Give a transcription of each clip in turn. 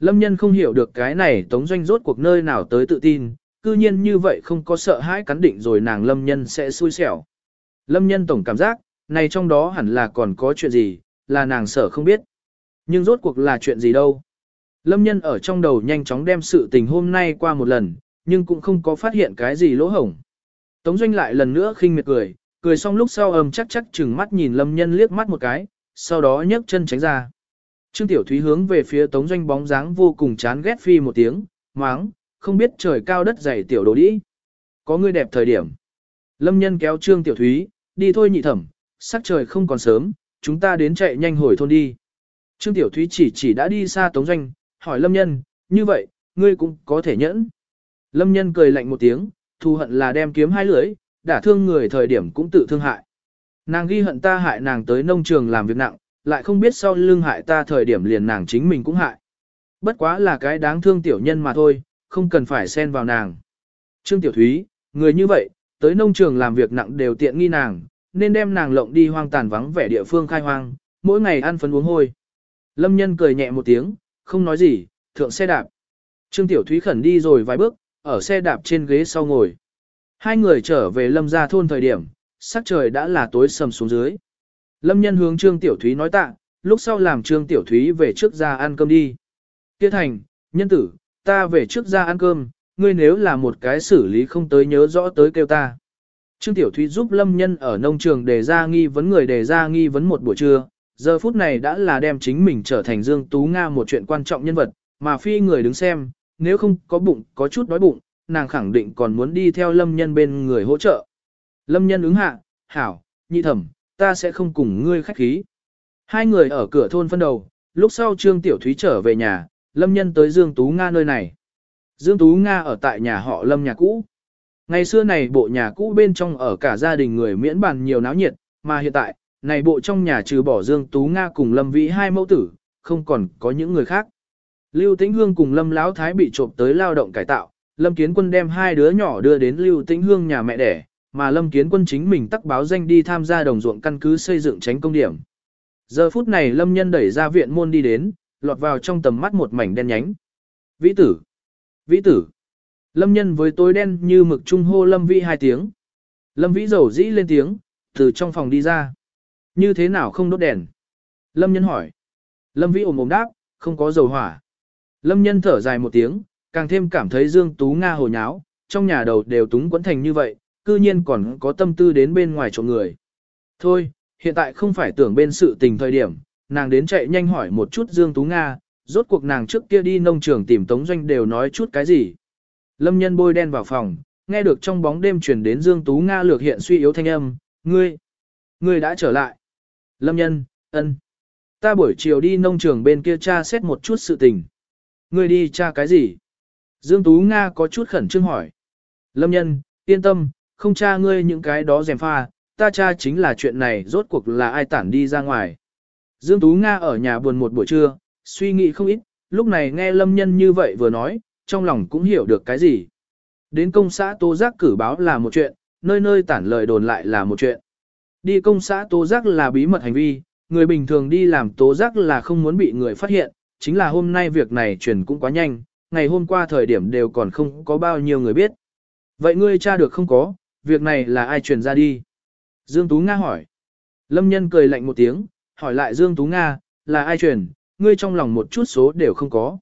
lâm nhân không hiểu được cái này tống doanh rốt cuộc nơi nào tới tự tin, cư nhiên như vậy không có sợ hãi cắn định rồi nàng lâm nhân sẽ xui xẻo. Lâm nhân tổng cảm giác, này trong đó hẳn là còn có chuyện gì, là nàng sợ không biết. Nhưng rốt cuộc là chuyện gì đâu. Lâm nhân ở trong đầu nhanh chóng đem sự tình hôm nay qua một lần, nhưng cũng không có phát hiện cái gì lỗ hổng. Tống doanh lại lần nữa khinh miệt cười, cười xong lúc sau ầm chắc chắc chừng mắt nhìn lâm nhân liếc mắt một cái, sau đó nhấc chân tránh ra. Trương Tiểu Thúy hướng về phía Tống Doanh bóng dáng vô cùng chán ghét phi một tiếng, máng, không biết trời cao đất dày tiểu đồ đi. Có người đẹp thời điểm. Lâm nhân kéo Trương Tiểu Thúy, đi thôi nhị thẩm, sắc trời không còn sớm, chúng ta đến chạy nhanh hồi thôn đi. Trương Tiểu Thúy chỉ chỉ đã đi xa Tống Doanh, hỏi Lâm nhân, như vậy, ngươi cũng có thể nhẫn. Lâm nhân cười lạnh một tiếng, thù hận là đem kiếm hai lưỡi, đả thương người thời điểm cũng tự thương hại. Nàng ghi hận ta hại nàng tới nông trường làm việc nặng, lại không biết sau lưng hại ta thời điểm liền nàng chính mình cũng hại. Bất quá là cái đáng thương tiểu nhân mà thôi, không cần phải xen vào nàng. Trương Tiểu Thúy, người như vậy, tới nông trường làm việc nặng đều tiện nghi nàng, nên đem nàng lộng đi hoang tàn vắng vẻ địa phương khai hoang, mỗi ngày ăn phấn uống hôi. Lâm nhân cười nhẹ một tiếng, không nói gì, thượng xe đạp. Trương Tiểu Thúy khẩn đi rồi vài bước, ở xe đạp trên ghế sau ngồi. Hai người trở về lâm gia thôn thời điểm, sắc trời đã là tối sầm xuống dưới. Lâm nhân hướng Trương Tiểu Thúy nói tạ, lúc sau làm Trương Tiểu Thúy về trước ra ăn cơm đi. Tiết thành, nhân tử, ta về trước ra ăn cơm, ngươi nếu là một cái xử lý không tới nhớ rõ tới kêu ta. Trương Tiểu Thúy giúp Lâm Nhân ở nông trường đề ra nghi vấn người đề ra nghi vấn một buổi trưa, giờ phút này đã là đem chính mình trở thành Dương Tú Nga một chuyện quan trọng nhân vật, mà phi người đứng xem, nếu không có bụng, có chút đói bụng, nàng khẳng định còn muốn đi theo Lâm Nhân bên người hỗ trợ. Lâm Nhân ứng hạ, hảo, nhị thẩm, ta sẽ không cùng ngươi khách khí. Hai người ở cửa thôn phân đầu, lúc sau Trương Tiểu Thúy trở về nhà, Lâm Nhân tới Dương Tú Nga nơi này. Dương Tú Nga ở tại nhà họ Lâm nhà cũ. Ngày xưa này bộ nhà cũ bên trong ở cả gia đình người miễn bàn nhiều náo nhiệt, mà hiện tại, này bộ trong nhà trừ bỏ Dương Tú Nga cùng Lâm Vĩ hai mẫu tử, không còn có những người khác. Lưu Tĩnh Hương cùng Lâm Lão Thái bị trộm tới lao động cải tạo, Lâm Kiến Quân đem hai đứa nhỏ đưa đến Lưu Tĩnh Hương nhà mẹ đẻ, mà Lâm Kiến Quân chính mình tắc báo danh đi tham gia đồng ruộng căn cứ xây dựng tránh công điểm. Giờ phút này Lâm Nhân đẩy ra viện môn đi đến, lọt vào trong tầm mắt một mảnh đen nhánh. Vĩ tử! Vĩ tử! Lâm Nhân với tối đen như mực trung hô Lâm Vĩ hai tiếng. Lâm Vĩ rầu dĩ lên tiếng, từ trong phòng đi ra. Như thế nào không đốt đèn? Lâm Nhân hỏi. Lâm Vĩ ồm ồm đáp, không có dầu hỏa. Lâm Nhân thở dài một tiếng, càng thêm cảm thấy Dương Tú Nga hồ nháo, trong nhà đầu đều túng quẫn thành như vậy, cư nhiên còn có tâm tư đến bên ngoài chỗ người. Thôi, hiện tại không phải tưởng bên sự tình thời điểm, nàng đến chạy nhanh hỏi một chút Dương Tú Nga, rốt cuộc nàng trước kia đi nông trường tìm Tống Doanh đều nói chút cái gì. Lâm nhân bôi đen vào phòng, nghe được trong bóng đêm truyền đến Dương Tú Nga lược hiện suy yếu thanh âm, ngươi, ngươi đã trở lại. Lâm nhân, ân, ta buổi chiều đi nông trường bên kia tra xét một chút sự tình. Ngươi đi tra cái gì? Dương Tú Nga có chút khẩn trương hỏi. Lâm nhân, yên tâm, không tra ngươi những cái đó dèm pha, ta tra chính là chuyện này rốt cuộc là ai tản đi ra ngoài. Dương Tú Nga ở nhà buồn một buổi trưa, suy nghĩ không ít, lúc này nghe lâm nhân như vậy vừa nói, trong lòng cũng hiểu được cái gì. Đến công xã tố giác cử báo là một chuyện, nơi nơi tản lời đồn lại là một chuyện. Đi công xã tố giác là bí mật hành vi, người bình thường đi làm tố giác là không muốn bị người phát hiện, chính là hôm nay việc này truyền cũng quá nhanh, ngày hôm qua thời điểm đều còn không có bao nhiêu người biết. Vậy ngươi tra được không có, việc này là ai truyền ra đi? Dương Tú Nga hỏi. Lâm nhân cười lạnh một tiếng, hỏi lại Dương Tú Nga, là ai truyền, ngươi trong lòng một chút số đều không có.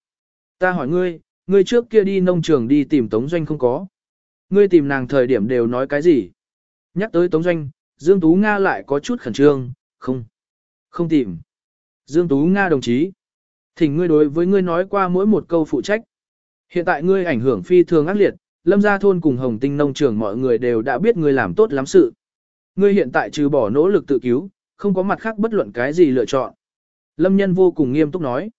Ta hỏi ngươi, ngươi trước kia đi nông trường đi tìm Tống Doanh không có. Ngươi tìm nàng thời điểm đều nói cái gì? Nhắc tới Tống Doanh, Dương Tú Nga lại có chút khẩn trương, không, không tìm. Dương Tú Nga đồng chí, thỉnh ngươi đối với ngươi nói qua mỗi một câu phụ trách. Hiện tại ngươi ảnh hưởng phi thường ác liệt, lâm gia thôn cùng hồng tinh nông trường mọi người đều đã biết ngươi làm tốt lắm sự. Ngươi hiện tại trừ bỏ nỗ lực tự cứu, không có mặt khác bất luận cái gì lựa chọn. Lâm nhân vô cùng nghiêm túc nói.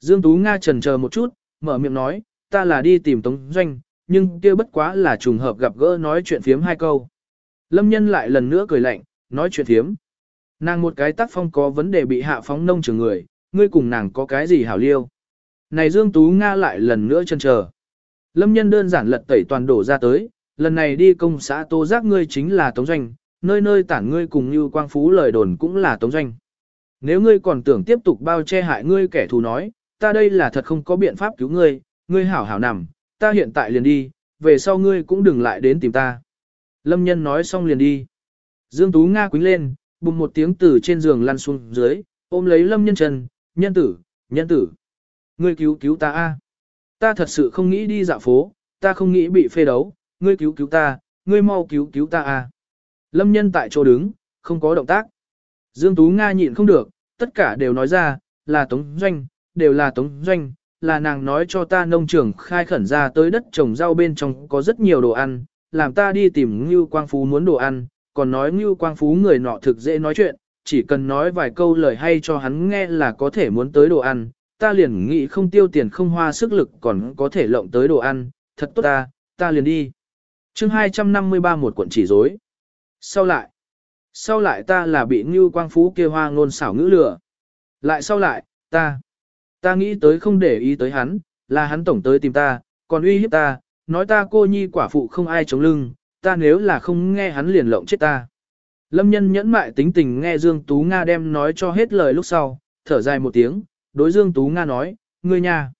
Dương Tú Nga trần chờ một chút, mở miệng nói, ta là đi tìm Tống Doanh, nhưng kia bất quá là trùng hợp gặp gỡ nói chuyện phiếm hai câu. Lâm nhân lại lần nữa cười lạnh, nói chuyện phiếm. Nàng một cái tác phong có vấn đề bị hạ phóng nông trường người, ngươi cùng nàng có cái gì hảo liêu. Này Dương Tú Nga lại lần nữa chân chờ. Lâm nhân đơn giản lật tẩy toàn đổ ra tới, lần này đi công xã tô giác ngươi chính là Tống Doanh, nơi nơi tản ngươi cùng như quang phú lời đồn cũng là Tống Doanh. Nếu ngươi còn tưởng tiếp tục bao che hại ngươi kẻ thù nói, ta đây là thật không có biện pháp cứu ngươi, ngươi hảo hảo nằm, ta hiện tại liền đi, về sau ngươi cũng đừng lại đến tìm ta. Lâm nhân nói xong liền đi. Dương Tú Nga quính lên, bùng một tiếng từ trên giường lăn xuống dưới, ôm lấy Lâm nhân chân, nhân tử, nhân tử. Ngươi cứu cứu ta a Ta thật sự không nghĩ đi dạo phố, ta không nghĩ bị phê đấu, ngươi cứu cứu ta, ngươi mau cứu cứu ta à! Lâm nhân tại chỗ đứng, không có động tác. Dương Tú Nga nhịn không được, tất cả đều nói ra, là Tống Doanh, đều là Tống Doanh, là nàng nói cho ta nông trường khai khẩn ra tới đất trồng rau bên trong có rất nhiều đồ ăn, làm ta đi tìm Ngưu Quang Phú muốn đồ ăn, còn nói Ngưu Quang Phú người nọ thực dễ nói chuyện, chỉ cần nói vài câu lời hay cho hắn nghe là có thể muốn tới đồ ăn, ta liền nghĩ không tiêu tiền không hoa sức lực còn có thể lộng tới đồ ăn, thật tốt ta, ta liền đi. chương 253 một cuộn chỉ dối. Sau lại, sau lại ta là bị Ngưu Quang Phú kia hoa ngôn xảo ngữ lừa. Lại sau lại, ta, ta nghĩ tới không để ý tới hắn, là hắn tổng tới tìm ta, còn uy hiếp ta, nói ta cô nhi quả phụ không ai chống lưng, ta nếu là không nghe hắn liền lộng chết ta. Lâm nhân nhẫn mại tính tình nghe Dương Tú Nga đem nói cho hết lời lúc sau, thở dài một tiếng, đối Dương Tú Nga nói, ngươi nha,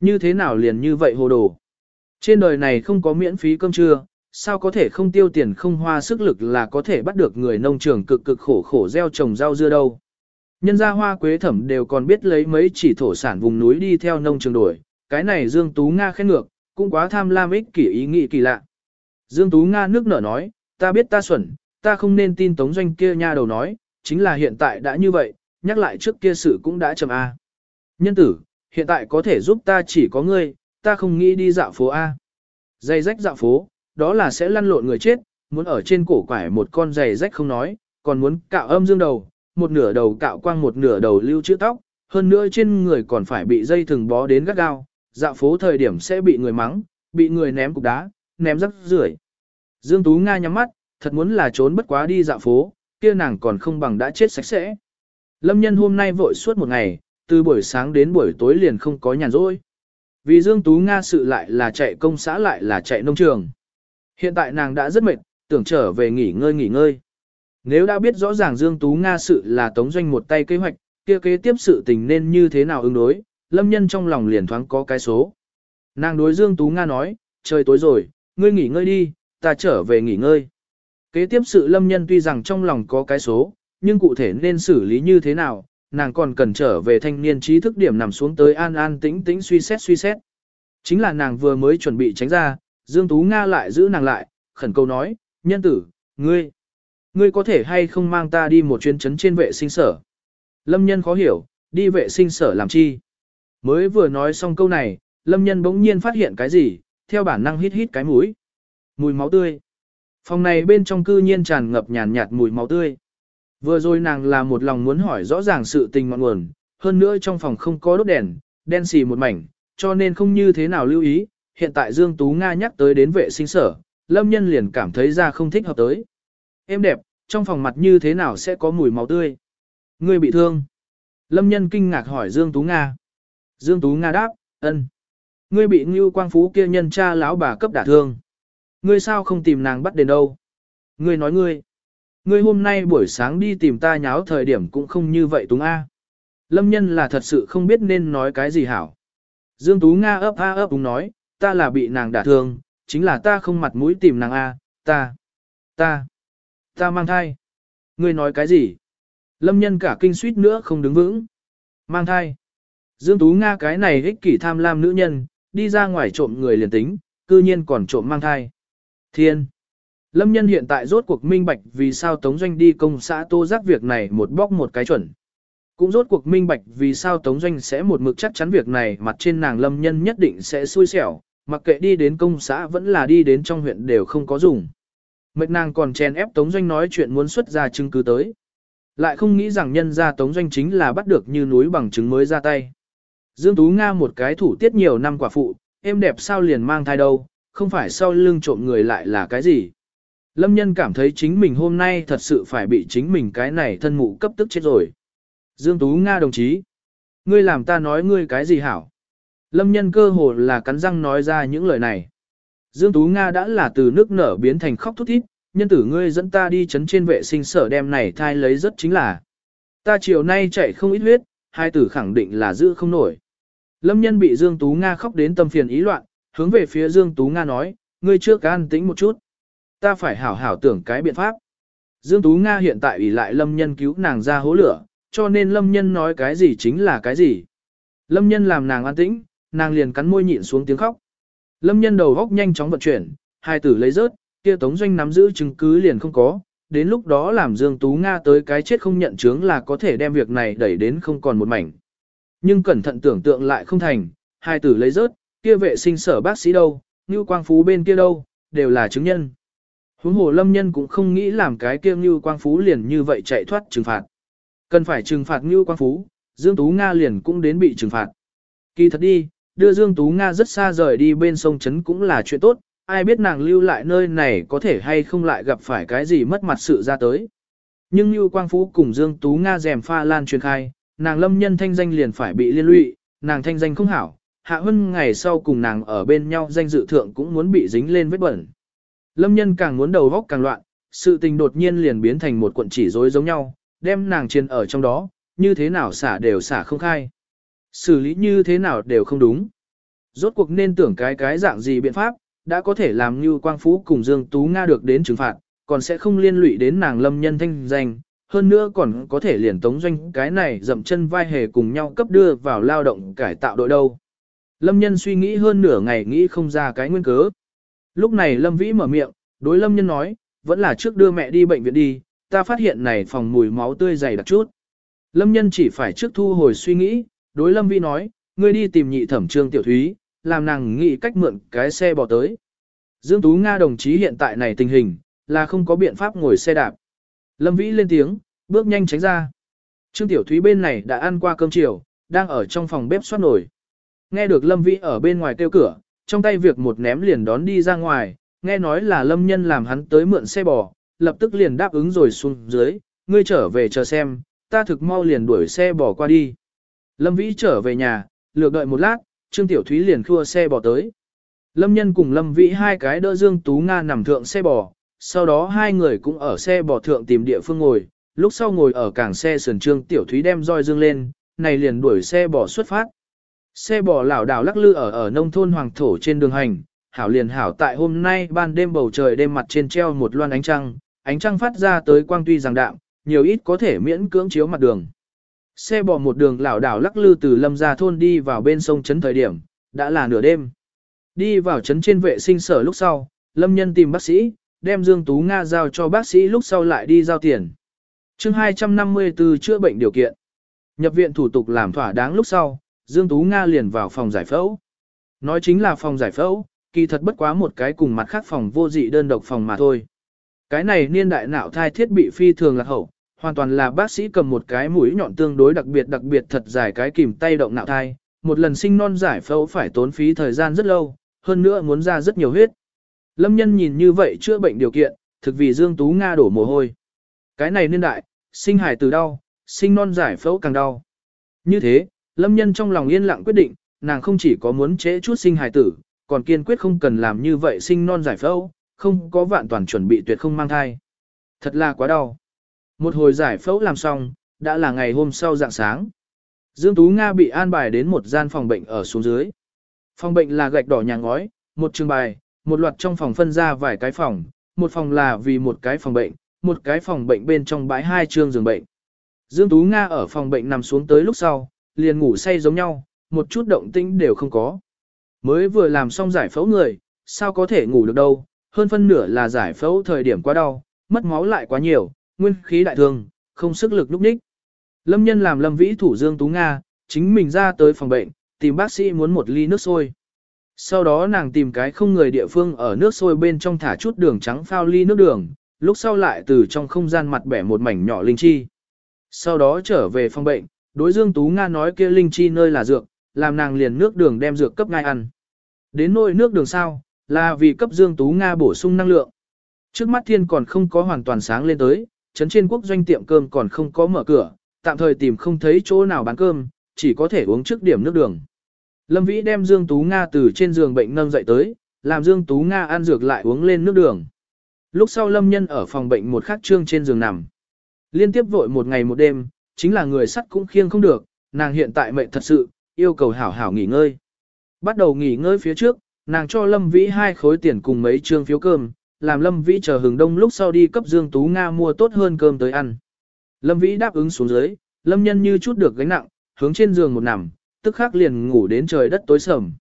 như thế nào liền như vậy hồ đồ. Trên đời này không có miễn phí cơm trưa, sao có thể không tiêu tiền không hoa sức lực là có thể bắt được người nông trường cực cực khổ khổ gieo trồng rau dưa đâu. Nhân gia hoa quế thẩm đều còn biết lấy mấy chỉ thổ sản vùng núi đi theo nông trường đổi, cái này Dương Tú Nga khen ngược, cũng quá tham lam ích kỷ ý nghĩ kỳ lạ. Dương Tú Nga nước nở nói, ta biết ta xuẩn, ta không nên tin tống doanh kia nha đầu nói, chính là hiện tại đã như vậy, nhắc lại trước kia sự cũng đã chậm A. Nhân tử, hiện tại có thể giúp ta chỉ có ngươi, ta không nghĩ đi dạo phố A. Dây rách dạo phố, đó là sẽ lăn lộn người chết, muốn ở trên cổ quải một con giày rách không nói, còn muốn cạo âm dương đầu, một nửa đầu cạo quang một nửa đầu lưu chữ tóc, hơn nữa trên người còn phải bị dây thừng bó đến gắt gao, dạo phố thời điểm sẽ bị người mắng, bị người ném cục đá, ném rắc rưởi. Dương Tú Nga nhắm mắt, thật muốn là trốn bất quá đi dạo phố, kia nàng còn không bằng đã chết sạch sẽ. Lâm nhân hôm nay vội suốt một ngày, từ buổi sáng đến buổi tối liền không có nhàn rỗi. Vì Dương Tú Nga sự lại là chạy công xã lại là chạy nông trường. Hiện tại nàng đã rất mệt, tưởng trở về nghỉ ngơi nghỉ ngơi. Nếu đã biết rõ ràng Dương Tú Nga sự là tống doanh một tay kế hoạch, kia kế tiếp sự tình nên như thế nào ứng đối, lâm nhân trong lòng liền thoáng có cái số. Nàng đối Dương Tú Nga nói, trời tối rồi, ngươi nghỉ ngơi đi, ta trở về nghỉ ngơi. Kế tiếp sự lâm nhân tuy rằng trong lòng có cái số, nhưng cụ thể nên xử lý như thế nào, nàng còn cần trở về thanh niên trí thức điểm nằm xuống tới an an tĩnh tĩnh suy xét suy xét. Chính là nàng vừa mới chuẩn bị tránh ra, Dương Tú Nga lại giữ nàng lại, khẩn cầu nói, nhân tử, ngươi, ngươi có thể hay không mang ta đi một chuyến chấn trên vệ sinh sở. Lâm nhân khó hiểu, đi vệ sinh sở làm chi. Mới vừa nói xong câu này, lâm nhân bỗng nhiên phát hiện cái gì, theo bản năng hít hít cái mũi. Mùi máu tươi. Phòng này bên trong cư nhiên tràn ngập nhàn nhạt mùi máu tươi. Vừa rồi nàng là một lòng muốn hỏi rõ ràng sự tình ngọn nguồn, hơn nữa trong phòng không có đốt đèn, đen xì một mảnh, cho nên không như thế nào lưu ý, hiện tại Dương Tú Nga nhắc tới đến vệ sinh sở, lâm nhân liền cảm thấy ra không thích hợp tới. Em đẹp, trong phòng mặt như thế nào sẽ có mùi máu tươi? Ngươi bị thương. Lâm nhân kinh ngạc hỏi Dương Tú Nga. Dương Tú Nga đáp, ân. Ngươi bị Ngưu Quang Phú kia nhân cha lão bà cấp đả thương. Ngươi sao không tìm nàng bắt đền đâu? Ngươi nói ngươi. Ngươi hôm nay buổi sáng đi tìm ta nháo thời điểm cũng không như vậy túng a. Lâm nhân là thật sự không biết nên nói cái gì hảo. Dương Tú Nga ấp a ấp đúng nói, ta là bị nàng đả thương, chính là ta không mặt mũi tìm nàng a, ta, ta, ta mang thai. Ngươi nói cái gì? Lâm nhân cả kinh suýt nữa không đứng vững. Mang thai. Dương Tú Nga cái này ích kỷ tham lam nữ nhân, đi ra ngoài trộm người liền tính, cư nhiên còn trộm mang thai. Thiên. Lâm nhân hiện tại rốt cuộc minh bạch vì sao Tống Doanh đi công xã tô giác việc này một bóc một cái chuẩn. Cũng rốt cuộc minh bạch vì sao Tống Doanh sẽ một mực chắc chắn việc này mặt trên nàng lâm nhân nhất định sẽ xui xẻo, mặc kệ đi đến công xã vẫn là đi đến trong huyện đều không có dùng. Mệt nàng còn chèn ép Tống Doanh nói chuyện muốn xuất ra chứng cứ tới. Lại không nghĩ rằng nhân ra Tống Doanh chính là bắt được như núi bằng chứng mới ra tay. Dương Tú Nga một cái thủ tiết nhiều năm quả phụ, em đẹp sao liền mang thai đâu, không phải sau lưng trộm người lại là cái gì. Lâm nhân cảm thấy chính mình hôm nay thật sự phải bị chính mình cái này thân mụ cấp tức chết rồi. Dương Tú Nga đồng chí, ngươi làm ta nói ngươi cái gì hảo? Lâm nhân cơ hồ là cắn răng nói ra những lời này. Dương Tú Nga đã là từ nước nở biến thành khóc thút thít, nhân tử ngươi dẫn ta đi chấn trên vệ sinh sở đem này thai lấy rất chính là. Ta chiều nay chạy không ít huyết, hai tử khẳng định là giữ không nổi. Lâm nhân bị Dương Tú Nga khóc đến tâm phiền ý loạn, hướng về phía Dương Tú Nga nói, ngươi trước an tĩnh một chút. Ta phải hảo hảo tưởng cái biện pháp. Dương Tú Nga hiện tại ủy lại Lâm nhân cứu nàng ra hố lửa, cho nên Lâm nhân nói cái gì chính là cái gì. Lâm nhân làm nàng an tĩnh, nàng liền cắn môi nhịn xuống tiếng khóc. Lâm nhân đầu góc nhanh chóng vận chuyển, hai tử lấy rớt, kia tống doanh nắm giữ chứng cứ liền không có, đến lúc đó làm Dương Tú Nga tới cái chết không nhận chứng là có thể đem việc này đẩy đến không còn một mảnh. Nhưng cẩn thận tưởng tượng lại không thành, hai tử lấy rớt, kia vệ sinh sở bác sĩ đâu, như quang phú bên kia đâu, đều là chứng nhân. Huống hồ lâm nhân cũng không nghĩ làm cái kia Ngưu quang phú liền như vậy chạy thoát trừng phạt. Cần phải trừng phạt Ngưu quang phú, Dương Tú Nga liền cũng đến bị trừng phạt. Kỳ thật đi, đưa Dương Tú Nga rất xa rời đi bên sông Trấn cũng là chuyện tốt, ai biết nàng lưu lại nơi này có thể hay không lại gặp phải cái gì mất mặt sự ra tới. Nhưng Lưu Quang Phú cùng Dương Tú Nga rèm pha lan truyền khai, nàng lâm nhân thanh danh liền phải bị liên lụy, nàng thanh danh không hảo, hạ hân ngày sau cùng nàng ở bên nhau danh dự thượng cũng muốn bị dính lên vết bẩn. Lâm nhân càng muốn đầu góc càng loạn, sự tình đột nhiên liền biến thành một cuộn chỉ rối giống nhau, đem nàng chiên ở trong đó, như thế nào xả đều xả không khai. Xử lý như thế nào đều không đúng. Rốt cuộc nên tưởng cái cái dạng gì biện pháp, đã có thể làm như Quang Phú cùng Dương Tú Nga được đến trừng phạt, còn sẽ không liên lụy đến nàng lâm nhân thanh danh, hơn nữa còn có thể liền tống doanh cái này dậm chân vai hề cùng nhau cấp đưa vào lao động cải tạo đội đâu. Lâm nhân suy nghĩ hơn nửa ngày nghĩ không ra cái nguyên cớ. Lúc này Lâm Vĩ mở miệng, đối Lâm nhân nói, vẫn là trước đưa mẹ đi bệnh viện đi, ta phát hiện này phòng mùi máu tươi dày đặc chút. Lâm nhân chỉ phải trước thu hồi suy nghĩ, đối Lâm Vĩ nói, ngươi đi tìm nhị thẩm trương tiểu thúy, làm nàng nghĩ cách mượn cái xe bỏ tới. Dương Tú Nga đồng chí hiện tại này tình hình, là không có biện pháp ngồi xe đạp. Lâm Vĩ lên tiếng, bước nhanh tránh ra. Trương Tiểu Thúy bên này đã ăn qua cơm chiều, đang ở trong phòng bếp xoát nổi. Nghe được Lâm Vĩ ở bên ngoài kêu cửa, trong tay việc một ném liền đón đi ra ngoài, nghe nói là Lâm Nhân làm hắn tới mượn xe bò, lập tức liền đáp ứng rồi xuống dưới, ngươi trở về chờ xem, ta thực mau liền đuổi xe bò qua đi. Lâm Vĩ trở về nhà, lược đợi một lát, Trương Tiểu Thúy liền khua xe bò tới. Lâm Nhân cùng Lâm Vĩ hai cái đỡ Dương Tú Nga nằm thượng xe bò, sau đó hai người cũng ở xe bò thượng tìm địa phương ngồi, lúc sau ngồi ở cảng xe sườn Trương Tiểu Thúy đem roi dương lên, này liền đuổi xe bò xuất phát. Xe bò lảo đảo lắc lư ở ở nông thôn hoàng thổ trên đường hành, hảo liền hảo tại hôm nay ban đêm bầu trời đêm mặt trên treo một loan ánh trăng, ánh trăng phát ra tới quang tuy rằng đạm, nhiều ít có thể miễn cưỡng chiếu mặt đường. Xe bò một đường lảo đảo lắc lư từ lâm gia thôn đi vào bên sông trấn thời điểm, đã là nửa đêm. Đi vào trấn trên vệ sinh sở lúc sau, lâm nhân tìm bác sĩ, đem Dương Tú Nga giao cho bác sĩ lúc sau lại đi giao tiền. chương 254 chữa bệnh điều kiện. Nhập viện thủ tục làm thỏa đáng lúc sau, Dương Tú Nga liền vào phòng giải phẫu. Nói chính là phòng giải phẫu, kỳ thật bất quá một cái cùng mặt khác phòng vô dị đơn độc phòng mà thôi. Cái này niên đại não thai thiết bị phi thường là hậu, hoàn toàn là bác sĩ cầm một cái mũi nhọn tương đối đặc biệt đặc biệt thật dài cái kìm tay động nạo thai, một lần sinh non giải phẫu phải tốn phí thời gian rất lâu, hơn nữa muốn ra rất nhiều huyết. Lâm nhân nhìn như vậy chữa bệnh điều kiện, thực vì Dương Tú Nga đổ mồ hôi. Cái này niên đại, sinh hải từ đau, sinh non giải phẫu càng đau. Như thế, Lâm nhân trong lòng yên lặng quyết định, nàng không chỉ có muốn trễ chút sinh hài tử, còn kiên quyết không cần làm như vậy sinh non giải phẫu, không có vạn toàn chuẩn bị tuyệt không mang thai. Thật là quá đau. Một hồi giải phẫu làm xong, đã là ngày hôm sau dạng sáng. Dương Tú Nga bị an bài đến một gian phòng bệnh ở xuống dưới. Phòng bệnh là gạch đỏ nhà ngói, một trường bài, một loạt trong phòng phân ra vài cái phòng, một phòng là vì một cái phòng bệnh, một cái phòng bệnh bên trong bãi hai trường giường bệnh. Dương Tú Nga ở phòng bệnh nằm xuống tới lúc sau, liền ngủ say giống nhau, một chút động tĩnh đều không có. Mới vừa làm xong giải phẫu người, sao có thể ngủ được đâu, hơn phân nửa là giải phẫu thời điểm quá đau, mất máu lại quá nhiều, nguyên khí đại thương, không sức lực lúc ních. Lâm nhân làm lâm vĩ thủ Dương Tú Nga, chính mình ra tới phòng bệnh, tìm bác sĩ muốn một ly nước sôi. Sau đó nàng tìm cái không người địa phương ở nước sôi bên trong thả chút đường trắng phao ly nước đường, lúc sau lại từ trong không gian mặt bẻ một mảnh nhỏ linh chi. Sau đó trở về phòng bệnh, đối Dương Tú Nga nói kia linh chi nơi là dược, làm nàng liền nước đường đem dược cấp ngay ăn. Đến nôi nước đường sao, là vì cấp Dương Tú Nga bổ sung năng lượng. Trước mắt thiên còn không có hoàn toàn sáng lên tới, chấn trên quốc doanh tiệm cơm còn không có mở cửa, tạm thời tìm không thấy chỗ nào bán cơm, chỉ có thể uống trước điểm nước đường. Lâm Vĩ đem Dương Tú Nga từ trên giường bệnh nâng dậy tới, làm Dương Tú Nga ăn dược lại uống lên nước đường. Lúc sau Lâm Nhân ở phòng bệnh một khắc trương trên giường nằm. Liên tiếp vội một ngày một đêm, chính là người sắt cũng khiêng không được, nàng hiện tại mệnh thật sự, yêu cầu hảo hảo nghỉ ngơi. Bắt đầu nghỉ ngơi phía trước, nàng cho Lâm Vĩ hai khối tiền cùng mấy trương phiếu cơm, làm Lâm Vĩ chờ hừng đông lúc sau đi cấp Dương Tú Nga mua tốt hơn cơm tới ăn. Lâm Vĩ đáp ứng xuống dưới, Lâm Nhân như chút được gánh nặng, hướng trên giường một nằm, tức khắc liền ngủ đến trời đất tối sầm.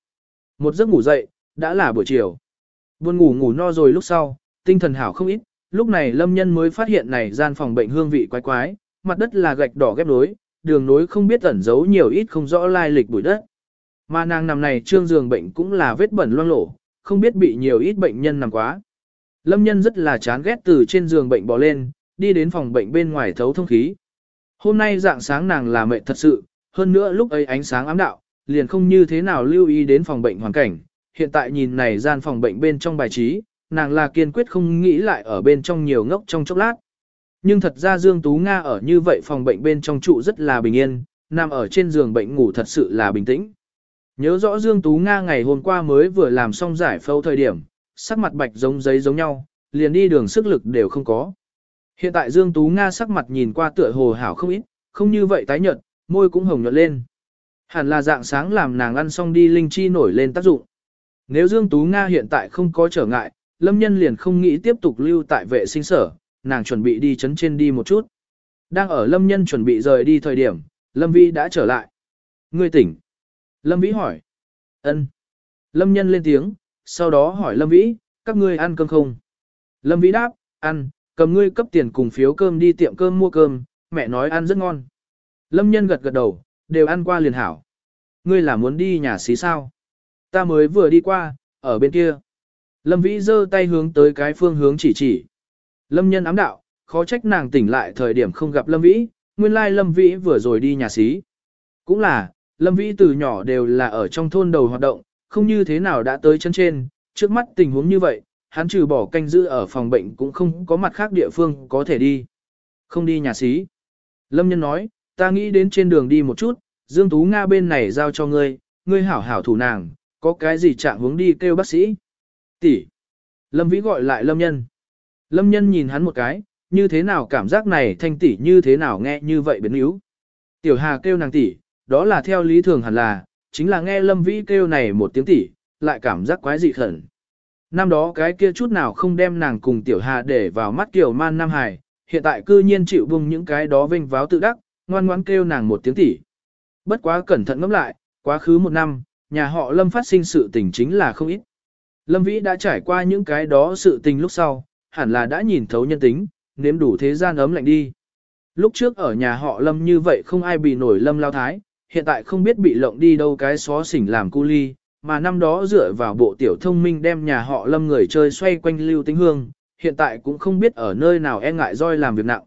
Một giấc ngủ dậy, đã là buổi chiều. Buồn ngủ ngủ no rồi lúc sau, tinh thần hảo không ít, lúc này Lâm Nhân mới phát hiện này gian phòng bệnh hương vị quái quái, mặt đất là gạch đỏ ghép nối, đường nối không biết ẩn giấu nhiều ít không rõ lai lịch bụi đất. Mà nàng nằm này trương giường bệnh cũng là vết bẩn loang lổ, không biết bị nhiều ít bệnh nhân nằm quá. Lâm nhân rất là chán ghét từ trên giường bệnh bò lên, đi đến phòng bệnh bên ngoài thấu thông khí. Hôm nay dạng sáng nàng là mệt thật sự, hơn nữa lúc ấy ánh sáng ám đạo, liền không như thế nào lưu ý đến phòng bệnh hoàn cảnh. Hiện tại nhìn này gian phòng bệnh bên trong bài trí, nàng là kiên quyết không nghĩ lại ở bên trong nhiều ngốc trong chốc lát. Nhưng thật ra Dương Tú Nga ở như vậy phòng bệnh bên trong trụ rất là bình yên, nằm ở trên giường bệnh ngủ thật sự là bình tĩnh. Nhớ rõ Dương Tú Nga ngày hôm qua mới vừa làm xong giải phẫu thời điểm, sắc mặt bạch giống giấy giống nhau, liền đi đường sức lực đều không có. Hiện tại Dương Tú Nga sắc mặt nhìn qua tựa hồ hảo không ít, không như vậy tái nhợt, môi cũng hồng nhuận lên. Hẳn là dạng sáng làm nàng ăn xong đi linh chi nổi lên tác dụng. Nếu Dương Tú Nga hiện tại không có trở ngại, Lâm Nhân liền không nghĩ tiếp tục lưu tại vệ sinh sở, nàng chuẩn bị đi chấn trên đi một chút. Đang ở Lâm Nhân chuẩn bị rời đi thời điểm, Lâm Vĩ đã trở lại. Ngươi tỉnh. Lâm Vĩ hỏi. Ân. Lâm Nhân lên tiếng, sau đó hỏi Lâm Vĩ, các ngươi ăn cơm không? Lâm Vĩ đáp, ăn, cầm ngươi cấp tiền cùng phiếu cơm đi tiệm cơm mua cơm, mẹ nói ăn rất ngon. Lâm Nhân gật gật đầu, đều ăn qua liền hảo. Ngươi là muốn đi nhà xí sao? Ta mới vừa đi qua, ở bên kia. Lâm Vĩ giơ tay hướng tới cái phương hướng chỉ chỉ. Lâm Nhân ám đạo, khó trách nàng tỉnh lại thời điểm không gặp Lâm Vĩ, nguyên lai Lâm Vĩ vừa rồi đi nhà xí. Cũng là, Lâm Vĩ từ nhỏ đều là ở trong thôn đầu hoạt động, không như thế nào đã tới chân trên, trước mắt tình huống như vậy, hắn trừ bỏ canh giữ ở phòng bệnh cũng không có mặt khác địa phương có thể đi. Không đi nhà xí. Lâm Nhân nói, ta nghĩ đến trên đường đi một chút, Dương Tú Nga bên này giao cho ngươi, ngươi hảo hảo thủ nàng, có cái gì trạng hướng đi kêu bác sĩ. Tỷ. Lâm Vĩ gọi lại Lâm Nhân. Lâm Nhân nhìn hắn một cái, như thế nào cảm giác này thanh tỷ như thế nào nghe như vậy biến yếu. Tiểu Hà kêu nàng tỷ, đó là theo lý thường hẳn là, chính là nghe Lâm Vĩ kêu này một tiếng tỷ, lại cảm giác quái dị khẩn. Năm đó cái kia chút nào không đem nàng cùng Tiểu Hà để vào mắt kiểu man Nam Hải, hiện tại cư nhiên chịu bung những cái đó vinh váo tự đắc, ngoan ngoãn kêu nàng một tiếng tỷ. Bất quá cẩn thận ngẫm lại, quá khứ một năm, nhà họ Lâm phát sinh sự tình chính là không ít. Lâm Vĩ đã trải qua những cái đó sự tình lúc sau, hẳn là đã nhìn thấu nhân tính, nếm đủ thế gian ấm lạnh đi. Lúc trước ở nhà họ Lâm như vậy không ai bị nổi Lâm lao thái, hiện tại không biết bị lộng đi đâu cái xó xỉnh làm cu ly, mà năm đó dựa vào bộ tiểu thông minh đem nhà họ Lâm người chơi xoay quanh lưu tính hương, hiện tại cũng không biết ở nơi nào e ngại roi làm việc nặng.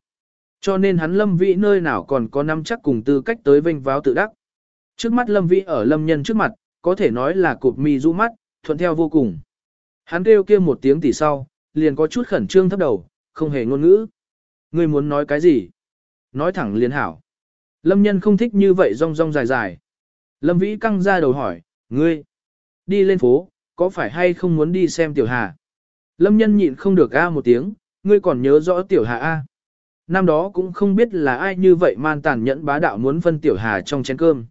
Cho nên hắn Lâm Vĩ nơi nào còn có năm chắc cùng tư cách tới vinh váo tự đắc. Trước mắt Lâm Vĩ ở Lâm Nhân trước mặt, có thể nói là cụp mi du mắt, thuận theo vô cùng. Hắn kêu kia một tiếng tỉ sau, liền có chút khẩn trương thấp đầu, không hề ngôn ngữ. Ngươi muốn nói cái gì? Nói thẳng liền hảo. Lâm nhân không thích như vậy rong rong dài dài. Lâm Vĩ căng ra đầu hỏi, ngươi, đi lên phố, có phải hay không muốn đi xem tiểu hà? Lâm nhân nhịn không được a một tiếng, ngươi còn nhớ rõ tiểu hà a? Năm đó cũng không biết là ai như vậy man tàn nhẫn bá đạo muốn phân tiểu hà trong chén cơm.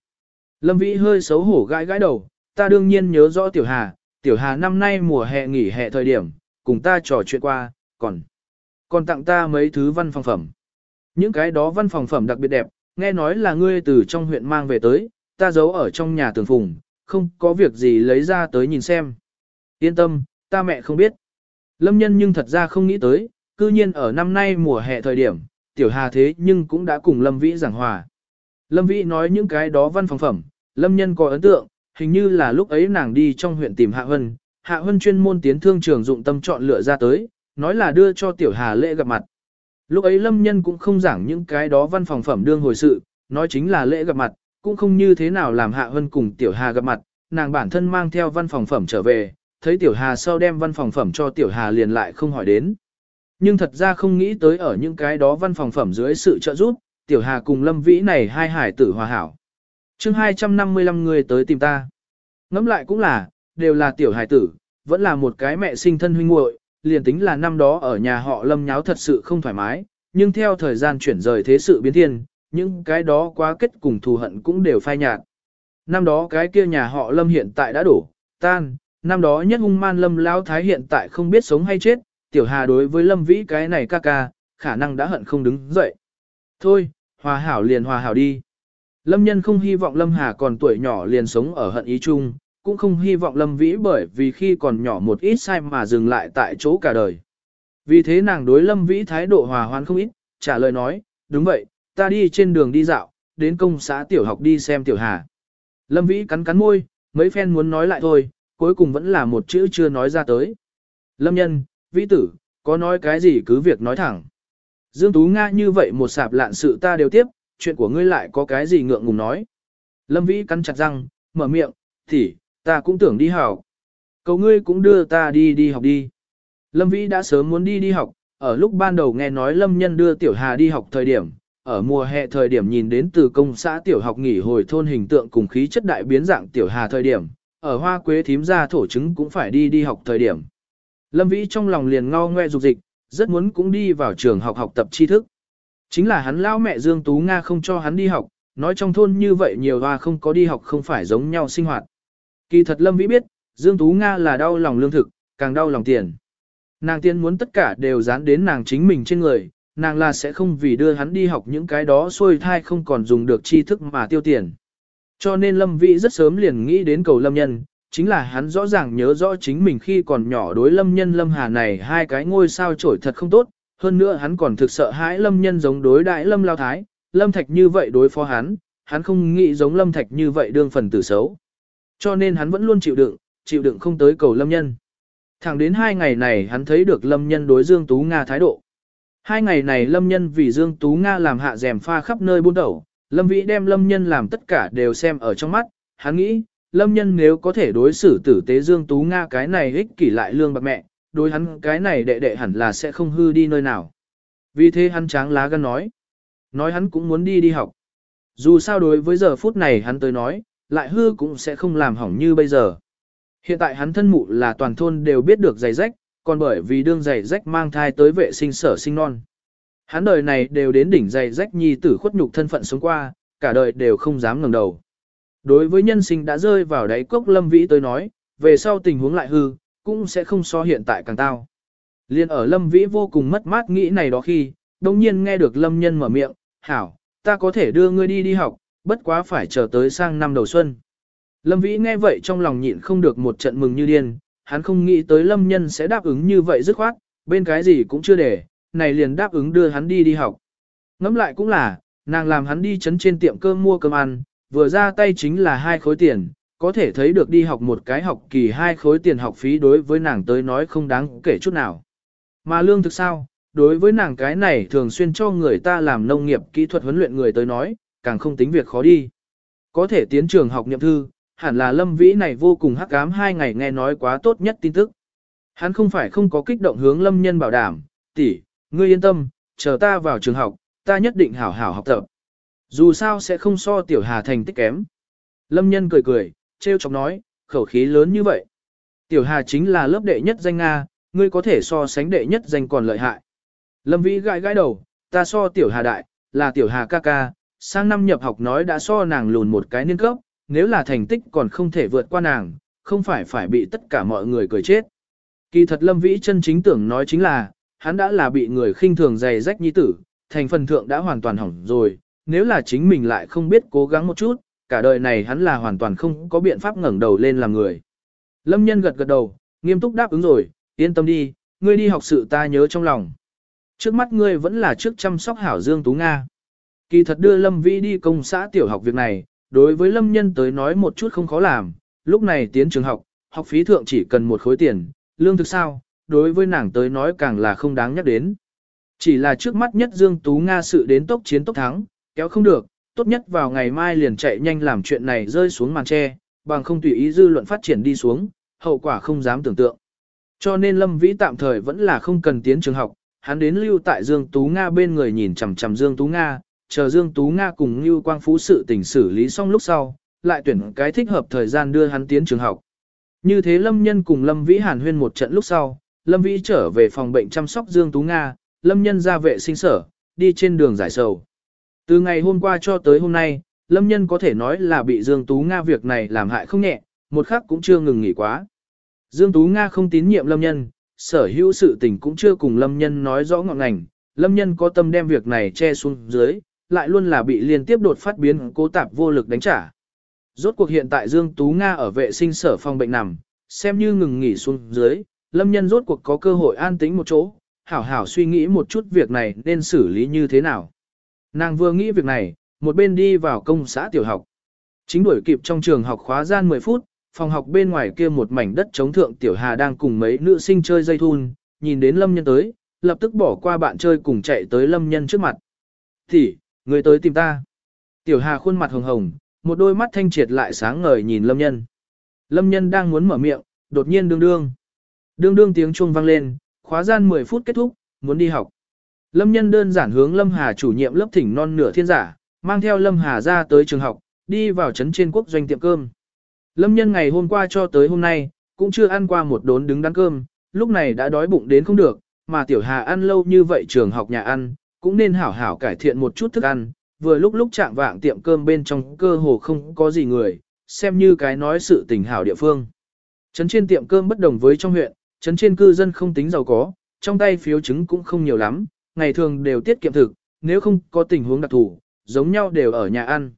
Lâm Vĩ hơi xấu hổ gãi gãi đầu, ta đương nhiên nhớ rõ tiểu hà, tiểu hà năm nay mùa hè nghỉ hè thời điểm, cùng ta trò chuyện qua, còn, còn tặng ta mấy thứ văn phòng phẩm. Những cái đó văn phòng phẩm đặc biệt đẹp, nghe nói là ngươi từ trong huyện mang về tới, ta giấu ở trong nhà tường phùng, không có việc gì lấy ra tới nhìn xem. Yên tâm, ta mẹ không biết. Lâm nhân nhưng thật ra không nghĩ tới, cư nhiên ở năm nay mùa hè thời điểm, tiểu hà thế nhưng cũng đã cùng Lâm Vĩ giảng hòa. Lâm Vĩ nói những cái đó văn phòng phẩm, Lâm nhân có ấn tượng, hình như là lúc ấy nàng đi trong huyện tìm Hạ Hân, Hạ Hân chuyên môn tiến thương trường dụng tâm chọn lựa ra tới, nói là đưa cho tiểu hà lễ gặp mặt. Lúc ấy Lâm Nhân cũng không giảng những cái đó văn phòng phẩm đương hồi sự, nói chính là lễ gặp mặt, cũng không như thế nào làm Hạ Hân cùng Tiểu Hà gặp mặt, nàng bản thân mang theo văn phòng phẩm trở về, thấy Tiểu Hà sau đem văn phòng phẩm cho Tiểu Hà liền lại không hỏi đến. Nhưng thật ra không nghĩ tới ở những cái đó văn phòng phẩm dưới sự trợ giúp, Tiểu Hà cùng Lâm Vĩ này hai hải tử hòa hảo. chương 255 người tới tìm ta. Ngẫm lại cũng là, đều là Tiểu Hải tử, vẫn là một cái mẹ sinh thân huynh muội liền tính là năm đó ở nhà họ lâm nháo thật sự không thoải mái, nhưng theo thời gian chuyển rời thế sự biến thiên, những cái đó quá kết cùng thù hận cũng đều phai nhạt. năm đó cái kia nhà họ Lâm hiện tại đã đổ, tan, năm đó nhất hung man Lâm Lão Thái hiện tại không biết sống hay chết, Tiểu Hà đối với Lâm Vĩ cái này ca ca, khả năng đã hận không đứng dậy. Thôi, hòa hảo liền hòa hảo đi. Lâm nhân không hy vọng Lâm Hà còn tuổi nhỏ liền sống ở hận ý chung, cũng không hy vọng Lâm Vĩ bởi vì khi còn nhỏ một ít sai mà dừng lại tại chỗ cả đời. Vì thế nàng đối Lâm Vĩ thái độ hòa hoãn không ít, trả lời nói, đúng vậy, ta đi trên đường đi dạo, đến công xã tiểu học đi xem tiểu hà. Lâm Vĩ cắn cắn môi, mấy phen muốn nói lại thôi, cuối cùng vẫn là một chữ chưa nói ra tới. Lâm nhân, Vĩ tử, có nói cái gì cứ việc nói thẳng. Dương Tú Nga như vậy một sạp lạn sự ta đều tiếp, chuyện của ngươi lại có cái gì ngượng ngùng nói. Lâm Vĩ cắn chặt răng, mở miệng, thì, ta cũng tưởng đi học. Cầu ngươi cũng đưa ta đi đi học đi. Lâm Vĩ đã sớm muốn đi đi học, ở lúc ban đầu nghe nói Lâm Nhân đưa Tiểu Hà đi học thời điểm, ở mùa hè thời điểm nhìn đến từ công xã Tiểu học nghỉ hồi thôn hình tượng cùng khí chất đại biến dạng Tiểu Hà thời điểm, ở hoa quế thím ra thổ chứng cũng phải đi đi học thời điểm. Lâm Vĩ trong lòng liền ngao ngoe dục dịch, rất muốn cũng đi vào trường học học tập tri thức. Chính là hắn lao mẹ Dương Tú Nga không cho hắn đi học, nói trong thôn như vậy nhiều hoa không có đi học không phải giống nhau sinh hoạt. Kỳ thật Lâm Vĩ biết, Dương Tú Nga là đau lòng lương thực, càng đau lòng tiền. Nàng tiên muốn tất cả đều dán đến nàng chính mình trên người, nàng là sẽ không vì đưa hắn đi học những cái đó xuôi thai không còn dùng được tri thức mà tiêu tiền. Cho nên Lâm Vĩ rất sớm liền nghĩ đến cầu Lâm Nhân, chính là hắn rõ ràng nhớ rõ chính mình khi còn nhỏ đối Lâm Nhân Lâm Hà này hai cái ngôi sao trổi thật không tốt, hơn nữa hắn còn thực sợ hãi Lâm Nhân giống đối đại Lâm Lao Thái, Lâm Thạch như vậy đối phó hắn, hắn không nghĩ giống Lâm Thạch như vậy đương phần tử xấu. Cho nên hắn vẫn luôn chịu đựng, chịu đựng không tới cầu Lâm Nhân. Thẳng đến hai ngày này hắn thấy được Lâm Nhân đối Dương Tú Nga thái độ. Hai ngày này Lâm Nhân vì Dương Tú Nga làm hạ rèm pha khắp nơi buôn đầu, Lâm Vĩ đem Lâm Nhân làm tất cả đều xem ở trong mắt, hắn nghĩ, Lâm Nhân nếu có thể đối xử tử tế Dương Tú Nga cái này ích kỷ lại lương bạc mẹ, đối hắn cái này đệ đệ hẳn là sẽ không hư đi nơi nào. Vì thế hắn tráng lá gan nói, nói hắn cũng muốn đi đi học. Dù sao đối với giờ phút này hắn tới nói, lại hư cũng sẽ không làm hỏng như bây giờ. Hiện tại hắn thân mụ là toàn thôn đều biết được giày rách, còn bởi vì đương giày rách mang thai tới vệ sinh sở sinh non. Hắn đời này đều đến đỉnh giày rách nhi tử khuất nhục thân phận sống qua, cả đời đều không dám ngẩng đầu. Đối với nhân sinh đã rơi vào đáy cốc lâm vĩ tới nói, về sau tình huống lại hư, cũng sẽ không so hiện tại càng tao. Liên ở lâm vĩ vô cùng mất mát nghĩ này đó khi, đồng nhiên nghe được lâm nhân mở miệng, hảo, ta có thể đưa ngươi đi đi học, bất quá phải chờ tới sang năm đầu xuân. Lâm Vĩ nghe vậy trong lòng nhịn không được một trận mừng như điên, hắn không nghĩ tới Lâm Nhân sẽ đáp ứng như vậy dứt khoát, bên cái gì cũng chưa để, này liền đáp ứng đưa hắn đi đi học. Ngẫm lại cũng là, nàng làm hắn đi chấn trên tiệm cơm mua cơm ăn, vừa ra tay chính là hai khối tiền, có thể thấy được đi học một cái học kỳ hai khối tiền học phí đối với nàng tới nói không đáng kể chút nào. Mà lương thực sao, đối với nàng cái này thường xuyên cho người ta làm nông nghiệp kỹ thuật huấn luyện người tới nói, càng không tính việc khó đi. Có thể tiến trường học nhậm thư, hẳn là lâm vĩ này vô cùng hắc ám hai ngày nghe nói quá tốt nhất tin tức. Hắn không phải không có kích động hướng lâm nhân bảo đảm, tỷ, ngươi yên tâm, chờ ta vào trường học, ta nhất định hảo hảo học tập. Dù sao sẽ không so tiểu hà thành tích kém. Lâm nhân cười cười, trêu chọc nói, khẩu khí lớn như vậy. Tiểu hà chính là lớp đệ nhất danh Nga, ngươi có thể so sánh đệ nhất danh còn lợi hại. Lâm vĩ gãi gãi đầu, ta so tiểu hà đại, là tiểu hà ca ca, sang năm nhập học nói đã so nàng lùn một cái niên cấp, nếu là thành tích còn không thể vượt qua nàng, không phải phải bị tất cả mọi người cười chết. Kỳ thật Lâm Vĩ chân chính tưởng nói chính là, hắn đã là bị người khinh thường dày rách nhi tử, thành phần thượng đã hoàn toàn hỏng rồi, nếu là chính mình lại không biết cố gắng một chút, cả đời này hắn là hoàn toàn không có biện pháp ngẩng đầu lên làm người. Lâm nhân gật gật đầu, nghiêm túc đáp ứng rồi, yên tâm đi, ngươi đi học sự ta nhớ trong lòng. Trước mắt ngươi vẫn là trước chăm sóc hảo Dương Tú Nga. Kỳ thật đưa Lâm Vĩ đi công xã tiểu học việc này, đối với lâm nhân tới nói một chút không khó làm, lúc này tiến trường học, học phí thượng chỉ cần một khối tiền, lương thực sao, đối với nàng tới nói càng là không đáng nhắc đến. Chỉ là trước mắt nhất Dương Tú Nga sự đến tốc chiến tốc thắng, kéo không được, tốt nhất vào ngày mai liền chạy nhanh làm chuyện này rơi xuống màn tre, bằng không tùy ý dư luận phát triển đi xuống, hậu quả không dám tưởng tượng. Cho nên Lâm Vĩ tạm thời vẫn là không cần tiến trường học, hắn đến lưu tại Dương Tú Nga bên người nhìn chằm chằm Dương Tú Nga, chờ Dương Tú Nga cùng Như Quang Phú sự tình xử lý xong lúc sau, lại tuyển cái thích hợp thời gian đưa hắn tiến trường học. Như thế Lâm Nhân cùng Lâm Vĩ Hàn huyên một trận lúc sau, Lâm Vĩ trở về phòng bệnh chăm sóc Dương Tú Nga, Lâm Nhân ra vệ sinh sở, đi trên đường giải sầu. Từ ngày hôm qua cho tới hôm nay, Lâm Nhân có thể nói là bị Dương Tú Nga việc này làm hại không nhẹ, một khắc cũng chưa ngừng nghỉ quá. Dương Tú Nga không tín nhiệm Lâm Nhân, sở hữu sự tình cũng chưa cùng Lâm Nhân nói rõ ngọn ngành, Lâm Nhân có tâm đem việc này che xuống dưới, lại luôn là bị liên tiếp đột phát biến cố tạp vô lực đánh trả. Rốt cuộc hiện tại Dương Tú Nga ở vệ sinh sở phòng bệnh nằm, xem như ngừng nghỉ xuống dưới, Lâm Nhân rốt cuộc có cơ hội an tĩnh một chỗ, hảo hảo suy nghĩ một chút việc này nên xử lý như thế nào. Nàng vừa nghĩ việc này, một bên đi vào công xã tiểu học. Chính đuổi kịp trong trường học khóa gian 10 phút, phòng học bên ngoài kia một mảnh đất chống thượng tiểu hà đang cùng mấy nữ sinh chơi dây thun, nhìn đến lâm nhân tới, lập tức bỏ qua bạn chơi cùng chạy tới lâm nhân trước mặt. Thì, người tới tìm ta. Tiểu hà khuôn mặt hồng hồng, một đôi mắt thanh triệt lại sáng ngời nhìn lâm nhân. Lâm nhân đang muốn mở miệng, đột nhiên đương đương. Đương đương tiếng chuông vang lên, khóa gian 10 phút kết thúc, muốn đi học. Lâm nhân đơn giản hướng Lâm Hà chủ nhiệm lớp thỉnh non nửa thiên giả, mang theo Lâm Hà ra tới trường học, đi vào trấn trên quốc doanh tiệm cơm. Lâm nhân ngày hôm qua cho tới hôm nay, cũng chưa ăn qua một đốn đứng đắn cơm, lúc này đã đói bụng đến không được, mà tiểu hà ăn lâu như vậy trường học nhà ăn, cũng nên hảo hảo cải thiện một chút thức ăn, vừa lúc lúc chạm vạng tiệm cơm bên trong cơ hồ không có gì người, xem như cái nói sự tình hảo địa phương. Trấn trên tiệm cơm bất đồng với trong huyện, trấn trên cư dân không tính giàu có, trong tay phiếu chứng cũng không nhiều lắm, ngày thường đều tiết kiệm thực, nếu không có tình huống đặc thù, giống nhau đều ở nhà ăn.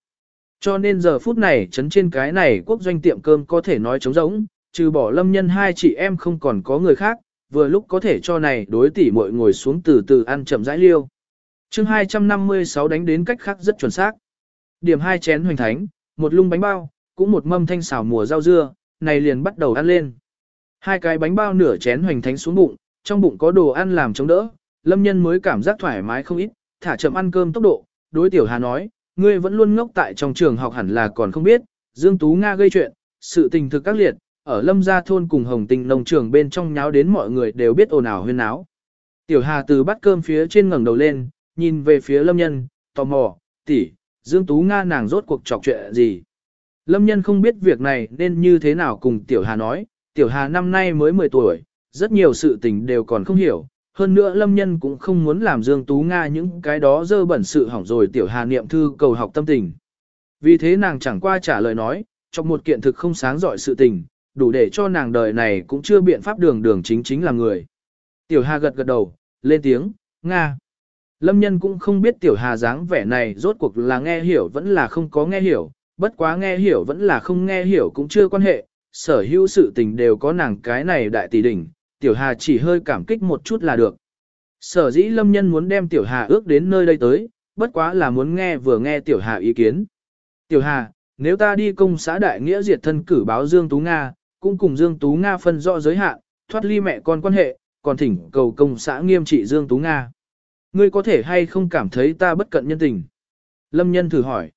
Cho nên giờ phút này trấn trên cái này quốc doanh tiệm cơm có thể nói trống rỗng, trừ bỏ lâm nhân hai chị em không còn có người khác, vừa lúc có thể cho này đối tỷ muội ngồi xuống từ từ ăn chậm rãi liêu chương 256 đánh đến cách khác rất chuẩn xác. Điểm hai chén hoành thánh, một lung bánh bao, cũng một mâm thanh xào mùa rau dưa, này liền bắt đầu ăn lên. Hai cái bánh bao nửa chén hoành thánh xuống bụng, trong bụng có đồ ăn làm chống đỡ, lâm nhân mới cảm giác thoải mái không ít, thả chậm ăn cơm tốc độ, đối tiểu hà nói, ngươi vẫn luôn ngốc tại trong trường học hẳn là còn không biết, Dương Tú Nga gây chuyện, sự tình thực các liệt, ở lâm gia thôn cùng hồng tình nông trường bên trong nháo đến mọi người đều biết ồn ào huyên náo. Tiểu hà từ bắt cơm phía trên ngẩng đầu lên, nhìn về phía lâm nhân, tò mò, tỷ, Dương Tú Nga nàng rốt cuộc trọc chuyện gì. Lâm nhân không biết việc này nên như thế nào cùng tiểu hà nói, tiểu hà năm nay mới 10 tuổi, rất nhiều sự tình đều còn không hiểu, hơn nữa lâm nhân cũng không muốn làm Dương Tú Nga những cái đó dơ bẩn sự hỏng rồi tiểu hà niệm thư cầu học tâm tình. Vì thế nàng chẳng qua trả lời nói, trong một kiện thực không sáng giỏi sự tình, đủ để cho nàng đời này cũng chưa biện pháp đường đường chính chính là người. Tiểu hà gật gật đầu, lên tiếng, Nga. Lâm nhân cũng không biết tiểu hà dáng vẻ này rốt cuộc là nghe hiểu vẫn là không có nghe hiểu, bất quá nghe hiểu vẫn là không nghe hiểu cũng chưa quan hệ, sở hữu sự tình đều có nàng cái này đại tỷ đỉnh, Tiểu Hà chỉ hơi cảm kích một chút là được. Sở dĩ lâm nhân muốn đem Tiểu Hà ước đến nơi đây tới, bất quá là muốn nghe vừa nghe Tiểu Hà ý kiến. Tiểu Hà, nếu ta đi công xã đại nghĩa diệt thân cử báo Dương Tú Nga, cũng cùng Dương Tú Nga phân rõ giới hạn, thoát ly mẹ con quan hệ, còn thỉnh cầu công xã nghiêm trị Dương Tú Nga. Ngươi có thể hay không cảm thấy ta bất cận nhân tình? Lâm nhân thử hỏi.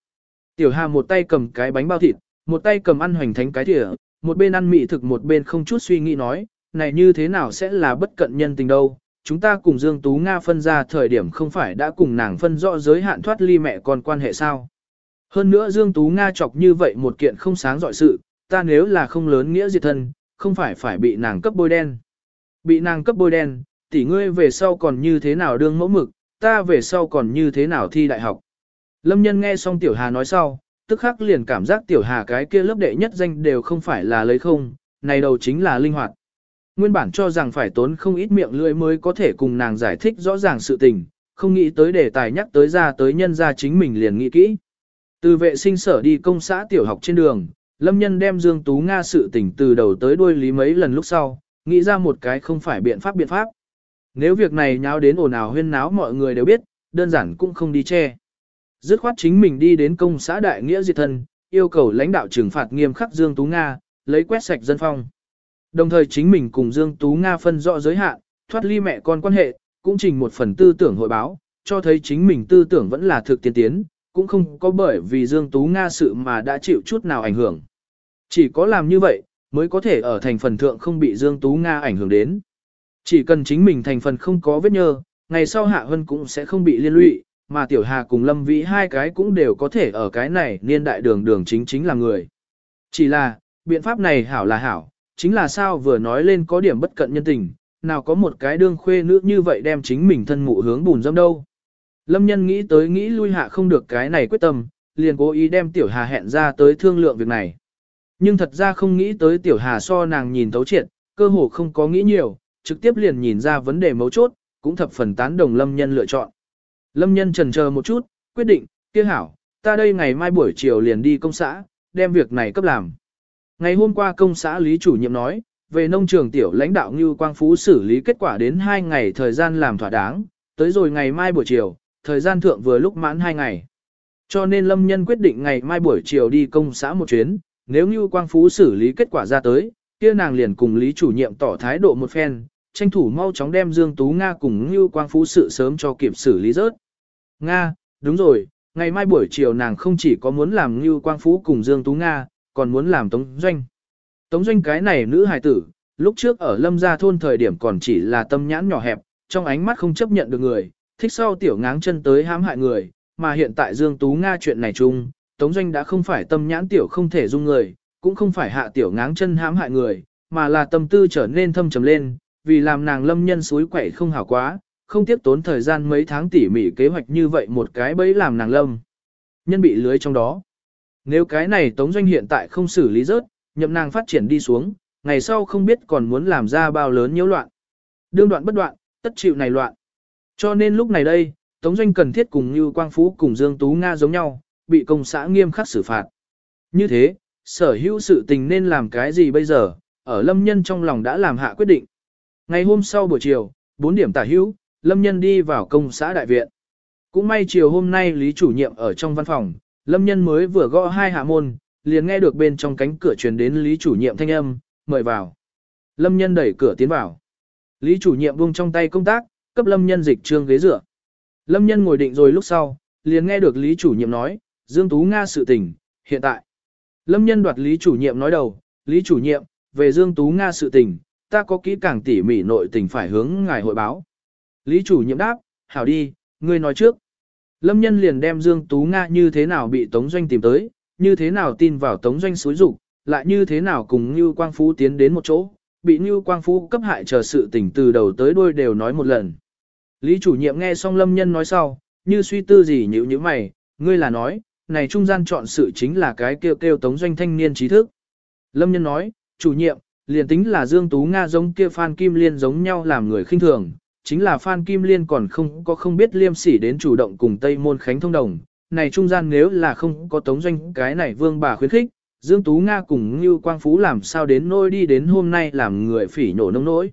Tiểu Hà một tay cầm cái bánh bao thịt, một tay cầm ăn hoành thánh cái thìa, một bên ăn mị thực một bên không chút suy nghĩ nói, này như thế nào sẽ là bất cận nhân tình đâu, chúng ta cùng Dương Tú Nga phân ra thời điểm không phải đã cùng nàng phân rõ giới hạn thoát ly mẹ con quan hệ sao. Hơn nữa Dương Tú Nga chọc như vậy một kiện không sáng dọi sự, ta nếu là không lớn nghĩa diệt thân, không phải phải bị nàng cấp bôi đen. Bị nàng cấp bôi đen, tỷ ngươi về sau còn như thế nào đương mẫu mực, ta về sau còn như thế nào thi đại học. Lâm nhân nghe xong Tiểu Hà nói sau, tức khắc liền cảm giác Tiểu Hà cái kia lớp đệ nhất danh đều không phải là lấy không, này đầu chính là linh hoạt. Nguyên bản cho rằng phải tốn không ít miệng lưỡi mới có thể cùng nàng giải thích rõ ràng sự tình, không nghĩ tới đề tài nhắc tới ra tới nhân ra chính mình liền nghĩ kỹ. Từ vệ sinh sở đi công xã tiểu học trên đường, Lâm Nhân đem Dương Tú Nga sự tình từ đầu tới đuôi lý mấy lần lúc sau, nghĩ ra một cái không phải biện pháp biện pháp. Nếu việc này nháo đến ồn ào huyên náo mọi người đều biết, đơn giản cũng không đi che. Dứt khoát chính mình đi đến công xã đại nghĩa diệt thân, yêu cầu lãnh đạo trừng phạt nghiêm khắc Dương Tú Nga, lấy quét sạch dân phong. Đồng thời chính mình cùng Dương Tú Nga phân rõ giới hạn, thoát ly mẹ con quan hệ, cũng trình một phần tư tưởng hội báo, cho thấy chính mình tư tưởng vẫn là thực tiên tiến, cũng không có bởi vì Dương Tú Nga sự mà đã chịu chút nào ảnh hưởng. Chỉ có làm như vậy, mới có thể ở thành phần thượng không bị Dương Tú Nga ảnh hưởng đến. Chỉ cần chính mình thành phần không có vết nhơ, ngày sau Hạ Hân cũng sẽ không bị liên lụy, mà Tiểu Hà cùng Lâm Vĩ hai cái cũng đều có thể ở cái này niên đại đường đường chính chính là người. Chỉ là, biện pháp này hảo là hảo, chính là sao vừa nói lên có điểm bất cận nhân tình, nào có một cái đương khuê nữ như vậy đem chính mình thân mụ hướng bùn dâm đâu. Lâm nhân nghĩ tới nghĩ lui hạ không được cái này quyết tâm, liền cố ý đem Tiểu Hà hẹn ra tới thương lượng việc này. Nhưng thật ra không nghĩ tới Tiểu Hà so nàng nhìn thấu triệt, cơ hồ không có nghĩ nhiều, trực tiếp liền nhìn ra vấn đề mấu chốt, cũng thập phần tán đồng Lâm Nhân lựa chọn. Lâm Nhân trần chờ một chút, quyết định, kia hảo, ta đây ngày mai buổi chiều liền đi công xã, đem việc này cấp làm. Ngày hôm qua công xã lý chủ nhiệm nói, về nông trường tiểu lãnh đạo Ngưu Quang Phú xử lý kết quả đến 2 ngày thời gian làm thỏa đáng, tới rồi ngày mai buổi chiều, thời gian thượng vừa lúc mãn 2 ngày. Cho nên Lâm Nhân quyết định ngày mai buổi chiều đi công xã một chuyến, nếu Ngưu Quang Phú xử lý kết quả ra tới, kia nàng liền cùng lý chủ nhiệm tỏ thái độ một phen, tranh thủ mau chóng đem Dương Tú Nga cùng Ngưu Quang Phú sự sớm cho kịp xử lý rớt. Nga, đúng rồi, ngày mai buổi chiều nàng không chỉ có muốn làm Ngưu Quang Phú cùng Dương Tú Nga, còn muốn làm Tống Doanh. Tống Doanh cái này nữ hài tử, lúc trước ở Lâm Gia thôn thời điểm còn chỉ là tâm nhãn nhỏ hẹp, trong ánh mắt không chấp nhận được người, thích sau tiểu ngáng chân tới hãm hại người, mà hiện tại Dương Tú Nga chuyện này chung, Tống Doanh đã không phải tâm nhãn tiểu không thể dung người, cũng không phải hạ tiểu ngáng chân hãm hại người, mà là tâm tư trở nên thâm trầm lên, vì làm nàng lâm nhân suối quậy không hảo quá, không tiếp tốn thời gian mấy tháng tỉ mỉ kế hoạch như vậy một cái bẫy làm nàng lâm. Nhân bị lưới trong đó. Nếu cái này Tống Doanh hiện tại không xử lý rớt, nhậm nàng phát triển đi xuống, ngày sau không biết còn muốn làm ra bao lớn nhiễu loạn. Đương đoạn bất đoạn, tất chịu này loạn. Cho nên lúc này đây, Tống Doanh cần thiết cùng như Quang Phú cùng Dương Tú Nga giống nhau, bị công xã nghiêm khắc xử phạt. Như thế, sở hữu sự tình nên làm cái gì bây giờ, ở Lâm Nhân trong lòng đã làm hạ quyết định. Ngày hôm sau buổi chiều, 4 điểm tả hữu, Lâm Nhân đi vào công xã đại viện. Cũng may chiều hôm nay Lý chủ nhiệm ở trong văn phòng, Lâm Nhân mới vừa gõ hai hạ môn, liền nghe được bên trong cánh cửa truyền đến Lý chủ nhiệm thanh âm, mời vào. Lâm Nhân đẩy cửa tiến vào. Lý chủ nhiệm buông trong tay công tác, cấp Lâm Nhân dịch trương ghế dựa. Lâm Nhân ngồi định rồi lúc sau, liền nghe được Lý chủ nhiệm nói, Dương Tú Nga sự tình, hiện tại. Lâm Nhân đoạt Lý chủ nhiệm nói đầu, Lý chủ nhiệm, về Dương Tú Nga sự tình, ta có kỹ càng tỉ mỉ nội tình phải hướng ngài hội báo. Lý chủ nhiệm đáp, hảo đi, ngươi nói trước. Lâm Nhân liền đem Dương Tú Nga như thế nào bị Tống Doanh tìm tới, như thế nào tin vào Tống Doanh xúi dục lại như thế nào cùng Như Quang Phú tiến đến một chỗ, bị Như Quang Phú cấp hại chờ sự tình từ đầu tới đuôi đều nói một lần. Lý chủ nhiệm nghe xong Lâm Nhân nói sau, như suy tư gì nhữ như mày, ngươi là nói, này trung gian chọn sự chính là cái kêu kêu Tống Doanh thanh niên trí thức. Lâm Nhân nói, chủ nhiệm, liền tính là Dương Tú Nga giống kia Phan Kim Liên giống nhau làm người khinh thường, chính là Phan Kim Liên còn không có không biết liêm sỉ đến chủ động cùng Tây Môn Khánh thông đồng. Này trung gian nếu là không có tống doanh cái này vương bà khuyến khích, Dương Tú Nga cùng Ngưu Quang Phú làm sao đến nôi đi đến hôm nay làm người phỉ nổ nông nỗi.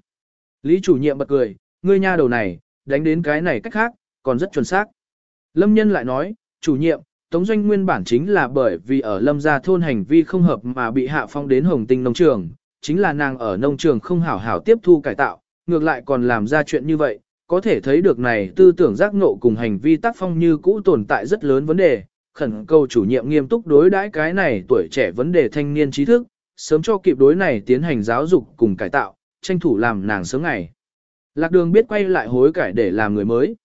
Lý chủ nhiệm bật cười, ngươi nha đầu này, đánh đến cái này cách khác, còn rất chuẩn xác. Lâm nhân lại nói, chủ nhiệm, Tống Doanh nguyên bản chính là bởi vì ở Lâm gia thôn hành vi không hợp mà bị hạ phong đến Hồng Tinh nông trường, chính là nàng ở nông trường không hảo hảo tiếp thu cải tạo, ngược lại còn làm ra chuyện như vậy, có thể thấy được này tư tưởng giác ngộ cùng hành vi tác phong như cũ tồn tại rất lớn vấn đề, khẩn cầu chủ nhiệm nghiêm túc đối đãi cái này tuổi trẻ vấn đề thanh niên trí thức, sớm cho kịp đối này tiến hành giáo dục cùng cải tạo, tranh thủ làm nàng sớm ngày. Lạc đường biết quay lại hối cải để làm người mới.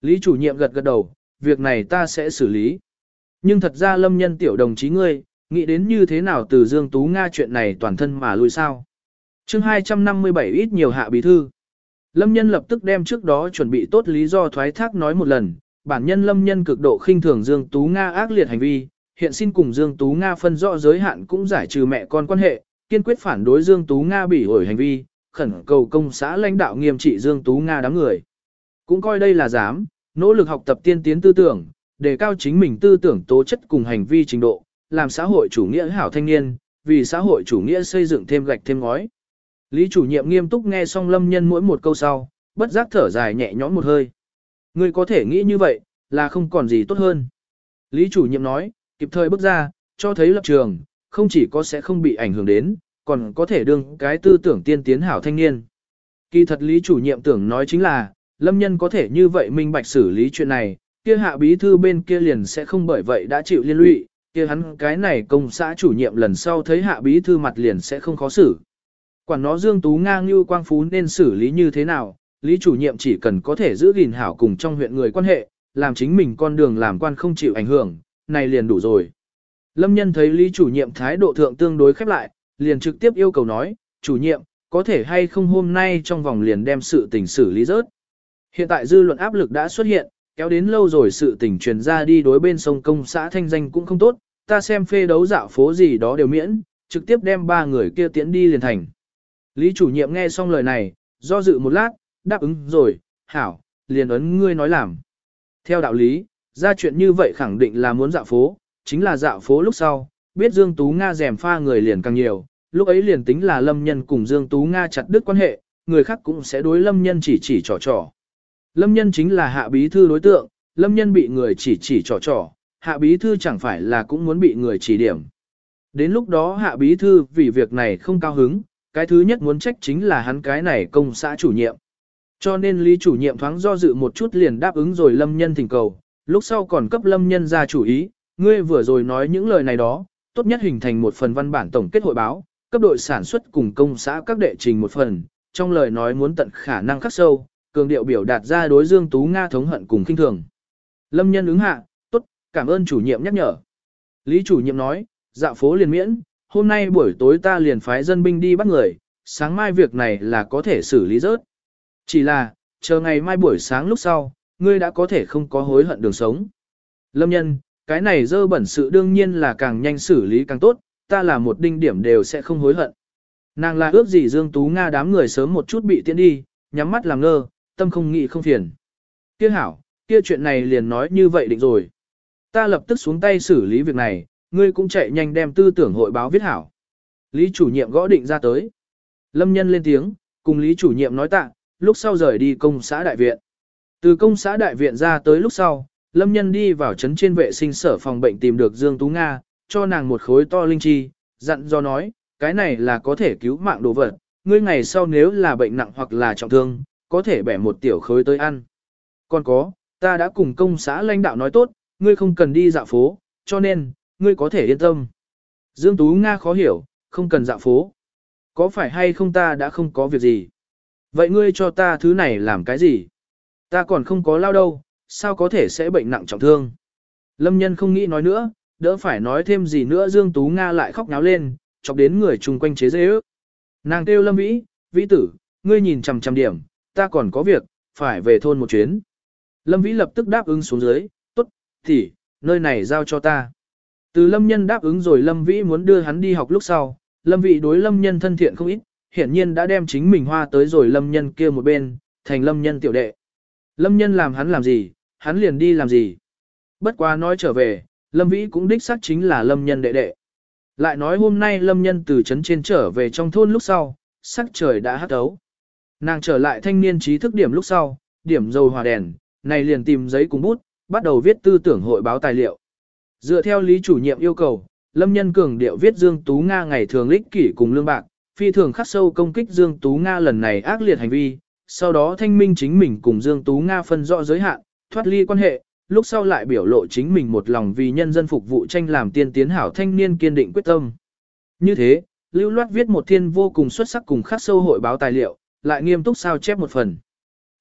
Lý chủ nhiệm gật gật đầu, việc này ta sẽ xử lý. Nhưng thật ra lâm nhân tiểu đồng chí ngươi, nghĩ đến như thế nào từ Dương Tú Nga chuyện này toàn thân mà lui sao. chương 257 ít nhiều hạ bí thư. Lâm nhân lập tức đem trước đó chuẩn bị tốt lý do thoái thác nói một lần, bản nhân lâm nhân cực độ khinh thường Dương Tú Nga ác liệt hành vi, hiện xin cùng Dương Tú Nga phân rõ giới hạn cũng giải trừ mẹ con quan hệ, kiên quyết phản đối Dương Tú Nga bị ổi hành vi, khẩn cầu công xã lãnh đạo nghiêm trị Dương Tú Nga đám người. Cũng coi đây là dám, nỗ lực học tập tiên tiến tư tưởng, đề cao chính mình tư tưởng tố chất cùng hành vi trình độ, làm xã hội chủ nghĩa hảo thanh niên, vì xã hội chủ nghĩa xây dựng thêm gạch thêm ngói. Lý chủ nhiệm nghiêm túc nghe xong lâm nhân mỗi một câu sau, bất giác thở dài nhẹ nhõm một hơi. Ngươi có thể nghĩ như vậy, là không còn gì tốt hơn. Lý chủ nhiệm nói, kịp thời bước ra, cho thấy lập trường, không chỉ có sẽ không bị ảnh hưởng đến, còn có thể đương cái tư tưởng tiên tiến hảo thanh niên. Kỳ thật Lý chủ nhiệm tưởng nói chính là, lâm nhân có thể như vậy minh bạch xử lý chuyện này, kia hạ bí thư bên kia liền sẽ không bởi vậy đã chịu liên lụy, kia hắn cái này công xã chủ nhiệm lần sau thấy hạ bí thư mặt liền sẽ không khó xử. Quản nó Dương Tú Nga như Quang Phú nên xử lý như thế nào, Lý chủ nhiệm chỉ cần có thể giữ gìn hảo cùng trong huyện người quan hệ, làm chính mình con đường làm quan không chịu ảnh hưởng, này liền đủ rồi. Lâm nhân thấy Lý chủ nhiệm thái độ thượng tương đối khép lại, liền trực tiếp yêu cầu nói, chủ nhiệm, có thể hay không hôm nay trong vòng liền đem sự tình xử lý rớt. Hiện tại dư luận áp lực đã xuất hiện, kéo đến lâu rồi sự tình truyền ra đi đối bên sông công xã thanh danh cũng không tốt, ta xem phê đấu dạo phố gì đó đều miễn, trực tiếp đem ba người kia tiễn đi liền thành. Lý chủ nhiệm nghe xong lời này, do dự một lát, đáp ứng rồi, hảo, liền ấn ngươi nói làm. Theo đạo lý, ra chuyện như vậy khẳng định là muốn dạo phố, chính là dạo phố lúc sau, biết Dương Tú Nga rèm pha người liền càng nhiều, lúc ấy liền tính là Lâm Nhân cùng Dương Tú Nga chặt đứt quan hệ, người khác cũng sẽ đối Lâm Nhân chỉ chỉ trò trò. Lâm Nhân chính là hạ bí thư đối tượng, Lâm Nhân bị người chỉ chỉ trò trò, hạ bí thư chẳng phải là cũng muốn bị người chỉ điểm. Đến lúc đó hạ bí thư vì việc này không cao hứng, cái thứ nhất muốn trách chính là hắn cái này công xã chủ nhiệm. Cho nên Lý chủ nhiệm thoáng do dự một chút liền đáp ứng rồi Lâm Nhân thỉnh cầu, lúc sau còn cấp Lâm Nhân ra chủ ý, ngươi vừa rồi nói những lời này đó, tốt nhất hình thành một phần văn bản tổng kết hội báo, cấp đội sản xuất cùng công xã các đệ trình một phần, trong lời nói muốn tận khả năng khắc sâu, cường điệu biểu đạt ra đối Dương Tú Nga thống hận cùng kinh thường. Lâm Nhân ứng hạ, cảm ơn chủ nhiệm nhắc nhở. Lý chủ nhiệm nói, dạo phố liền miễn, hôm nay buổi tối ta liền phái dân binh đi bắt người, sáng mai việc này là có thể xử lý rớt. Chỉ là, chờ ngày mai buổi sáng lúc sau, ngươi đã có thể không có hối hận đường sống. Lâm nhân, cái này dơ bẩn sự đương nhiên là càng nhanh xử lý càng tốt, ta là một đinh điểm đều sẽ không hối hận. Nàng là ước gì Dương Tú Nga đám người sớm một chút bị tiễn đi, nhắm mắt làm ngơ, tâm không nghĩ không phiền. Kia hảo, kia chuyện này liền nói như vậy định rồi. Ta lập tức xuống tay xử lý việc này, ngươi cũng chạy nhanh đem tư tưởng hội báo viết hảo. Lý chủ nhiệm gõ định ra tới. Lâm nhân lên tiếng, cùng Lý chủ nhiệm nói tạ, lúc sau rời đi công xã đại viện. Từ công xã đại viện ra tới lúc sau, Lâm nhân đi vào trấn trên vệ sinh sở phòng bệnh tìm được Dương Tú Nga, cho nàng một khối to linh chi, dặn do nói, cái này là có thể cứu mạng đồ vật, ngươi ngày sau nếu là bệnh nặng hoặc là trọng thương, có thể bẻ một tiểu khối tới ăn. Còn có, ta đã cùng công xã lãnh đạo nói tốt, ngươi không cần đi dạo phố, cho nên, ngươi có thể yên tâm. Dương Tú Nga khó hiểu, không cần dạo phố. Có phải hay không ta đã không có việc gì? Vậy ngươi cho ta thứ này làm cái gì? Ta còn không có lao đâu, sao có thể sẽ bệnh nặng trọng thương? Lâm nhân không nghĩ nói nữa, đỡ phải nói thêm gì nữa Dương Tú Nga lại khóc náo lên, chọc đến người chung quanh chế dễ ước. Nàng kêu Lâm Vĩ, Vĩ tử, ngươi nhìn chằm chằm điểm, ta còn có việc, phải về thôn một chuyến. Lâm Vĩ lập tức đáp ứng xuống dưới, tỷ, thì, nơi này giao cho ta. Từ Lâm Nhân đáp ứng rồi Lâm Vĩ muốn đưa hắn đi học lúc sau, Lâm Vĩ đối Lâm Nhân thân thiện không ít, hiển nhiên đã đem chính mình hoa tới rồi Lâm Nhân kia một bên, thành Lâm Nhân tiểu đệ. Lâm Nhân làm hắn làm gì, hắn liền đi làm gì. Bất quá nói trở về, Lâm Vĩ cũng đích xác chính là Lâm Nhân đệ đệ. Lại nói hôm nay Lâm Nhân từ trấn trên trở về trong thôn lúc sau, sắc trời đã hắt ấu. Nàng trở lại thanh niên trí thức điểm lúc sau, điểm dầu hòa đèn, này liền tìm giấy cùng bút, bắt đầu viết tư tưởng hội báo tài liệu. Dựa theo lý chủ nhiệm yêu cầu, Lâm Nhân Cường điệu viết Dương Tú Nga ngày thường lích kỷ cùng lương bạc, phi thường khắc sâu công kích Dương Tú Nga lần này ác liệt hành vi, sau đó thanh minh chính mình cùng Dương Tú Nga phân rõ giới hạn, thoát ly quan hệ, lúc sau lại biểu lộ chính mình một lòng vì nhân dân phục vụ tranh làm tiên tiến hảo thanh niên kiên định quyết tâm. Như thế, lưu loát viết một thiên vô cùng xuất sắc cùng khắc sâu hội báo tài liệu, lại nghiêm túc sao chép một phần.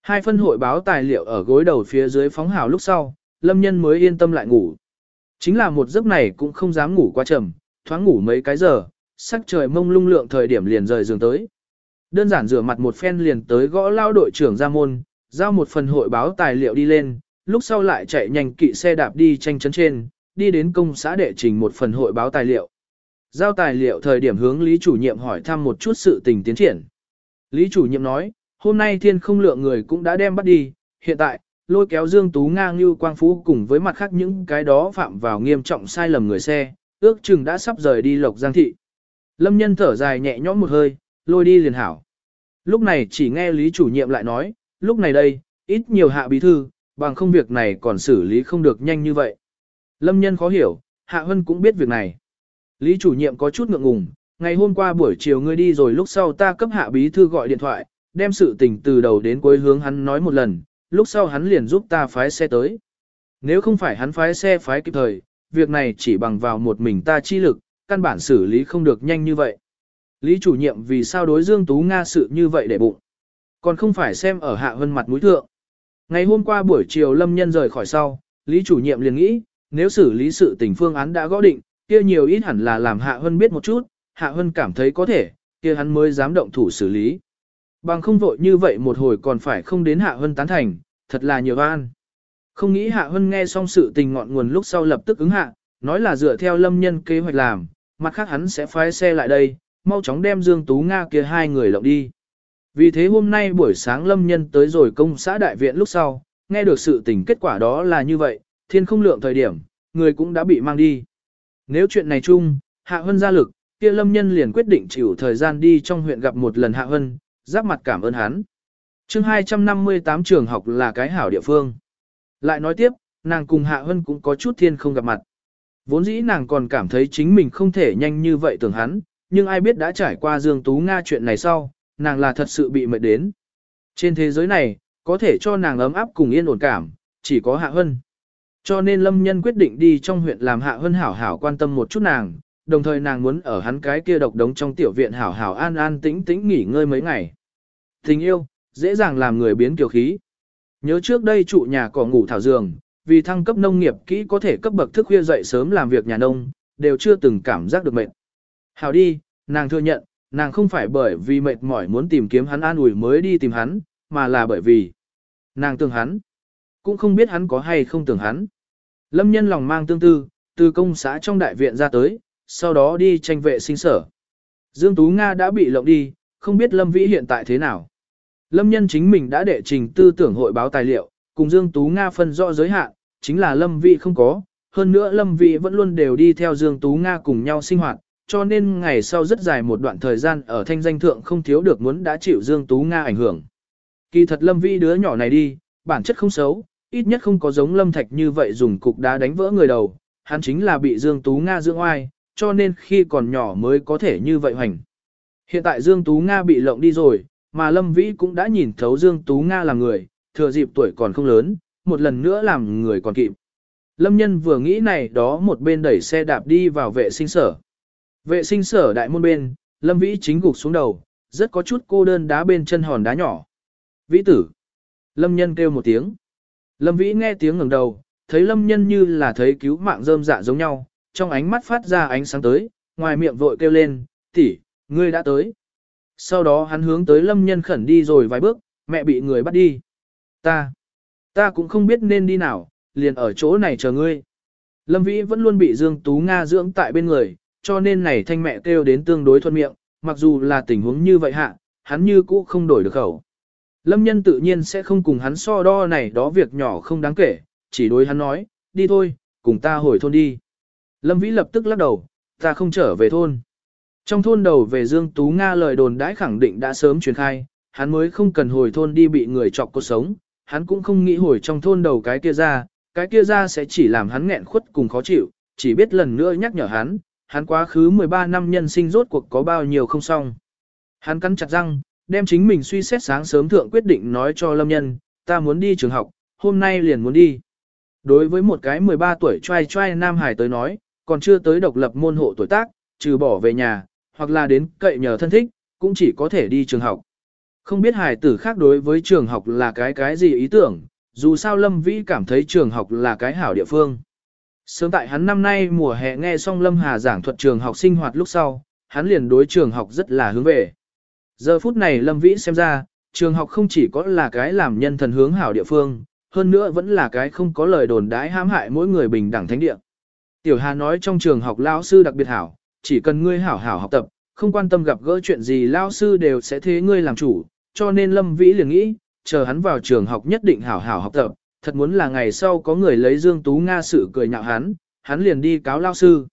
Hai phân hội báo tài liệu ở gối đầu phía dưới phóng hào lúc sau, lâm nhân mới yên tâm lại ngủ. Chính là một giấc này cũng không dám ngủ quá trầm, thoáng ngủ mấy cái giờ, sắc trời mông lung lượng thời điểm liền rời giường tới. Đơn giản rửa mặt một phen liền tới gõ lao đội trưởng ra môn, giao một phần hội báo tài liệu đi lên, lúc sau lại chạy nhanh kỵ xe đạp đi tranh chấn trên, đi đến công xã đệ trình một phần hội báo tài liệu. Giao tài liệu thời điểm hướng Lý chủ nhiệm hỏi thăm một chút sự tình tiến triển. Lý chủ nhiệm nói, hôm nay thiên không lượng người cũng đã đem bắt đi, hiện tại, lôi kéo Dương Tú Nga như Quang Phú cùng với mặt khác những cái đó phạm vào nghiêm trọng sai lầm người xe, ước chừng đã sắp rời đi Lộc Giang Thị. Lâm nhân thở dài nhẹ nhõm một hơi, lôi đi liền hảo. Lúc này chỉ nghe Lý chủ nhiệm lại nói, lúc này đây, ít nhiều hạ bí thư, bằng không việc này còn xử lý không được nhanh như vậy. Lâm nhân khó hiểu, Hạ Hân cũng biết việc này. Lý chủ nhiệm có chút ngượng ngùng, ngày hôm qua buổi chiều ngươi đi rồi lúc sau ta cấp hạ bí thư gọi điện thoại, đem sự tình từ đầu đến cuối hướng hắn nói một lần, lúc sau hắn liền giúp ta phái xe tới. Nếu không phải hắn phái xe phái kịp thời, việc này chỉ bằng vào một mình ta chi lực, căn bản xử lý không được nhanh như vậy. Lý chủ nhiệm vì sao đối Dương Tú Nga sự như vậy để bụng. Còn không phải xem ở hạ hơn mặt mũi thượng. Ngày hôm qua buổi chiều lâm nhân rời khỏi sau, Lý chủ nhiệm liền nghĩ, nếu xử lý sự tình phương án đã gõ định, kia nhiều ít hẳn là làm Hạ Hân biết một chút, Hạ Hân cảm thấy có thể, kia hắn mới dám động thủ xử lý. Bằng không vội như vậy một hồi còn phải không đến Hạ Hân tán thành, thật là nhiều an. Không nghĩ Hạ Hân nghe xong sự tình ngọn nguồn lúc sau lập tức ứng hạ, nói là dựa theo lâm nhân kế hoạch làm, mặt khác hắn sẽ phái xe lại đây, mau chóng đem Dương Tú Nga kia hai người lộng đi. Vì thế hôm nay buổi sáng lâm nhân tới rồi công xã đại viện lúc sau, nghe được sự tình kết quả đó là như vậy, thiên không lượng thời điểm, người cũng đã bị mang đi. Nếu chuyện này chung, Hạ Hân ra lực, kia lâm nhân liền quyết định chịu thời gian đi trong huyện gặp một lần Hạ Hân, giáp mặt cảm ơn hắn. chương 258 trường học là cái hảo địa phương. Lại nói tiếp, nàng cùng Hạ Hân cũng có chút thiên không gặp mặt. Vốn dĩ nàng còn cảm thấy chính mình không thể nhanh như vậy tưởng hắn, nhưng ai biết đã trải qua Dương Tú Nga chuyện này sau, nàng là thật sự bị mệt đến. Trên thế giới này, có thể cho nàng ấm áp cùng yên ổn cảm, chỉ có Hạ Hân. Cho nên Lâm Nhân quyết định đi trong huyện làm Hạ Hân hảo hảo quan tâm một chút nàng, đồng thời nàng muốn ở hắn cái kia độc đống trong tiểu viện hảo hảo an an tĩnh tĩnh nghỉ ngơi mấy ngày. Tình yêu, dễ dàng làm người biến kiều khí. Nhớ trước đây trụ nhà cỏ ngủ thảo giường, vì thăng cấp nông nghiệp kỹ có thể cấp bậc thức khuya dậy sớm làm việc nhà nông, đều chưa từng cảm giác được mệt. Hảo đi, nàng thừa nhận, nàng không phải bởi vì mệt mỏi muốn tìm kiếm hắn an ủi mới đi tìm hắn, mà là bởi vì nàng tưởng hắn, cũng không biết hắn có hay không tưởng hắn. Lâm nhân lòng mang tương tư, từ công xã trong đại viện ra tới, sau đó đi tranh vệ sinh sở. Dương Tú Nga đã bị lộng đi, không biết Lâm Vĩ hiện tại thế nào. Lâm nhân chính mình đã đệ trình tư tưởng hội báo tài liệu, cùng Dương Tú Nga phân rõ giới hạn, chính là Lâm Vĩ không có, hơn nữa Lâm Vĩ vẫn luôn đều đi theo Dương Tú Nga cùng nhau sinh hoạt, cho nên ngày sau rất dài một đoạn thời gian ở thanh danh thượng không thiếu được muốn đã chịu Dương Tú Nga ảnh hưởng. Kỳ thật Lâm Vĩ đứa nhỏ này đi, bản chất không xấu, ít nhất không có giống Lâm Thạch như vậy dùng cục đá đánh vỡ người đầu, hắn chính là bị Dương Tú Nga dưỡng oai, cho nên khi còn nhỏ mới có thể như vậy hoành. Hiện tại Dương Tú Nga bị lộng đi rồi, mà Lâm Vĩ cũng đã nhìn thấu Dương Tú Nga là người, thừa dịp tuổi còn không lớn, một lần nữa làm người còn kịp. Lâm nhân vừa nghĩ này đó một bên đẩy xe đạp đi vào vệ sinh sở. Vệ sinh sở đại môn bên, Lâm Vĩ chính gục xuống đầu, rất có chút cô đơn đá bên chân hòn đá nhỏ. Vĩ tử. Lâm nhân kêu một tiếng. Lâm Vĩ nghe tiếng ngẩng đầu, thấy Lâm nhân như là thấy cứu mạng rơm dạ giống nhau, trong ánh mắt phát ra ánh sáng tới, ngoài miệng vội kêu lên, tỷ, ngươi đã tới. Sau đó hắn hướng tới Lâm nhân khẩn đi rồi vài bước, mẹ bị người bắt đi. Ta, ta cũng không biết nên đi nào, liền ở chỗ này chờ ngươi. Lâm Vĩ vẫn luôn bị Dương Tú Nga dưỡng tại bên người, cho nên này thanh mẹ kêu đến tương đối thuận miệng, mặc dù là tình huống như vậy hạ, hắn như cũ không đổi được khẩu. Lâm nhân tự nhiên sẽ không cùng hắn so đo này đó việc nhỏ không đáng kể, chỉ đối hắn nói, đi thôi, cùng ta hồi thôn đi. Lâm Vĩ lập tức lắc đầu, ta không trở về thôn. Trong thôn đầu về Dương Tú Nga lời đồn đãi khẳng định đã sớm truyền khai, hắn mới không cần hồi thôn đi bị người chọc cuộc sống, hắn cũng không nghĩ hồi trong thôn đầu cái kia ra, cái kia ra sẽ chỉ làm hắn nghẹn khuất cùng khó chịu, chỉ biết lần nữa nhắc nhở hắn, hắn quá khứ 13 năm nhân sinh rốt cuộc có bao nhiêu không xong. Hắn cắn chặt răng, đem chính mình suy xét sáng sớm thượng quyết định nói cho Lâm Nhân, ta muốn đi trường học, hôm nay liền muốn đi. Đối với một cái 13 tuổi trai trai nam hải tới nói, còn chưa tới độc lập môn hộ tuổi tác, trừ bỏ về nhà, hoặc là đến cậy nhờ thân thích, cũng chỉ có thể đi trường học. Không biết hải tử khác đối với trường học là cái cái gì ý tưởng, dù sao Lâm Vĩ cảm thấy trường học là cái hảo địa phương. Sớm tại hắn năm nay mùa hè nghe xong Lâm Hà giảng thuật trường học sinh hoạt lúc sau, hắn liền đối trường học rất là hướng về. Giờ phút này Lâm Vĩ xem ra, trường học không chỉ có là cái làm nhân thần hướng hảo địa phương, hơn nữa vẫn là cái không có lời đồn đái hãm hại mỗi người bình đẳng thánh địa. Tiểu Hà nói trong trường học lão sư đặc biệt hảo, chỉ cần ngươi hảo hảo học tập, không quan tâm gặp gỡ chuyện gì lão sư đều sẽ thế ngươi làm chủ, cho nên Lâm Vĩ liền nghĩ, chờ hắn vào trường học nhất định hảo hảo học tập, thật muốn là ngày sau có người lấy Dương Tú Nga sự cười nhạo hắn, hắn liền đi cáo lao sư.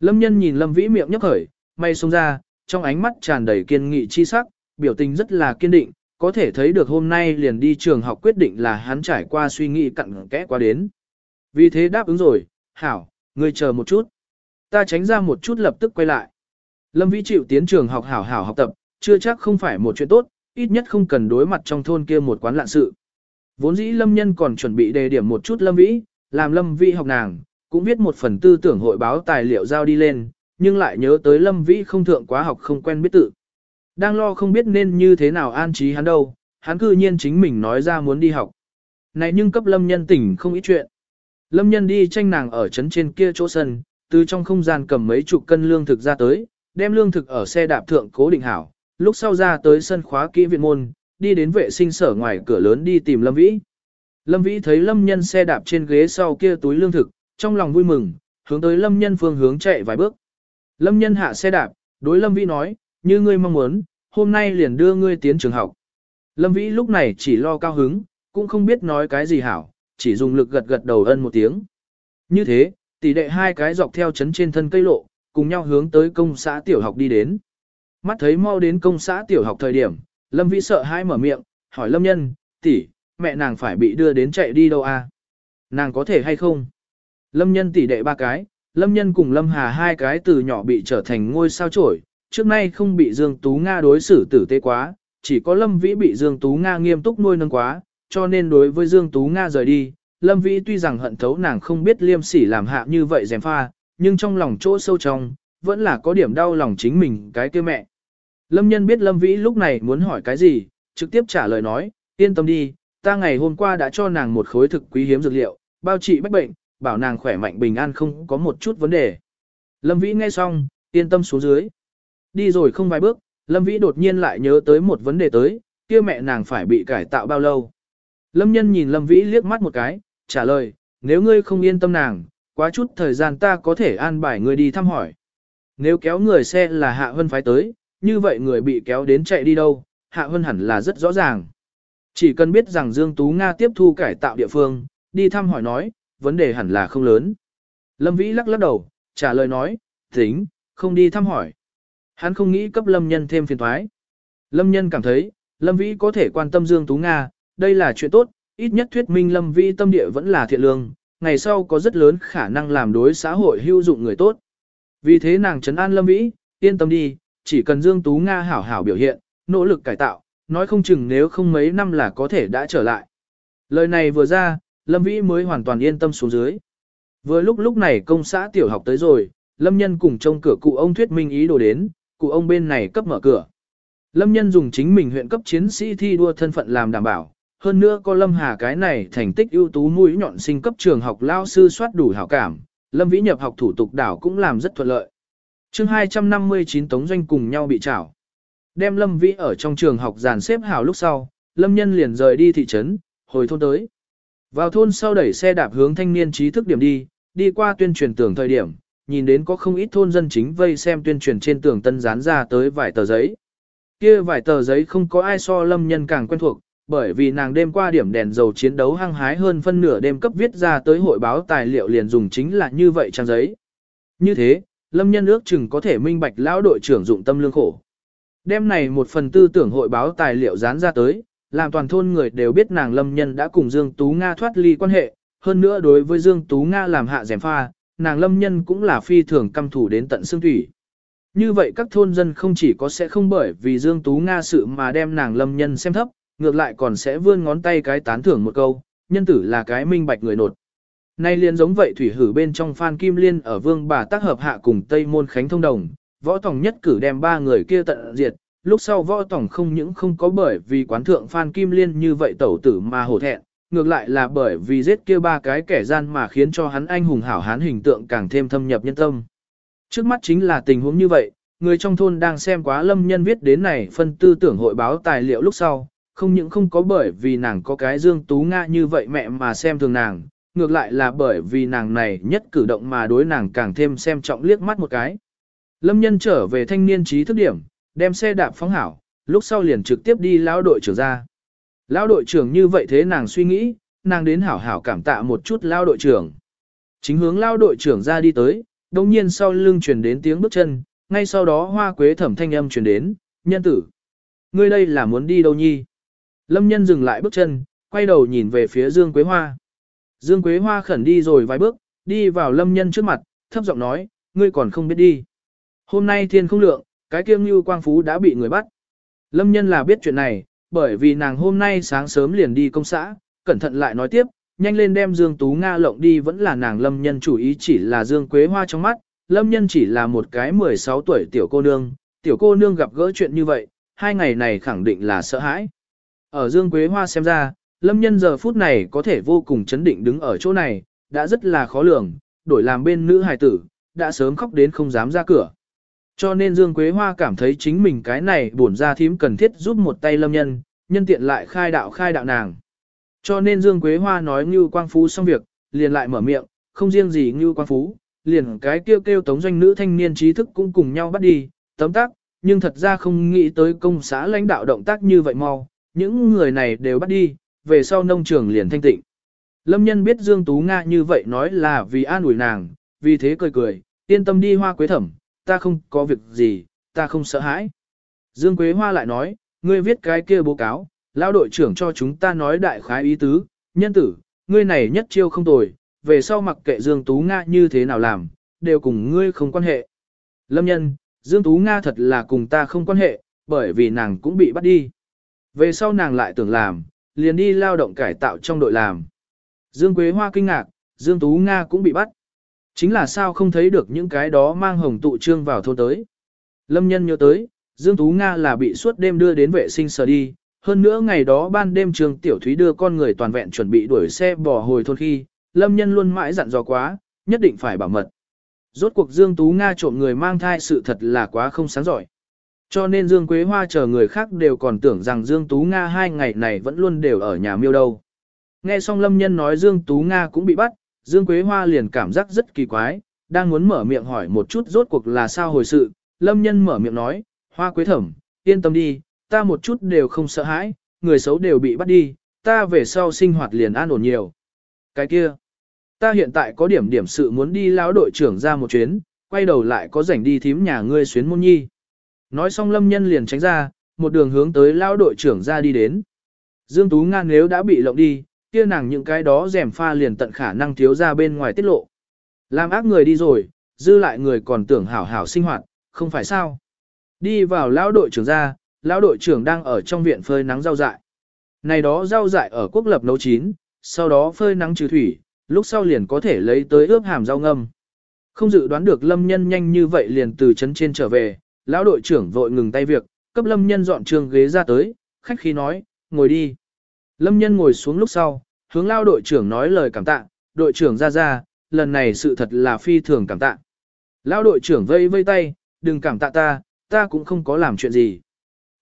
Lâm nhân nhìn Lâm Vĩ miệng nhấp khởi, may xông ra, trong ánh mắt tràn đầy kiên nghị chi sắc, biểu tình rất là kiên định, có thể thấy được hôm nay liền đi trường học quyết định là hắn trải qua suy nghĩ cặn kẽ qua đến. Vì thế đáp ứng rồi, hảo, ngươi chờ một chút. Ta tránh ra một chút lập tức quay lại. Lâm Vĩ chịu tiến trường học hảo hảo học tập, chưa chắc không phải một chuyện tốt, ít nhất không cần đối mặt trong thôn kia một quán lạ sự. Vốn dĩ Lâm Nhân còn chuẩn bị đề điểm một chút Lâm Vĩ, làm Lâm Vĩ học nàng, cũng viết một phần tư tưởng hội báo tài liệu giao đi lên, nhưng lại nhớ tới Lâm Vĩ không thượng quá học không quen biết tự. Đang lo không biết nên như thế nào an trí hắn đâu, hắn cư nhiên chính mình nói ra muốn đi học. Này nhưng cấp Lâm Nhân tỉnh không ít chuyện. Lâm Nhân đi tranh nàng ở trấn trên kia chỗ sân, từ trong không gian cầm mấy chục cân lương thực ra tới, đem lương thực ở xe đạp thượng cố định hảo, lúc sau ra tới sân khóa kỹ viện môn, đi đến vệ sinh sở ngoài cửa lớn đi tìm Lâm Vĩ. Lâm Vĩ thấy Lâm Nhân xe đạp trên ghế sau kia túi lương thực, trong lòng vui mừng, hướng tới Lâm Nhân phương hướng chạy vài bước. Lâm Nhân hạ xe đạp, đối Lâm Vĩ nói, như ngươi mong muốn, hôm nay liền đưa ngươi tiến trường học. Lâm Vĩ lúc này chỉ lo cao hứng, cũng không biết nói cái gì hảo, chỉ dùng lực gật gật đầu ân một tiếng. Như thế, tỷ đệ hai cái dọc theo chấn trên thân cây lộ, cùng nhau hướng tới công xã tiểu học đi đến. Mắt thấy mau đến công xã tiểu học thời điểm, Lâm Vĩ sợ hãi mở miệng, hỏi Lâm Nhân, tỷ, mẹ nàng phải bị đưa đến chạy đi đâu à? Nàng có thể hay không? Lâm Nhân tỷ đệ ba cái, Lâm Nhân cùng Lâm Hà hai cái từ nhỏ bị trở thành ngôi sao trổi, trước nay không bị Dương Tú Nga đối xử tử tế quá, chỉ có Lâm Vĩ bị Dương Tú Nga nghiêm túc nuôi nâng quá, cho nên đối với Dương Tú Nga rời đi, Lâm Vĩ tuy rằng hận thấu nàng không biết liêm sỉ làm hạ như vậy dèm pha, nhưng trong lòng chỗ sâu trong, vẫn là có điểm đau lòng chính mình cái kia mẹ. Lâm nhân biết Lâm Vĩ lúc này muốn hỏi cái gì, trực tiếp trả lời nói, yên tâm đi, ta ngày hôm qua đã cho nàng một khối thực quý hiếm dược liệu, bao trị bách bệnh, bảo nàng khỏe mạnh bình an không có một chút vấn đề. Lâm Vĩ nghe xong, yên tâm xuống dưới. Đi rồi không vài bước, Lâm Vĩ đột nhiên lại nhớ tới một vấn đề tới, kia mẹ nàng phải bị cải tạo bao lâu. Lâm nhân nhìn Lâm Vĩ liếc mắt một cái, trả lời, nếu ngươi không yên tâm nàng, quá chút thời gian ta có thể an bài ngươi đi thăm hỏi. Nếu kéo người xe là Hạ Hân phái tới, như vậy người bị kéo đến chạy đi đâu, Hạ Hân hẳn là rất rõ ràng. Chỉ cần biết rằng Dương Tú Nga tiếp thu cải tạo địa phương, đi thăm hỏi nói, vấn đề hẳn là không lớn. Lâm Vĩ lắc lắc đầu, trả lời nói, tính, không đi thăm hỏi. Hắn không nghĩ cấp Lâm Nhân thêm phiền thoái. Lâm Nhân cảm thấy, Lâm Vĩ có thể quan tâm Dương Tú Nga, đây là chuyện tốt, ít nhất thuyết minh Lâm Vĩ tâm địa vẫn là thiện lương, ngày sau có rất lớn khả năng làm đối xã hội hữu dụng người tốt. Vì thế nàng trấn an Lâm Vĩ, yên tâm đi, chỉ cần Dương Tú Nga hảo hảo biểu hiện, nỗ lực cải tạo, nói không chừng nếu không mấy năm là có thể đã trở lại. Lời này vừa ra, Lâm Vĩ mới hoàn toàn yên tâm xuống dưới. Vừa lúc lúc này công xã tiểu học tới rồi, Lâm Nhân cùng trông cửa cụ ông thuyết minh ý đồ đến, cụ ông bên này cấp mở cửa. Lâm Nhân dùng chính mình huyện cấp chiến sĩ thi đua thân phận làm đảm bảo, hơn nữa có Lâm Hà cái này thành tích ưu tú mũi nhọn sinh cấp trường học lao sư soát đủ hảo cảm, Lâm Vĩ nhập học thủ tục đảo cũng làm rất thuận lợi. chương 259 tống doanh cùng nhau bị trảo. Đem Lâm Vĩ ở trong trường học dàn xếp hảo lúc sau, Lâm Nhân liền rời đi thị trấn, hồi thôn tới. Vào thôn sau đẩy xe đạp hướng thanh niên trí thức điểm đi, đi qua tuyên truyền tưởng thời điểm, nhìn đến có không ít thôn dân chính vây xem tuyên truyền trên tường tân dán ra tới vài tờ giấy. Kia vài tờ giấy không có ai so Lâm Nhân càng quen thuộc, bởi vì nàng đêm qua điểm đèn dầu chiến đấu hăng hái hơn phân nửa đêm cấp viết ra tới hội báo tài liệu liền dùng chính là như vậy trang giấy. Như thế, Lâm Nhân ước chừng có thể minh bạch lão đội trưởng dụng tâm lương khổ. Đêm này một phần tư tưởng hội báo tài liệu dán ra tới, làm toàn thôn người đều biết nàng Lâm Nhân đã cùng Dương Tú Nga thoát ly quan hệ, hơn nữa đối với Dương Tú Nga làm hạ dèm pha, nàng Lâm Nhân cũng là phi thường căm thủ đến tận xương thủy. Như vậy các thôn dân không chỉ có sẽ không bởi vì Dương Tú Nga sự mà đem nàng Lâm Nhân xem thấp, ngược lại còn sẽ vươn ngón tay cái tán thưởng một câu, nhân tử là cái minh bạch người nột. Nay liền giống vậy thủy hử bên trong Phan Kim Liên ở vương bà tác hợp hạ cùng Tây Môn Khánh thông đồng, võ tổng nhất cử đem ba người kia tận diệt, lúc sau võ tổng không những không có bởi vì quán thượng Phan Kim Liên như vậy tẩu tử mà hổ thẹn, ngược lại là bởi vì giết kia ba cái kẻ gian mà khiến cho hắn anh hùng hảo hán hình tượng càng thêm thâm nhập nhân tâm. Trước mắt chính là tình huống như vậy, người trong thôn đang xem quá lâm nhân viết đến này phân tư tưởng hội báo tài liệu lúc sau, không những không có bởi vì nàng có cái Dương Tú Nga như vậy mẹ mà xem thường nàng, ngược lại là bởi vì nàng này nhất cử động mà đối nàng càng thêm xem trọng liếc mắt một cái. Lâm nhân trở về thanh niên trí thức điểm, đem xe đạp phóng hảo, lúc sau liền trực tiếp đi lão đội trưởng ra. Lão đội trưởng như vậy thế nàng suy nghĩ, nàng đến hảo hảo cảm tạ một chút lão đội trưởng. Chính hướng lão đội trưởng ra đi tới, đồng nhiên sau lưng truyền đến tiếng bước chân, ngay sau đó hoa quế thẩm thanh âm truyền đến, nhân tử. Ngươi đây là muốn đi đâu nhi? Lâm nhân dừng lại bước chân, quay đầu nhìn về phía Dương Quế Hoa. Dương Quế Hoa khẩn đi rồi vài bước, đi vào lâm nhân trước mặt, thấp giọng nói, ngươi còn không biết đi. Hôm nay thiên không lượng, cái kiêng như quang phú đã bị người bắt. Lâm nhân là biết chuyện này, bởi vì nàng hôm nay sáng sớm liền đi công xã, cẩn thận lại nói tiếp, nhanh lên đem Dương Tú Nga lộng đi vẫn là nàng lâm nhân chủ ý chỉ là Dương Quế Hoa trong mắt, lâm nhân chỉ là một cái 16 tuổi tiểu cô nương, tiểu cô nương gặp gỡ chuyện như vậy, hai ngày này khẳng định là sợ hãi. Ở Dương Quế Hoa xem ra, lâm nhân giờ phút này có thể vô cùng chấn định đứng ở chỗ này, đã rất là khó lường, đổi làm bên nữ hài tử, đã sớm khóc đến không dám ra cửa. Cho nên Dương Quế Hoa cảm thấy chính mình cái này bổn ra thím cần thiết giúp một tay lâm nhân, nhân tiện lại khai đạo khai đạo nàng. Cho nên Dương Quế Hoa nói Ngưu Quang Phú xong việc, liền lại mở miệng, không riêng gì Ngưu Quang Phú, liền cái kêu kêu tống doanh nữ thanh niên trí thức cũng cùng nhau bắt đi, tấm tác, nhưng thật ra không nghĩ tới công xã lãnh đạo động tác như vậy mau, những người này đều bắt đi, về sau nông trường liền thanh tịnh. Lâm nhân biết Dương Tú Nga như vậy nói là vì an ủi nàng, vì thế cười cười, yên tâm đi hoa quế thẩm, ta không có việc gì, ta không sợ hãi. Dương Quế Hoa lại nói, ngươi viết cái kia báo cáo, lão đội trưởng cho chúng ta nói đại khái ý tứ, nhân tử, ngươi này nhất chiêu không tồi, về sau mặc kệ Dương Tú Nga như thế nào làm, đều cùng ngươi không quan hệ. Lâm nhân, Dương Tú Nga thật là cùng ta không quan hệ, bởi vì nàng cũng bị bắt đi. Về sau nàng lại tưởng làm, liền đi lao động cải tạo trong đội làm. Dương Quế Hoa kinh ngạc, Dương Tú Nga cũng bị bắt. Chính là sao không thấy được những cái đó mang hồng tụ trương vào thôn tới. Lâm nhân nhớ tới, Dương Tú Nga là bị suốt đêm đưa đến vệ sinh sở đi. Hơn nữa ngày đó ban đêm trường tiểu thúy đưa con người toàn vẹn chuẩn bị đuổi xe bỏ hồi thôn khi, Lâm nhân luôn mãi dặn dò quá, nhất định phải bảo mật. Rốt cuộc Dương Tú Nga trộm người mang thai sự thật là quá không sáng giỏi. Cho nên Dương Quế Hoa chờ người khác đều còn tưởng rằng Dương Tú Nga hai ngày này vẫn luôn đều ở nhà miêu đâu. Nghe xong Lâm Nhân nói Dương Tú Nga cũng bị bắt, Dương Quế Hoa liền cảm giác rất kỳ quái, đang muốn mở miệng hỏi một chút rốt cuộc là sao hồi sự. Lâm Nhân mở miệng nói, Hoa Quế Thẩm, yên tâm đi, ta một chút đều không sợ hãi, người xấu đều bị bắt đi, ta về sau sinh hoạt liền an ổn nhiều. Cái kia, ta hiện tại có điểm điểm sự muốn đi lão đội trưởng ra một chuyến, quay đầu lại có rảnh đi thím nhà ngươi xuyến môn nhi. Nói xong Lâm Nhân liền tránh ra, một đường hướng tới lão đội trưởng ra đi đến. Dương Tú Nga nếu đã bị lộng đi, kia nàng những cái đó rèm pha liền tận khả năng thiếu ra bên ngoài tiết lộ. Làm ác người đi rồi, dư lại người còn tưởng hảo hảo sinh hoạt, không phải sao. Đi vào lão đội trưởng ra, lão đội trưởng đang ở trong viện phơi nắng rau dại. Này đó rau dại ở quốc lập nấu chín, sau đó phơi nắng trừ thủy, lúc sau liền có thể lấy tới ướp hàm rau ngâm. Không dự đoán được lâm nhân nhanh như vậy liền từ chấn trên trở về, lão đội trưởng vội ngừng tay việc, cấp lâm nhân dọn trường ghế ra tới, khách khí nói, ngồi đi. Lâm nhân ngồi xuống lúc sau, hướng lao đội trưởng nói lời cảm tạ, đội trưởng ra ra, lần này sự thật là phi thường cảm tạ. Lao đội trưởng vây vây tay, đừng cảm tạ ta, ta cũng không có làm chuyện gì.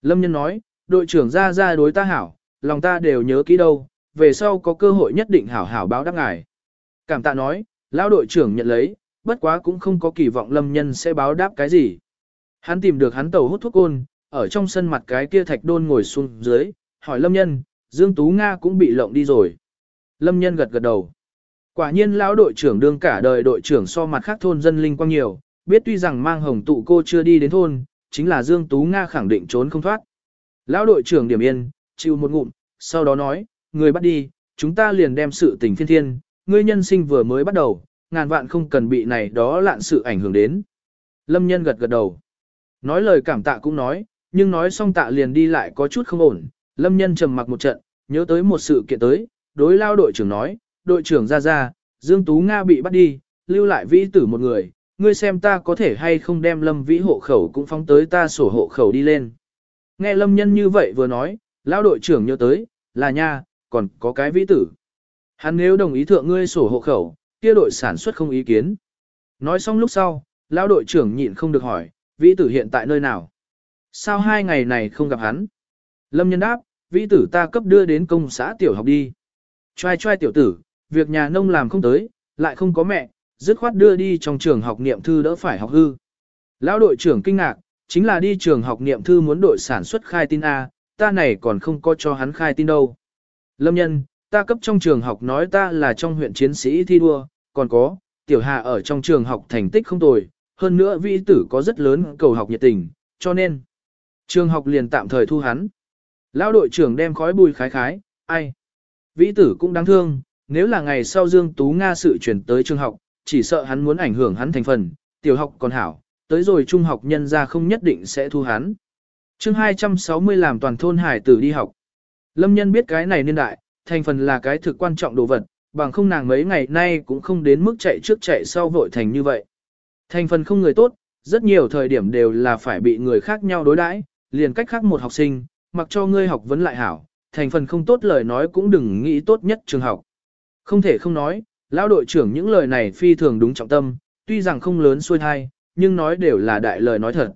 Lâm nhân nói, đội trưởng ra ra đối ta hảo, lòng ta đều nhớ kỹ đâu, về sau có cơ hội nhất định hảo hảo báo đáp ngài. Cảm tạ nói, lão đội trưởng nhận lấy, bất quá cũng không có kỳ vọng lâm nhân sẽ báo đáp cái gì. Hắn tìm được hắn tàu hút thuốc côn, ở trong sân mặt cái kia thạch đôn ngồi xuống dưới, hỏi lâm nhân, Dương Tú Nga cũng bị lộng đi rồi. Lâm nhân gật gật đầu. Quả nhiên lão đội trưởng đương cả đời đội trưởng so mặt khác thôn dân linh quang nhiều, biết tuy rằng mang hồng tụ cô chưa đi đến thôn, chính là Dương Tú Nga khẳng định trốn không thoát. Lão đội trưởng điểm yên, chịu một ngụm, sau đó nói, người bắt đi, chúng ta liền đem sự tình thiên thiên, ngươi nhân sinh vừa mới bắt đầu, ngàn vạn không cần bị này đó lạn sự ảnh hưởng đến. Lâm nhân gật gật đầu. Nói lời cảm tạ cũng nói, nhưng nói xong tạ liền đi lại có chút không ổn, Lâm nhân trầm mặc một trận, nhớ tới một sự kiện tới, đối lao đội trưởng nói, đội trưởng ra ra, Dương Tú Nga bị bắt đi, lưu lại vĩ tử một người, ngươi xem ta có thể hay không đem lâm vĩ hộ khẩu cũng phóng tới ta sổ hộ khẩu đi lên. Nghe lâm nhân như vậy vừa nói, lao đội trưởng nhớ tới, là nha, còn có cái vĩ tử. Hắn nếu đồng ý thượng ngươi sổ hộ khẩu, kia đội sản xuất không ý kiến. Nói xong lúc sau, lao đội trưởng nhịn không được hỏi, vĩ tử hiện tại nơi nào? Sao hai ngày này không gặp hắn? Lâm nhân đáp, vĩ tử ta cấp đưa đến công xã tiểu học đi. Choai choai tiểu tử, việc nhà nông làm không tới, lại không có mẹ, dứt khoát đưa đi trong trường học niệm thư đỡ phải học hư. Lão đội trưởng kinh ngạc, chính là đi trường học niệm thư muốn đội sản xuất khai tin A, ta này còn không có cho hắn khai tin đâu. Lâm nhân, ta cấp trong trường học nói ta là trong huyện chiến sĩ thi đua, còn có, tiểu hà ở trong trường học thành tích không tồi, hơn nữa vĩ tử có rất lớn cầu học nhiệt tình, cho nên, trường học liền tạm thời thu hắn. Lão đội trưởng đem khói bùi khái khái, ai? Vĩ tử cũng đáng thương, nếu là ngày sau Dương Tú Nga sự chuyển tới trường học, chỉ sợ hắn muốn ảnh hưởng hắn thành phần, tiểu học còn hảo, tới rồi trung học nhân ra không nhất định sẽ thu hắn. chương 260 làm toàn thôn hải tử đi học. Lâm nhân biết cái này niên đại, thành phần là cái thực quan trọng đồ vật, bằng không nàng mấy ngày nay cũng không đến mức chạy trước chạy sau vội thành như vậy. Thành phần không người tốt, rất nhiều thời điểm đều là phải bị người khác nhau đối đãi, liền cách khác một học sinh, mặc cho ngươi học vấn lại hảo, thành phần không tốt lời nói cũng đừng nghĩ tốt nhất trường học. Không thể không nói, lão đội trưởng những lời này phi thường đúng trọng tâm, tuy rằng không lớn xuôi thai, nhưng nói đều là đại lời nói thật.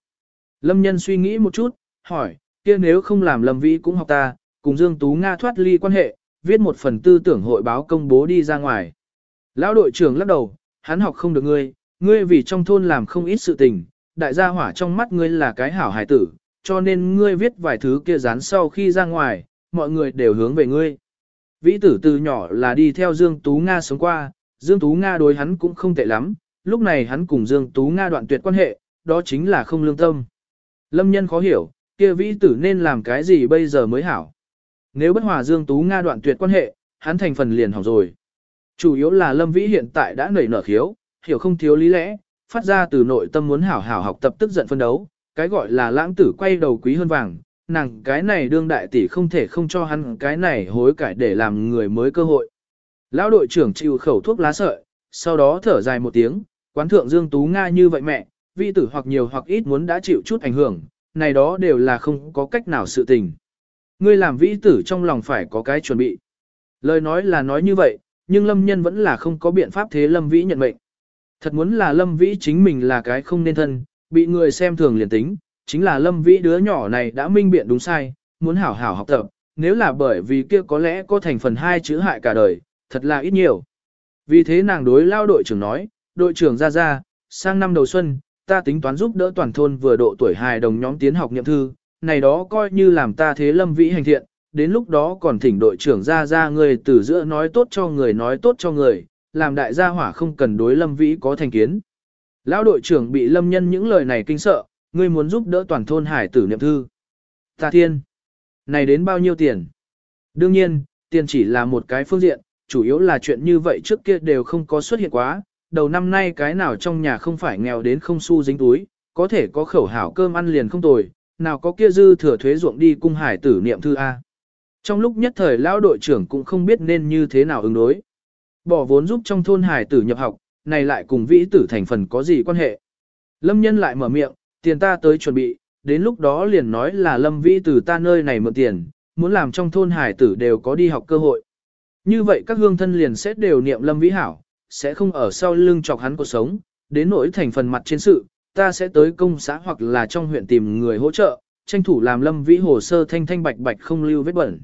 Lâm nhân suy nghĩ một chút, hỏi, kia nếu không làm Lâm Vĩ cũng học ta, cùng Dương Tú Nga thoát ly quan hệ, viết một phần tư tưởng hội báo công bố đi ra ngoài. Lão đội trưởng lắc đầu, hắn học không được ngươi, ngươi vì trong thôn làm không ít sự tình, đại gia hỏa trong mắt ngươi là cái hảo hài tử, cho nên ngươi viết vài thứ kia dán sau khi ra ngoài, mọi người đều hướng về ngươi. Vĩ tử từ nhỏ là đi theo Dương Tú Nga sống qua, Dương Tú Nga đối hắn cũng không tệ lắm, lúc này hắn cùng Dương Tú Nga đoạn tuyệt quan hệ, đó chính là không lương tâm. Lâm nhân khó hiểu, kia vĩ tử nên làm cái gì bây giờ mới hảo. Nếu bất hòa Dương Tú Nga đoạn tuyệt quan hệ, hắn thành phần liền hỏng rồi. Chủ yếu là Lâm Vĩ hiện tại đã nảy nở khiếu, hiểu không thiếu lý lẽ, phát ra từ nội tâm muốn hảo hảo học tập tức giận phân đấu, cái gọi là lãng tử quay đầu quý hơn vàng, nàng cái này đương đại tỷ không thể không cho hắn cái này hối cải để làm người mới cơ hội. Lão đội trưởng chịu khẩu thuốc lá sợi, sau đó thở dài một tiếng, quán thượng Dương Tú Nga như vậy mẹ, vi tử hoặc nhiều hoặc ít muốn đã chịu chút ảnh hưởng, này đó đều là không có cách nào sự tình. Ngươi làm vĩ tử trong lòng phải có cái chuẩn bị. Lời nói là nói như vậy, nhưng lâm nhân vẫn là không có biện pháp thế lâm vĩ nhận mệnh. Thật muốn là lâm vĩ chính mình là cái không nên thân, bị người xem thường liền tính, chính là lâm vĩ đứa nhỏ này đã minh biện đúng sai, muốn hảo hảo học tập, nếu là bởi vì kia có lẽ có thành phần hai chữ hại cả đời, thật là ít nhiều. Vì thế nàng đối lao đội trưởng nói, đội trưởng ra ra, sang năm đầu xuân, ta tính toán giúp đỡ toàn thôn vừa độ tuổi hài đồng nhóm tiến học nhậm thư, này đó coi như làm ta thế lâm vĩ hành thiện, đến lúc đó còn thỉnh đội trưởng ra ra người từ giữa nói tốt cho người nói tốt cho người, làm đại gia hỏa không cần đối lâm vĩ có thành kiến. Lão đội trưởng bị lâm nhân những lời này kinh sợ, ngươi muốn giúp đỡ toàn thôn hải tử niệm thư. Ta thiên, này đến bao nhiêu tiền? Đương nhiên, tiền chỉ là một cái phương diện, chủ yếu là chuyện như vậy trước kia đều không có xuất hiện quá, đầu năm nay cái nào trong nhà không phải nghèo đến không xu dính túi, có thể có khẩu hảo cơm ăn liền không tồi, nào có kia dư thừa thuế ruộng đi cung hải tử niệm thư A. Trong lúc nhất thời lão đội trưởng cũng không biết nên như thế nào ứng đối. Bỏ vốn giúp trong thôn hải tử nhập học, này lại cùng vĩ tử thành phần có gì quan hệ. Lâm nhân lại mở miệng, tiền ta tới chuẩn bị, đến lúc đó liền nói là lâm vĩ tử ta nơi này mượn tiền, muốn làm trong thôn hải tử đều có đi học cơ hội. Như vậy các hương thân liền sẽ đều niệm lâm vĩ hảo, sẽ không ở sau lưng chọc hắn cuộc sống, đến nỗi thành phần mặt trên sự, ta sẽ tới công xã hoặc là trong huyện tìm người hỗ trợ, tranh thủ làm lâm vĩ hồ sơ thanh thanh bạch bạch không lưu vết bẩn.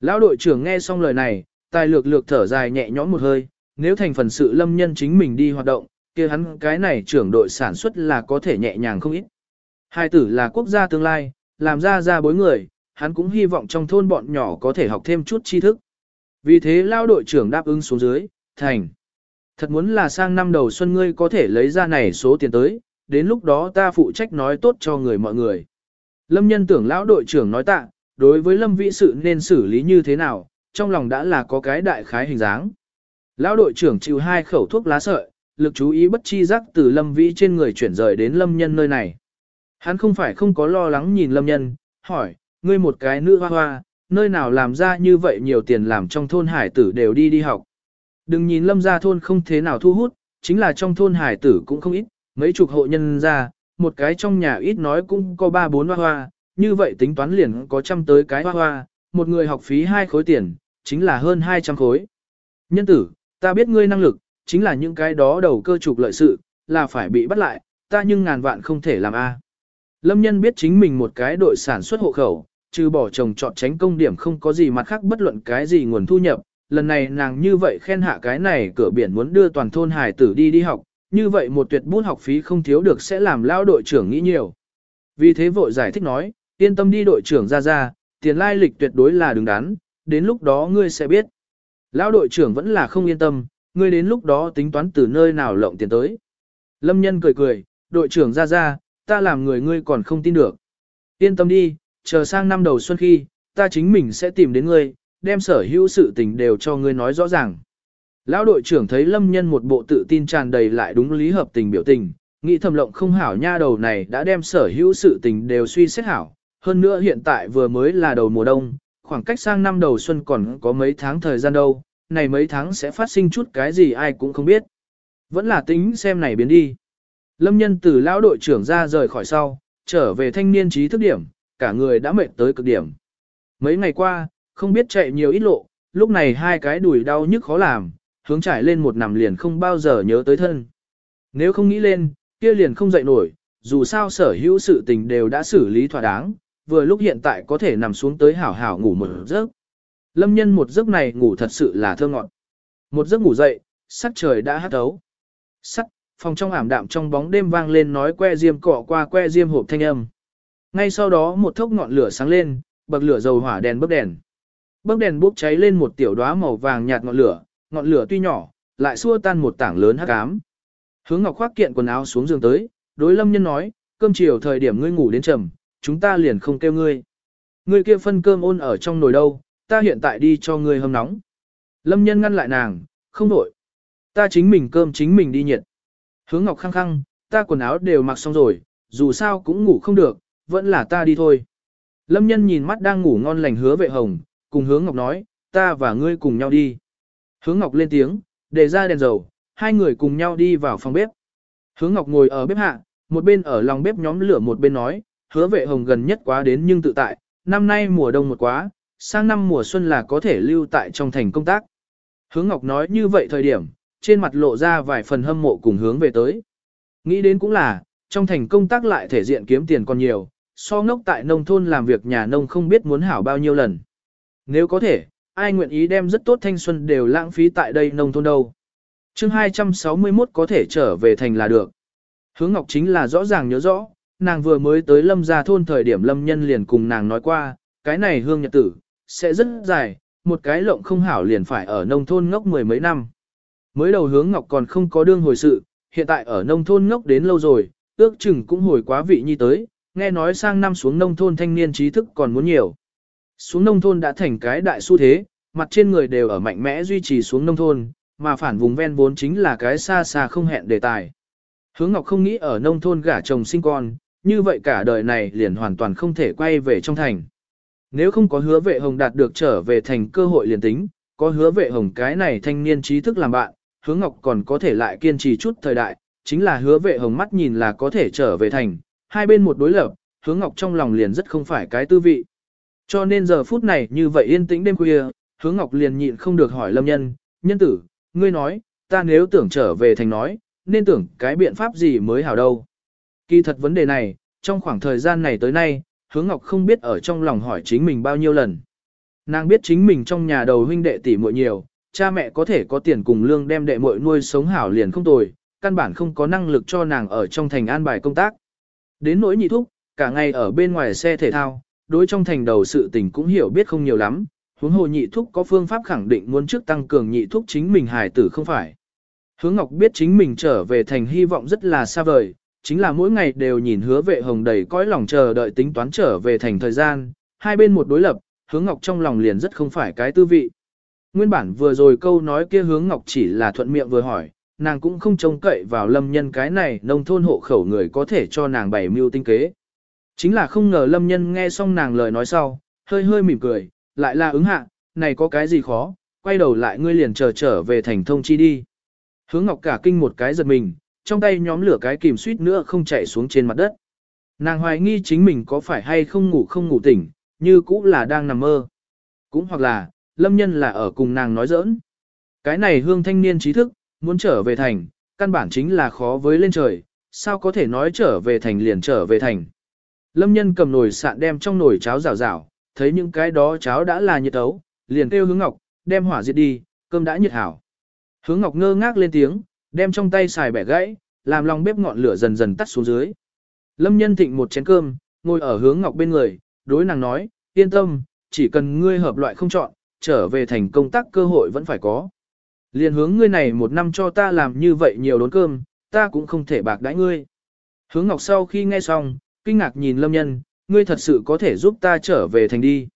Lão đội trưởng nghe xong lời này, tài lược lược thở dài nhẹ nhõm một hơi, nếu thành phần sự lâm nhân chính mình đi hoạt động, kia hắn cái này trưởng đội sản xuất là có thể nhẹ nhàng không ít. Hai tử là quốc gia tương lai, làm ra ra bối người, hắn cũng hy vọng trong thôn bọn nhỏ có thể học thêm chút tri thức. Vì thế lao đội trưởng đáp ứng xuống dưới, thành. Thật muốn là sang năm đầu xuân ngươi có thể lấy ra này số tiền tới, đến lúc đó ta phụ trách nói tốt cho người mọi người. Lâm nhân tưởng lão đội trưởng nói tạ, đối với lâm vĩ sự nên xử lý như thế nào, trong lòng đã là có cái đại khái hình dáng. Lão đội trưởng chịu hai khẩu thuốc lá sợi, lực chú ý bất chi giác từ lâm vĩ trên người chuyển rời đến lâm nhân nơi này. Hắn không phải không có lo lắng nhìn lâm nhân, hỏi, ngươi một cái nữ hoa hoa, nơi nào làm ra như vậy nhiều tiền làm trong thôn hải tử đều đi đi học. Đừng nhìn lâm gia thôn không thế nào thu hút, chính là trong thôn hải tử cũng không ít, mấy chục hộ nhân ra, một cái trong nhà ít nói cũng có ba bốn hoa hoa, như vậy tính toán liền có trăm tới cái hoa hoa, một người học phí hai khối tiền, chính là hơn hai trăm khối. Nhân tử, ta biết ngươi năng lực, chính là những cái đó đầu cơ trục lợi sự, là phải bị bắt lại, ta nhưng ngàn vạn không thể làm a. Lâm nhân biết chính mình một cái đội sản xuất hộ khẩu, trừ bỏ trồng trọt tránh công điểm không có gì mặt khác bất luận cái gì nguồn thu nhập, lần này nàng như vậy khen hạ cái này cửa biển muốn đưa toàn thôn hải tử đi đi học, như vậy một tuyệt bút học phí không thiếu được sẽ làm lao đội trưởng nghĩ nhiều. Vì thế vội giải thích nói, yên tâm đi đội trưởng ra ra, tiền lai lịch tuyệt đối là đứng đắn, đến lúc đó ngươi sẽ biết. Lão đội trưởng vẫn là không yên tâm, ngươi đến lúc đó tính toán từ nơi nào lộng tiền tới. Lâm nhân cười cười, đội trưởng ra ra, ta làm người ngươi còn không tin được. Yên tâm đi, chờ sang năm đầu xuân khi, ta chính mình sẽ tìm đến ngươi, đem sở hữu sự tình đều cho ngươi nói rõ ràng. Lão đội trưởng thấy lâm nhân một bộ tự tin tràn đầy lại đúng lý hợp tình biểu tình, nghĩ thầm lộng không hảo nha đầu này đã đem sở hữu sự tình đều suy xét hảo, hơn nữa hiện tại vừa mới là đầu mùa đông, khoảng cách sang năm đầu xuân còn có mấy tháng thời gian đâu, này mấy tháng sẽ phát sinh chút cái gì ai cũng không biết. Vẫn là tính xem này biến đi. Lâm nhân từ lão đội trưởng ra rời khỏi sau, trở về thanh niên trí thức điểm, cả người đã mệt tới cực điểm. Mấy ngày qua, không biết chạy nhiều ít lộ, lúc này hai cái đùi đau nhức khó làm, hướng trải lên một nằm liền không bao giờ nhớ tới thân. Nếu không nghĩ lên, kia liền không dậy nổi, dù sao sở hữu sự tình đều đã xử lý thỏa đáng, vừa lúc hiện tại có thể nằm xuống tới hảo hảo ngủ một giấc. Lâm nhân một giấc này ngủ thật sự là thơ ngọt. Một giấc ngủ dậy, sắc trời đã hát ấu. Sắc, phòng trong ảm đạm trong bóng đêm vang lên nói que diêm cọ qua que diêm hộp thanh âm. Ngay sau đó một thốc ngọn lửa sáng lên, bậc lửa dầu hỏa đèn bốc đèn. bốc đèn bốc cháy lên một tiểu đóa màu vàng nhạt ngọn lửa, ngọn lửa tuy nhỏ, lại xua tan một tảng lớn hắc ám. Hướng Ngọc khoác kiện quần áo xuống giường tới, đối Lâm Nhân nói, cơm chiều thời điểm ngươi ngủ đến trầm, chúng ta liền không kêu ngươi. Ngươi kia phân cơm ôn ở trong nồi đâu, ta hiện tại đi cho ngươi hâm nóng. Lâm Nhân ngăn lại nàng, không đổi. Ta chính mình cơm chính mình đi nhiệt. Hướng Ngọc khăng khăng, ta quần áo đều mặc xong rồi, dù sao cũng ngủ không được, vẫn là ta đi thôi. Lâm Nhân nhìn mắt đang ngủ ngon lành hứa vệ hồng, cùng hướng Ngọc nói, ta và ngươi cùng nhau đi. Hướng Ngọc lên tiếng, để ra đèn dầu, hai người cùng nhau đi vào phòng bếp. Hướng Ngọc ngồi ở bếp hạ, một bên ở lòng bếp nhóm lửa một bên nói, hứa vệ hồng gần nhất quá đến nhưng tự tại, năm nay mùa đông một quá, sang năm mùa xuân là có thể lưu tại trong thành công tác. Hướng Ngọc nói như vậy thời điểm, trên mặt lộ ra vài phần hâm mộ cùng hướng về tới. Nghĩ đến cũng là, trong thành công tác lại thể diện kiếm tiền còn nhiều, so ngốc tại nông thôn làm việc nhà nông không biết muốn hảo bao nhiêu lần. Nếu có thể, ai nguyện ý đem rất tốt thanh xuân đều lãng phí tại đây nông thôn đâu. chương 261 có thể trở về thành là được. Hướng Ngọc chính là rõ ràng nhớ rõ, nàng vừa mới tới lâm gia thôn thời điểm lâm nhân liền cùng nàng nói qua, cái này hương nhật tử, sẽ rất dài, một cái lộng không hảo liền phải ở nông thôn ngốc mười mấy năm. Mới đầu hướng Ngọc còn không có đương hồi sự, hiện tại ở nông thôn ngốc đến lâu rồi, ước chừng cũng hồi quá vị nhi tới, nghe nói sang năm xuống nông thôn thanh niên trí thức còn muốn nhiều. Xuống nông thôn đã thành cái đại xu thế, mặt trên người đều ở mạnh mẽ duy trì xuống nông thôn, mà phản vùng ven vốn chính là cái xa xa không hẹn đề tài. Hướng Ngọc không nghĩ ở nông thôn gả chồng sinh con, như vậy cả đời này liền hoàn toàn không thể quay về trong thành. Nếu không có hứa vệ hồng đạt được trở về thành cơ hội liền tính, có hứa vệ hồng cái này thanh niên trí thức làm bạn, hứa Ngọc còn có thể lại kiên trì chút thời đại, chính là hứa vệ hồng mắt nhìn là có thể trở về thành, hai bên một đối lập, hứa Ngọc trong lòng liền rất không phải cái tư vị. Cho nên giờ phút này như vậy yên tĩnh đêm khuya, hứa Ngọc liền nhịn không được hỏi lâm nhân, nhân tử, ngươi nói, ta nếu tưởng trở về thành nói, nên tưởng cái biện pháp gì mới hảo đâu. Kỳ thật vấn đề này, trong khoảng thời gian này tới nay, Hướng Ngọc không biết ở trong lòng hỏi chính mình bao nhiêu lần. Nàng biết chính mình trong nhà đầu huynh đệ tỷ muội nhiều, cha mẹ có thể có tiền cùng lương đem đệ muội nuôi sống hảo liền không tồi, căn bản không có năng lực cho nàng ở trong thành an bài công tác. Đến nỗi nhị thúc, cả ngày ở bên ngoài xe thể thao, đối trong thành đầu sự tình cũng hiểu biết không nhiều lắm, huống hồ nhị thúc có phương pháp khẳng định muốn trước tăng cường nhị thúc chính mình hài tử không phải. Hướng Ngọc biết chính mình trở về thành hy vọng rất là xa vời, chính là mỗi ngày đều nhìn hứa vệ hồng đầy cõi lòng chờ đợi tính toán trở về thành thời gian, hai bên một đối lập, hướng Ngọc trong lòng liền rất không phải cái tư vị. Nguyên bản vừa rồi câu nói kia hướng Ngọc chỉ là thuận miệng vừa hỏi, nàng cũng không trông cậy vào lâm nhân cái này nông thôn hộ khẩu người có thể cho nàng bày mưu tinh kế. Chính là không ngờ lâm nhân nghe xong nàng lời nói sau, hơi hơi mỉm cười, lại là ứng hạ, này có cái gì khó, quay đầu lại ngươi liền chờ trở về thành thông chi đi. Hướng Ngọc cả kinh một cái giật mình, trong tay nhóm lửa cái kìm suýt nữa không chạy xuống trên mặt đất. Nàng hoài nghi chính mình có phải hay không ngủ không ngủ tỉnh, như cũ là đang nằm mơ. Cũng hoặc là, lâm nhân là ở cùng nàng nói giỡn. Cái này hương thanh niên trí thức, muốn trở về thành, căn bản chính là khó với lên trời, sao có thể nói trở về thành liền trở về thành. Lâm nhân cầm nồi sạn đem trong nồi cháo rào rào, thấy những cái đó cháo đã là nhiệt ấu, liền kêu hướng ngọc, đem hỏa diệt đi, cơm đã nhiệt hảo. Hướng ngọc ngơ ngác lên tiếng, đem trong tay xài bẻ gãy, làm lòng bếp ngọn lửa dần dần tắt xuống dưới. Lâm nhân thịnh một chén cơm, ngồi ở hướng ngọc bên người, đối nàng nói, yên tâm, chỉ cần ngươi hợp loại không chọn, trở về thành công tác cơ hội vẫn phải có. Liên hướng ngươi này một năm cho ta làm như vậy nhiều đốn cơm, ta cũng không thể bạc đãi ngươi. Hướng Ngọc sau khi nghe xong, kinh ngạc nhìn Lâm Nhân, ngươi thật sự có thể giúp ta trở về thành đi.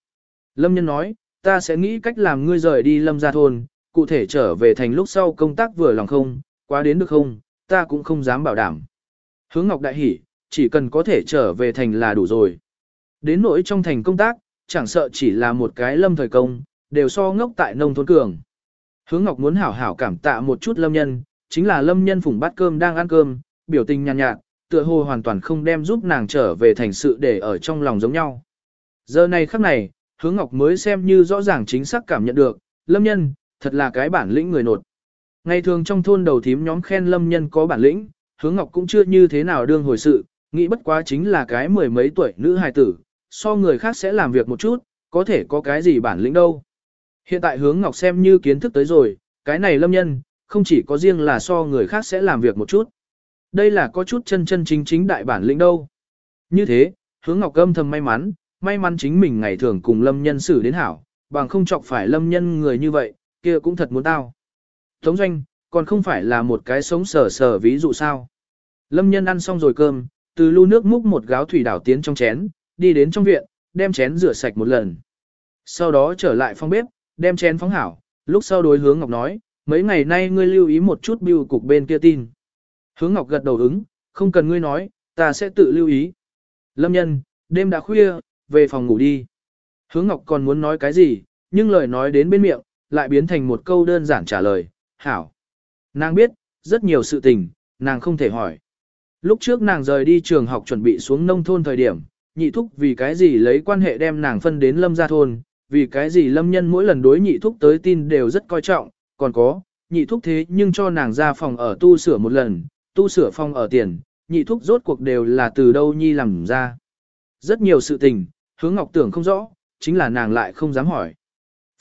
Lâm Nhân nói, ta sẽ nghĩ cách làm ngươi rời đi Lâm gia thôn, cụ thể trở về thành lúc sau công tác vừa lòng không, quá đến được không, ta cũng không dám bảo đảm. Hướng Ngọc đại hỉ, chỉ cần có thể trở về thành là đủ rồi. Đến nỗi trong thành công tác, chẳng sợ chỉ là một cái lâm thời công, đều so ngốc tại nông thôn cường. Hướng Ngọc muốn hảo hảo cảm tạ một chút lâm nhân, chính là lâm nhân phủng bát cơm đang ăn cơm, biểu tình nhàn nhạt, nhạt, tựa hồ hoàn toàn không đem giúp nàng trở về thành sự để ở trong lòng giống nhau. Giờ này khắc này, hướng Ngọc mới xem như rõ ràng chính xác cảm nhận được, lâm nhân, thật là cái bản lĩnh người nột. Ngày thường trong thôn đầu thím nhóm khen lâm nhân có bản lĩnh, hướng Ngọc cũng chưa như thế nào đương hồi sự, nghĩ bất quá chính là cái mười mấy tuổi nữ hài tử, so người khác sẽ làm việc một chút, có thể có cái gì bản lĩnh đâu. Hiện tại hướng ngọc xem như kiến thức tới rồi, cái này lâm nhân, không chỉ có riêng là so người khác sẽ làm việc một chút. Đây là có chút chân chân chính chính đại bản lĩnh đâu. Như thế, hướng ngọc âm thầm may mắn, may mắn chính mình ngày thường cùng lâm nhân xử đến hảo, bằng không chọc phải lâm nhân người như vậy, kia cũng thật muốn tao. Tống doanh, còn không phải là một cái sống sờ sờ ví dụ sao. Lâm nhân ăn xong rồi cơm, từ lu nước múc một gáo thủy đảo tiến trong chén, đi đến trong viện, đem chén rửa sạch một lần. Sau đó trở lại phòng bếp, đem chén phóng hảo, lúc sau đối hướng Ngọc nói, mấy ngày nay ngươi lưu ý một chút biêu cục bên kia tin. Hướng Ngọc gật đầu ứng, không cần ngươi nói, ta sẽ tự lưu ý. Lâm nhân, đêm đã khuya, về phòng ngủ đi. Hướng Ngọc còn muốn nói cái gì, nhưng lời nói đến bên miệng, lại biến thành một câu đơn giản trả lời, hảo. Nàng biết, rất nhiều sự tình, nàng không thể hỏi. Lúc trước nàng rời đi trường học chuẩn bị xuống nông thôn thời điểm, nhị thúc vì cái gì lấy quan hệ đem nàng phân đến lâm gia thôn, vì cái gì lâm nhân mỗi lần đối nhị thúc tới tin đều rất coi trọng, còn có, nhị thúc thế nhưng cho nàng ra phòng ở tu sửa một lần, tu sửa phòng ở tiền, nhị thúc rốt cuộc đều là từ đâu nhi làm ra. Rất nhiều sự tình, hướng ngọc tưởng không rõ, chính là nàng lại không dám hỏi.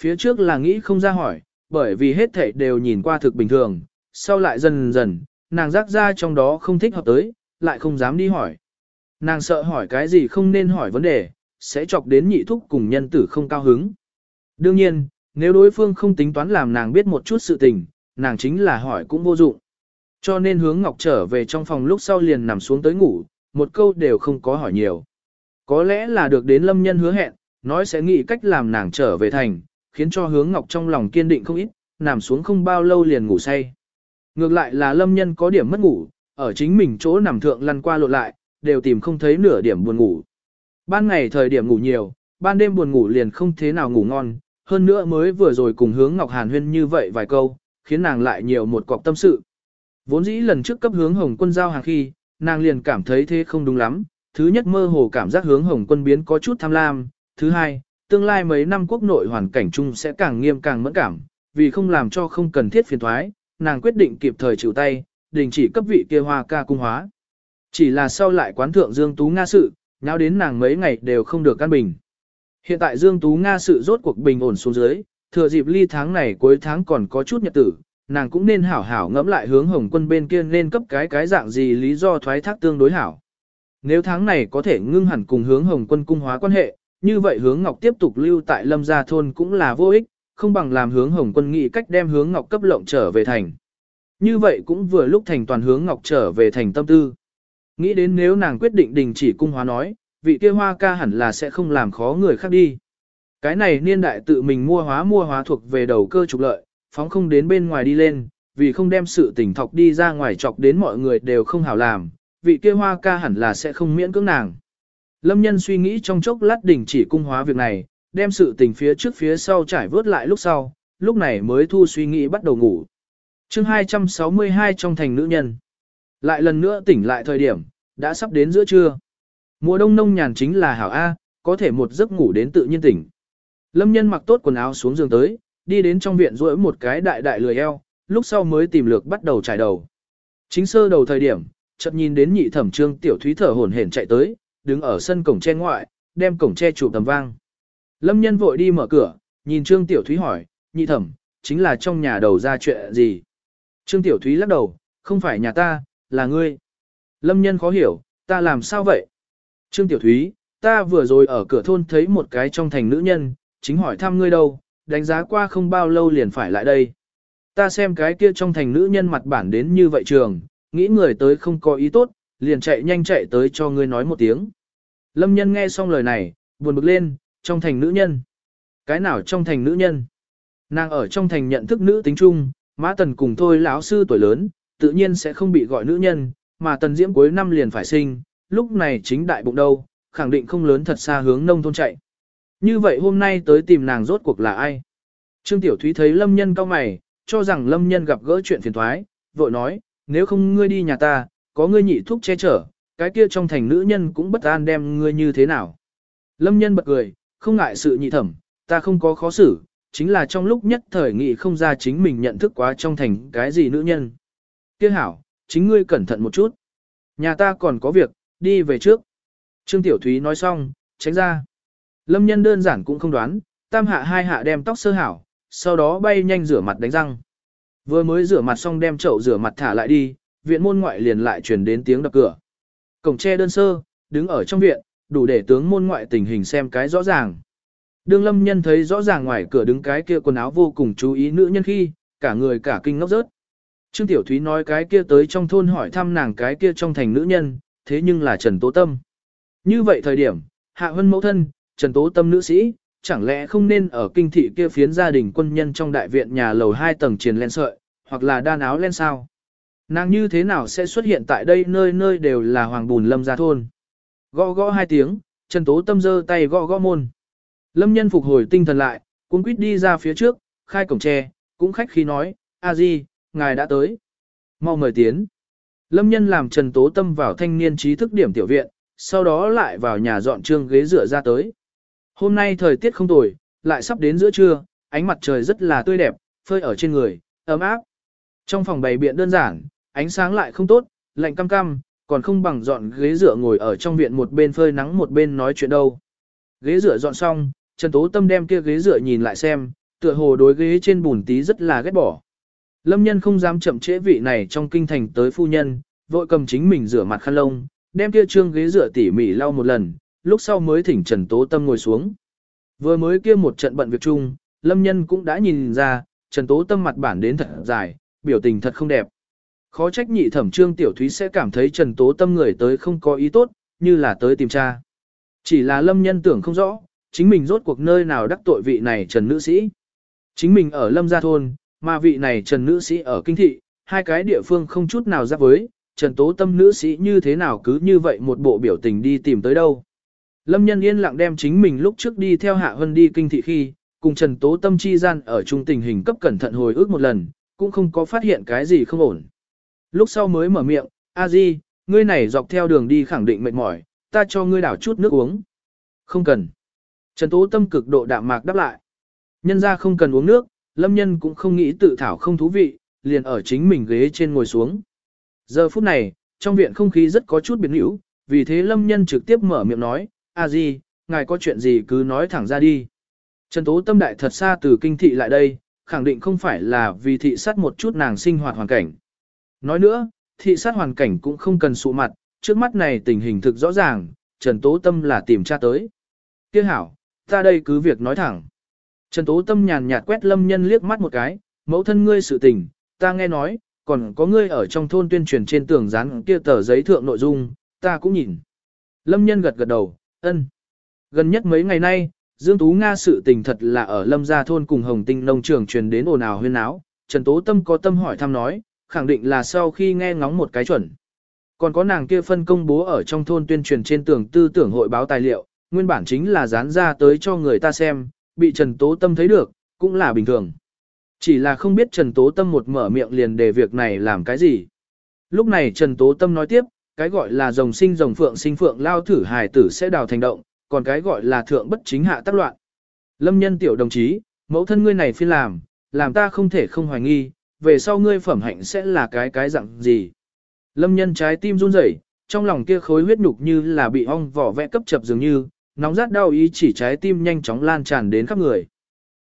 Phía trước là nghĩ không ra hỏi, bởi vì hết thảy đều nhìn qua thực bình thường, sau lại dần dần, nàng rắc ra trong đó không thích hợp tới, lại không dám đi hỏi. Nàng sợ hỏi cái gì không nên hỏi vấn đề, sẽ chọc đến nhị thúc cùng nhân tử không cao hứng. Đương nhiên, nếu đối phương không tính toán làm nàng biết một chút sự tình, nàng chính là hỏi cũng vô dụng. Cho nên hướng Ngọc trở về trong phòng lúc sau liền nằm xuống tới ngủ, một câu đều không có hỏi nhiều. Có lẽ là được đến lâm nhân hứa hẹn, nói sẽ nghĩ cách làm nàng trở về thành, khiến cho hướng Ngọc trong lòng kiên định không ít, nằm xuống không bao lâu liền ngủ say. Ngược lại là lâm nhân có điểm mất ngủ, ở chính mình chỗ nằm thượng lăn qua lộn lại, đều tìm không thấy nửa điểm buồn ngủ. Ban ngày thời điểm ngủ nhiều, ban đêm buồn ngủ liền không thế nào ngủ ngon, hơn nữa mới vừa rồi cùng hướng Ngọc Hàn huyên như vậy vài câu, khiến nàng lại nhiều một cọc tâm sự. Vốn dĩ lần trước cấp hướng Hồng quân giao hàng khi, nàng liền cảm thấy thế không đúng lắm, thứ nhất mơ hồ cảm giác hướng Hồng quân biến có chút tham lam, thứ hai, tương lai mấy năm quốc nội hoàn cảnh chung sẽ càng nghiêm càng mẫn cảm, vì không làm cho không cần thiết phiền thoái, nàng quyết định kịp thời chịu tay, đình chỉ cấp vị kia hoa ca cung hóa. Chỉ là sau lại quán thượng Dương Tú Nga sự, nháo đến nàng mấy ngày đều không được căn bình. Hiện tại Dương Tú Nga sự rốt cuộc bình ổn xuống dưới, thừa dịp ly tháng này cuối tháng còn có chút nhật tử, nàng cũng nên hảo hảo ngẫm lại hướng hồng quân bên kia nên cấp cái cái dạng gì lý do thoái thác tương đối hảo. Nếu tháng này có thể ngưng hẳn cùng hướng hồng quân cung hóa quan hệ, như vậy hướng ngọc tiếp tục lưu tại lâm gia thôn cũng là vô ích, không bằng làm hướng hồng quân nghĩ cách đem hướng ngọc cấp lộng trở về thành. Như vậy cũng vừa lúc thành toàn hướng ngọc trở về thành tâm tư. Nghĩ đến nếu nàng quyết định đình chỉ cung hóa nói, vị kia hoa ca hẳn là sẽ không làm khó người khác đi. Cái này niên đại tự mình mua hóa mua hóa thuộc về đầu cơ trục lợi, phóng không đến bên ngoài đi lên, vì không đem sự tỉnh thọc đi ra ngoài chọc đến mọi người đều không hảo làm, vị kia hoa ca hẳn là sẽ không miễn cưỡng nàng. Lâm nhân suy nghĩ trong chốc lát đình chỉ cung hóa việc này, đem sự tình phía trước phía sau trải vớt lại lúc sau, lúc này mới thu suy nghĩ bắt đầu ngủ. chương 262 trong thành nữ nhân. Lại lần nữa tỉnh lại thời điểm, đã sắp đến giữa trưa. Mùa đông nông nhàn chính là hảo A, có thể một giấc ngủ đến tự nhiên tỉnh. Lâm nhân mặc tốt quần áo xuống giường tới, đi đến trong viện rỗi một cái đại đại lười eo, lúc sau mới tìm lược bắt đầu trải đầu. Chính sơ đầu thời điểm, chợt nhìn đến nhị thẩm trương tiểu thúy thở hổn hển chạy tới, đứng ở sân cổng tre ngoại, đem cổng tre chụp tầm vang. Lâm nhân vội đi mở cửa, nhìn trương tiểu thúy hỏi, nhị thẩm, chính là trong nhà đầu ra chuyện gì? Trương tiểu thúy lắc đầu, không phải nhà ta, là ngươi. Lâm nhân khó hiểu, ta làm sao vậy? Trương Tiểu Thúy, ta vừa rồi ở cửa thôn thấy một cái trong thành nữ nhân, chính hỏi thăm ngươi đâu, đánh giá qua không bao lâu liền phải lại đây. Ta xem cái kia trong thành nữ nhân mặt bản đến như vậy trường, nghĩ người tới không có ý tốt, liền chạy nhanh chạy tới cho ngươi nói một tiếng. Lâm nhân nghe xong lời này, buồn bực lên, trong thành nữ nhân. Cái nào trong thành nữ nhân? Nàng ở trong thành nhận thức nữ tính trung, mã tần cùng thôi lão sư tuổi lớn, tự nhiên sẽ không bị gọi nữ nhân, mà tần diễm cuối năm liền phải sinh, lúc này chính đại bụng đâu, khẳng định không lớn thật xa hướng nông thôn chạy. Như vậy hôm nay tới tìm nàng rốt cuộc là ai? Trương Tiểu Thúy thấy Lâm Nhân cao mày, cho rằng Lâm Nhân gặp gỡ chuyện phiền thoái, vội nói, nếu không ngươi đi nhà ta, có ngươi nhị thuốc che chở, cái kia trong thành nữ nhân cũng bất an đem ngươi như thế nào. Lâm Nhân bật cười, không ngại sự nhị thẩm, ta không có khó xử, chính là trong lúc nhất thời nghị không ra chính mình nhận thức quá trong thành cái gì nữ nhân. Kia hảo, chính ngươi cẩn thận một chút. Nhà ta còn có việc, đi về trước. Trương Tiểu Thúy nói xong, tránh ra. Lâm nhân đơn giản cũng không đoán, tam hạ hai hạ đem tóc sơ hảo, sau đó bay nhanh rửa mặt đánh răng. Vừa mới rửa mặt xong đem chậu rửa mặt thả lại đi, viện môn ngoại liền lại truyền đến tiếng đập cửa. Cổng tre đơn sơ, đứng ở trong viện, đủ để tướng môn ngoại tình hình xem cái rõ ràng. Đương lâm nhân thấy rõ ràng ngoài cửa đứng cái kia quần áo vô cùng chú ý nữ nhân khi, cả người cả kinh ngốc rớt. Trương Tiểu Thúy nói cái kia tới trong thôn hỏi thăm nàng cái kia trong thành nữ nhân, thế nhưng là Trần Tố Tâm. Như vậy thời điểm, Hạ Hân mẫu thân, Trần Tố Tâm nữ sĩ, chẳng lẽ không nên ở kinh thị kia phiến gia đình quân nhân trong đại viện nhà lầu hai tầng triền len sợi, hoặc là đan áo len sao? Nàng như thế nào sẽ xuất hiện tại đây nơi nơi đều là hoàng bùn lâm gia thôn? Gõ gõ hai tiếng, Trần Tố Tâm giơ tay gõ gõ môn. Lâm nhân phục hồi tinh thần lại, cũng quýt đi ra phía trước, khai cổng tre, cũng khách khí nói, a di, ngài đã tới. Mau mời tiến. Lâm nhân làm Trần Tố Tâm vào thanh niên trí thức điểm tiểu viện, sau đó lại vào nhà dọn trương ghế dựa ra tới. Hôm nay thời tiết không tồi, lại sắp đến giữa trưa, ánh mặt trời rất là tươi đẹp, phơi ở trên người, ấm áp. Trong phòng bày biện đơn giản, ánh sáng lại không tốt, lạnh cam cam, còn không bằng dọn ghế dựa ngồi ở trong viện một bên phơi nắng một bên nói chuyện đâu. Ghế dựa dọn xong, Trần Tố Tâm đem kia ghế dựa nhìn lại xem, tựa hồ đối ghế trên bùn tí rất là ghét bỏ. Lâm nhân không dám chậm trễ vị này trong kinh thành tới phu nhân, vội cầm chính mình rửa mặt khăn lông, đem kia trương ghế dựa tỉ mỉ lau một lần, lúc sau mới thỉnh Trần Tố Tâm ngồi xuống. Vừa mới kia một trận bận việc chung, Lâm nhân cũng đã nhìn ra, Trần Tố Tâm mặt bản đến thật dài, biểu tình thật không đẹp. Khó trách nhị thẩm trương tiểu thúy sẽ cảm thấy Trần Tố Tâm người tới không có ý tốt, như là tới tìm cha. Chỉ là Lâm nhân tưởng không rõ, chính mình rốt cuộc nơi nào đắc tội vị này Trần Nữ Sĩ. Chính mình ở Lâm Gia Thôn, mà vị này Trần Nữ Sĩ ở Kinh Thị, hai cái địa phương không chút nào giáp với, Trần Tố Tâm Nữ Sĩ như thế nào cứ như vậy một bộ biểu tình đi tìm tới đâu. Lâm Nhân yên lặng đem chính mình lúc trước đi theo Hạ Hân đi Kinh Thị khi, cùng Trần Tố Tâm chi gian ở trung tình hình cấp cẩn thận hồi ức một lần, cũng không có phát hiện cái gì không ổn. Lúc sau mới mở miệng, a di, ngươi này dọc theo đường đi khẳng định mệt mỏi, ta cho ngươi đảo chút nước uống. Không cần. Trần Tố Tâm cực độ đạm mạc đáp lại. Nhân ra không cần uống nước, Lâm Nhân cũng không nghĩ tự thảo không thú vị, liền ở chính mình ghế trên ngồi xuống. Giờ phút này, trong viện không khí rất có chút biến hữu, vì thế Lâm Nhân trực tiếp mở miệng nói, a di, ngài có chuyện gì cứ nói thẳng ra đi. Trần Tố Tâm đại thật xa từ kinh thị lại đây, khẳng định không phải là vì thị sát một chút nàng sinh hoạt hoàn cảnh. Nói nữa, thị sát hoàn cảnh cũng không cần sụ mặt, trước mắt này tình hình thực rõ ràng, Trần Tố Tâm là tìm tra tới. Tiếc hảo, ta đây cứ việc nói thẳng. Trần Tố Tâm nhàn nhạt quét lâm nhân liếc mắt một cái, mẫu thân ngươi sự tình, ta nghe nói, còn có ngươi ở trong thôn tuyên truyền trên tường dán kia tờ giấy thượng nội dung, ta cũng nhìn. Lâm nhân gật gật đầu, ân. Gần nhất mấy ngày nay, Dương Tú Nga sự tình thật là ở lâm gia thôn cùng Hồng Tinh nông trường truyền đến ồn ào huyên áo, Trần Tố Tâm có tâm hỏi thăm nói, khẳng định là sau khi nghe ngóng một cái chuẩn. Còn có nàng kia phân công bố ở trong thôn tuyên truyền trên tường tư tưởng hội báo tài liệu, nguyên bản chính là dán ra tới cho người ta xem, bị Trần Tố Tâm thấy được, cũng là bình thường. Chỉ là không biết Trần Tố Tâm một mở miệng liền để việc này làm cái gì. Lúc này Trần Tố Tâm nói tiếp, cái gọi là rồng sinh rồng phượng sinh phượng lao thử hài tử sẽ đào thành động, còn cái gọi là thượng bất chính hạ tác loạn. Lâm nhân tiểu đồng chí, mẫu thân ngươi này phi làm, làm ta không thể không hoài nghi, về sau ngươi phẩm hạnh sẽ là cái cái dạng gì. Lâm nhân trái tim run rẩy, trong lòng kia khối huyết nhục như là bị ong vỏ vẽ cấp chập dường như, nóng rát đau ý chỉ trái tim nhanh chóng lan tràn đến khắp người.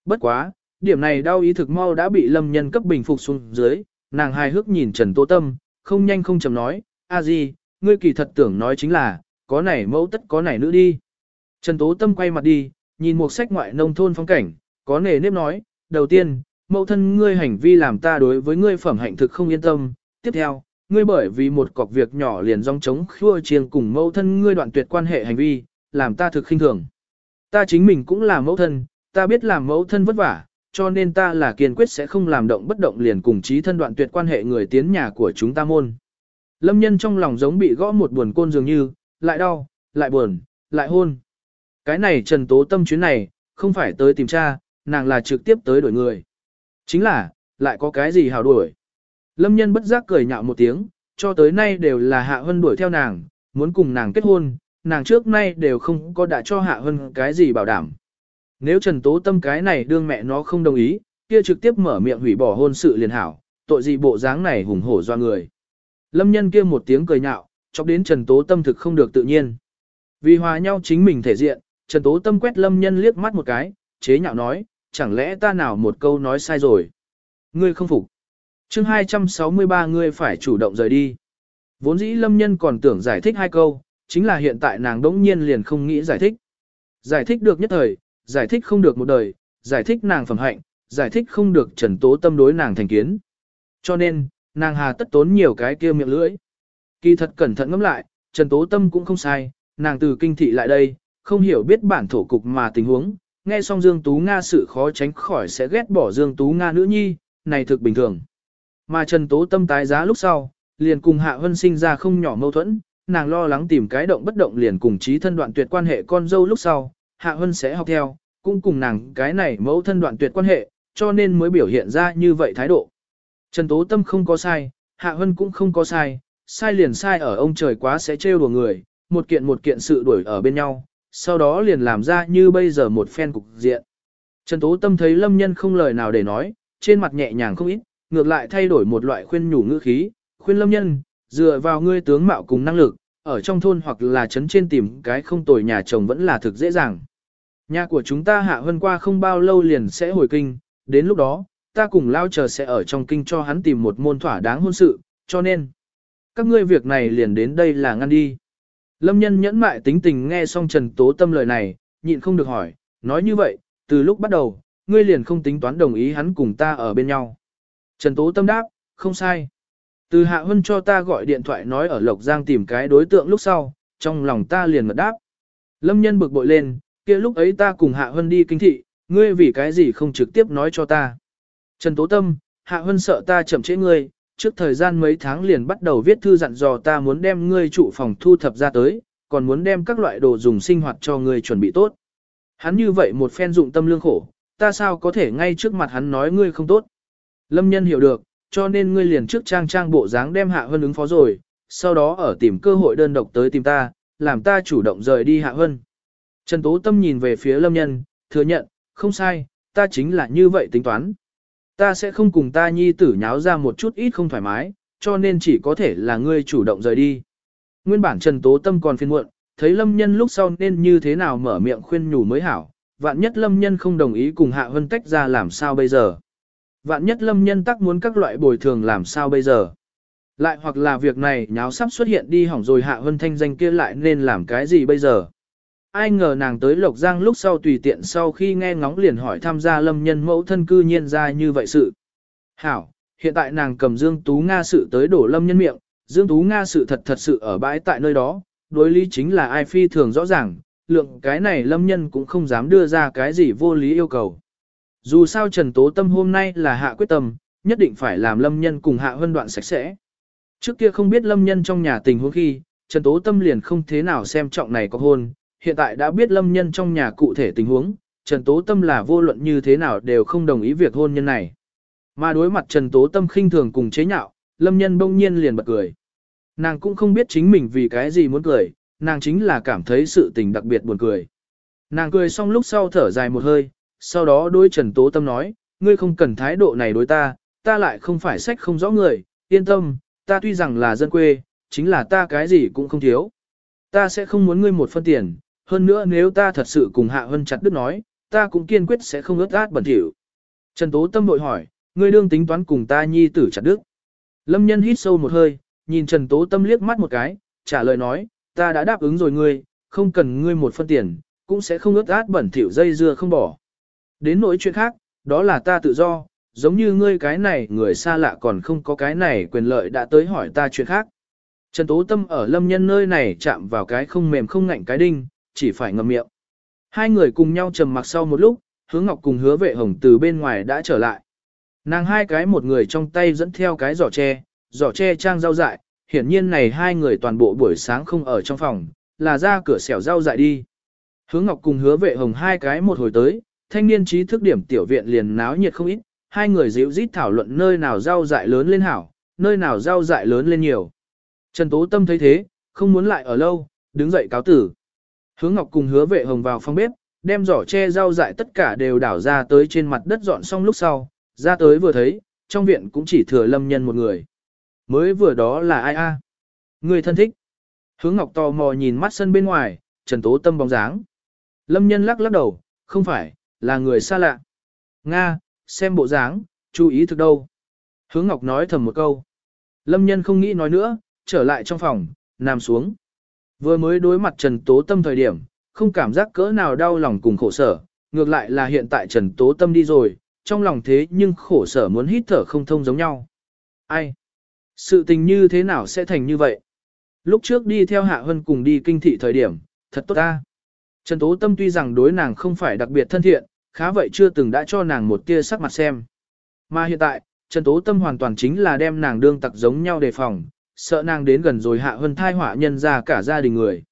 Bất quá, điểm này đau ý thực mau đã bị lâm nhân cấp bình phục xuống dưới, nàng hài hước nhìn Trần Tố Tâm, không nhanh không chậm nói, a gì, ngươi kỳ thật tưởng nói chính là, có này mẫu tất có này nữ đi. Trần Tố Tâm quay mặt đi, nhìn một sách ngoại nông thôn phong cảnh, có nề nếp nói, đầu tiên, mẫu thân ngươi hành vi làm ta đối với ngươi phẩm hạnh thực không yên tâm, tiếp theo, ngươi bởi vì một cọc việc nhỏ liền rong trống khua chiêng cùng mẫu thân ngươi đoạn tuyệt quan hệ hành vi, làm ta thực khinh thường. Ta chính mình cũng là mẫu thân, ta biết làm mẫu thân vất vả, cho nên ta là kiên quyết sẽ không làm động bất động liền cùng trí thân đoạn tuyệt quan hệ người tiến nhà của chúng ta môn. Lâm nhân trong lòng giống bị gõ một buồn côn dường như, lại đau, lại buồn, lại hôn. Cái này trần tố tâm chuyến này, không phải tới tìm cha, nàng là trực tiếp tới đổi người. Chính là, lại có cái gì hào đuổi. Lâm nhân bất giác cười nhạo một tiếng, cho tới nay đều là hạ hân đuổi theo nàng, muốn cùng nàng kết hôn, nàng trước nay đều không có đã cho hạ hân cái gì bảo đảm. Nếu Trần Tố Tâm cái này đương mẹ nó không đồng ý, kia trực tiếp mở miệng hủy bỏ hôn sự liền hảo, tội gì bộ dáng này hùng hổ do người. Lâm nhân kia một tiếng cười nhạo, chọc đến Trần Tố Tâm thực không được tự nhiên. Vì hòa nhau chính mình thể diện, Trần Tố Tâm quét Lâm nhân liếc mắt một cái, chế nhạo nói, chẳng lẽ ta nào một câu nói sai rồi? Ngươi không phục. chương 263 ngươi phải chủ động rời đi. Vốn dĩ lâm nhân còn tưởng giải thích hai câu, chính là hiện tại nàng đỗng nhiên liền không nghĩ giải thích. Giải thích được nhất thời, giải thích không được một đời, giải thích nàng phẩm hạnh, giải thích không được trần tố tâm đối nàng thành kiến. Cho nên, nàng hà tất tốn nhiều cái kia miệng lưỡi. Kỳ thật cẩn thận ngẫm lại, Trần Tố Tâm cũng không sai, nàng từ kinh thị lại đây, không hiểu biết bản thổ cục mà tình huống, nghe xong Dương Tú Nga sự khó tránh khỏi sẽ ghét bỏ Dương Tú Nga nữ nhi, này thực bình thường. Mà Trần Tố Tâm tái giá lúc sau, liền cùng Hạ Hân sinh ra không nhỏ mâu thuẫn, nàng lo lắng tìm cái động bất động liền cùng trí thân đoạn tuyệt quan hệ con dâu lúc sau, Hạ Hân sẽ học theo, cũng cùng nàng cái này mẫu thân đoạn tuyệt quan hệ, cho nên mới biểu hiện ra như vậy thái độ. Trần Tố Tâm không có sai, Hạ Hân cũng không có sai, sai liền sai ở ông trời quá sẽ trêu đùa người, một kiện một kiện sự đuổi ở bên nhau, sau đó liền làm ra như bây giờ một phen cục diện. Trần Tố Tâm thấy Lâm Nhân không lời nào để nói, trên mặt nhẹ nhàng không ít, ngược lại thay đổi một loại khuyên nhủ ngữ khí, khuyên Lâm Nhân, dựa vào ngươi tướng mạo cùng năng lực, ở trong thôn hoặc là trấn trên tìm cái không tồi nhà chồng vẫn là thực dễ dàng. Nhà của chúng ta hạ hơn qua không bao lâu liền sẽ hồi kinh, đến lúc đó, ta cùng lao chờ sẽ ở trong kinh cho hắn tìm một môn thỏa đáng hôn sự, cho nên, các ngươi việc này liền đến đây là ngăn đi. Lâm nhân nhẫn mại tính tình nghe xong Trần Tố Tâm lời này, nhịn không được hỏi, nói như vậy, từ lúc bắt đầu, ngươi liền không tính toán đồng ý hắn cùng ta ở bên nhau. Trần Tố Tâm đáp, không sai. Từ Hạ Hân cho ta gọi điện thoại nói ở Lộc Giang tìm cái đối tượng lúc sau, trong lòng ta liền mật đáp. Lâm nhân bực bội lên, kia lúc ấy ta cùng Hạ Hân đi kinh thị, ngươi vì cái gì không trực tiếp nói cho ta. Trần Tố Tâm, Hạ Hân sợ ta chậm trễ ngươi, trước thời gian mấy tháng liền bắt đầu viết thư dặn dò ta muốn đem ngươi trụ phòng thu thập ra tới, còn muốn đem các loại đồ dùng sinh hoạt cho ngươi chuẩn bị tốt. Hắn như vậy một phen dụng tâm lương khổ, ta sao có thể ngay trước mặt hắn nói ngươi không tốt. Lâm nhân hiểu được, cho nên ngươi liền trước trang trang bộ dáng đem Hạ Hân ứng phó rồi, sau đó ở tìm cơ hội đơn độc tới tìm ta, làm ta chủ động rời đi Hạ Hân. Trần Tố Tâm nhìn về phía Lâm nhân, thừa nhận, không sai, ta chính là như vậy tính toán. Ta sẽ không cùng ta nhi tử nháo ra một chút ít không thoải mái, cho nên chỉ có thể là ngươi chủ động rời đi. Nguyên bản Trần Tố Tâm còn phiền muộn, thấy Lâm Nhân lúc sau nên như thế nào mở miệng khuyên nhủ mới hảo, vạn nhất Lâm Nhân không đồng ý cùng Hạ Hân tách ra làm sao bây giờ. Vạn nhất Lâm Nhân tắc muốn các loại bồi thường làm sao bây giờ. Lại hoặc là việc này nháo sắp xuất hiện đi hỏng rồi Hạ Hân thanh danh kia lại nên làm cái gì bây giờ ai ngờ nàng tới Lộc Giang lúc sau tùy tiện sau khi nghe ngóng liền hỏi tham gia lâm nhân mẫu thân cư nhiên ra như vậy sự. Hảo, hiện tại nàng cầm Dương Tú Nga sự tới đổ lâm nhân miệng, Dương Tú Nga sự thật thật sự ở bãi tại nơi đó, đối lý chính là ai phi thường rõ ràng, lượng cái này lâm nhân cũng không dám đưa ra cái gì vô lý yêu cầu. Dù sao Trần Tố Tâm hôm nay là hạ quyết tâm, nhất định phải làm lâm nhân cùng hạ hân đoạn sạch sẽ. Trước kia không biết lâm nhân trong nhà tình huống khi, Trần Tố Tâm liền không thế nào xem trọng này có hôn, hiện tại đã biết lâm nhân trong nhà cụ thể tình huống, Trần Tố Tâm là vô luận như thế nào đều không đồng ý việc hôn nhân này. Mà đối mặt Trần Tố Tâm khinh thường cùng chế nhạo, lâm nhân bỗng nhiên liền bật cười. Nàng cũng không biết chính mình vì cái gì muốn cười, nàng chính là cảm thấy sự tình đặc biệt buồn cười. Nàng cười xong lúc sau thở dài một hơi, sau đó đối Trần Tố Tâm nói, ngươi không cần thái độ này đối ta, ta lại không phải sách không rõ người, yên tâm, ta tuy rằng là dân quê, chính là ta cái gì cũng không thiếu. Ta sẽ không muốn ngươi một phân tiền, hơn nữa nếu ta thật sự cùng Hạ Hân chặt đứt nói, ta cũng kiên quyết sẽ không ướt át bẩn thỉu. Trần Tố Tâm bội hỏi, ngươi đương tính toán cùng ta nhi tử chặt đứt. Lâm nhân hít sâu một hơi, nhìn Trần Tố Tâm liếc mắt một cái, trả lời nói, ta đã đáp ứng rồi ngươi, không cần ngươi một phân tiền, cũng sẽ không ướt át bẩn thỉu dây dưa không bỏ. Đến nỗi chuyện khác, đó là ta tự do, giống như ngươi cái này người xa lạ còn không có cái này quyền lợi đã tới hỏi ta chuyện khác. Trần Tố Tâm ở lâm nhân nơi này chạm vào cái không mềm không ngạnh cái đinh, chỉ phải ngậm miệng. Hai người cùng nhau trầm mặc sau một lúc, hứa ngọc cùng hứa vệ hồng từ bên ngoài đã trở lại. Nàng hai cái một người trong tay dẫn theo cái giỏ tre, giỏ tre trang rau dại, hiển nhiên này hai người toàn bộ buổi sáng không ở trong phòng, là ra cửa xẻo rau dại đi. Hứa ngọc cùng hứa vệ hồng hai cái một hồi tới, thanh niên trí thức điểm tiểu viện liền náo nhiệt không ít, hai người dịu rít thảo luận nơi nào rau dại lớn lên hảo, nơi nào rau dại lớn lên nhiều. Trần Tố Tâm thấy thế, không muốn lại ở lâu, đứng dậy cáo tử. Hướng Ngọc cùng hứa vệ hồng vào phòng bếp, đem giỏ che rau dại tất cả đều đảo ra tới trên mặt đất dọn xong lúc sau, ra tới vừa thấy, trong viện cũng chỉ thừa lâm nhân một người. Mới vừa đó là ai a? Người thân thích. Hướng Ngọc tò mò nhìn mắt sân bên ngoài, Trần Tố Tâm bóng dáng. Lâm nhân lắc lắc đầu, không phải, là người xa lạ. Nga, xem bộ dáng, chú ý thực đâu. Hướng Ngọc nói thầm một câu. Lâm nhân không nghĩ nói nữa, trở lại trong phòng, nằm xuống. Vừa mới đối mặt Trần Tố Tâm thời điểm, không cảm giác cỡ nào đau lòng cùng khổ sở, ngược lại là hiện tại Trần Tố Tâm đi rồi, trong lòng thế nhưng khổ sở muốn hít thở không thông giống nhau. Ai? Sự tình như thế nào sẽ thành như vậy? Lúc trước đi theo Hạ Hân cùng đi kinh thị thời điểm, thật tốt ta. Trần Tố Tâm tuy rằng đối nàng không phải đặc biệt thân thiện, khá vậy chưa từng đã cho nàng một tia sắc mặt xem. Mà hiện tại, Trần Tố Tâm hoàn toàn chính là đem nàng đương tặc giống nhau đề phòng, sợ nàng đến gần rồi Hạ Hân thai họa nhân ra cả gia đình người.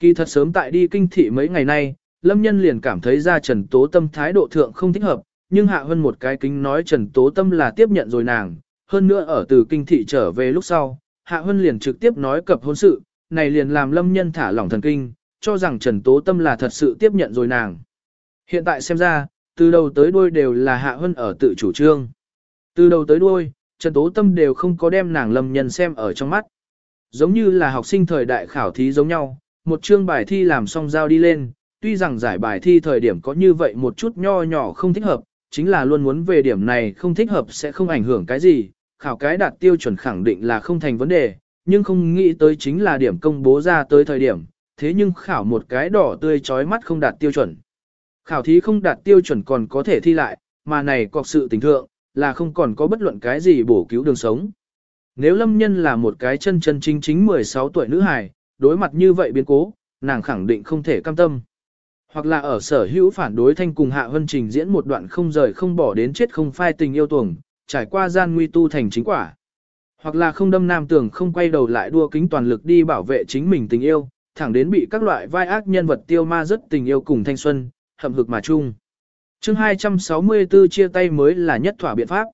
Kỳ thật sớm tại đi kinh thị mấy ngày nay, Lâm Nhân liền cảm thấy ra Trần Tố Tâm thái độ thượng không thích hợp, nhưng Hạ Hân một cái kính nói Trần Tố Tâm là tiếp nhận rồi nàng, hơn nữa ở từ kinh thị trở về lúc sau, Hạ Hân liền trực tiếp nói cập hôn sự, này liền làm Lâm Nhân thả lỏng thần kinh, cho rằng Trần Tố Tâm là thật sự tiếp nhận rồi nàng. Hiện tại xem ra, từ đầu tới đuôi đều là Hạ Hân ở tự chủ trương. Từ đầu tới đuôi, Trần Tố Tâm đều không có đem nàng Lâm Nhân xem ở trong mắt. Giống như là học sinh thời đại khảo thí giống nhau, một chương bài thi làm xong giao đi lên, tuy rằng giải bài thi thời điểm có như vậy một chút nho nhỏ không thích hợp, chính là luôn muốn về điểm này không thích hợp sẽ không ảnh hưởng cái gì, khảo cái đạt tiêu chuẩn khẳng định là không thành vấn đề, nhưng không nghĩ tới chính là điểm công bố ra tới thời điểm, thế nhưng khảo một cái đỏ tươi chói mắt không đạt tiêu chuẩn. Khảo thí không đạt tiêu chuẩn còn có thể thi lại, mà này có sự tình thượng, là không còn có bất luận cái gì bổ cứu đường sống. Nếu lâm nhân là một cái chân chân chính chính 16 tuổi nữ hài, đối mặt như vậy biến cố, nàng khẳng định không thể cam tâm. Hoặc là ở sở hữu phản đối thanh cùng hạ hân trình diễn một đoạn không rời không bỏ đến chết không phai tình yêu tuồng, trải qua gian nguy tu thành chính quả. Hoặc là không đâm nam tưởng không quay đầu lại đua kính toàn lực đi bảo vệ chính mình tình yêu, thẳng đến bị các loại vai ác nhân vật tiêu ma rất tình yêu cùng thanh xuân, hậm hực mà chung chương 264 chia tay mới là nhất thỏa biện pháp.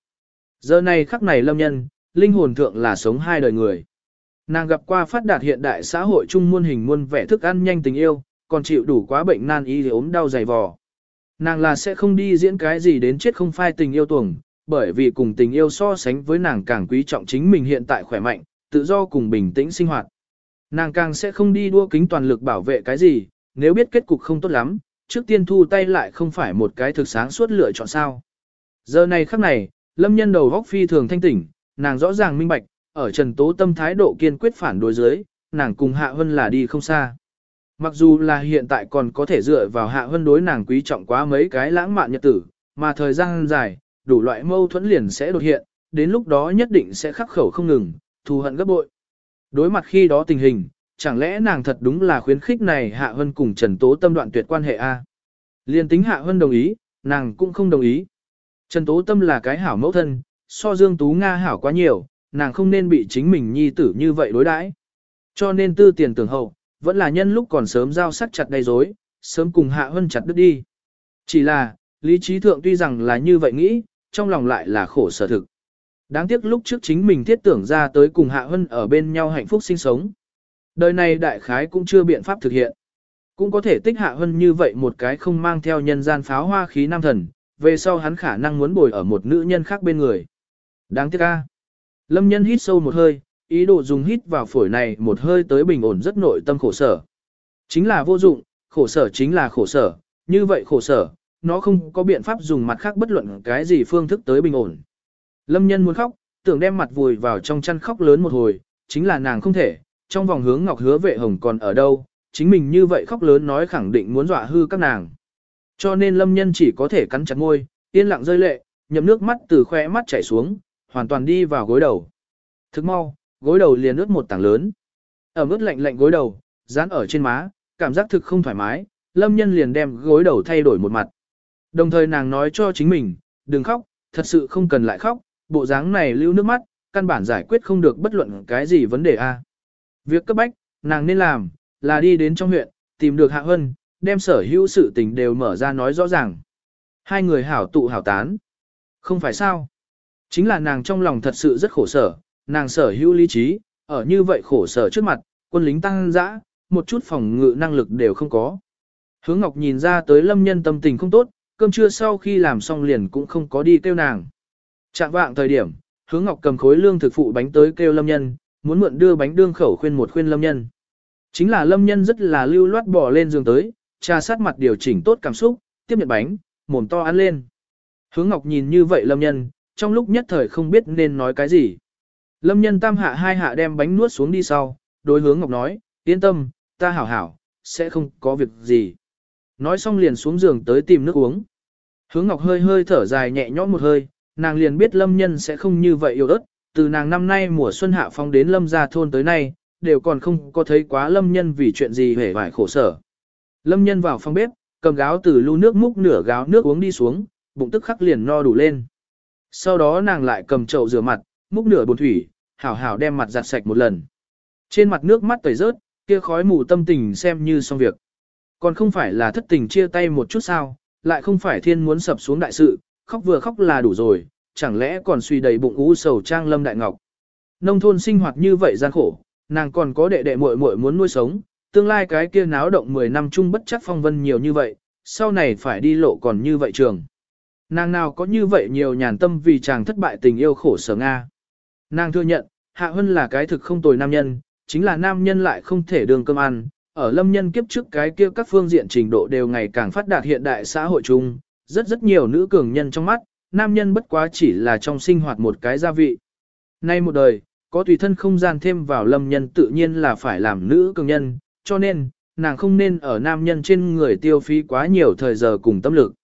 Giờ này khắc này lâm nhân, linh hồn thượng là sống hai đời người. Nàng gặp qua phát đạt hiện đại xã hội chung muôn hình muôn vẻ thức ăn nhanh tình yêu, còn chịu đủ quá bệnh nan y ốm đau dày vò. Nàng là sẽ không đi diễn cái gì đến chết không phai tình yêu tuồng, bởi vì cùng tình yêu so sánh với nàng càng quý trọng chính mình hiện tại khỏe mạnh, tự do cùng bình tĩnh sinh hoạt. Nàng càng sẽ không đi đua kính toàn lực bảo vệ cái gì, nếu biết kết cục không tốt lắm, trước tiên thu tay lại không phải một cái thực sáng suốt lựa chọn sao. Giờ này khắc này, lâm nhân đầu góc phi thường thanh tỉnh, nàng rõ ràng minh bạch, ở Trần Tố Tâm thái độ kiên quyết phản đối dưới, nàng cùng Hạ Hân là đi không xa. Mặc dù là hiện tại còn có thể dựa vào Hạ Hân đối nàng quý trọng quá mấy cái lãng mạn nhật tử, mà thời gian dài, đủ loại mâu thuẫn liền sẽ đột hiện, đến lúc đó nhất định sẽ khắc khẩu không ngừng, thù hận gấp bội. Đối mặt khi đó tình hình, chẳng lẽ nàng thật đúng là khuyến khích này Hạ Hân cùng Trần Tố Tâm đoạn tuyệt quan hệ A. Liên tính Hạ Hân đồng ý, nàng cũng không đồng ý. Trần Tố Tâm là cái hảo mẫu thân, so Dương Tú Nga hảo quá nhiều, nàng không nên bị chính mình nhi tử như vậy đối đãi. Cho nên tư tiền tưởng hậu, vẫn là nhân lúc còn sớm giao sắc chặt đầy rối, sớm cùng Hạ Hân chặt đứt đi. Chỉ là, lý trí thượng tuy rằng là như vậy nghĩ, trong lòng lại là khổ sở thực. Đáng tiếc lúc trước chính mình thiết tưởng ra tới cùng Hạ Hân ở bên nhau hạnh phúc sinh sống. Đời này đại khái cũng chưa biện pháp thực hiện. Cũng có thể tích Hạ hơn như vậy một cái không mang theo nhân gian pháo hoa khí nam thần, về sau hắn khả năng muốn bồi ở một nữ nhân khác bên người. Đáng tiếc a. Lâm nhân hít sâu một hơi, ý đồ dùng hít vào phổi này một hơi tới bình ổn rất nội tâm khổ sở. Chính là vô dụng, khổ sở chính là khổ sở, như vậy khổ sở, nó không có biện pháp dùng mặt khác bất luận cái gì phương thức tới bình ổn. Lâm nhân muốn khóc, tưởng đem mặt vùi vào trong chăn khóc lớn một hồi, chính là nàng không thể, trong vòng hướng ngọc hứa vệ hồng còn ở đâu, chính mình như vậy khóc lớn nói khẳng định muốn dọa hư các nàng. Cho nên lâm nhân chỉ có thể cắn chặt môi, yên lặng rơi lệ, nhậm nước mắt từ khoe mắt chảy xuống, hoàn toàn đi vào gối đầu. Thức mau, gối đầu liền ướt một tảng lớn. Ở ướt lạnh lạnh gối đầu, dán ở trên má, cảm giác thực không thoải mái, lâm nhân liền đem gối đầu thay đổi một mặt. Đồng thời nàng nói cho chính mình, đừng khóc, thật sự không cần lại khóc, bộ dáng này lưu nước mắt, căn bản giải quyết không được bất luận cái gì vấn đề a. Việc cấp bách, nàng nên làm, là đi đến trong huyện, tìm được Hạ Hân, đem sở hữu sự tình đều mở ra nói rõ ràng. Hai người hảo tụ hảo tán. Không phải sao? Chính là nàng trong lòng thật sự rất khổ sở, nàng sở hữu lý trí, ở như vậy khổ sở trước mặt, quân lính tăng dã, một chút phòng ngự năng lực đều không có. Hướng Ngọc nhìn ra tới lâm nhân tâm tình không tốt, cơm trưa sau khi làm xong liền cũng không có đi kêu nàng. Chạm vạng thời điểm, hướng Ngọc cầm khối lương thực phụ bánh tới kêu lâm nhân, muốn mượn đưa bánh đương khẩu khuyên một khuyên lâm nhân. Chính là lâm nhân rất là lưu loát bỏ lên giường tới, trà sát mặt điều chỉnh tốt cảm xúc, tiếp nhận bánh, mồm to ăn lên. Hướng Ngọc nhìn như vậy Lâm Nhân, trong lúc nhất thời không biết nên nói cái gì. Lâm Nhân tam hạ hai hạ đem bánh nuốt xuống đi sau, đối hướng Ngọc nói, yên tâm, ta hảo hảo, sẽ không có việc gì. Nói xong liền xuống giường tới tìm nước uống. Hướng Ngọc hơi hơi thở dài nhẹ nhõm một hơi, nàng liền biết Lâm Nhân sẽ không như vậy yêu ớt, từ nàng năm nay mùa xuân hạ phong đến Lâm gia thôn tới nay, đều còn không có thấy quá Lâm Nhân vì chuyện gì hề vải khổ sở. Lâm Nhân vào phòng bếp, cầm gáo từ lu nước múc nửa gáo nước uống đi xuống, bụng tức khắc liền no đủ lên. Sau đó nàng lại cầm chậu rửa mặt, múc nửa bồn thủy, hảo hảo đem mặt giặt sạch một lần. Trên mặt nước mắt tẩy rớt, kia khói mù tâm tình xem như xong việc. Còn không phải là thất tình chia tay một chút sao, lại không phải thiên muốn sập xuống đại sự, khóc vừa khóc là đủ rồi, chẳng lẽ còn suy đầy bụng ú sầu trang lâm đại ngọc. Nông thôn sinh hoạt như vậy gian khổ, nàng còn có đệ đệ muội muội muốn nuôi sống, tương lai cái kia náo động 10 năm chung bất chắc phong vân nhiều như vậy, sau này phải đi lộ còn như vậy trường. Nàng nào có như vậy nhiều nhàn tâm vì chàng thất bại tình yêu khổ sở Nga. Nàng thừa nhận, Hạ Hân là cái thực không tồi nam nhân, chính là nam nhân lại không thể đường cơm ăn. Ở lâm nhân kiếp trước cái kia các phương diện trình độ đều ngày càng phát đạt hiện đại xã hội chung, rất rất nhiều nữ cường nhân trong mắt, nam nhân bất quá chỉ là trong sinh hoạt một cái gia vị. Nay một đời, có tùy thân không gian thêm vào lâm nhân tự nhiên là phải làm nữ cường nhân, cho nên, nàng không nên ở nam nhân trên người tiêu phí quá nhiều thời giờ cùng tâm lực.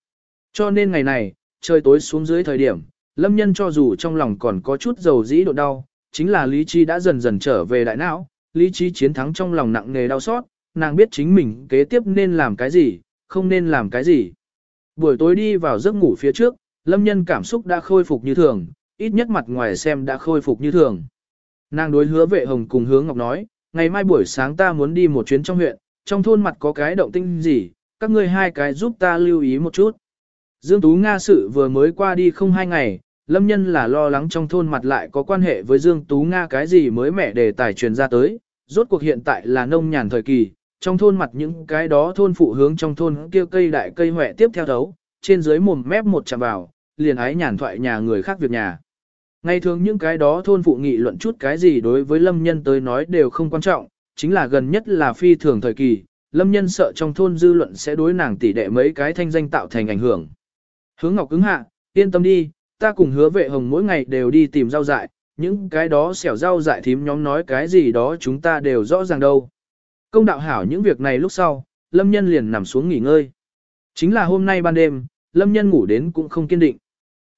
Cho nên ngày này, trời tối xuống dưới thời điểm, lâm nhân cho dù trong lòng còn có chút dầu dĩ độ đau, chính là lý trí đã dần dần trở về đại não, lý trí chiến thắng trong lòng nặng nề đau xót, nàng biết chính mình kế tiếp nên làm cái gì, không nên làm cái gì. Buổi tối đi vào giấc ngủ phía trước, lâm nhân cảm xúc đã khôi phục như thường, ít nhất mặt ngoài xem đã khôi phục như thường. Nàng đối hứa vệ hồng cùng hướng ngọc nói, ngày mai buổi sáng ta muốn đi một chuyến trong huyện, trong thôn mặt có cái động tinh gì, các ngươi hai cái giúp ta lưu ý một chút. Dương Tú Nga sự vừa mới qua đi không hai ngày, Lâm Nhân là lo lắng trong thôn mặt lại có quan hệ với Dương Tú Nga cái gì mới mẻ để tài truyền ra tới, rốt cuộc hiện tại là nông nhàn thời kỳ, trong thôn mặt những cái đó thôn phụ hướng trong thôn kia cây đại cây hỏe tiếp theo thấu, trên dưới mồm mép một chạm vào, liền ái nhàn thoại nhà người khác việc nhà. Ngày thường những cái đó thôn phụ nghị luận chút cái gì đối với Lâm Nhân tới nói đều không quan trọng, chính là gần nhất là phi thường thời kỳ, Lâm Nhân sợ trong thôn dư luận sẽ đối nàng tỷ đệ mấy cái thanh danh tạo thành ảnh hưởng. Hướng Ngọc cứng hạ, yên tâm đi, ta cùng hứa vệ hồng mỗi ngày đều đi tìm rau dại, những cái đó xẻo rau dại thím nhóm nói cái gì đó chúng ta đều rõ ràng đâu. Công đạo hảo những việc này lúc sau, Lâm Nhân liền nằm xuống nghỉ ngơi. Chính là hôm nay ban đêm, Lâm Nhân ngủ đến cũng không kiên định.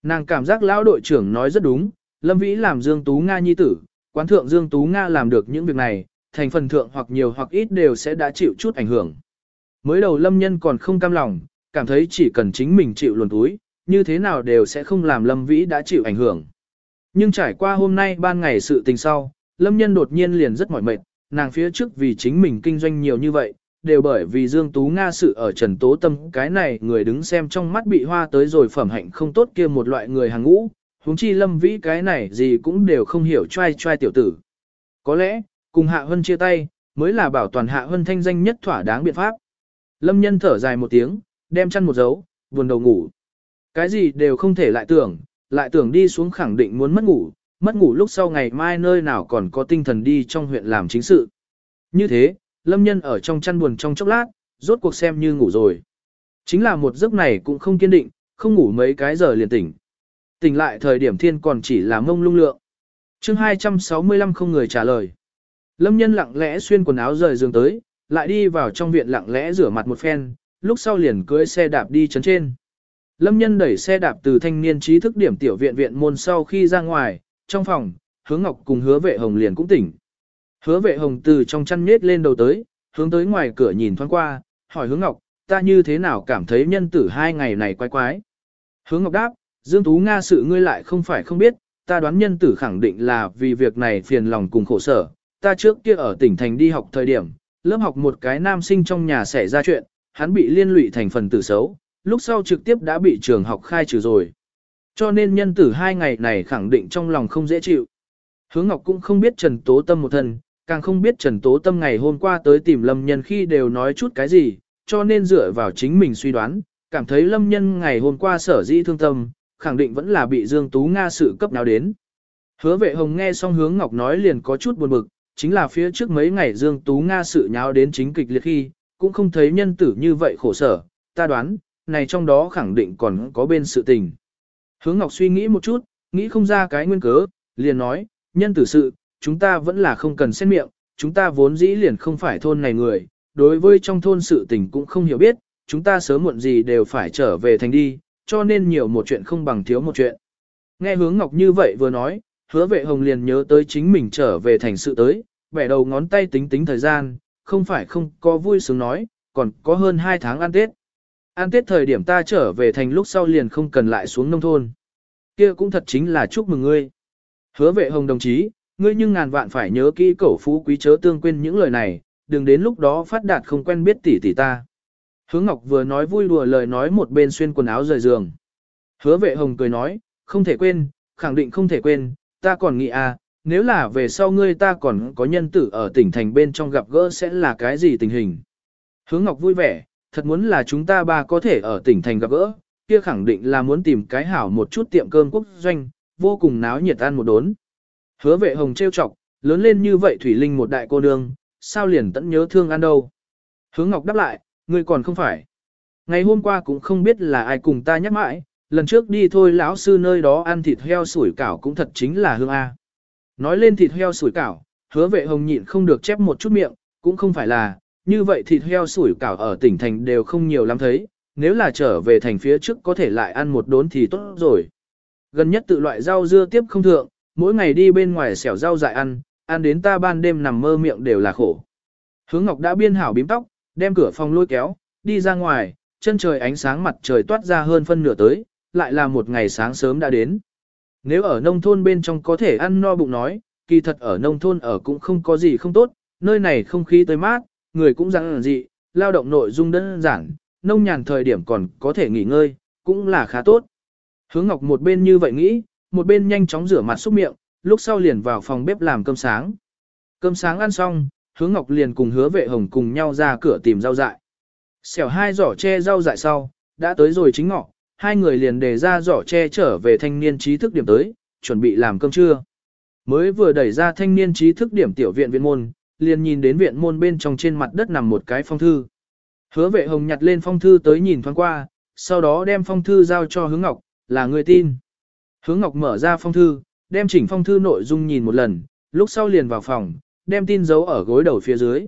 Nàng cảm giác lão đội trưởng nói rất đúng, Lâm Vĩ làm Dương Tú Nga nhi tử, quán thượng Dương Tú Nga làm được những việc này, thành phần thượng hoặc nhiều hoặc ít đều sẽ đã chịu chút ảnh hưởng. Mới đầu Lâm Nhân còn không cam lòng, cảm thấy chỉ cần chính mình chịu luồn túi, như thế nào đều sẽ không làm Lâm Vĩ đã chịu ảnh hưởng. Nhưng trải qua hôm nay ban ngày sự tình sau, Lâm Nhân đột nhiên liền rất mỏi mệt, nàng phía trước vì chính mình kinh doanh nhiều như vậy, đều bởi vì Dương Tú Nga sự ở Trần Tố Tâm cái này người đứng xem trong mắt bị hoa tới rồi phẩm hạnh không tốt kia một loại người hàng ngũ, huống chi Lâm Vĩ cái này gì cũng đều không hiểu trai trai tiểu tử. Có lẽ, cùng Hạ Hân chia tay, mới là bảo toàn Hạ Hân thanh danh nhất thỏa đáng biện pháp. Lâm Nhân thở dài một tiếng, đem chăn một dấu, buồn đầu ngủ. Cái gì đều không thể lại tưởng, lại tưởng đi xuống khẳng định muốn mất ngủ, mất ngủ lúc sau ngày mai nơi nào còn có tinh thần đi trong huyện làm chính sự. Như thế, lâm nhân ở trong chăn buồn trong chốc lát, rốt cuộc xem như ngủ rồi. Chính là một giấc này cũng không kiên định, không ngủ mấy cái giờ liền tỉnh. Tỉnh lại thời điểm thiên còn chỉ là mông lung lượng. chương 265 không người trả lời. Lâm nhân lặng lẽ xuyên quần áo rời giường tới, lại đi vào trong viện lặng lẽ rửa mặt một phen, lúc sau liền cưỡi xe đạp đi chấn trên. Lâm nhân đẩy xe đạp từ thanh niên trí thức điểm tiểu viện viện môn sau khi ra ngoài, trong phòng, hứa ngọc cùng hứa vệ hồng liền cũng tỉnh. Hứa vệ hồng từ trong chăn nết lên đầu tới, hướng tới ngoài cửa nhìn thoáng qua, hỏi hướng ngọc, ta như thế nào cảm thấy nhân tử hai ngày này quái quái. hướng ngọc đáp, Dương Tú Nga sự ngươi lại không phải không biết, ta đoán nhân tử khẳng định là vì việc này phiền lòng cùng khổ sở. Ta trước kia ở tỉnh thành đi học thời điểm, lớp học một cái nam sinh trong nhà xảy ra chuyện, hắn bị liên lụy thành phần tử xấu, lúc sau trực tiếp đã bị trường học khai trừ rồi. Cho nên nhân tử hai ngày này khẳng định trong lòng không dễ chịu. Hướng Ngọc cũng không biết Trần Tố Tâm một thân, càng không biết Trần Tố Tâm ngày hôm qua tới tìm Lâm Nhân khi đều nói chút cái gì, cho nên dựa vào chính mình suy đoán, cảm thấy Lâm Nhân ngày hôm qua sở dĩ thương tâm, khẳng định vẫn là bị Dương Tú Nga sự cấp nào đến. Hứa vệ hồng nghe xong hướng Ngọc nói liền có chút buồn bực, chính là phía trước mấy ngày Dương Tú Nga sự nháo đến chính kịch liệt khi, cũng không thấy nhân tử như vậy khổ sở, ta đoán, này trong đó khẳng định còn có bên sự tình. Hướng Ngọc suy nghĩ một chút, nghĩ không ra cái nguyên cớ, liền nói, nhân tử sự, chúng ta vẫn là không cần xét miệng, chúng ta vốn dĩ liền không phải thôn này người, đối với trong thôn sự tình cũng không hiểu biết, chúng ta sớm muộn gì đều phải trở về thành đi, cho nên nhiều một chuyện không bằng thiếu một chuyện. Nghe hướng Ngọc như vậy vừa nói, hứa vệ hồng liền nhớ tới chính mình trở về thành sự tới, bẻ đầu ngón tay tính tính thời gian, không phải không có vui sướng nói, còn có hơn 2 tháng ăn Tết. Ăn Tết thời điểm ta trở về thành lúc sau liền không cần lại xuống nông thôn. Kia cũng thật chính là chúc mừng ngươi. Hứa vệ hồng đồng chí, ngươi nhưng ngàn vạn phải nhớ kỹ cổ phú quý chớ tương quên những lời này, đừng đến lúc đó phát đạt không quen biết tỷ tỷ ta. Hứa Ngọc vừa nói vui đùa lời nói một bên xuyên quần áo rời giường. Hứa vệ hồng cười nói, không thể quên, khẳng định không thể quên, ta còn nghĩ à, nếu là về sau ngươi ta còn có nhân tử ở tỉnh thành bên trong gặp gỡ sẽ là cái gì tình hình. Hứa Ngọc vui vẻ, thật muốn là chúng ta ba có thể ở tỉnh thành gặp gỡ, kia khẳng định là muốn tìm cái hảo một chút tiệm cơm quốc doanh, vô cùng náo nhiệt ăn một đốn. Hứa vệ hồng trêu chọc, lớn lên như vậy Thủy Linh một đại cô nương, sao liền tận nhớ thương ăn đâu. Hứa Ngọc đáp lại, ngươi còn không phải. Ngày hôm qua cũng không biết là ai cùng ta nhắc mãi, lần trước đi thôi lão sư nơi đó ăn thịt heo sủi cảo cũng thật chính là hương A. Nói lên thịt heo sủi cảo, hứa vệ hồng nhịn không được chép một chút miệng, cũng không phải là, như vậy thịt heo sủi cảo ở tỉnh thành đều không nhiều lắm thấy, nếu là trở về thành phía trước có thể lại ăn một đốn thì tốt rồi. Gần nhất tự loại rau dưa tiếp không thượng, mỗi ngày đi bên ngoài xẻo rau dại ăn, ăn đến ta ban đêm nằm mơ miệng đều là khổ. Hướng Ngọc đã biên hảo bím tóc, đem cửa phòng lôi kéo, đi ra ngoài, chân trời ánh sáng mặt trời toát ra hơn phân nửa tới, lại là một ngày sáng sớm đã đến. Nếu ở nông thôn bên trong có thể ăn no bụng nói, kỳ thật ở nông thôn ở cũng không có gì không tốt, nơi này không khí tới mát, người cũng rắn dị, lao động nội dung đơn giản, nông nhàn thời điểm còn có thể nghỉ ngơi, cũng là khá tốt. Hướng Ngọc một bên như vậy nghĩ, một bên nhanh chóng rửa mặt xúc miệng, lúc sau liền vào phòng bếp làm cơm sáng. Cơm sáng ăn xong, Hướng Ngọc liền cùng hứa vệ hồng cùng nhau ra cửa tìm rau dại. Xẻo hai giỏ che rau dại sau, đã tới rồi chính ngọ, hai người liền đề ra giỏ che trở về thanh niên trí thức điểm tới, chuẩn bị làm cơm trưa. Mới vừa đẩy ra thanh niên trí thức điểm tiểu viện viện môn, liền nhìn đến viện môn bên trong trên mặt đất nằm một cái phong thư. Hứa vệ hồng nhặt lên phong thư tới nhìn thoáng qua, sau đó đem phong thư giao cho hướng ngọc, là người tin. Hướng ngọc mở ra phong thư, đem chỉnh phong thư nội dung nhìn một lần, lúc sau liền vào phòng, đem tin giấu ở gối đầu phía dưới.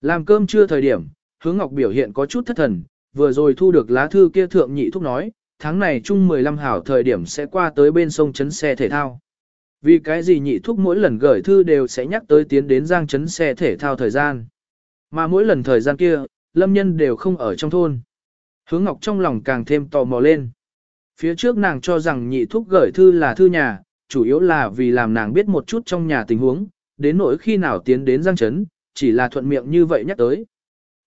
Làm cơm trưa thời điểm, hướng ngọc biểu hiện có chút thất thần, vừa rồi thu được lá thư kia thượng nhị thúc nói, tháng này chung 15 hảo thời điểm sẽ qua tới bên sông chấn xe thể thao. Vì cái gì nhị thúc mỗi lần gửi thư đều sẽ nhắc tới tiến đến giang chấn xe thể thao thời gian. Mà mỗi lần thời gian kia, lâm nhân đều không ở trong thôn. Hướng Ngọc trong lòng càng thêm tò mò lên. Phía trước nàng cho rằng nhị thúc gửi thư là thư nhà, chủ yếu là vì làm nàng biết một chút trong nhà tình huống, đến nỗi khi nào tiến đến giang chấn, chỉ là thuận miệng như vậy nhắc tới.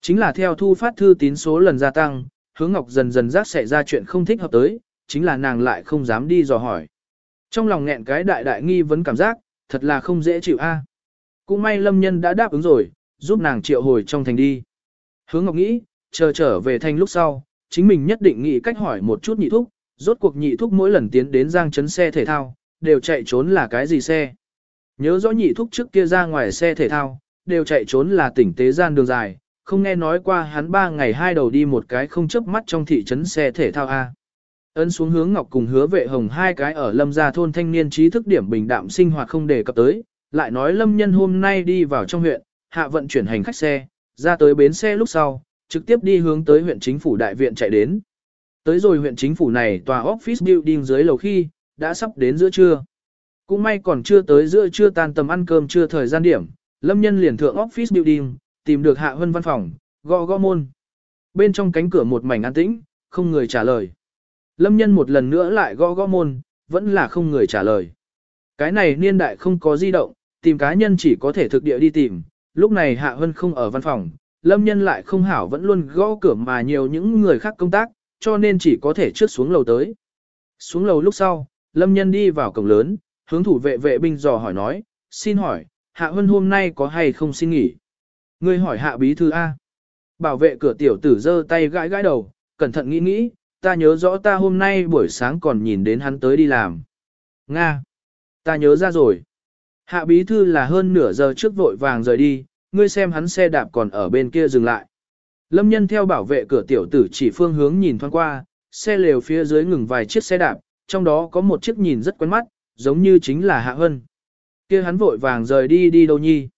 Chính là theo thu phát thư tín số lần gia tăng, hướng Ngọc dần dần giác xảy ra chuyện không thích hợp tới, chính là nàng lại không dám đi dò hỏi. Trong lòng nghẹn cái đại đại nghi vấn cảm giác, thật là không dễ chịu a. À. Cũng may lâm nhân đã đáp ứng rồi, giúp nàng triệu hồi trong thành đi. Hướng Ngọc nghĩ, chờ trở về thành lúc sau, chính mình nhất định nghĩ cách hỏi một chút nhị thúc, rốt cuộc nhị thúc mỗi lần tiến đến giang chấn xe thể thao, đều chạy trốn là cái gì xe. Nhớ rõ nhị thúc trước kia ra ngoài xe thể thao, đều chạy trốn là tỉnh tế gian đường dài, không nghe nói qua hắn ba ngày hai đầu đi một cái không chớp mắt trong thị trấn xe thể thao A. Ấn xuống hướng ngọc cùng hứa vệ hồng hai cái ở lâm gia thôn thanh niên trí thức điểm bình đạm sinh hoạt không đề cập tới, lại nói lâm nhân hôm nay đi vào trong huyện, hạ vận chuyển hành khách xe, ra tới bến xe lúc sau, trực tiếp đi hướng tới huyện chính phủ đại viện chạy đến. Tới rồi huyện chính phủ này tòa office building dưới lầu khi, đã sắp đến giữa trưa. Cũng may còn chưa tới giữa trưa tan tầm ăn cơm chưa thời gian điểm, lâm nhân liền thượng office building, tìm được hạ hân văn phòng, gõ gõ môn. Bên trong cánh cửa một mảnh an tĩnh, không người trả lời. Lâm nhân một lần nữa lại gõ gõ môn, vẫn là không người trả lời. Cái này niên đại không có di động, tìm cá nhân chỉ có thể thực địa đi tìm. Lúc này Hạ Hân không ở văn phòng, Lâm nhân lại không hảo vẫn luôn gõ cửa mà nhiều những người khác công tác, cho nên chỉ có thể trước xuống lầu tới. Xuống lầu lúc sau, Lâm nhân đi vào cổng lớn, hướng thủ vệ vệ binh dò hỏi nói, xin hỏi, Hạ Hân hôm nay có hay không xin nghỉ? Ngươi hỏi hạ bí thư A. Bảo vệ cửa tiểu tử giơ tay gãi gãi đầu, cẩn thận nghĩ nghĩ, ta nhớ rõ ta hôm nay buổi sáng còn nhìn đến hắn tới đi làm. Nga. Ta nhớ ra rồi. Hạ bí thư là hơn nửa giờ trước vội vàng rời đi, ngươi xem hắn xe đạp còn ở bên kia dừng lại. Lâm nhân theo bảo vệ cửa tiểu tử chỉ phương hướng nhìn thoáng qua, xe lều phía dưới ngừng vài chiếc xe đạp, trong đó có một chiếc nhìn rất quen mắt, giống như chính là Hạ Hân. kia hắn vội vàng rời đi đi đâu nhi.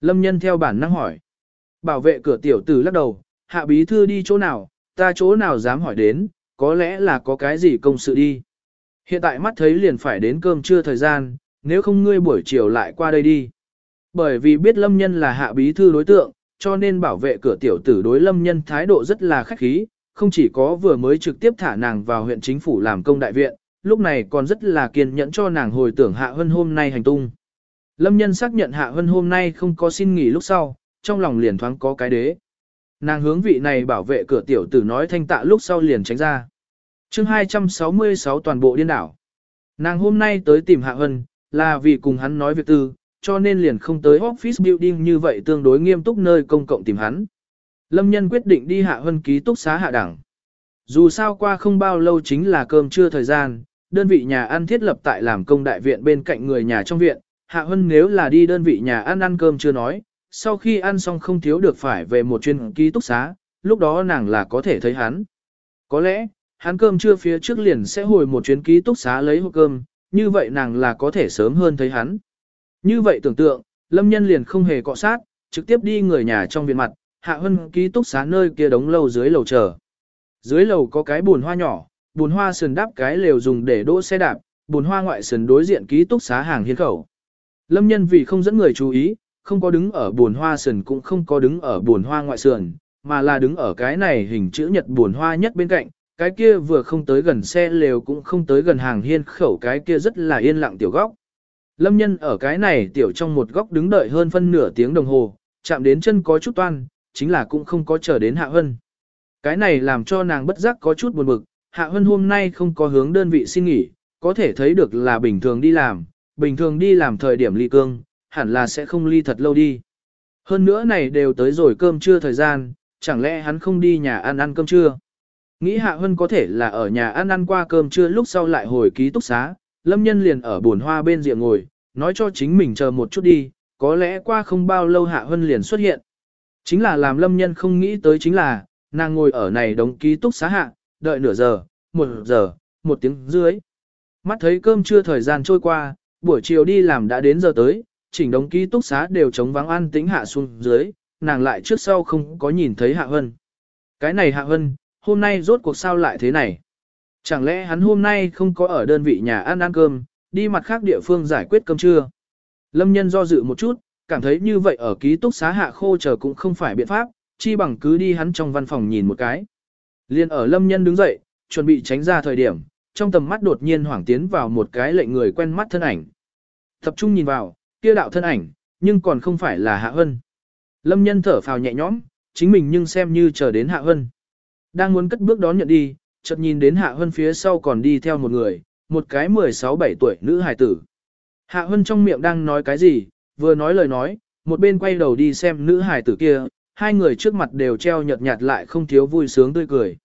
Lâm nhân theo bản năng hỏi. Bảo vệ cửa tiểu tử lắc đầu, hạ bí thư đi chỗ nào, ta chỗ nào dám hỏi đến, có lẽ là có cái gì công sự đi. Hiện tại mắt thấy liền phải đến cơm trưa thời gian, nếu không ngươi buổi chiều lại qua đây đi. Bởi vì biết lâm nhân là hạ bí thư đối tượng, cho nên bảo vệ cửa tiểu tử đối lâm nhân thái độ rất là khách khí, không chỉ có vừa mới trực tiếp thả nàng vào huyện chính phủ làm công đại viện, lúc này còn rất là kiên nhẫn cho nàng hồi tưởng hạ Hân hôm nay hành tung. Lâm nhân xác nhận hạ Hân hôm nay không có xin nghỉ lúc sau, trong lòng liền thoáng có cái đế. Nàng hướng vị này bảo vệ cửa tiểu tử nói thanh tạ lúc sau liền tránh ra. chương 266 toàn bộ điên đảo. Nàng hôm nay tới tìm Hạ Hân, là vì cùng hắn nói việc tư, cho nên liền không tới office building như vậy tương đối nghiêm túc nơi công cộng tìm hắn. Lâm nhân quyết định đi Hạ Hân ký túc xá hạ đẳng. Dù sao qua không bao lâu chính là cơm trưa thời gian, đơn vị nhà ăn thiết lập tại làm công đại viện bên cạnh người nhà trong viện, Hạ Hân nếu là đi đơn vị nhà ăn ăn cơm chưa nói, sau khi ăn xong không thiếu được phải về một chuyên ký túc xá, lúc đó nàng là có thể thấy hắn. Có lẽ, hắn cơm trưa phía trước liền sẽ hồi một chuyến ký túc xá lấy hộp cơm, như vậy nàng là có thể sớm hơn thấy hắn. Như vậy tưởng tượng, lâm nhân liền không hề cọ sát, trực tiếp đi người nhà trong viện mặt, hạ hân ký túc xá nơi kia đống lâu dưới lầu chờ. Dưới lầu có cái bồn hoa nhỏ, bồn hoa sườn đắp cái lều dùng để đỗ xe đạp, bồn hoa ngoại sườn đối diện ký túc xá hàng hiên khẩu. Lâm nhân vì không dẫn người chú ý, không có đứng ở buồn hoa sườn cũng không có đứng ở buồn hoa ngoại sườn, mà là đứng ở cái này hình chữ nhật buồn hoa nhất bên cạnh, cái kia vừa không tới gần xe lều cũng không tới gần hàng hiên khẩu cái kia rất là yên lặng tiểu góc. Lâm nhân ở cái này tiểu trong một góc đứng đợi hơn phân nửa tiếng đồng hồ, chạm đến chân có chút toan, chính là cũng không có chờ đến Hạ Hân. Cái này làm cho nàng bất giác có chút buồn bực, Hạ Hân hôm nay không có hướng đơn vị xin nghỉ, có thể thấy được là bình thường đi làm, bình thường đi làm thời điểm ly cương, hẳn là sẽ không ly thật lâu đi. Hơn nữa này đều tới rồi cơm trưa thời gian, chẳng lẽ hắn không đi nhà ăn ăn cơm trưa. Nghĩ Hạ Hân có thể là ở nhà ăn ăn qua cơm trưa lúc sau lại hồi ký túc xá, Lâm Nhân liền ở buồn hoa bên rìa ngồi, nói cho chính mình chờ một chút đi, có lẽ qua không bao lâu Hạ Hân liền xuất hiện. Chính là làm Lâm Nhân không nghĩ tới chính là, nàng ngồi ở này đóng ký túc xá hạ, đợi nửa giờ, một giờ, một tiếng dưới. Mắt thấy cơm trưa thời gian trôi qua, buổi chiều đi làm đã đến giờ tới, chỉnh đống ký túc xá đều chống vắng an tĩnh hạ xuống dưới, nàng lại trước sau không có nhìn thấy Hạ Hân. Cái này Hạ Hân, hôm nay rốt cuộc sao lại thế này? Chẳng lẽ hắn hôm nay không có ở đơn vị nhà ăn ăn cơm, đi mặt khác địa phương giải quyết cơm trưa? Lâm nhân do dự một chút, cảm thấy như vậy ở ký túc xá hạ khô chờ cũng không phải biện pháp, chi bằng cứ đi hắn trong văn phòng nhìn một cái. Liên ở lâm nhân đứng dậy, chuẩn bị tránh ra thời điểm, trong tầm mắt đột nhiên hoảng tiến vào một cái lệnh người quen mắt thân ảnh. Tập trung nhìn vào, kia đạo thân ảnh, nhưng còn không phải là Hạ Hân. Lâm nhân thở phào nhẹ nhõm, chính mình nhưng xem như chờ đến Hạ Hân. Đang muốn cất bước đón nhận đi, chợt nhìn đến Hạ Hân phía sau còn đi theo một người, một cái 16-17 tuổi nữ hài tử. Hạ Hân trong miệng đang nói cái gì, vừa nói lời nói, một bên quay đầu đi xem nữ hài tử kia, hai người trước mặt đều treo nhợt nhạt lại không thiếu vui sướng tươi cười.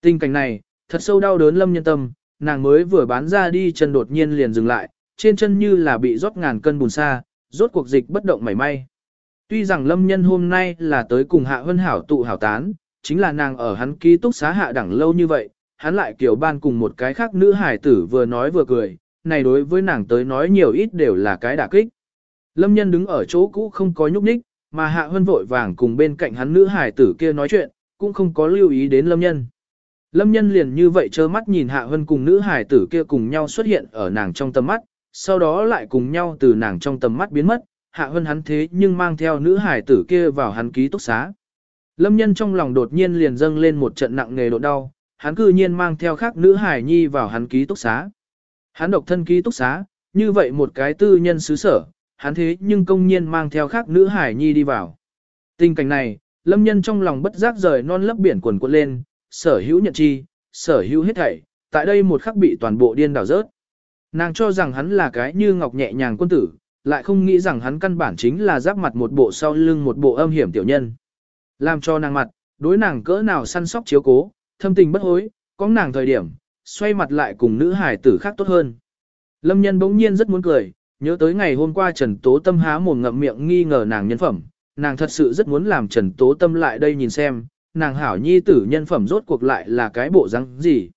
Tình cảnh này, thật sâu đau đớn lâm nhân tâm, nàng mới vừa bán ra đi chân đột nhiên liền dừng lại, trên chân như là bị rót ngàn cân bùn xa, rốt cuộc dịch bất động mảy may. Tuy rằng lâm nhân hôm nay là tới cùng hạ hân hảo tụ hảo tán, chính là nàng ở hắn ký túc xá hạ đẳng lâu như vậy, hắn lại kiểu ban cùng một cái khác nữ hải tử vừa nói vừa cười, này đối với nàng tới nói nhiều ít đều là cái đả kích. Lâm nhân đứng ở chỗ cũ không có nhúc nhích, mà hạ hân vội vàng cùng bên cạnh hắn nữ hải tử kia nói chuyện, cũng không có lưu ý đến lâm nhân. Lâm nhân liền như vậy trơ mắt nhìn hạ hân cùng nữ hải tử kia cùng nhau xuất hiện ở nàng trong tầm mắt, sau đó lại cùng nhau từ nàng trong tầm mắt biến mất, hạ hân hắn thế nhưng mang theo nữ hải tử kia vào hắn ký túc xá. Lâm nhân trong lòng đột nhiên liền dâng lên một trận nặng nề độ đau, hắn cư nhiên mang theo khác nữ hải nhi vào hắn ký túc xá. Hắn độc thân ký túc xá, như vậy một cái tư nhân xứ sở, hắn thế nhưng công nhiên mang theo khác nữ hải nhi đi vào. Tình cảnh này, lâm nhân trong lòng bất giác rời non lấp biển quần quật lên, sở hữu nhận chi, sở hữu hết thảy, tại đây một khắc bị toàn bộ điên đảo rớt. Nàng cho rằng hắn là cái như ngọc nhẹ nhàng quân tử, lại không nghĩ rằng hắn căn bản chính là giáp mặt một bộ sau lưng một bộ âm hiểm tiểu nhân. Làm cho nàng mặt, đối nàng cỡ nào săn sóc chiếu cố, thâm tình bất hối, có nàng thời điểm, xoay mặt lại cùng nữ hải tử khác tốt hơn. Lâm nhân bỗng nhiên rất muốn cười, nhớ tới ngày hôm qua Trần Tố Tâm há mồm ngậm miệng nghi ngờ nàng nhân phẩm, nàng thật sự rất muốn làm Trần Tố Tâm lại đây nhìn xem, nàng hảo nhi tử nhân phẩm rốt cuộc lại là cái bộ răng gì.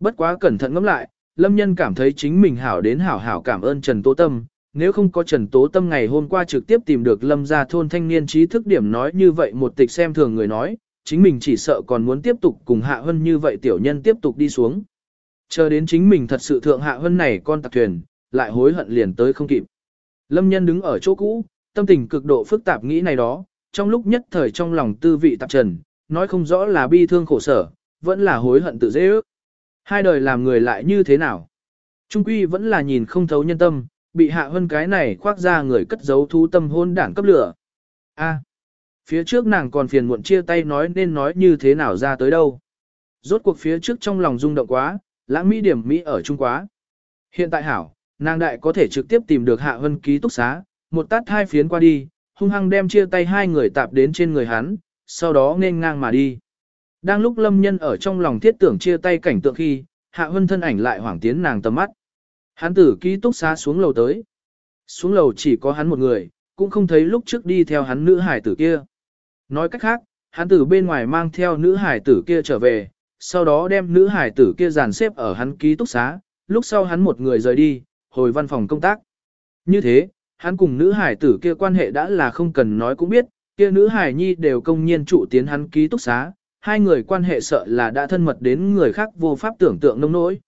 Bất quá cẩn thận ngẫm lại, Lâm Nhân cảm thấy chính mình hảo đến hảo hảo cảm ơn Trần Tố Tâm, nếu không có Trần Tố Tâm ngày hôm qua trực tiếp tìm được Lâm gia thôn thanh niên trí thức điểm nói như vậy một tịch xem thường người nói, chính mình chỉ sợ còn muốn tiếp tục cùng Hạ Hân như vậy tiểu nhân tiếp tục đi xuống. Chờ đến chính mình thật sự thượng Hạ Hân này con tạc thuyền, lại hối hận liền tới không kịp. Lâm nhân đứng ở chỗ cũ, tâm tình cực độ phức tạp nghĩ này đó, trong lúc nhất thời trong lòng tư vị tạp trần, nói không rõ là bi thương khổ sở, vẫn là hối hận tự dễ ước. Hai đời làm người lại như thế nào? Trung quy vẫn là nhìn không thấu nhân tâm, bị hạ hơn cái này khoác ra người cất giấu thú tâm hôn đảng cấp lửa. A, phía trước nàng còn phiền muộn chia tay nói nên nói như thế nào ra tới đâu. Rốt cuộc phía trước trong lòng rung động quá, lãng mỹ điểm mỹ ở Trung quá. Hiện tại hảo, nàng đại có thể trực tiếp tìm được hạ hân ký túc xá, một tát hai phiến qua đi, hung hăng đem chia tay hai người tạp đến trên người hắn, sau đó nên ngang mà đi. Đang lúc lâm nhân ở trong lòng thiết tưởng chia tay cảnh tượng khi, hạ hân thân ảnh lại hoảng tiến nàng tầm mắt. Hắn tử ký túc xá xuống lầu tới. Xuống lầu chỉ có hắn một người, cũng không thấy lúc trước đi theo hắn nữ hải tử kia. Nói cách khác, hắn từ bên ngoài mang theo nữ hải tử kia trở về, sau đó đem nữ hải tử kia dàn xếp ở hắn ký túc xá, lúc sau hắn một người rời đi, hồi văn phòng công tác. Như thế, hắn cùng nữ hải tử kia quan hệ đã là không cần nói cũng biết, kia nữ hải nhi đều công nhiên trụ tiến hắn ký túc xá, hai người quan hệ sợ là đã thân mật đến người khác vô pháp tưởng tượng nông nỗi.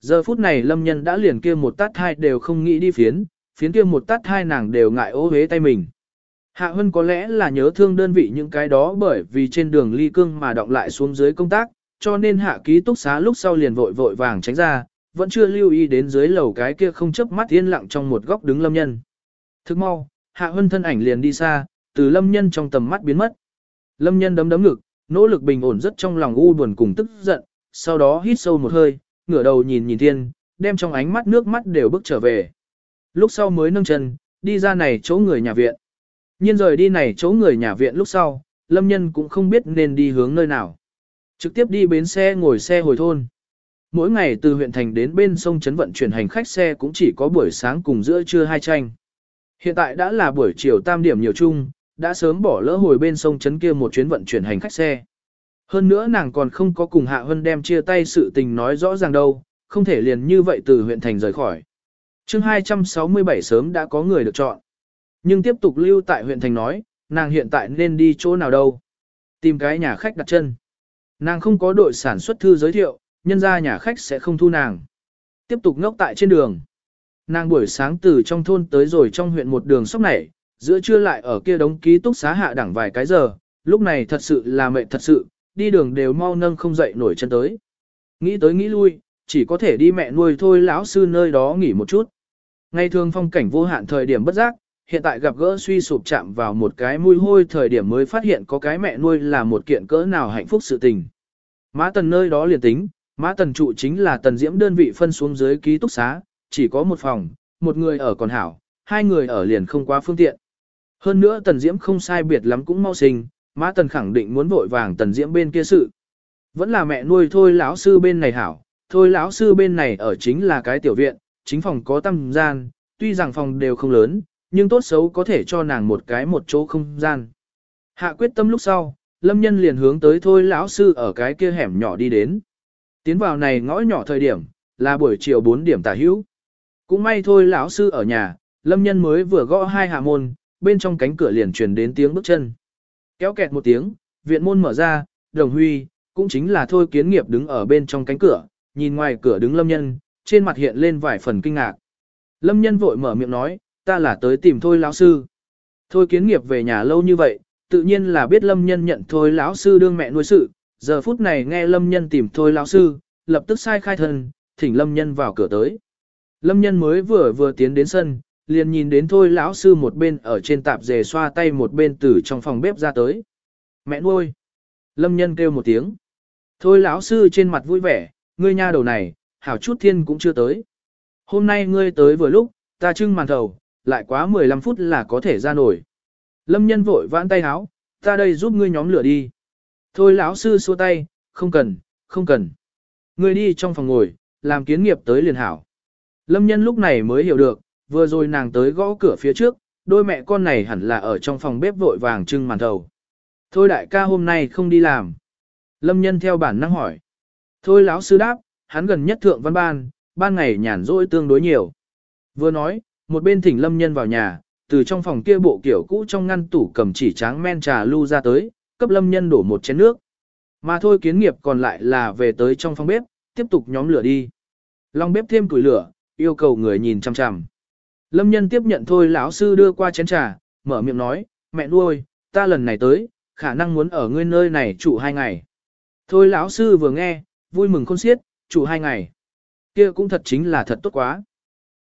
Giờ phút này lâm nhân đã liền kia một tát hai đều không nghĩ đi phiến, phiến kia một tát hai nàng đều ngại ô hế tay mình. Hạ Hân có lẽ là nhớ thương đơn vị những cái đó bởi vì trên đường ly cương mà động lại xuống dưới công tác, cho nên hạ ký túc xá lúc sau liền vội vội vàng tránh ra, vẫn chưa lưu ý đến dưới lầu cái kia không chớp mắt yên lặng trong một góc đứng lâm nhân. Thức mau, hạ hân thân ảnh liền đi xa, từ lâm nhân trong tầm mắt biến mất. Lâm nhân đấm đấm ngực, nỗ lực bình ổn rất trong lòng u buồn cùng tức giận, sau đó hít sâu một hơi, ngửa đầu nhìn nhìn thiên, đem trong ánh mắt nước mắt đều bước trở về. Lúc sau mới nâng chân, đi ra này chỗ người nhà viện. Nhiên rời đi này chỗ người nhà viện lúc sau, lâm nhân cũng không biết nên đi hướng nơi nào. Trực tiếp đi bến xe ngồi xe hồi thôn. Mỗi ngày từ huyện thành đến bên sông Trấn vận chuyển hành khách xe cũng chỉ có buổi sáng cùng giữa trưa hai tranh. Hiện tại đã là buổi chiều tam điểm nhiều chung, đã sớm bỏ lỡ hồi bên sông Trấn kia một chuyến vận chuyển hành khách xe. Hơn nữa nàng còn không có cùng Hạ Hân đem chia tay sự tình nói rõ ràng đâu, không thể liền như vậy từ huyện thành rời khỏi. chương 267 sớm đã có người được chọn. Nhưng tiếp tục lưu tại huyện thành nói, nàng hiện tại nên đi chỗ nào đâu. Tìm cái nhà khách đặt chân. Nàng không có đội sản xuất thư giới thiệu, nhân ra nhà khách sẽ không thu nàng. Tiếp tục ngốc tại trên đường. Nàng buổi sáng từ trong thôn tới rồi trong huyện một đường sóc này, giữa trưa lại ở kia đống ký túc xá hạ đẳng vài cái giờ, lúc này thật sự là mệt thật sự, đi đường đều mau nâng không dậy nổi chân tới. Nghĩ tới nghĩ lui, chỉ có thể đi mẹ nuôi thôi lão sư nơi đó nghỉ một chút. Ngày thường phong cảnh vô hạn thời điểm bất giác, hiện tại gặp gỡ suy sụp chạm vào một cái mùi hôi thời điểm mới phát hiện có cái mẹ nuôi là một kiện cỡ nào hạnh phúc sự tình. Mã tần nơi đó liền tính, mã tần trụ chính là tần diễm đơn vị phân xuống dưới ký túc xá, chỉ có một phòng, một người ở còn hảo, hai người ở liền không quá phương tiện. Hơn nữa tần diễm không sai biệt lắm cũng mau sinh, mã tần khẳng định muốn vội vàng tần diễm bên kia sự. Vẫn là mẹ nuôi thôi lão sư bên này hảo, thôi lão sư bên này ở chính là cái tiểu viện, chính phòng có tăm gian, tuy rằng phòng đều không lớn, nhưng tốt xấu có thể cho nàng một cái một chỗ không gian. Hạ quyết tâm lúc sau, lâm nhân liền hướng tới thôi lão sư ở cái kia hẻm nhỏ đi đến. Tiến vào này ngõ nhỏ thời điểm, là buổi chiều 4 điểm tả hữu. Cũng may thôi lão sư ở nhà, lâm nhân mới vừa gõ hai hạ môn, bên trong cánh cửa liền truyền đến tiếng bước chân. Kéo kẹt một tiếng, viện môn mở ra, đồng huy, cũng chính là thôi kiến nghiệp đứng ở bên trong cánh cửa, nhìn ngoài cửa đứng lâm nhân, trên mặt hiện lên vài phần kinh ngạc. Lâm nhân vội mở miệng nói, ta là tới tìm thôi lão sư. Thôi kiến nghiệp về nhà lâu như vậy, tự nhiên là biết lâm nhân nhận thôi lão sư đương mẹ nuôi sự, giờ phút này nghe lâm nhân tìm thôi lão sư, lập tức sai khai thân, thỉnh lâm nhân vào cửa tới. Lâm nhân mới vừa vừa tiến đến sân, liền nhìn đến thôi lão sư một bên ở trên tạp dề xoa tay một bên từ trong phòng bếp ra tới. Mẹ nuôi. Lâm nhân kêu một tiếng. Thôi lão sư trên mặt vui vẻ, ngươi nha đầu này, hảo chút thiên cũng chưa tới. Hôm nay ngươi tới vừa lúc, ta trưng màn thầu, lại quá 15 phút là có thể ra nổi. Lâm nhân vội vãn tay háo, ta đây giúp ngươi nhóm lửa đi. Thôi lão sư xua tay, không cần, không cần. Ngươi đi trong phòng ngồi, làm kiến nghiệp tới liền hảo. Lâm nhân lúc này mới hiểu được, vừa rồi nàng tới gõ cửa phía trước, đôi mẹ con này hẳn là ở trong phòng bếp vội vàng trưng màn thầu. Thôi đại ca hôm nay không đi làm. Lâm nhân theo bản năng hỏi. Thôi lão sư đáp, hắn gần nhất thượng văn ban, ban ngày nhàn rỗi tương đối nhiều. Vừa nói, một bên thỉnh lâm nhân vào nhà, từ trong phòng kia bộ kiểu cũ trong ngăn tủ cầm chỉ tráng men trà lưu ra tới, cấp lâm nhân đổ một chén nước. Mà thôi kiến nghiệp còn lại là về tới trong phòng bếp, tiếp tục nhóm lửa đi. Long bếp thêm củi lửa, yêu cầu người nhìn chăm chăm. Lâm nhân tiếp nhận thôi lão sư đưa qua chén trà, mở miệng nói, mẹ nuôi, ta lần này tới, khả năng muốn ở ngươi nơi này trụ hai ngày. Thôi lão sư vừa nghe, vui mừng khôn xiết, trụ hai ngày. kia cũng thật chính là thật tốt quá.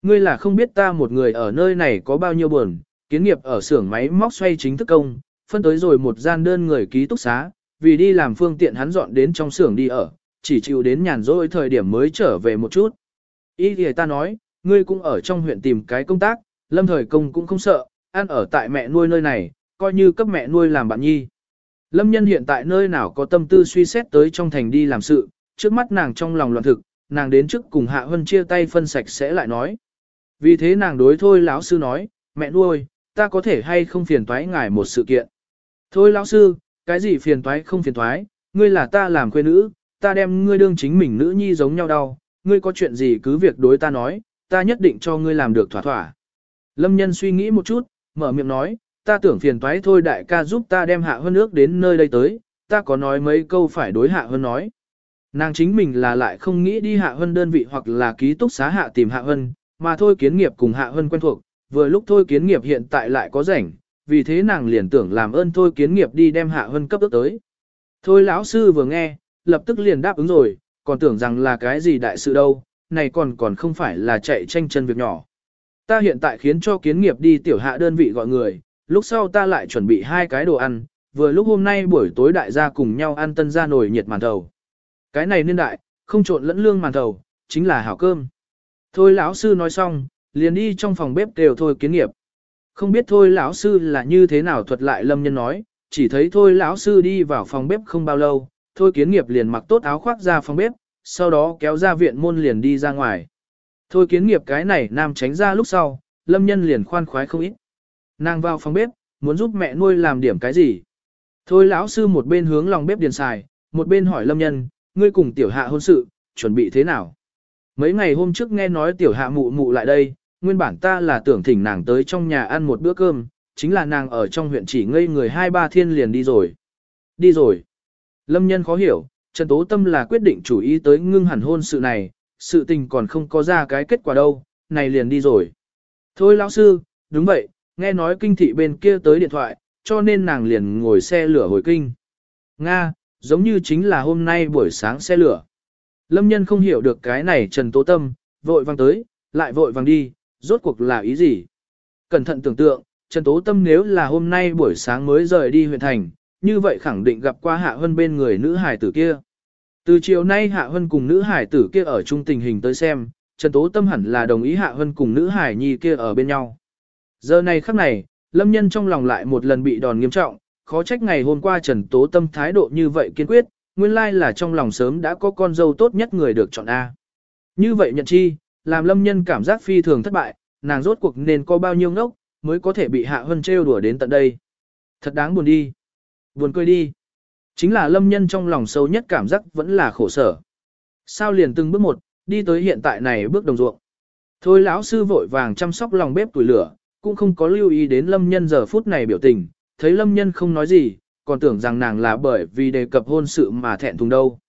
Ngươi là không biết ta một người ở nơi này có bao nhiêu buồn, kiến nghiệp ở xưởng máy móc xoay chính thức công, phân tới rồi một gian đơn người ký túc xá, vì đi làm phương tiện hắn dọn đến trong xưởng đi ở, chỉ chịu đến nhàn rỗi thời điểm mới trở về một chút. Ý thì ta nói, ngươi cũng ở trong huyện tìm cái công tác, lâm thời công cũng không sợ, ăn ở tại mẹ nuôi nơi này, coi như cấp mẹ nuôi làm bạn nhi. Lâm nhân hiện tại nơi nào có tâm tư suy xét tới trong thành đi làm sự, trước mắt nàng trong lòng loạn thực, nàng đến trước cùng Hạ Hân chia tay phân sạch sẽ lại nói. Vì thế nàng đối thôi lão sư nói, mẹ nuôi, ta có thể hay không phiền toái ngài một sự kiện. Thôi lão sư, cái gì phiền toái không phiền toái, ngươi là ta làm quê nữ, ta đem ngươi đương chính mình nữ nhi giống nhau đau, ngươi có chuyện gì cứ việc đối ta nói, ta nhất định cho ngươi làm được thỏa thỏa. Lâm nhân suy nghĩ một chút, mở miệng nói, ta tưởng phiền toái thôi đại ca giúp ta đem hạ hơn nước đến nơi đây tới, ta có nói mấy câu phải đối hạ hơn nói. Nàng chính mình là lại không nghĩ đi hạ hơn đơn vị hoặc là ký túc xá hạ tìm hạ hơn, mà thôi kiến nghiệp cùng hạ hơn quen thuộc, vừa lúc thôi kiến nghiệp hiện tại lại có rảnh, vì thế nàng liền tưởng làm ơn thôi kiến nghiệp đi đem hạ hơn cấp ước tới. Thôi lão sư vừa nghe, lập tức liền đáp ứng rồi, còn tưởng rằng là cái gì đại sự đâu, này còn còn không phải là chạy tranh chân việc nhỏ. Ta hiện tại khiến cho kiến nghiệp đi tiểu hạ đơn vị gọi người, lúc sau ta lại chuẩn bị hai cái đồ ăn, vừa lúc hôm nay buổi tối đại gia cùng nhau ăn tân gia nồi nhiệt màn thầu. Cái này niên đại, không trộn lẫn lương màn thầu, chính là hảo cơm. Thôi lão sư nói xong, liền đi trong phòng bếp đều thôi kiến nghiệp. Không biết thôi lão sư là như thế nào thuật lại lâm nhân nói, chỉ thấy thôi lão sư đi vào phòng bếp không bao lâu, thôi kiến nghiệp liền mặc tốt áo khoác ra phòng bếp, sau đó kéo ra viện môn liền đi ra ngoài. Thôi kiến nghiệp cái này nam tránh ra lúc sau, lâm nhân liền khoan khoái không ít. Nàng vào phòng bếp, muốn giúp mẹ nuôi làm điểm cái gì. Thôi lão sư một bên hướng lòng bếp điền xài, một bên hỏi lâm nhân, ngươi cùng tiểu hạ hôn sự, chuẩn bị thế nào? Mấy ngày hôm trước nghe nói tiểu hạ mụ mụ lại đây, nguyên bản ta là tưởng thỉnh nàng tới trong nhà ăn một bữa cơm, chính là nàng ở trong huyện chỉ ngây người hai ba thiên liền đi rồi. Đi rồi. Lâm nhân khó hiểu, Trần Tố Tâm là quyết định chủ ý tới ngưng hẳn hôn sự này, sự tình còn không có ra cái kết quả đâu, này liền đi rồi. Thôi lão sư, đúng vậy, nghe nói kinh thị bên kia tới điện thoại, cho nên nàng liền ngồi xe lửa hồi kinh. Nga, giống như chính là hôm nay buổi sáng xe lửa. Lâm nhân không hiểu được cái này Trần Tố Tâm, vội vàng tới, lại vội vàng đi, rốt cuộc là ý gì. Cẩn thận tưởng tượng, Trần Tố Tâm nếu là hôm nay buổi sáng mới rời đi huyện thành, như vậy khẳng định gặp qua Hạ Hân bên người nữ hải tử kia. Từ chiều nay Hạ Hân cùng nữ hải tử kia ở chung tình hình tới xem, Trần Tố Tâm hẳn là đồng ý Hạ Hân cùng nữ hải nhi kia ở bên nhau. Giờ này khắc này, Lâm Nhân trong lòng lại một lần bị đòn nghiêm trọng, khó trách ngày hôm qua Trần Tố Tâm thái độ như vậy kiên quyết, nguyên lai là trong lòng sớm đã có con dâu tốt nhất người được chọn A. Như vậy nhận chi, làm Lâm Nhân cảm giác phi thường thất bại, nàng rốt cuộc nên có bao nhiêu ngốc, mới có thể bị Hạ Hân trêu đùa đến tận đây. Thật đáng buồn đi. Buồn cười đi. Chính là Lâm Nhân trong lòng sâu nhất cảm giác vẫn là khổ sở. Sao liền từng bước một, đi tới hiện tại này bước đồng ruộng. Thôi lão sư vội vàng chăm sóc lòng bếp tuổi lửa, cũng không có lưu ý đến lâm nhân giờ phút này biểu tình, thấy lâm nhân không nói gì, còn tưởng rằng nàng là bởi vì đề cập hôn sự mà thẹn thùng đâu.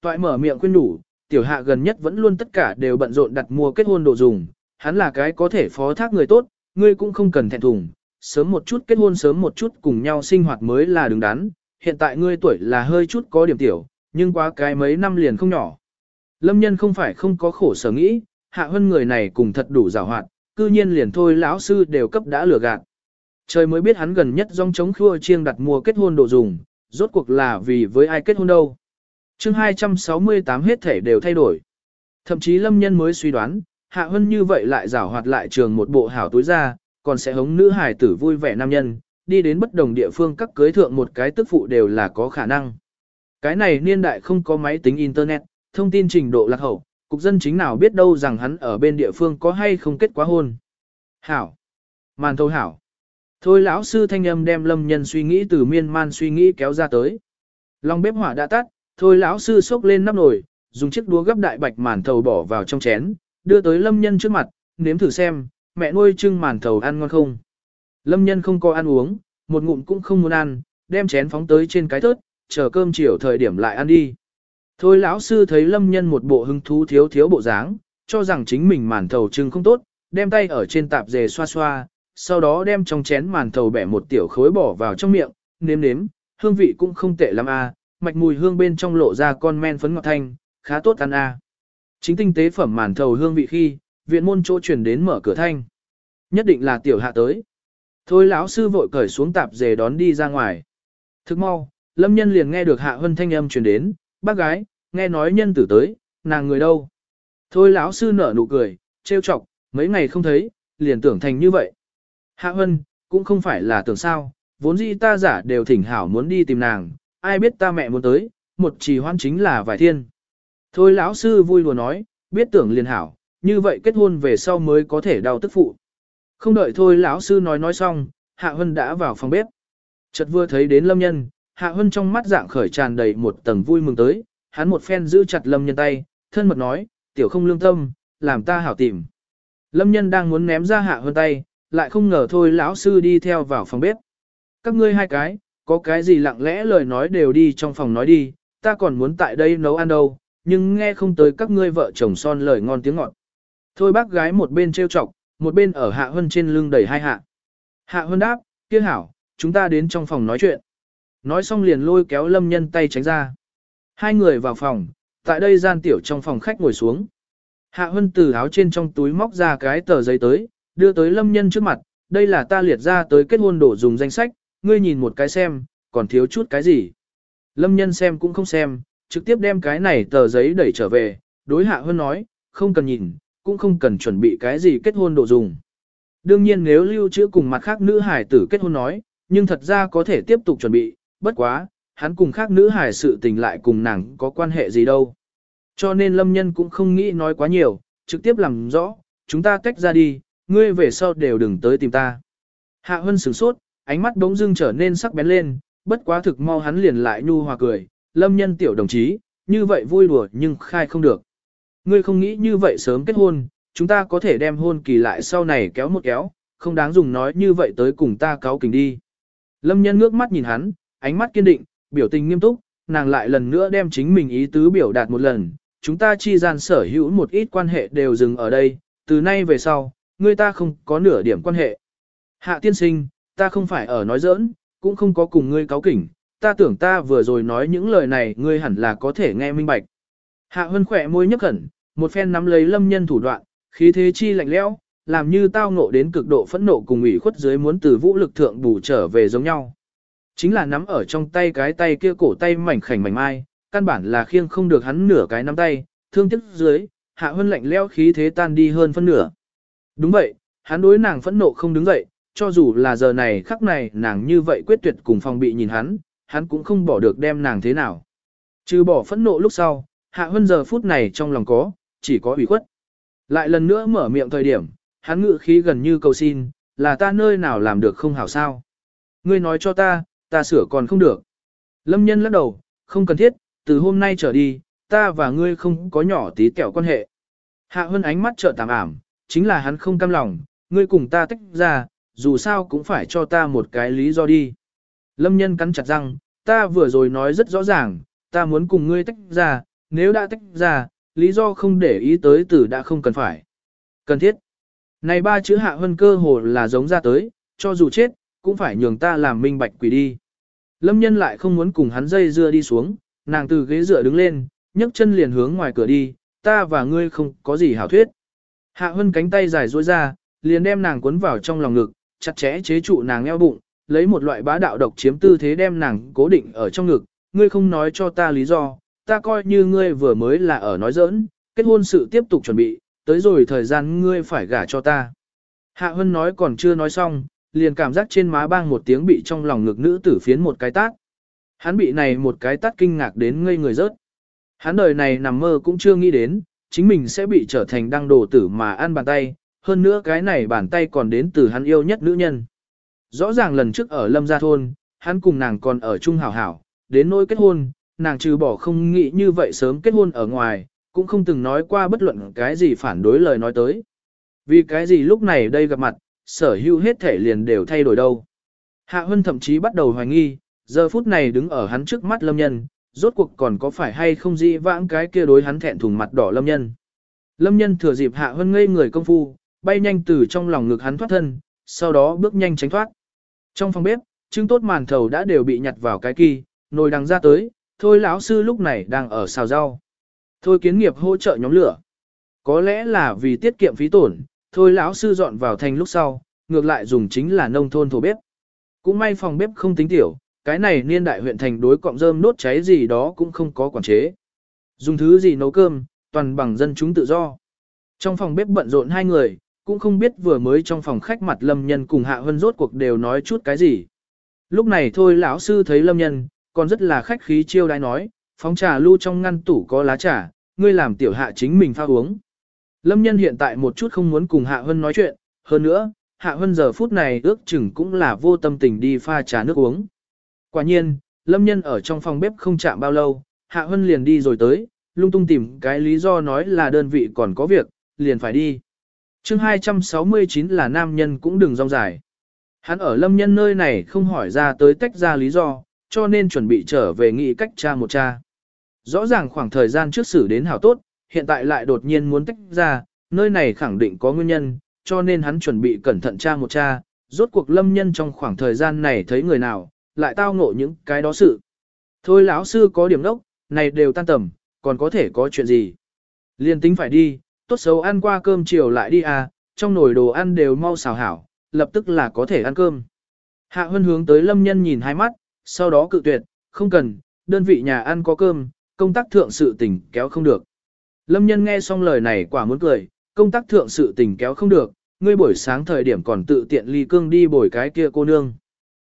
Toại mở miệng khuyên đủ, tiểu hạ gần nhất vẫn luôn tất cả đều bận rộn đặt mua kết hôn đồ dùng, hắn là cái có thể phó thác người tốt, ngươi cũng không cần thẹn thùng, sớm một chút kết hôn sớm một chút cùng nhau sinh hoạt mới là đứng đắn, hiện tại ngươi tuổi là hơi chút có điểm tiểu, nhưng quá cái mấy năm liền không nhỏ. Lâm nhân không phải không có khổ sở nghĩ, hạ hơn người này cùng thật đủ giảo hoạt, cư nhiên liền thôi lão sư đều cấp đã lừa gạt. Trời mới biết hắn gần nhất dòng chống khua chiêng đặt mua kết hôn đồ dùng, rốt cuộc là vì với ai kết hôn đâu. chương 268 hết thể đều thay đổi. Thậm chí lâm nhân mới suy đoán, hạ hơn như vậy lại rảo hoạt lại trường một bộ hảo túi ra, còn sẽ hống nữ hài tử vui vẻ nam nhân, đi đến bất đồng địa phương các cưới thượng một cái tức phụ đều là có khả năng. Cái này niên đại không có máy tính internet, thông tin trình độ lạc hậu, cục dân chính nào biết đâu rằng hắn ở bên địa phương có hay không kết quá hôn. Hảo. Màn thâu hảo. Thôi lão sư thanh âm đem lâm nhân suy nghĩ từ miên man suy nghĩ kéo ra tới. Lòng bếp hỏa đã tắt, thôi lão sư xốc lên nắp nồi, dùng chiếc đũa gấp đại bạch màn thầu bỏ vào trong chén, đưa tới lâm nhân trước mặt, nếm thử xem, mẹ nuôi trưng màn thầu ăn ngon không. Lâm nhân không có ăn uống, một ngụm cũng không muốn ăn, đem chén phóng tới trên cái thớt, chờ cơm chiều thời điểm lại ăn đi. Thôi lão sư thấy lâm nhân một bộ hứng thú thiếu thiếu bộ dáng, cho rằng chính mình màn thầu trưng không tốt, đem tay ở trên tạp dề xoa xoa, sau đó đem trong chén màn thầu bẻ một tiểu khối bỏ vào trong miệng, nếm nếm, hương vị cũng không tệ lắm a, à, mạch mùi hương bên trong lộ ra con men phấn ngọt thanh, khá tốt ăn a. À. Chính tinh tế phẩm màn thầu hương vị khi, viện môn chỗ chuyển đến mở cửa thanh. Nhất định là tiểu hạ tới. Thôi lão sư vội cởi xuống tạp dề đón đi ra ngoài. Thức mau, lâm nhân liền nghe được hạ hân thanh âm truyền đến, bác gái, nghe nói nhân tử tới, nàng người đâu. Thôi lão sư nở nụ cười, trêu chọc, mấy ngày không thấy, liền tưởng thành như vậy. Hạ hân, cũng không phải là tưởng sao, vốn dĩ ta giả đều thỉnh hảo muốn đi tìm nàng, ai biết ta mẹ muốn tới, một trì hoan chính là vài thiên. Thôi lão sư vui lùa nói, biết tưởng liền hảo, như vậy kết hôn về sau mới có thể đau tức phụ. Không đợi thôi lão sư nói nói xong, Hạ Hân đã vào phòng bếp. Chợt vừa thấy đến Lâm Nhân, Hạ Hân trong mắt dạng khởi tràn đầy một tầng vui mừng tới, hắn một phen giữ chặt Lâm Nhân tay, thân mật nói, tiểu không lương tâm, làm ta hảo tìm. Lâm Nhân đang muốn ném ra Hạ Hân tay, lại không ngờ thôi lão sư đi theo vào phòng bếp. Các ngươi hai cái, có cái gì lặng lẽ lời nói đều đi trong phòng nói đi, ta còn muốn tại đây nấu ăn đâu, nhưng nghe không tới các ngươi vợ chồng son lời ngon tiếng ngọt. Thôi bác gái một bên trêu chọc, một bên ở Hạ Hân trên lưng đẩy hai hạ. Hạ Hân đáp, kia hảo, chúng ta đến trong phòng nói chuyện. Nói xong liền lôi kéo lâm nhân tay tránh ra. Hai người vào phòng, tại đây gian tiểu trong phòng khách ngồi xuống. Hạ Hân từ áo trên trong túi móc ra cái tờ giấy tới, đưa tới lâm nhân trước mặt, đây là ta liệt ra tới kết hôn đổ dùng danh sách, ngươi nhìn một cái xem, còn thiếu chút cái gì. Lâm nhân xem cũng không xem, trực tiếp đem cái này tờ giấy đẩy trở về, đối Hạ hơn nói, không cần nhìn, cũng không cần chuẩn bị cái gì kết hôn đồ dùng. Đương nhiên nếu lưu trữ cùng mặt khác nữ hải tử kết hôn nói, nhưng thật ra có thể tiếp tục chuẩn bị, bất quá, hắn cùng khác nữ hải sự tình lại cùng nàng có quan hệ gì đâu. Cho nên lâm nhân cũng không nghĩ nói quá nhiều, trực tiếp làm rõ, chúng ta tách ra đi, ngươi về sau đều đừng tới tìm ta. Hạ Hân sửng sốt, ánh mắt đống dưng trở nên sắc bén lên, bất quá thực mau hắn liền lại nhu hòa cười, lâm nhân tiểu đồng chí, như vậy vui đùa nhưng khai không được. Ngươi không nghĩ như vậy sớm kết hôn, chúng ta có thể đem hôn kỳ lại sau này kéo một kéo, không đáng dùng nói như vậy tới cùng ta cáo kình đi. Lâm nhân ngước mắt nhìn hắn, ánh mắt kiên định, biểu tình nghiêm túc, nàng lại lần nữa đem chính mình ý tứ biểu đạt một lần, chúng ta chi gian sở hữu một ít quan hệ đều dừng ở đây, từ nay về sau, ngươi ta không có nửa điểm quan hệ. Hạ tiên sinh, ta không phải ở nói giỡn, cũng không có cùng ngươi cáo kỉnh, ta tưởng ta vừa rồi nói những lời này ngươi hẳn là có thể nghe minh bạch. Hạ Hân khỏe môi nhấp khẩn, một phen nắm lấy lâm nhân thủ đoạn, khí thế chi lạnh lẽo, làm như tao ngộ đến cực độ phẫn nộ cùng ủy khuất dưới muốn từ vũ lực thượng bù trở về giống nhau. Chính là nắm ở trong tay cái tay kia cổ tay mảnh khảnh mảnh mai, căn bản là khiêng không được hắn nửa cái nắm tay, thương tiếc dưới, hạ Hân lạnh lẽo khí thế tan đi hơn phân nửa. Đúng vậy, hắn đối nàng phẫn nộ không đứng dậy, cho dù là giờ này khắc này nàng như vậy quyết tuyệt cùng phòng bị nhìn hắn, hắn cũng không bỏ được đem nàng thế nào. Trừ bỏ phẫn nộ lúc sau, hạ hơn giờ phút này trong lòng có, chỉ có ủy khuất. Lại lần nữa mở miệng thời điểm, hắn ngự khí gần như cầu xin, là ta nơi nào làm được không hảo sao. Ngươi nói cho ta, ta sửa còn không được. Lâm nhân lắc đầu, không cần thiết, từ hôm nay trở đi, ta và ngươi không có nhỏ tí kẹo quan hệ. Hạ hơn ánh mắt trợ tạm ảm, chính là hắn không cam lòng, ngươi cùng ta tách ra, dù sao cũng phải cho ta một cái lý do đi. Lâm nhân cắn chặt răng, ta vừa rồi nói rất rõ ràng, ta muốn cùng ngươi tách ra, nếu đã tách ra, lý do không để ý tới từ đã không cần phải. Cần thiết. Này ba chữ hạ hơn cơ hồ là giống ra tới, cho dù chết, cũng phải nhường ta làm minh bạch quỷ đi. Lâm nhân lại không muốn cùng hắn dây dưa đi xuống, nàng từ ghế dựa đứng lên, nhấc chân liền hướng ngoài cửa đi, ta và ngươi không có gì hảo thuyết. Hạ Hân cánh tay dài duỗi ra, liền đem nàng cuốn vào trong lòng ngực, chặt chẽ chế trụ nàng eo bụng, lấy một loại bá đạo độc chiếm tư thế đem nàng cố định ở trong ngực, ngươi không nói cho ta lý do, ta coi như ngươi vừa mới là ở nói giỡn, kết hôn sự tiếp tục chuẩn bị, tới rồi thời gian ngươi phải gả cho ta. Hạ Hân nói còn chưa nói xong, liền cảm giác trên má bang một tiếng bị trong lòng ngực nữ tử phiến một cái tát. Hắn bị này một cái tát kinh ngạc đến ngây người rớt. Hắn đời này nằm mơ cũng chưa nghĩ đến, chính mình sẽ bị trở thành đăng đồ tử mà ăn bàn tay, hơn nữa cái này bàn tay còn đến từ hắn yêu nhất nữ nhân. Rõ ràng lần trước ở Lâm Gia Thôn, hắn cùng nàng còn ở chung hảo hảo, đến nỗi kết hôn, nàng trừ bỏ không nghĩ như vậy sớm kết hôn ở ngoài, cũng không từng nói qua bất luận cái gì phản đối lời nói tới. Vì cái gì lúc này đây gặp mặt, sở hữu hết thể liền đều thay đổi đâu. Hạ Hân thậm chí bắt đầu hoài nghi, giờ phút này đứng ở hắn trước mắt lâm nhân, rốt cuộc còn có phải hay không dĩ vãng cái kia đối hắn thẹn thùng mặt đỏ lâm nhân. Lâm nhân thừa dịp Hạ hơn ngây người công phu, bay nhanh từ trong lòng ngực hắn thoát thân, sau đó bước nhanh tránh thoát. Trong phòng bếp, trứng tốt màn thầu đã đều bị nhặt vào cái kỳ, nồi đằng ra tới, thôi lão sư lúc này đang ở xào rau. Thôi kiến nghiệp hỗ trợ nhóm lửa. Có lẽ là vì tiết kiệm phí tổn, thôi lão sư dọn vào thành lúc sau, ngược lại dùng chính là nông thôn thổ bếp. Cũng may phòng bếp không tính tiểu, cái này niên đại huyện thành đối cọng rơm nốt cháy gì đó cũng không có quản chế. Dùng thứ gì nấu cơm, toàn bằng dân chúng tự do. Trong phòng bếp bận rộn hai người, cũng không biết vừa mới trong phòng khách mặt lâm nhân cùng hạ hân rốt cuộc đều nói chút cái gì. Lúc này thôi lão sư thấy lâm nhân, còn rất là khách khí chiêu đãi nói, phóng trà lưu trong ngăn tủ có lá trà, ngươi làm tiểu hạ chính mình pha uống. Lâm nhân hiện tại một chút không muốn cùng hạ hân nói chuyện, hơn nữa, hạ hân giờ phút này ước chừng cũng là vô tâm tình đi pha trà nước uống. Quả nhiên, lâm nhân ở trong phòng bếp không chạm bao lâu, hạ hân liền đi rồi tới, lung tung tìm cái lý do nói là đơn vị còn có việc, liền phải đi. chương 269 là nam nhân cũng đừng rong dài. Hắn ở lâm nhân nơi này không hỏi ra tới tách ra lý do, cho nên chuẩn bị trở về nghị cách cha một cha. Rõ ràng khoảng thời gian trước xử đến hảo tốt, hiện tại lại đột nhiên muốn tách ra, nơi này khẳng định có nguyên nhân, cho nên hắn chuẩn bị cẩn thận cha một cha, rốt cuộc lâm nhân trong khoảng thời gian này thấy người nào, lại tao ngộ những cái đó sự. Thôi lão sư có điểm đốc, này đều tan tầm, còn có thể có chuyện gì. Liên tính phải đi, tốt xấu ăn qua cơm chiều lại đi à, trong nồi đồ ăn đều mau xào hảo, lập tức là có thể ăn cơm. Hạ Hân hướng tới lâm nhân nhìn hai mắt, sau đó cự tuyệt, không cần, đơn vị nhà ăn có cơm, công tác thượng sự tình kéo không được. Lâm nhân nghe xong lời này quả muốn cười, công tác thượng sự tình kéo không được, ngươi buổi sáng thời điểm còn tự tiện ly cương đi bồi cái kia cô nương.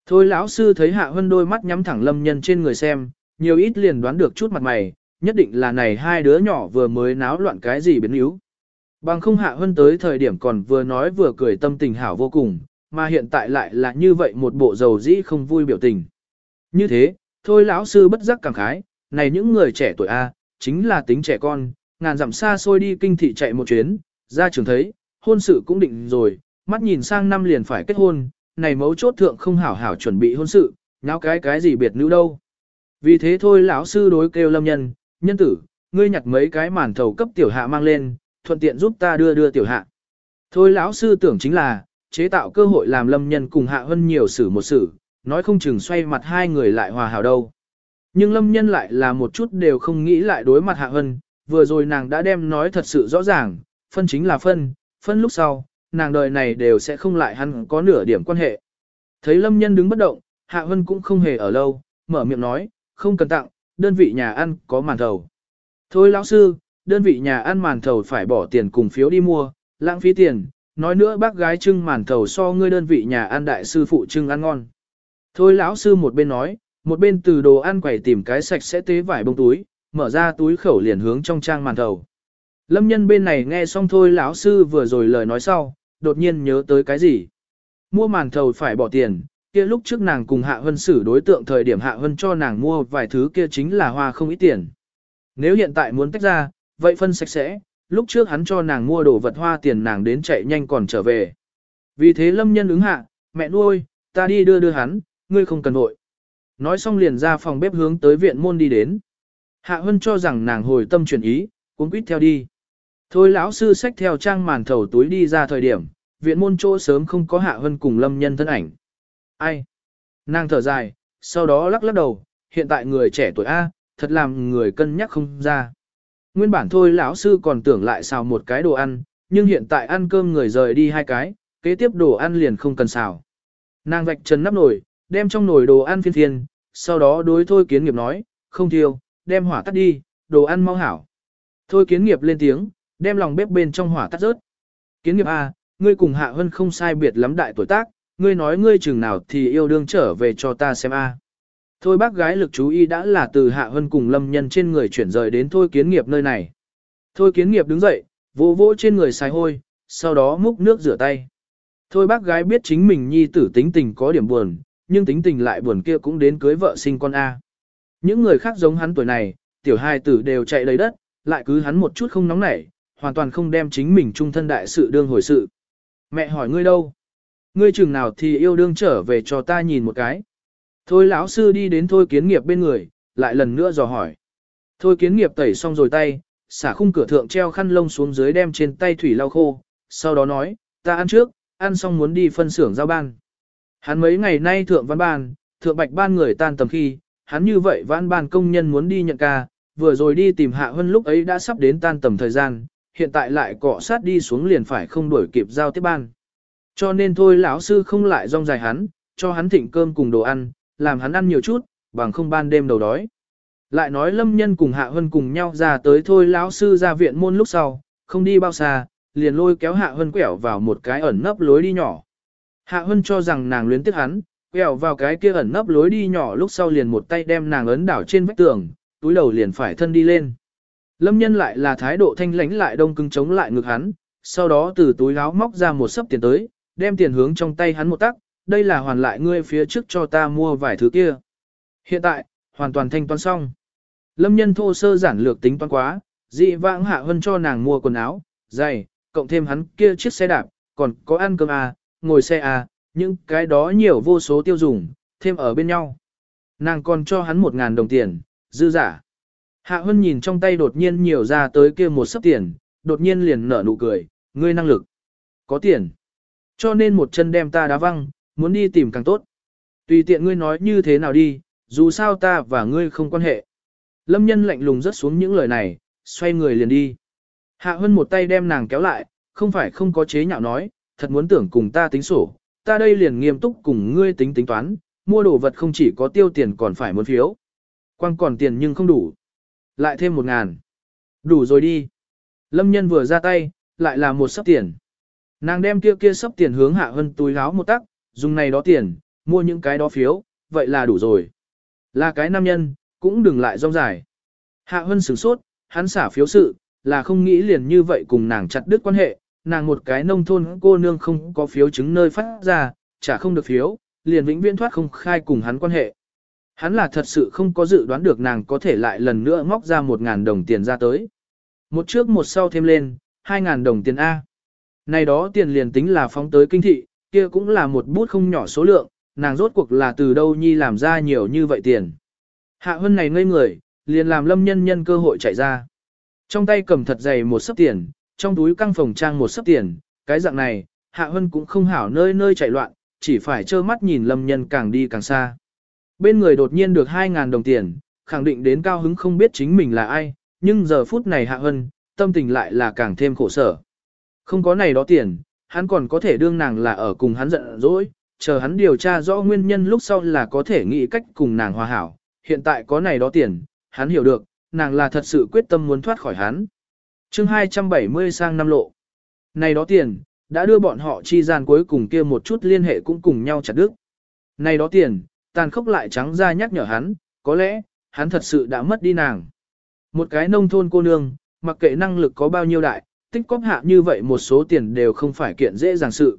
Thôi lão sư thấy hạ hân đôi mắt nhắm thẳng lâm nhân trên người xem, nhiều ít liền đoán được chút mặt mày, nhất định là này hai đứa nhỏ vừa mới náo loạn cái gì biến yếu. Bằng không hạ hân tới thời điểm còn vừa nói vừa cười tâm tình hảo vô cùng, mà hiện tại lại là như vậy một bộ dầu dĩ không vui biểu tình. Như thế, thôi lão sư bất giác cảm khái, này những người trẻ tuổi A, chính là tính trẻ con, ngàn dặm xa xôi đi kinh thị chạy một chuyến, ra trường thấy, hôn sự cũng định rồi, mắt nhìn sang năm liền phải kết hôn, này mấu chốt thượng không hảo hảo chuẩn bị hôn sự, nháo cái cái gì biệt nữ đâu. Vì thế thôi lão sư đối kêu lâm nhân, nhân tử, ngươi nhặt mấy cái màn thầu cấp tiểu hạ mang lên, thuận tiện giúp ta đưa đưa tiểu hạ. Thôi lão sư tưởng chính là, chế tạo cơ hội làm lâm nhân cùng hạ hơn nhiều xử một xử, nói không chừng xoay mặt hai người lại hòa hảo đâu. Nhưng lâm nhân lại là một chút đều không nghĩ lại đối mặt hạ hân, vừa rồi nàng đã đem nói thật sự rõ ràng, phân chính là phân, phân lúc sau, nàng đời này đều sẽ không lại hắn có nửa điểm quan hệ. Thấy lâm nhân đứng bất động, hạ hân cũng không hề ở lâu, mở miệng nói, không cần tặng, đơn vị nhà ăn có màn thầu. Thôi lão sư, đơn vị nhà ăn màn thầu phải bỏ tiền cùng phiếu đi mua, lãng phí tiền, nói nữa bác gái trưng màn thầu so ngươi đơn vị nhà ăn đại sư phụ trưng ăn ngon. Thôi lão sư một bên nói, một bên từ đồ ăn quẩy tìm cái sạch sẽ tế vải bông túi, mở ra túi khẩu liền hướng trong trang màn thầu. Lâm nhân bên này nghe xong thôi lão sư vừa rồi lời nói sau, đột nhiên nhớ tới cái gì. Mua màn thầu phải bỏ tiền, kia lúc trước nàng cùng Hạ Hân xử đối tượng thời điểm Hạ Hân cho nàng mua vài thứ kia chính là hoa không ít tiền. Nếu hiện tại muốn tách ra, vậy phân sạch sẽ, lúc trước hắn cho nàng mua đồ vật hoa tiền nàng đến chạy nhanh còn trở về. Vì thế lâm nhân ứng hạ, mẹ nuôi, ta đi đưa đưa hắn, ngươi không cần nội. Nói xong liền ra phòng bếp hướng tới viện môn đi đến. Hạ Hân cho rằng nàng hồi tâm chuyển ý, cũng quýt theo đi. Thôi lão sư xách theo trang màn thầu túi đi ra thời điểm, viện môn chỗ sớm không có Hạ hơn cùng lâm nhân thân ảnh. Ai? Nàng thở dài, sau đó lắc lắc đầu, hiện tại người trẻ tuổi A, thật làm người cân nhắc không ra. Nguyên bản thôi lão sư còn tưởng lại xào một cái đồ ăn, nhưng hiện tại ăn cơm người rời đi hai cái, kế tiếp đồ ăn liền không cần xào. Nàng vạch chân nắp nồi, đem trong nồi đồ ăn phiên phiên, sau đó đối thôi kiến nghiệp nói, không thiêu, đem hỏa tắt đi, đồ ăn mau hảo. Thôi kiến nghiệp lên tiếng, đem lòng bếp bên trong hỏa tắt rớt. Kiến nghiệp A, ngươi cùng hạ hân không sai biệt lắm đại tuổi tác, ngươi nói ngươi chừng nào thì yêu đương trở về cho ta xem A. Thôi bác gái lực chú ý đã là từ hạ hân cùng lâm nhân trên người chuyển rời đến thôi kiến nghiệp nơi này. Thôi kiến nghiệp đứng dậy, vỗ vỗ trên người xài hôi, sau đó múc nước rửa tay. Thôi bác gái biết chính mình nhi tử tính tình có điểm buồn, nhưng tính tình lại buồn kia cũng đến cưới vợ sinh con A. Những người khác giống hắn tuổi này, tiểu hai tử đều chạy đầy đất, lại cứ hắn một chút không nóng nảy, hoàn toàn không đem chính mình trung thân đại sự đương hồi sự. Mẹ hỏi ngươi đâu? Ngươi chừng nào thì yêu đương trở về cho ta nhìn một cái. Thôi lão sư đi đến thôi kiến nghiệp bên người, lại lần nữa dò hỏi. Thôi kiến nghiệp tẩy xong rồi tay, xả khung cửa thượng treo khăn lông xuống dưới đem trên tay thủy lau khô, sau đó nói, ta ăn trước, ăn xong muốn đi phân xưởng giao ban. Hắn mấy ngày nay thượng văn ban, thượng bạch ban người tan tầm khi, hắn như vậy văn ban công nhân muốn đi nhận ca, vừa rồi đi tìm hạ hơn lúc ấy đã sắp đến tan tầm thời gian, hiện tại lại cọ sát đi xuống liền phải không đuổi kịp giao tiếp ban. Cho nên thôi lão sư không lại rong dài hắn, cho hắn thịnh cơm cùng đồ ăn, làm hắn ăn nhiều chút, bằng không ban đêm đầu đói. Lại nói lâm nhân cùng hạ hân cùng nhau ra tới thôi lão sư ra viện môn lúc sau, không đi bao xa, liền lôi kéo hạ hân quẹo vào một cái ẩn nấp lối đi nhỏ. Hạ hân cho rằng nàng luyến tiếc hắn, quẹo vào cái kia ẩn nấp lối đi nhỏ lúc sau liền một tay đem nàng ấn đảo trên vách tường, túi đầu liền phải thân đi lên. Lâm nhân lại là thái độ thanh lãnh lại đông cứng chống lại ngực hắn, sau đó từ túi áo móc ra một sấp tiền tới, đem tiền hướng trong tay hắn một tắc, đây là hoàn lại ngươi phía trước cho ta mua vài thứ kia. Hiện tại, hoàn toàn thanh toán xong. Lâm nhân thô sơ giản lược tính toán quá, dị vãng hạ hơn cho nàng mua quần áo, giày, cộng thêm hắn kia chiếc xe đạp, còn có ăn cơm à, ngồi xe à, những cái đó nhiều vô số tiêu dùng, thêm ở bên nhau. Nàng còn cho hắn một ngàn đồng tiền, dư giả. Hạ Hân nhìn trong tay đột nhiên nhiều ra tới kia một sấp tiền, đột nhiên liền nở nụ cười, ngươi năng lực. Có tiền. Cho nên một chân đem ta đá văng, muốn đi tìm càng tốt. Tùy tiện ngươi nói như thế nào đi, dù sao ta và ngươi không quan hệ. Lâm nhân lạnh lùng rất xuống những lời này, xoay người liền đi. Hạ Hân một tay đem nàng kéo lại, không phải không có chế nhạo nói, thật muốn tưởng cùng ta tính sổ, ta đây liền nghiêm túc cùng ngươi tính tính toán, mua đồ vật không chỉ có tiêu tiền còn phải muốn phiếu. Quang còn tiền nhưng không đủ. Lại thêm một ngàn. Đủ rồi đi. Lâm nhân vừa ra tay, lại là một sấp tiền. Nàng đem kia kia sấp tiền hướng hạ hân túi gáo một tắc, dùng này đó tiền, mua những cái đó phiếu, vậy là đủ rồi. Là cái nam nhân, cũng đừng lại rong dài. Hạ hân sửng sốt, hắn xả phiếu sự, là không nghĩ liền như vậy cùng nàng chặt đứt quan hệ, nàng một cái nông thôn cô nương không có phiếu chứng nơi phát ra, chả không được phiếu, liền vĩnh viễn thoát không khai cùng hắn quan hệ. Hắn là thật sự không có dự đoán được nàng có thể lại lần nữa ngóc ra một ngàn đồng tiền ra tới. Một trước một sau thêm lên, hai ngàn đồng tiền A. Này đó tiền liền tính là phóng tới kinh thị, kia cũng là một bút không nhỏ số lượng, nàng rốt cuộc là từ đâu nhi làm ra nhiều như vậy tiền. Hạ Hân này ngây người, liền làm lâm nhân nhân cơ hội chạy ra. Trong tay cầm thật dày một sấp tiền, trong túi căng phòng trang một sấp tiền, cái dạng này, Hạ Hân cũng không hảo nơi nơi chạy loạn, chỉ phải trơ mắt nhìn lâm nhân càng đi càng xa. Bên người đột nhiên được 2.000 đồng tiền, khẳng định đến cao hứng không biết chính mình là ai, nhưng giờ phút này Hạ Hân, tâm tình lại là càng thêm khổ sở. Không có này đó tiền, hắn còn có thể đương nàng là ở cùng hắn giận dỗi, chờ hắn điều tra rõ nguyên nhân lúc sau là có thể nghĩ cách cùng nàng hòa hảo. Hiện tại có này đó tiền, hắn hiểu được, nàng là thật sự quyết tâm muốn thoát khỏi hắn. chương 270 sang năm lộ. Này đó tiền, đã đưa bọn họ chi gian cuối cùng kia một chút liên hệ cũng cùng nhau chặt đứt. Này đó tiền, tàn khốc lại trắng ra nhắc nhở hắn, có lẽ, hắn thật sự đã mất đi nàng. Một cái nông thôn cô nương, mặc kệ năng lực có bao nhiêu đại, tích cóp hạ như vậy một số tiền đều không phải kiện dễ dàng sự.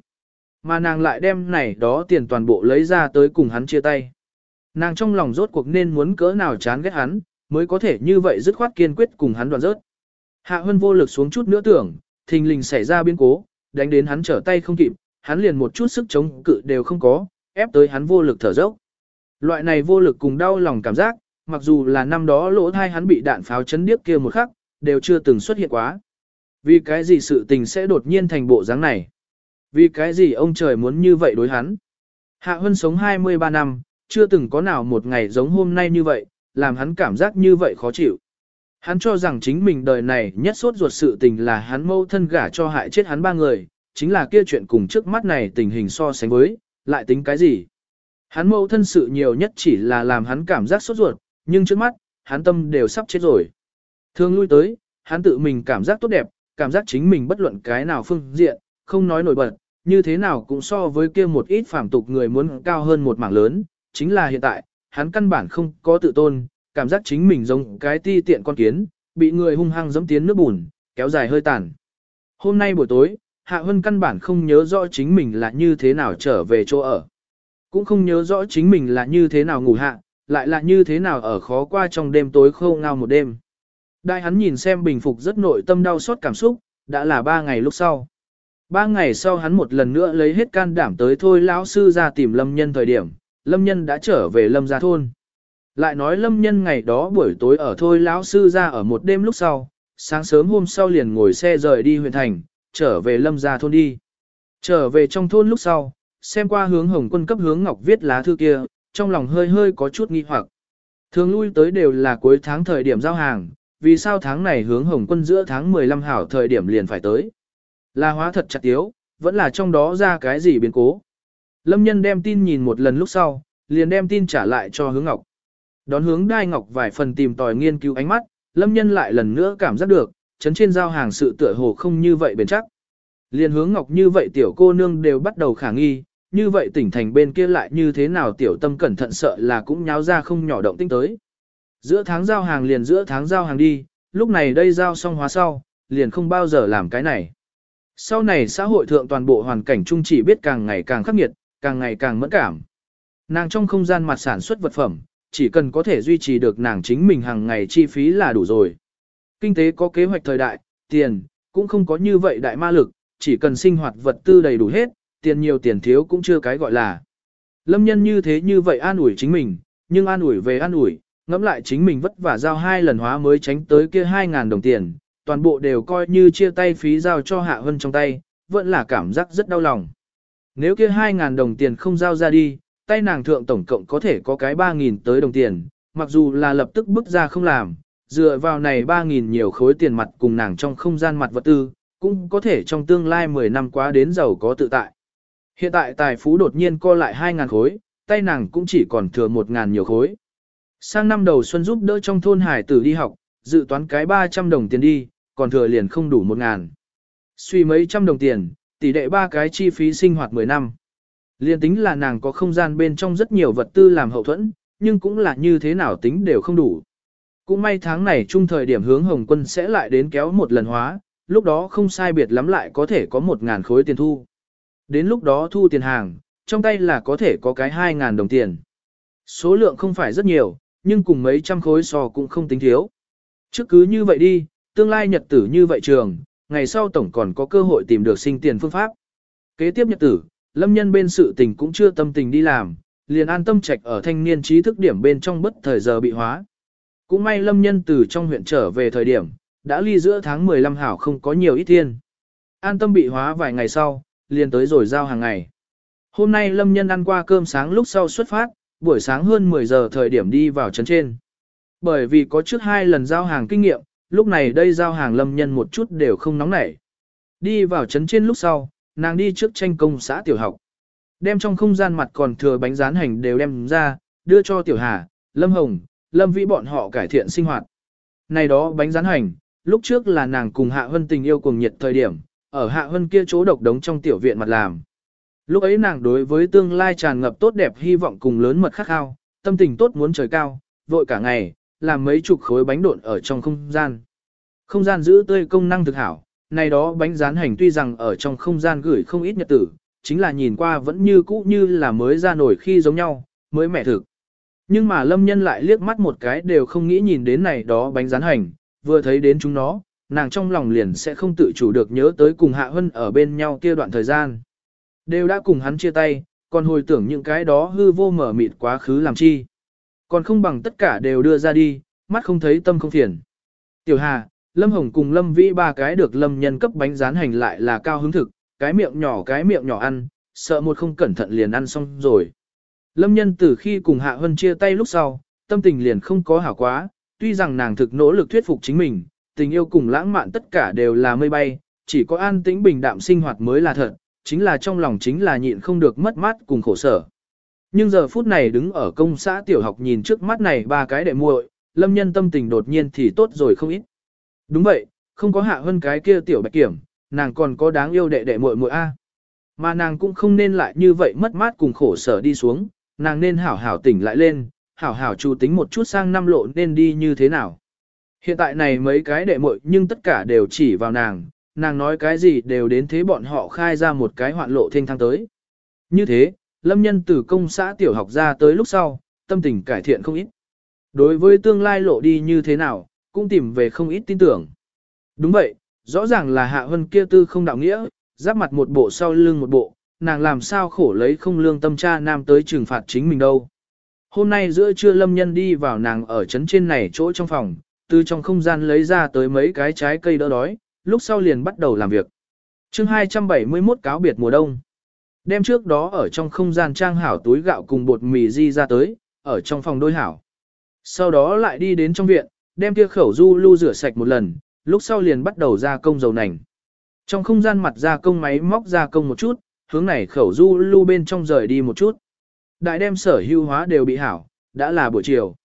Mà nàng lại đem này đó tiền toàn bộ lấy ra tới cùng hắn chia tay. Nàng trong lòng rốt cuộc nên muốn cỡ nào chán ghét hắn, mới có thể như vậy dứt khoát kiên quyết cùng hắn đoạn rớt. Hạ Hân vô lực xuống chút nữa tưởng, thình lình xảy ra biến cố, đánh đến hắn trở tay không kịp, hắn liền một chút sức chống cự đều không có, ép tới hắn vô lực thở dốc. Loại này vô lực cùng đau lòng cảm giác, mặc dù là năm đó lỗ thai hắn bị đạn pháo chấn điếc kia một khắc, đều chưa từng xuất hiện quá. Vì cái gì sự tình sẽ đột nhiên thành bộ dáng này? Vì cái gì ông trời muốn như vậy đối hắn? Hạ Hân sống 23 năm, chưa từng có nào một ngày giống hôm nay như vậy, làm hắn cảm giác như vậy khó chịu. Hắn cho rằng chính mình đời này nhất suốt ruột sự tình là hắn mâu thân gả cho hại chết hắn ba người, chính là kia chuyện cùng trước mắt này tình hình so sánh với, lại tính cái gì? Hắn mâu thân sự nhiều nhất chỉ là làm hắn cảm giác sốt ruột, nhưng trước mắt, hắn tâm đều sắp chết rồi. Thường lui tới, hắn tự mình cảm giác tốt đẹp, cảm giác chính mình bất luận cái nào phương diện, không nói nổi bật, như thế nào cũng so với kia một ít phàm tục người muốn cao hơn một mảng lớn, chính là hiện tại, hắn căn bản không có tự tôn, cảm giác chính mình giống cái ti tiện con kiến, bị người hung hăng giẫm tiến nước bùn, kéo dài hơi tàn. Hôm nay buổi tối, Hạ Hân căn bản không nhớ rõ chính mình là như thế nào trở về chỗ ở. Cũng không nhớ rõ chính mình là như thế nào ngủ hạ, lại là như thế nào ở khó qua trong đêm tối khô ngao một đêm. Đại hắn nhìn xem bình phục rất nội tâm đau xót cảm xúc, đã là ba ngày lúc sau. Ba ngày sau hắn một lần nữa lấy hết can đảm tới thôi lão sư ra tìm lâm nhân thời điểm, lâm nhân đã trở về lâm gia thôn. Lại nói lâm nhân ngày đó buổi tối ở thôi lão sư ra ở một đêm lúc sau, sáng sớm hôm sau liền ngồi xe rời đi huyện thành, trở về lâm gia thôn đi. Trở về trong thôn lúc sau, xem qua hướng hồng quân cấp hướng ngọc viết lá thư kia, trong lòng hơi hơi có chút nghi hoặc. Thường lui tới đều là cuối tháng thời điểm giao hàng, vì sao tháng này hướng hồng quân giữa tháng 15 hảo thời điểm liền phải tới. Là hóa thật chặt tiếu, vẫn là trong đó ra cái gì biến cố. Lâm nhân đem tin nhìn một lần lúc sau, liền đem tin trả lại cho hướng ngọc. Đón hướng đai ngọc vài phần tìm tòi nghiên cứu ánh mắt, lâm nhân lại lần nữa cảm giác được, chấn trên giao hàng sự tựa hồ không như vậy bền chắc. Liền hướng ngọc như vậy tiểu cô nương đều bắt đầu khả nghi, như vậy tỉnh thành bên kia lại như thế nào tiểu tâm cẩn thận sợ là cũng nháo ra không nhỏ động tinh tới. Giữa tháng giao hàng liền giữa tháng giao hàng đi, lúc này đây giao xong hóa sau, liền không bao giờ làm cái này. Sau này xã hội thượng toàn bộ hoàn cảnh chung chỉ biết càng ngày càng khắc nghiệt, càng ngày càng mẫn cảm. Nàng trong không gian mặt sản xuất vật phẩm, chỉ cần có thể duy trì được nàng chính mình hàng ngày chi phí là đủ rồi. Kinh tế có kế hoạch thời đại, tiền, cũng không có như vậy đại ma lực, chỉ cần sinh hoạt vật tư đầy đủ hết, tiền nhiều tiền thiếu cũng chưa cái gọi là. Lâm nhân như thế như vậy an ủi chính mình, nhưng an ủi về an ủi, ngẫm lại chính mình vất vả giao hai lần hóa mới tránh tới kia 2.000 đồng tiền, toàn bộ đều coi như chia tay phí giao cho Hạ Hân trong tay, vẫn là cảm giác rất đau lòng. Nếu kia 2.000 đồng tiền không giao ra đi, tay nàng thượng tổng cộng có thể có cái 3.000 tới đồng tiền, mặc dù là lập tức bước ra không làm, dựa vào này 3.000 nhiều khối tiền mặt cùng nàng trong không gian mặt vật tư, cũng có thể trong tương lai 10 năm quá đến giàu có tự tại. Hiện tại tài phú đột nhiên co lại 2.000 khối, tay nàng cũng chỉ còn thừa 1.000 nhiều khối. Sang năm đầu xuân giúp đỡ trong thôn hải tử đi học, dự toán cái 300 đồng tiền đi, còn thừa liền không đủ 1.000. Suy mấy trăm đồng tiền, tỷ đệ ba cái chi phí sinh hoạt 10 năm. Liên tính là nàng có không gian bên trong rất nhiều vật tư làm hậu thuẫn, nhưng cũng là như thế nào tính đều không đủ. Cũng may tháng này chung thời điểm hướng Hồng quân sẽ lại đến kéo một lần hóa, lúc đó không sai biệt lắm lại có thể có 1.000 khối tiền thu. Đến lúc đó thu tiền hàng, trong tay là có thể có cái 2.000 đồng tiền. Số lượng không phải rất nhiều, nhưng cùng mấy trăm khối so cũng không tính thiếu. Trước cứ như vậy đi, tương lai nhật tử như vậy trường, ngày sau tổng còn có cơ hội tìm được sinh tiền phương pháp. Kế tiếp nhật tử, lâm nhân bên sự tình cũng chưa tâm tình đi làm, liền an tâm trạch ở thanh niên trí thức điểm bên trong bất thời giờ bị hóa. Cũng may lâm nhân từ trong huyện trở về thời điểm, đã ly giữa tháng 15 hảo không có nhiều ít thiên. An tâm bị hóa vài ngày sau, liền tới rồi giao hàng ngày. Hôm nay lâm nhân ăn qua cơm sáng lúc sau xuất phát, buổi sáng hơn 10 giờ thời điểm đi vào trấn trên. Bởi vì có trước hai lần giao hàng kinh nghiệm, lúc này đây giao hàng lâm nhân một chút đều không nóng nảy. Đi vào trấn trên lúc sau, nàng đi trước tranh công xã tiểu học. Đem trong không gian mặt còn thừa bánh rán hành đều đem ra, đưa cho tiểu hà, lâm hồng, lâm vĩ bọn họ cải thiện sinh hoạt. Này đó bánh rán hành, lúc trước là nàng cùng hạ hân tình yêu cùng nhiệt thời điểm, ở hạ hân kia chỗ độc đống trong tiểu viện mặt làm. Lúc ấy nàng đối với tương lai tràn ngập tốt đẹp hy vọng cùng lớn mật khắc khao, tâm tình tốt muốn trời cao, vội cả ngày, làm mấy chục khối bánh độn ở trong không gian. Không gian giữ tươi công năng thực hảo, này đó bánh rán hành tuy rằng ở trong không gian gửi không ít nhật tử, chính là nhìn qua vẫn như cũ như là mới ra nổi khi giống nhau, mới mẻ thực. Nhưng mà lâm nhân lại liếc mắt một cái đều không nghĩ nhìn đến này đó bánh rán hành, vừa thấy đến chúng nó, nàng trong lòng liền sẽ không tự chủ được nhớ tới cùng Hạ Hân ở bên nhau kia đoạn thời gian. Đều đã cùng hắn chia tay, còn hồi tưởng những cái đó hư vô mở mịt quá khứ làm chi. Còn không bằng tất cả đều đưa ra đi, mắt không thấy tâm không phiền. Tiểu Hà, Lâm Hồng cùng Lâm Vĩ ba cái được Lâm nhân cấp bánh rán hành lại là cao hứng thực, cái miệng nhỏ cái miệng nhỏ ăn, sợ một không cẩn thận liền ăn xong rồi. Lâm nhân từ khi cùng Hạ Hân chia tay lúc sau, tâm tình liền không có hảo quá, tuy rằng nàng thực nỗ lực thuyết phục chính mình, tình yêu cùng lãng mạn tất cả đều là mây bay, chỉ có an tĩnh bình đạm sinh hoạt mới là thật, chính là trong lòng chính là nhịn không được mất mát cùng khổ sở. Nhưng giờ phút này đứng ở công xã tiểu học nhìn trước mắt này ba cái đệ muội, lâm nhân tâm tình đột nhiên thì tốt rồi không ít. Đúng vậy, không có hạ hơn cái kia tiểu bạch kiểm, nàng còn có đáng yêu đệ đệ muội muội A. Mà nàng cũng không nên lại như vậy mất mát cùng khổ sở đi xuống, nàng nên hảo hảo tỉnh lại lên, hảo hảo chủ tính một chút sang năm lộ nên đi như thế nào. Hiện tại này mấy cái đệ muội nhưng tất cả đều chỉ vào nàng, nàng nói cái gì đều đến thế bọn họ khai ra một cái hoạn lộ thanh thang tới. Như thế, lâm nhân từ công xã tiểu học ra tới lúc sau, tâm tình cải thiện không ít. Đối với tương lai lộ đi như thế nào, cũng tìm về không ít tin tưởng. Đúng vậy, rõ ràng là hạ hân kia tư không đạo nghĩa, giáp mặt một bộ sau lưng một bộ, nàng làm sao khổ lấy không lương tâm cha nam tới trừng phạt chính mình đâu. Hôm nay giữa trưa lâm nhân đi vào nàng ở trấn trên này chỗ trong phòng, từ trong không gian lấy ra tới mấy cái trái cây đỡ đói, lúc sau liền bắt đầu làm việc. chương 271 cáo biệt mùa đông. Đem trước đó ở trong không gian trang hảo túi gạo cùng bột mì di ra tới, ở trong phòng đôi hảo. Sau đó lại đi đến trong viện, đem kia khẩu du lưu rửa sạch một lần, lúc sau liền bắt đầu ra công dầu nành. Trong không gian mặt ra công máy móc ra công một chút, hướng này khẩu du lưu bên trong rời đi một chút. Đại đem sở hưu hóa đều bị hảo, đã là buổi chiều.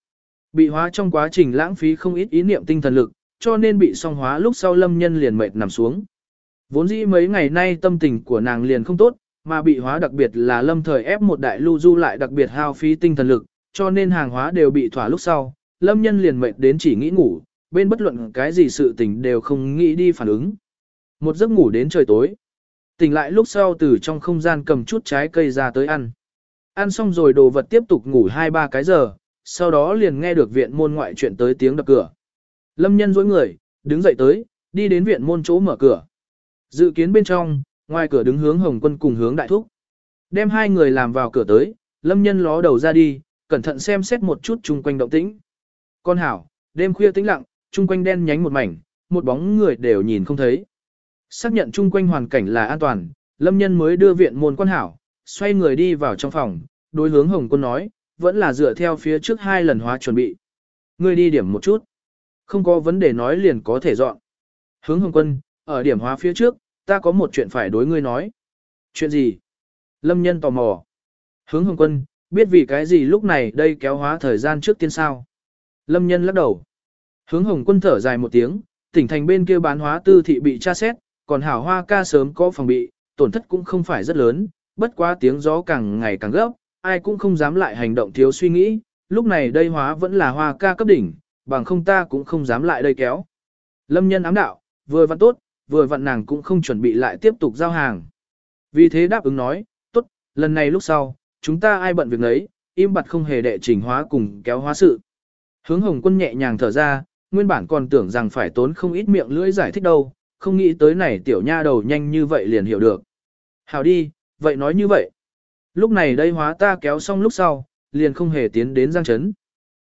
Bị hóa trong quá trình lãng phí không ít ý niệm tinh thần lực, cho nên bị song hóa lúc sau lâm nhân liền mệt nằm xuống. Vốn dĩ mấy ngày nay tâm tình của nàng liền không tốt, mà bị hóa đặc biệt là lâm thời ép một đại lưu du lại đặc biệt hao phí tinh thần lực, cho nên hàng hóa đều bị thỏa lúc sau, lâm nhân liền mệt đến chỉ nghĩ ngủ, bên bất luận cái gì sự tình đều không nghĩ đi phản ứng. Một giấc ngủ đến trời tối. Tỉnh lại lúc sau từ trong không gian cầm chút trái cây ra tới ăn. Ăn xong rồi đồ vật tiếp tục ngủ 2-3 cái giờ, sau đó liền nghe được viện môn ngoại chuyện tới tiếng đập cửa. Lâm nhân dối người, đứng dậy tới, đi đến viện môn chỗ mở cửa. Dự kiến bên trong, ngoài cửa đứng hướng Hồng Quân cùng hướng Đại Thúc. Đem hai người làm vào cửa tới, Lâm nhân ló đầu ra đi, cẩn thận xem xét một chút chung quanh động tĩnh. Con hảo, đêm khuya tĩnh lặng, chung quanh đen nhánh một mảnh, một bóng người đều nhìn không thấy. Xác nhận chung quanh hoàn cảnh là an toàn, Lâm nhân mới đưa viện môn quan hảo, xoay người đi vào trong phòng, đối hướng Hồng Quân nói, vẫn là dựa theo phía trước hai lần hóa chuẩn bị. Ngươi đi điểm một chút. Không có vấn đề nói liền có thể dọn. Hướng Hồng Quân, ở điểm hóa phía trước, ta có một chuyện phải đối ngươi nói. Chuyện gì? Lâm nhân tò mò. Hướng Hồng Quân, biết vì cái gì lúc này đây kéo hóa thời gian trước tiên sao? Lâm nhân lắc đầu. Hướng Hồng Quân thở dài một tiếng, tỉnh thành bên kia bán hóa tư thị bị tra xét, còn hảo hoa ca sớm có phòng bị, tổn thất cũng không phải rất lớn, bất quá tiếng gió càng ngày càng gấp, ai cũng không dám lại hành động thiếu suy nghĩ, lúc này đây hóa vẫn là hoa ca cấp đỉnh, bằng không ta cũng không dám lại đây kéo. Lâm nhân ám đạo, vừa vặn tốt, vừa vặn nàng cũng không chuẩn bị lại tiếp tục giao hàng. Vì thế đáp ứng nói, tốt, lần này lúc sau, chúng ta ai bận việc nấy, im bặt không hề đệ trình hóa cùng kéo hóa sự. Hướng hồng quân nhẹ nhàng thở ra, nguyên bản còn tưởng rằng phải tốn không ít miệng lưỡi giải thích đâu, không nghĩ tới này tiểu nha đầu nhanh như vậy liền hiểu được. Hào đi, vậy nói như vậy. Lúc này đây hóa ta kéo xong lúc sau, liền không hề tiến đến Giang Trấn.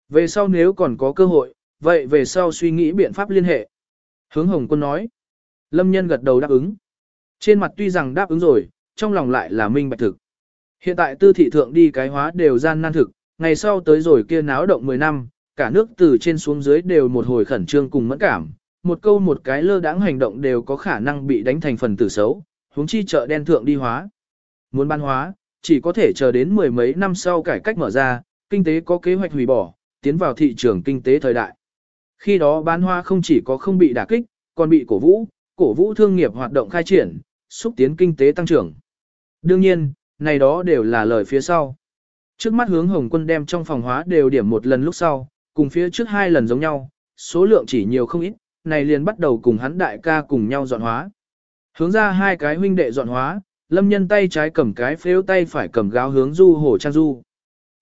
Về sau nếu còn có cơ hội, vậy về sau suy nghĩ biện pháp liên hệ. Hướng Hồng Quân nói. Lâm nhân gật đầu đáp ứng. Trên mặt tuy rằng đáp ứng rồi, trong lòng lại là minh bạch thực. Hiện tại tư thị thượng đi cái hóa đều gian nan thực, ngày sau tới rồi kia náo động 10 năm, cả nước từ trên xuống dưới đều một hồi khẩn trương cùng mẫn cảm, một câu một cái lơ đãng hành động đều có khả năng bị đánh thành phần tử xấu, huống chi chợ đen thượng đi hóa. Muốn ban hóa, chỉ có thể chờ đến mười mấy năm sau cải cách mở ra, kinh tế có kế hoạch hủy bỏ, tiến vào thị trường kinh tế thời đại. Khi đó bán hoa không chỉ có không bị đả kích, còn bị cổ vũ, cổ vũ thương nghiệp hoạt động khai triển, xúc tiến kinh tế tăng trưởng. Đương nhiên, này đó đều là lời phía sau. Trước mắt hướng Hồng Quân đem trong phòng hóa đều điểm một lần lúc sau, cùng phía trước hai lần giống nhau, số lượng chỉ nhiều không ít, này liền bắt đầu cùng hắn đại ca cùng nhau dọn hóa. Hướng ra hai cái huynh đệ dọn hóa, lâm nhân tay trái cầm cái phếu tay phải cầm gáo hướng du hồ trang du.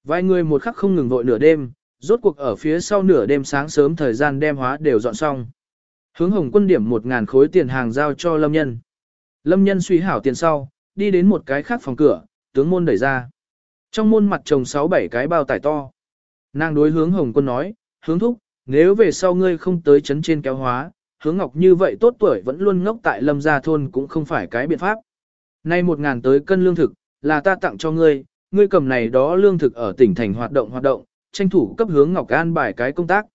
Vài người một khắc không ngừng vội nửa đêm, rốt cuộc ở phía sau nửa đêm sáng sớm thời gian đem hóa đều dọn xong. Hướng hồng quân điểm một ngàn khối tiền hàng giao cho lâm nhân. Lâm nhân suy hảo tiền sau, đi đến một cái khác phòng cửa, tướng môn đẩy ra. Trong môn mặt trồng sáu bảy cái bao tải to. Nàng đối hướng hồng quân nói, hướng thúc, nếu về sau ngươi không tới chấn trên kéo hóa, hướng ngọc như vậy tốt tuổi vẫn luôn ngốc tại lâm gia thôn cũng không phải cái biện pháp. Nay một ngàn tới cân lương thực, là ta tặng cho ngươi, ngươi cầm này đó lương thực ở tỉnh thành hoạt động hoạt động, tranh thủ cấp hướng ngọc an bài cái công tác.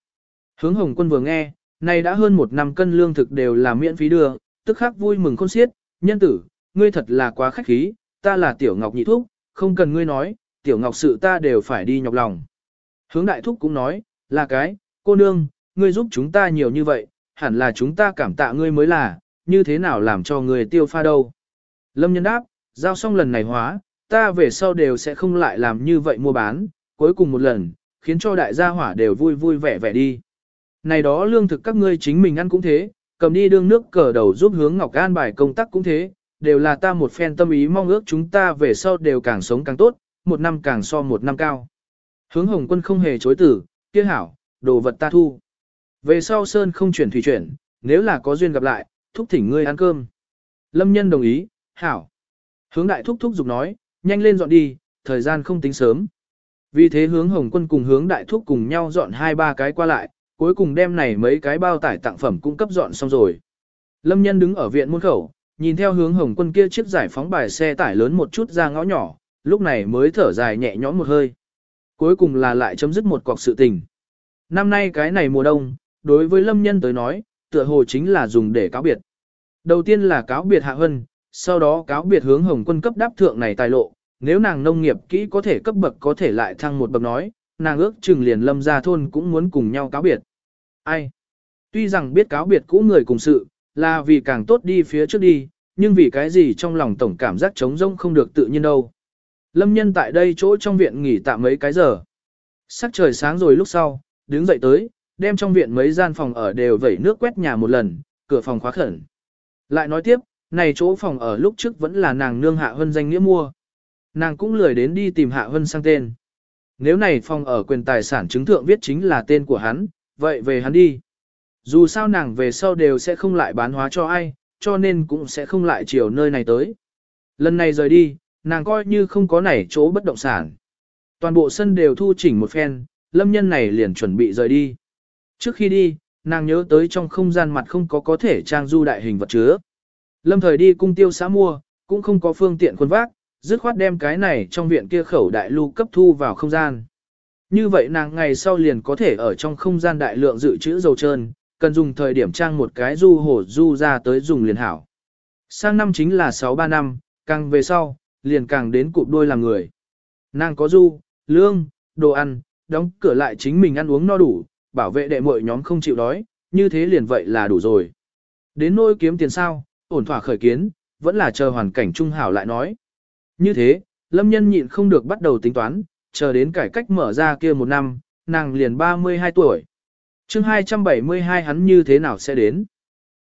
Hướng hồng quân vừa nghe, nay đã hơn một năm cân lương thực đều là miễn phí đưa, tức khắc vui mừng khôn xiết, nhân tử, ngươi thật là quá khách khí, ta là tiểu ngọc nhị thúc, không cần ngươi nói, tiểu ngọc sự ta đều phải đi nhọc lòng. Hướng đại thúc cũng nói, là cái, cô nương, ngươi giúp chúng ta nhiều như vậy, hẳn là chúng ta cảm tạ ngươi mới là, như thế nào làm cho ngươi tiêu pha đâu. Lâm nhân đáp, giao xong lần này hóa, ta về sau đều sẽ không lại làm như vậy mua bán, cuối cùng một lần, khiến cho đại gia hỏa đều vui vui vẻ vẻ đi. Này đó lương thực các ngươi chính mình ăn cũng thế, cầm đi đương nước cờ đầu giúp hướng Ngọc An bài công tác cũng thế, đều là ta một phen tâm ý mong ước chúng ta về sau đều càng sống càng tốt, một năm càng so một năm cao. Hướng Hồng Quân không hề chối tử, kia hảo, đồ vật ta thu. Về sau Sơn không chuyển thủy chuyển, nếu là có duyên gặp lại, thúc thỉnh ngươi ăn cơm. Lâm nhân đồng ý, hảo. Hướng đại thúc thúc giục nói, nhanh lên dọn đi, thời gian không tính sớm. Vì thế hướng hồng quân cùng hướng đại thúc cùng nhau dọn hai ba cái qua lại, cuối cùng đem này mấy cái bao tải tặng phẩm cung cấp dọn xong rồi. Lâm nhân đứng ở viện môn khẩu, nhìn theo hướng hồng quân kia chiếc giải phóng bài xe tải lớn một chút ra ngõ nhỏ, lúc này mới thở dài nhẹ nhõm một hơi. Cuối cùng là lại chấm dứt một cọc sự tình. Năm nay cái này mùa đông, đối với lâm nhân tới nói, tựa hồ chính là dùng để cáo biệt. Đầu tiên là cáo biệt hạ hân, sau đó cáo biệt hướng hồng quân cấp đáp thượng này tài lộ, nếu nàng nông nghiệp kỹ có thể cấp bậc có thể lại thăng một bậc nói, nàng ước chừng liền lâm ra thôn cũng muốn cùng nhau cáo biệt. Ai? Tuy rằng biết cáo biệt cũ người cùng sự, là vì càng tốt đi phía trước đi, nhưng vì cái gì trong lòng tổng cảm giác trống rỗng không được tự nhiên đâu. Lâm nhân tại đây chỗ trong viện nghỉ tạm mấy cái giờ. Sắc trời sáng rồi lúc sau, đứng dậy tới, đem trong viện mấy gian phòng ở đều vẩy nước quét nhà một lần, cửa phòng khóa khẩn. Lại nói tiếp, này chỗ phòng ở lúc trước vẫn là nàng nương hạ Hân danh nghĩa mua. Nàng cũng lười đến đi tìm hạ Hân sang tên. Nếu này phòng ở quyền tài sản chứng thượng viết chính là tên của hắn, vậy về hắn đi. Dù sao nàng về sau đều sẽ không lại bán hóa cho ai, cho nên cũng sẽ không lại chiều nơi này tới. Lần này rời đi, nàng coi như không có nảy chỗ bất động sản. Toàn bộ sân đều thu chỉnh một phen, lâm nhân này liền chuẩn bị rời đi. Trước khi đi, nàng nhớ tới trong không gian mặt không có có thể trang du đại hình vật chứa. Lâm thời đi cung tiêu xã mua, cũng không có phương tiện quân vác, dứt khoát đem cái này trong viện kia khẩu đại lưu cấp thu vào không gian. Như vậy nàng ngày sau liền có thể ở trong không gian đại lượng dự trữ dầu trơn, cần dùng thời điểm trang một cái du hổ du ra tới dùng liền hảo. Sang năm chính là 6-3 năm, càng về sau, liền càng đến cụp đôi làm người. Nàng có du, lương, đồ ăn, đóng cửa lại chính mình ăn uống no đủ, bảo vệ đệ muội nhóm không chịu đói, như thế liền vậy là đủ rồi. Đến nỗi kiếm tiền sao, ổn thỏa khởi kiến, vẫn là chờ hoàn cảnh trung hảo lại nói. Như thế, lâm nhân nhịn không được bắt đầu tính toán, chờ đến cải cách mở ra kia một năm, nàng liền 32 tuổi. chương 272 hắn như thế nào sẽ đến?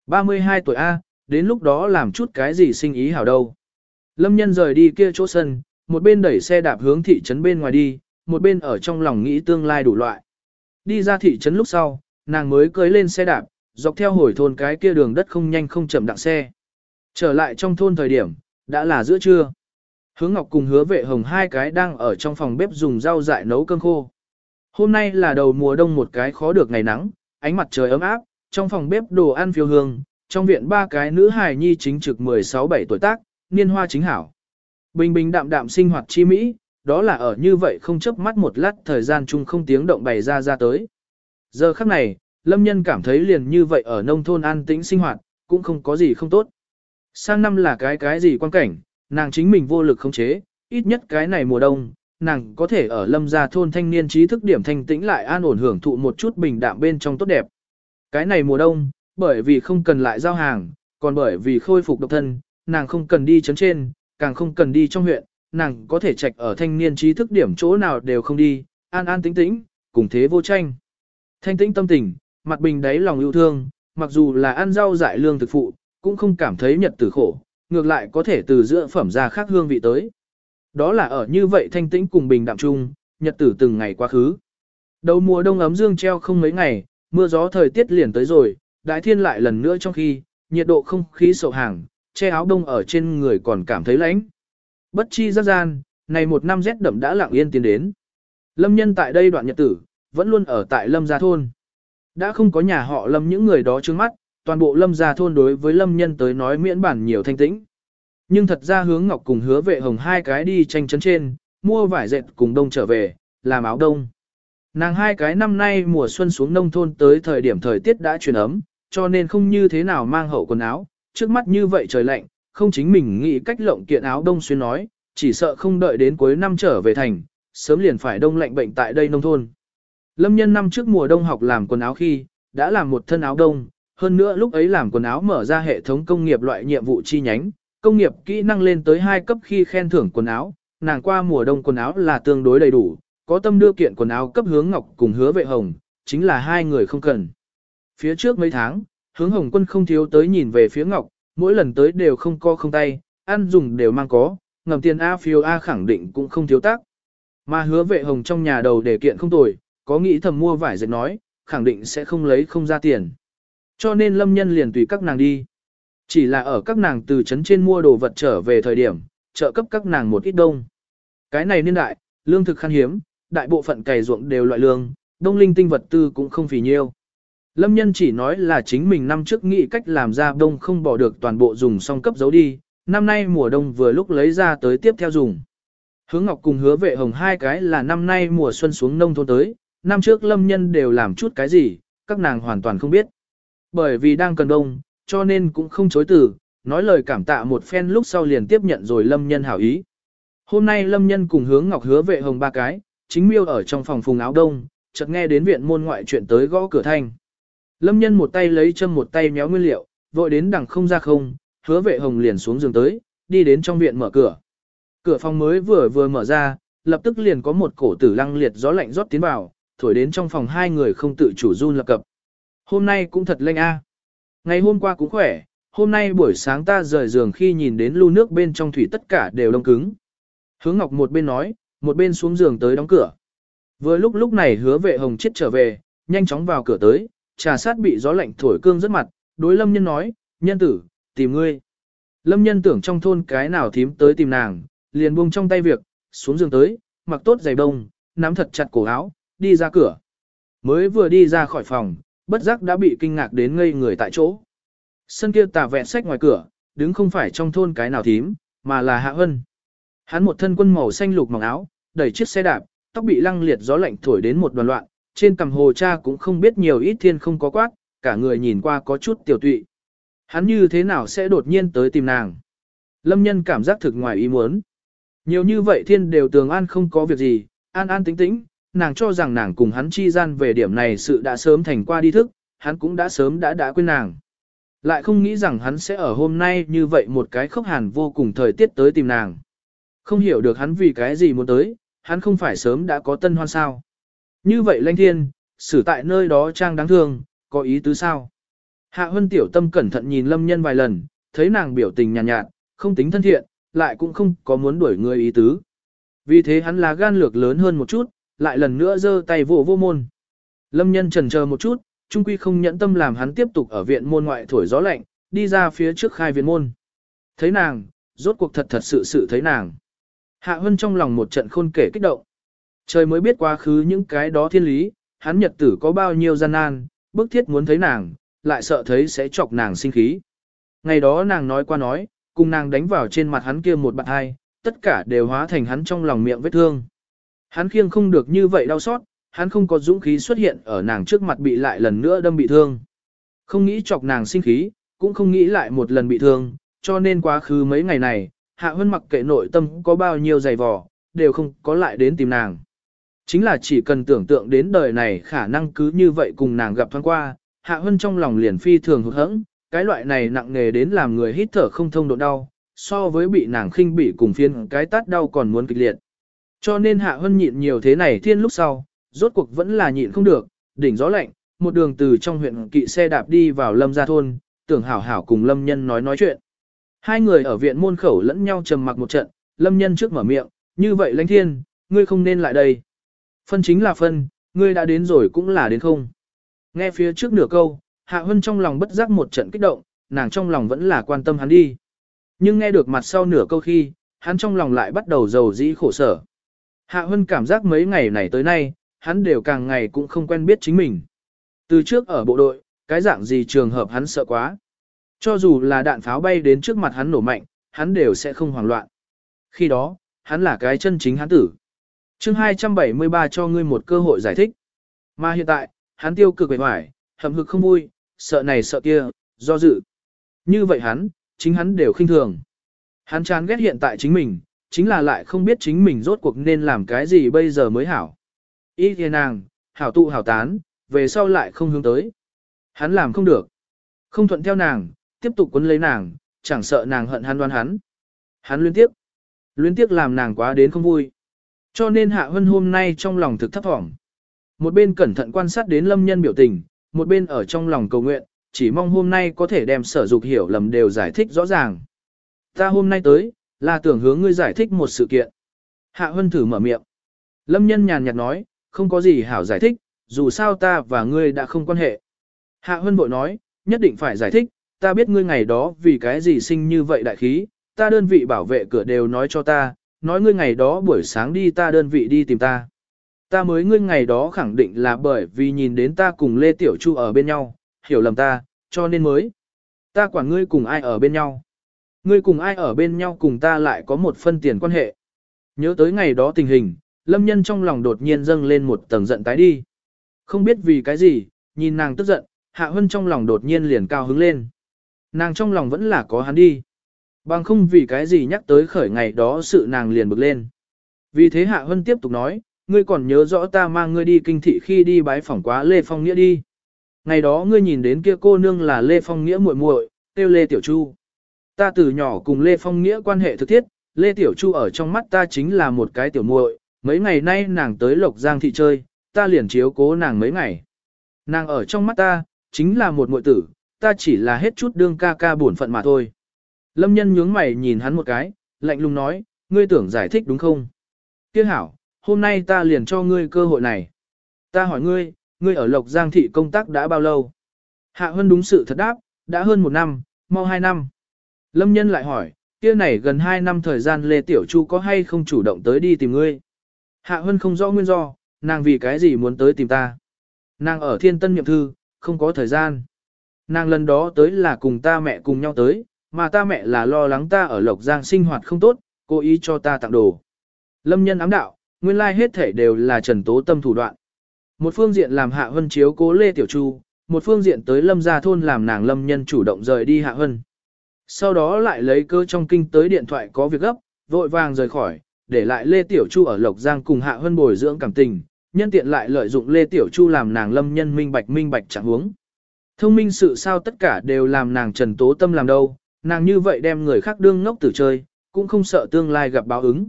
32 tuổi A, đến lúc đó làm chút cái gì sinh ý hảo đâu. Lâm nhân rời đi kia chỗ sân, một bên đẩy xe đạp hướng thị trấn bên ngoài đi, một bên ở trong lòng nghĩ tương lai đủ loại. Đi ra thị trấn lúc sau, nàng mới cưới lên xe đạp, dọc theo hồi thôn cái kia đường đất không nhanh không chậm đặng xe. Trở lại trong thôn thời điểm, đã là giữa trưa. Hướng Ngọc cùng hứa vệ hồng hai cái đang ở trong phòng bếp dùng rau dại nấu cơm khô. Hôm nay là đầu mùa đông một cái khó được ngày nắng, ánh mặt trời ấm áp, trong phòng bếp đồ ăn phiêu hương, trong viện ba cái nữ hài nhi chính trực 16-17 tuổi tác, niên hoa chính hảo. Bình bình đạm đạm sinh hoạt chi mỹ, đó là ở như vậy không chấp mắt một lát thời gian chung không tiếng động bày ra ra tới. Giờ khắc này, lâm nhân cảm thấy liền như vậy ở nông thôn an tĩnh sinh hoạt, cũng không có gì không tốt. Sang năm là cái cái gì quan cảnh, nàng chính mình vô lực không chế, ít nhất cái này mùa đông, nàng có thể ở lâm gia thôn thanh niên trí thức điểm thanh tĩnh lại an ổn hưởng thụ một chút bình đạm bên trong tốt đẹp. Cái này mùa đông, bởi vì không cần lại giao hàng, còn bởi vì khôi phục độc thân, nàng không cần đi chấn trên, càng không cần đi trong huyện, nàng có thể trạch ở thanh niên trí thức điểm chỗ nào đều không đi, an an tĩnh tĩnh, cùng thế vô tranh. Thanh tĩnh tâm tình, mặt bình đáy lòng yêu thương, mặc dù là ăn rau dại lương thực phụ, cũng không cảm thấy nhật tử khổ, ngược lại có thể từ giữa phẩm ra khác hương vị tới. Đó là ở như vậy thanh tĩnh cùng bình đạm chung, nhật tử từng ngày quá khứ. Đầu mùa đông ấm dương treo không mấy ngày, mưa gió thời tiết liền tới rồi, đại thiên lại lần nữa trong khi, nhiệt độ không khí sổ hàng, che áo đông ở trên người còn cảm thấy lạnh. Bất chi giác gian, này một năm rét đậm đã lặng yên tiến đến. Lâm nhân tại đây đoạn nhật tử, vẫn luôn ở tại Lâm Gia Thôn. Đã không có nhà họ Lâm những người đó trước mắt, toàn bộ Lâm Gia Thôn đối với Lâm nhân tới nói miễn bản nhiều thanh tĩnh. Nhưng thật ra hướng Ngọc cùng hứa vệ hồng hai cái đi tranh chấn trên, mua vải dệt cùng đông trở về, làm áo đông. Nàng hai cái năm nay mùa xuân xuống nông thôn tới thời điểm thời tiết đã chuyển ấm, cho nên không như thế nào mang hậu quần áo, trước mắt như vậy trời lạnh, không chính mình nghĩ cách lộng kiện áo đông xuyên nói, chỉ sợ không đợi đến cuối năm trở về thành, sớm liền phải đông lạnh bệnh tại đây nông thôn. Lâm nhân năm trước mùa đông học làm quần áo khi, đã làm một thân áo đông, hơn nữa lúc ấy làm quần áo mở ra hệ thống công nghiệp loại nhiệm vụ chi nhánh, công nghiệp kỹ năng lên tới 2 cấp khi khen thưởng quần áo, nàng qua mùa đông quần áo là tương đối đầy đủ, có tâm đưa kiện quần áo cấp hướng ngọc cùng hứa vệ hồng, chính là hai người không cần. Phía trước mấy tháng, hướng hồng quân không thiếu tới nhìn về phía ngọc, mỗi lần tới đều không co không tay, ăn dùng đều mang có, ngầm tiền A phiêu A khẳng định cũng không thiếu tác. Mà hứa vệ hồng trong nhà đầu để kiện không tồi, có nghĩ thầm mua vải dệt nói, khẳng định sẽ không lấy không ra tiền. Cho nên lâm nhân liền tùy các nàng đi. Chỉ là ở các nàng từ trấn trên mua đồ vật trở về thời điểm, trợ cấp các nàng một ít đông. Cái này niên đại, lương thực khan hiếm, đại bộ phận cày ruộng đều loại lương, đông linh tinh vật tư cũng không phì nhiêu. Lâm nhân chỉ nói là chính mình năm trước nghĩ cách làm ra đông không bỏ được toàn bộ dùng xong cấp giấu đi, năm nay mùa đông vừa lúc lấy ra tới tiếp theo dùng. Hướng Ngọc cùng hứa vệ hồng hai cái là năm nay mùa xuân xuống nông thôn tới, năm trước lâm nhân đều làm chút cái gì, các nàng hoàn toàn không biết. Bởi vì đang cần đông, cho nên cũng không chối từ, nói lời cảm tạ một phen lúc sau liền tiếp nhận rồi lâm nhân hảo ý. Hôm nay lâm nhân cùng hướng Ngọc hứa vệ hồng ba cái, chính miêu ở trong phòng phùng áo đông, chợt nghe đến viện môn ngoại chuyện tới gõ cửa thanh. Lâm nhân một tay lấy châm một tay méo nguyên liệu, vội đến đằng không ra không, hứa vệ hồng liền xuống giường tới, đi đến trong viện mở cửa. Cửa phòng mới vừa vừa mở ra, lập tức liền có một cổ tử lăng liệt gió lạnh rót tiến vào, thổi đến trong phòng hai người không tự chủ run lập cập. Hôm nay cũng thật lạnh a. Ngày hôm qua cũng khỏe, hôm nay buổi sáng ta rời giường khi nhìn đến lu nước bên trong thủy tất cả đều đông cứng. Hướng Ngọc một bên nói, một bên xuống giường tới đóng cửa. Vừa lúc lúc này hứa vệ hồng chết trở về, nhanh chóng vào cửa tới, trà sát bị gió lạnh thổi cương rất mặt, đối lâm nhân nói, nhân tử, tìm ngươi. Lâm nhân tưởng trong thôn cái nào thím tới tìm nàng, liền buông trong tay việc, xuống giường tới, mặc tốt giày đông, nắm thật chặt cổ áo, đi ra cửa. Mới vừa đi ra khỏi phòng, bất giác đã bị kinh ngạc đến ngây người tại chỗ. Sân kia tà vẹn sách ngoài cửa, đứng không phải trong thôn cái nào thím, mà là Hạ Hân. Hắn một thân quân màu xanh lục mỏng áo, đẩy chiếc xe đạp, tóc bị lăng liệt gió lạnh thổi đến một đoàn loạn, trên cằm hồ cha cũng không biết nhiều ít thiên không có quát, cả người nhìn qua có chút tiểu tụy. Hắn như thế nào sẽ đột nhiên tới tìm nàng? Lâm nhân cảm giác thực ngoài ý muốn. Nhiều như vậy thiên đều tường an không có việc gì, an an tĩnh tĩnh, nàng cho rằng nàng cùng hắn chi gian về điểm này sự đã sớm thành qua đi thức, hắn cũng đã sớm đã đã quên nàng. Lại không nghĩ rằng hắn sẽ ở hôm nay như vậy một cái khốc hàn vô cùng thời tiết tới tìm nàng. Không hiểu được hắn vì cái gì muốn tới, hắn không phải sớm đã có tân hoan sao. Như vậy lanh thiên, xử tại nơi đó trang đáng thương, có ý tứ sao? Hạ Hân tiểu tâm cẩn thận nhìn lâm nhân vài lần, thấy nàng biểu tình nhàn nhạt, nhạt, không tính thân thiện, lại cũng không có muốn đuổi người ý tứ. Vì thế hắn là gan lược lớn hơn một chút, lại lần nữa giơ tay vỗ vô môn. Lâm nhân trần chờ một chút, trung quy không nhẫn tâm làm hắn tiếp tục ở viện môn ngoại thổi gió lạnh, đi ra phía trước khai viện môn. Thấy nàng, rốt cuộc thật thật sự sự thấy nàng. Hạ Hân trong lòng một trận khôn kể kích động. Trời mới biết quá khứ những cái đó thiên lý, hắn nhật tử có bao nhiêu gian nan, bức thiết muốn thấy nàng, lại sợ thấy sẽ chọc nàng sinh khí. Ngày đó nàng nói qua nói, cùng nàng đánh vào trên mặt hắn kia một bạn hai, tất cả đều hóa thành hắn trong lòng miệng vết thương. Hắn khiêng không được như vậy đau xót, hắn không có dũng khí xuất hiện ở nàng trước mặt bị lại lần nữa đâm bị thương. Không nghĩ chọc nàng sinh khí, cũng không nghĩ lại một lần bị thương, cho nên quá khứ mấy ngày này, Hạ Hân mặc kệ nội tâm có bao nhiêu dày vò, đều không có lại đến tìm nàng. Chính là chỉ cần tưởng tượng đến đời này khả năng cứ như vậy cùng nàng gặp thoáng qua, Hạ Hân trong lòng liền phi thường hụt hẫng, cái loại này nặng nề đến làm người hít thở không thông độ đau, so với bị nàng khinh bỉ cùng phiên cái tát đau còn muốn kịch liệt. Cho nên Hạ Hân nhịn nhiều thế này thiên lúc sau, rốt cuộc vẫn là nhịn không được, đỉnh gió lạnh, một đường từ trong huyện kỵ xe đạp đi vào lâm gia thôn, tưởng hảo hảo cùng lâm nhân nói nói chuyện. Hai người ở viện môn khẩu lẫn nhau trầm mặc một trận, lâm nhân trước mở miệng, như vậy lãnh thiên, ngươi không nên lại đây. Phân chính là phân, ngươi đã đến rồi cũng là đến không. Nghe phía trước nửa câu, Hạ Hân trong lòng bất giác một trận kích động, nàng trong lòng vẫn là quan tâm hắn đi. Nhưng nghe được mặt sau nửa câu khi, hắn trong lòng lại bắt đầu giàu dĩ khổ sở. Hạ Hân cảm giác mấy ngày này tới nay, hắn đều càng ngày cũng không quen biết chính mình. Từ trước ở bộ đội, cái dạng gì trường hợp hắn sợ quá. Cho dù là đạn pháo bay đến trước mặt hắn nổ mạnh, hắn đều sẽ không hoảng loạn. Khi đó, hắn là cái chân chính hắn tử. chương 273 cho ngươi một cơ hội giải thích. Mà hiện tại, hắn tiêu cực vẻ hoài, hầm hực không vui, sợ này sợ kia, do dự. Như vậy hắn, chính hắn đều khinh thường. Hắn chán ghét hiện tại chính mình, chính là lại không biết chính mình rốt cuộc nên làm cái gì bây giờ mới hảo. Ý thì nàng, hảo tụ hảo tán, về sau lại không hướng tới. Hắn làm không được. Không thuận theo nàng, tiếp tục quấn lấy nàng, chẳng sợ nàng hận hắn đoán hắn. Hắn liên tiếp. Liên tiếp làm nàng quá đến không vui. Cho nên Hạ Hân hôm nay trong lòng thực thấp thỏm. Một bên cẩn thận quan sát đến lâm nhân biểu tình, một bên ở trong lòng cầu nguyện, chỉ mong hôm nay có thể đem sở dục hiểu lầm đều giải thích rõ ràng. Ta hôm nay tới, là tưởng hướng ngươi giải thích một sự kiện. Hạ Hân thử mở miệng. Lâm nhân nhàn nhạt nói, không có gì hảo giải thích, dù sao ta và ngươi đã không quan hệ. Hạ Hân bội nói, nhất định phải giải thích, ta biết ngươi ngày đó vì cái gì sinh như vậy đại khí, ta đơn vị bảo vệ cửa đều nói cho ta, nói ngươi ngày đó buổi sáng đi ta đơn vị đi tìm ta. Ta mới ngươi ngày đó khẳng định là bởi vì nhìn đến ta cùng Lê Tiểu Chu ở bên nhau, hiểu lầm ta, cho nên mới. Ta quản ngươi cùng ai ở bên nhau. Ngươi cùng ai ở bên nhau cùng ta lại có một phân tiền quan hệ. Nhớ tới ngày đó tình hình, lâm nhân trong lòng đột nhiên dâng lên một tầng giận tái đi. Không biết vì cái gì, nhìn nàng tức giận, hạ hân trong lòng đột nhiên liền cao hứng lên. Nàng trong lòng vẫn là có hắn đi. Bằng không vì cái gì nhắc tới khởi ngày đó sự nàng liền bực lên. Vì thế hạ hân tiếp tục nói, ngươi còn nhớ rõ ta mang ngươi đi kinh thị khi đi bái phỏng quá Lê Phong Nghĩa đi. Ngày đó ngươi nhìn đến kia cô nương là Lê Phong Nghĩa muội muội, tiêu Lê Tiểu Chu. Ta từ nhỏ cùng Lê Phong Nghĩa quan hệ thực thiết, Lê Tiểu Chu ở trong mắt ta chính là một cái tiểu muội, mấy ngày nay nàng tới Lộc Giang thị chơi, ta liền chiếu cố nàng mấy ngày. Nàng ở trong mắt ta, chính là một muội tử, ta chỉ là hết chút đương ca ca buồn phận mà thôi. Lâm nhân nhướng mày nhìn hắn một cái, lạnh lùng nói, ngươi tưởng giải thích đúng không? Tiếc hảo, hôm nay ta liền cho ngươi cơ hội này. Ta hỏi ngươi, ngươi ở Lộc Giang thị công tác đã bao lâu? Hạ Hân đúng sự thật đáp, đã hơn một năm, mau hai năm. Lâm nhân lại hỏi, kia này gần hai năm thời gian Lê Tiểu Chu có hay không chủ động tới đi tìm ngươi? Hạ Hân không rõ nguyên do, nàng vì cái gì muốn tới tìm ta? Nàng ở thiên tân nhậm thư, không có thời gian. Nàng lần đó tới là cùng ta mẹ cùng nhau tới, mà ta mẹ là lo lắng ta ở Lộc Giang sinh hoạt không tốt, cố ý cho ta tặng đồ. Lâm nhân ám đạo, nguyên lai hết thể đều là Trần Tố Tâm thủ đoạn. Một phương diện làm Hạ Hân chiếu cố Lê Tiểu Chu, một phương diện tới Lâm gia thôn làm nàng Lâm nhân chủ động rời đi Hạ Hân. Sau đó lại lấy cơ trong kinh tới điện thoại có việc gấp, vội vàng rời khỏi, để lại Lê Tiểu Chu ở Lộc Giang cùng Hạ Hân bồi dưỡng cảm tình, nhân tiện lại lợi dụng Lê Tiểu Chu làm nàng Lâm nhân minh bạch minh bạch chẳng huống. Thông minh sự sao tất cả đều làm nàng Trần Tố Tâm làm đâu, nàng như vậy đem người khác đương ngốc tử chơi, cũng không sợ tương lai gặp báo ứng.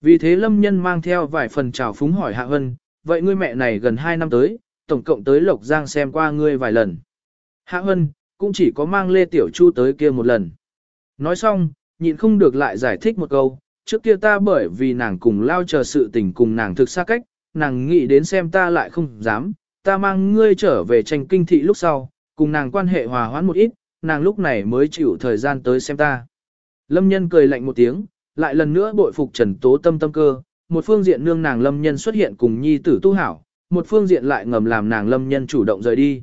Vì thế lâm nhân mang theo vài phần trào phúng hỏi Hạ Hân, vậy ngươi mẹ này gần 2 năm tới, tổng cộng tới Lộc Giang xem qua ngươi vài lần. Hạ Hân, cũng chỉ có mang Lê Tiểu Chu tới kia một lần. Nói xong, nhịn không được lại giải thích một câu, trước kia ta bởi vì nàng cùng lao chờ sự tình cùng nàng thực xa cách, nàng nghĩ đến xem ta lại không dám, ta mang ngươi trở về tranh kinh thị lúc sau, cùng nàng quan hệ hòa hoãn một ít, nàng lúc này mới chịu thời gian tới xem ta. Lâm nhân cười lạnh một tiếng, lại lần nữa bội phục Trần Tố Tâm tâm cơ, một phương diện nương nàng Lâm nhân xuất hiện cùng nhi tử tu hảo, một phương diện lại ngầm làm nàng Lâm nhân chủ động rời đi.